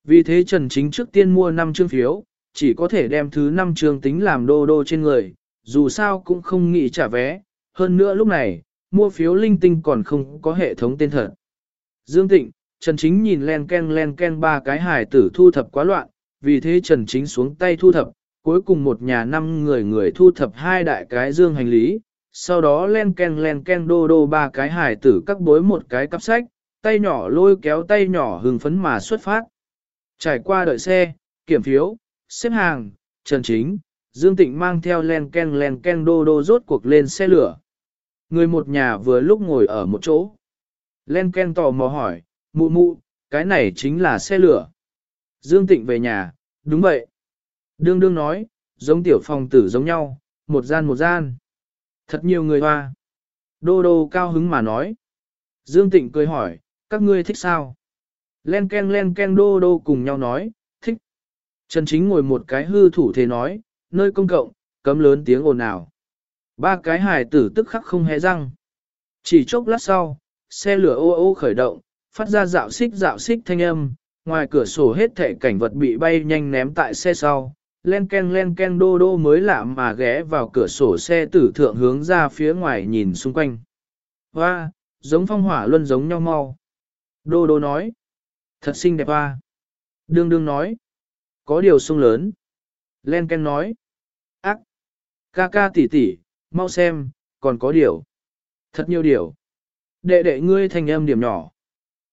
A: Vì thế Trần Chính trước tiên mua 5 chương phiếu, chỉ có thể đem thứ 5 chương tính làm đô đô trên người, dù sao cũng không nghĩ trả vé. Hơn nữa lúc này, mua phiếu linh tinh còn không có hệ thống tên thật. Dương Tịnh, Trần Chính nhìn len ken len ken ba cái hải tử thu thập quá loạn, vì thế Trần Chính xuống tay thu thập, cuối cùng một nhà năm người người thu thập hai đại cái dương hành lý, sau đó len ken len ken đô đô ba cái hải tử các bối một cái cặp sách, tay nhỏ lôi kéo tay nhỏ hừng phấn mà xuất phát. Trải qua đợi xe, kiểm phiếu, xếp hàng, Trần Chính, Dương Tịnh mang theo len ken len ken đô đô rốt cuộc lên xe lửa. Người một nhà vừa lúc ngồi ở một chỗ. Len ken tò mò hỏi, mụ mụ, cái này chính là xe lửa. Dương Tịnh về nhà, đúng vậy. Đương đương nói, giống tiểu phòng tử giống nhau, một gian một gian. Thật nhiều người hoa. Đô đô cao hứng mà nói. Dương Tịnh cười hỏi, các ngươi thích sao? Len ken len ken đô đô cùng nhau nói, thích. Trần Chính ngồi một cái hư thủ thế nói, nơi công cộng, cấm lớn tiếng ồn ào. Ba cái hài tử tức khắc không hề răng. Chỉ chốc lát sau, xe lửa ô ô khởi động, phát ra dạo xích dạo xích thanh âm, ngoài cửa sổ hết thể cảnh vật bị bay nhanh ném tại xe sau, len ken len ken đô đô mới lạ mà ghé vào cửa sổ xe tử thượng hướng ra phía ngoài nhìn xung quanh. Hoa, giống phong hỏa luân giống nhau mau. Đô đô nói. Thật xinh đẹp hoa. Đương đương nói. Có điều sung lớn. Len ken nói. Ác. Ca ca tỷ tỷ, mau xem, còn có điều. Thật nhiều điều. Đệ đệ ngươi thành âm điểm nhỏ.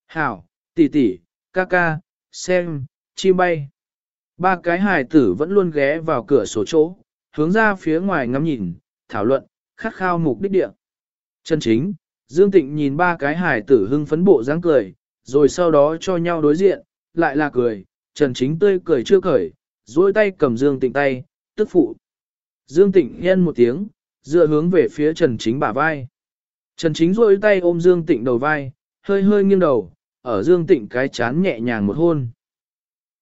A: Hảo, tỷ tỷ, ca ca, xem, chim bay. Ba cái hài tử vẫn luôn ghé vào cửa sổ chỗ, hướng ra phía ngoài ngắm nhìn, thảo luận, khát khao mục đích địa. Chân chính, Dương Tịnh nhìn ba cái hài tử hưng phấn bộ dáng cười, rồi sau đó cho nhau đối diện, lại là cười, Trần Chính tươi cười chưa cởi, duỗi tay cầm Dương Tịnh tay, tức phụ. Dương Tịnh yên một tiếng, dựa hướng về phía Trần Chính bả vai. Trần Chính rôi tay ôm Dương Tịnh đầu vai, hơi hơi nghiêng đầu, ở Dương Tịnh cái chán nhẹ nhàng một hôn.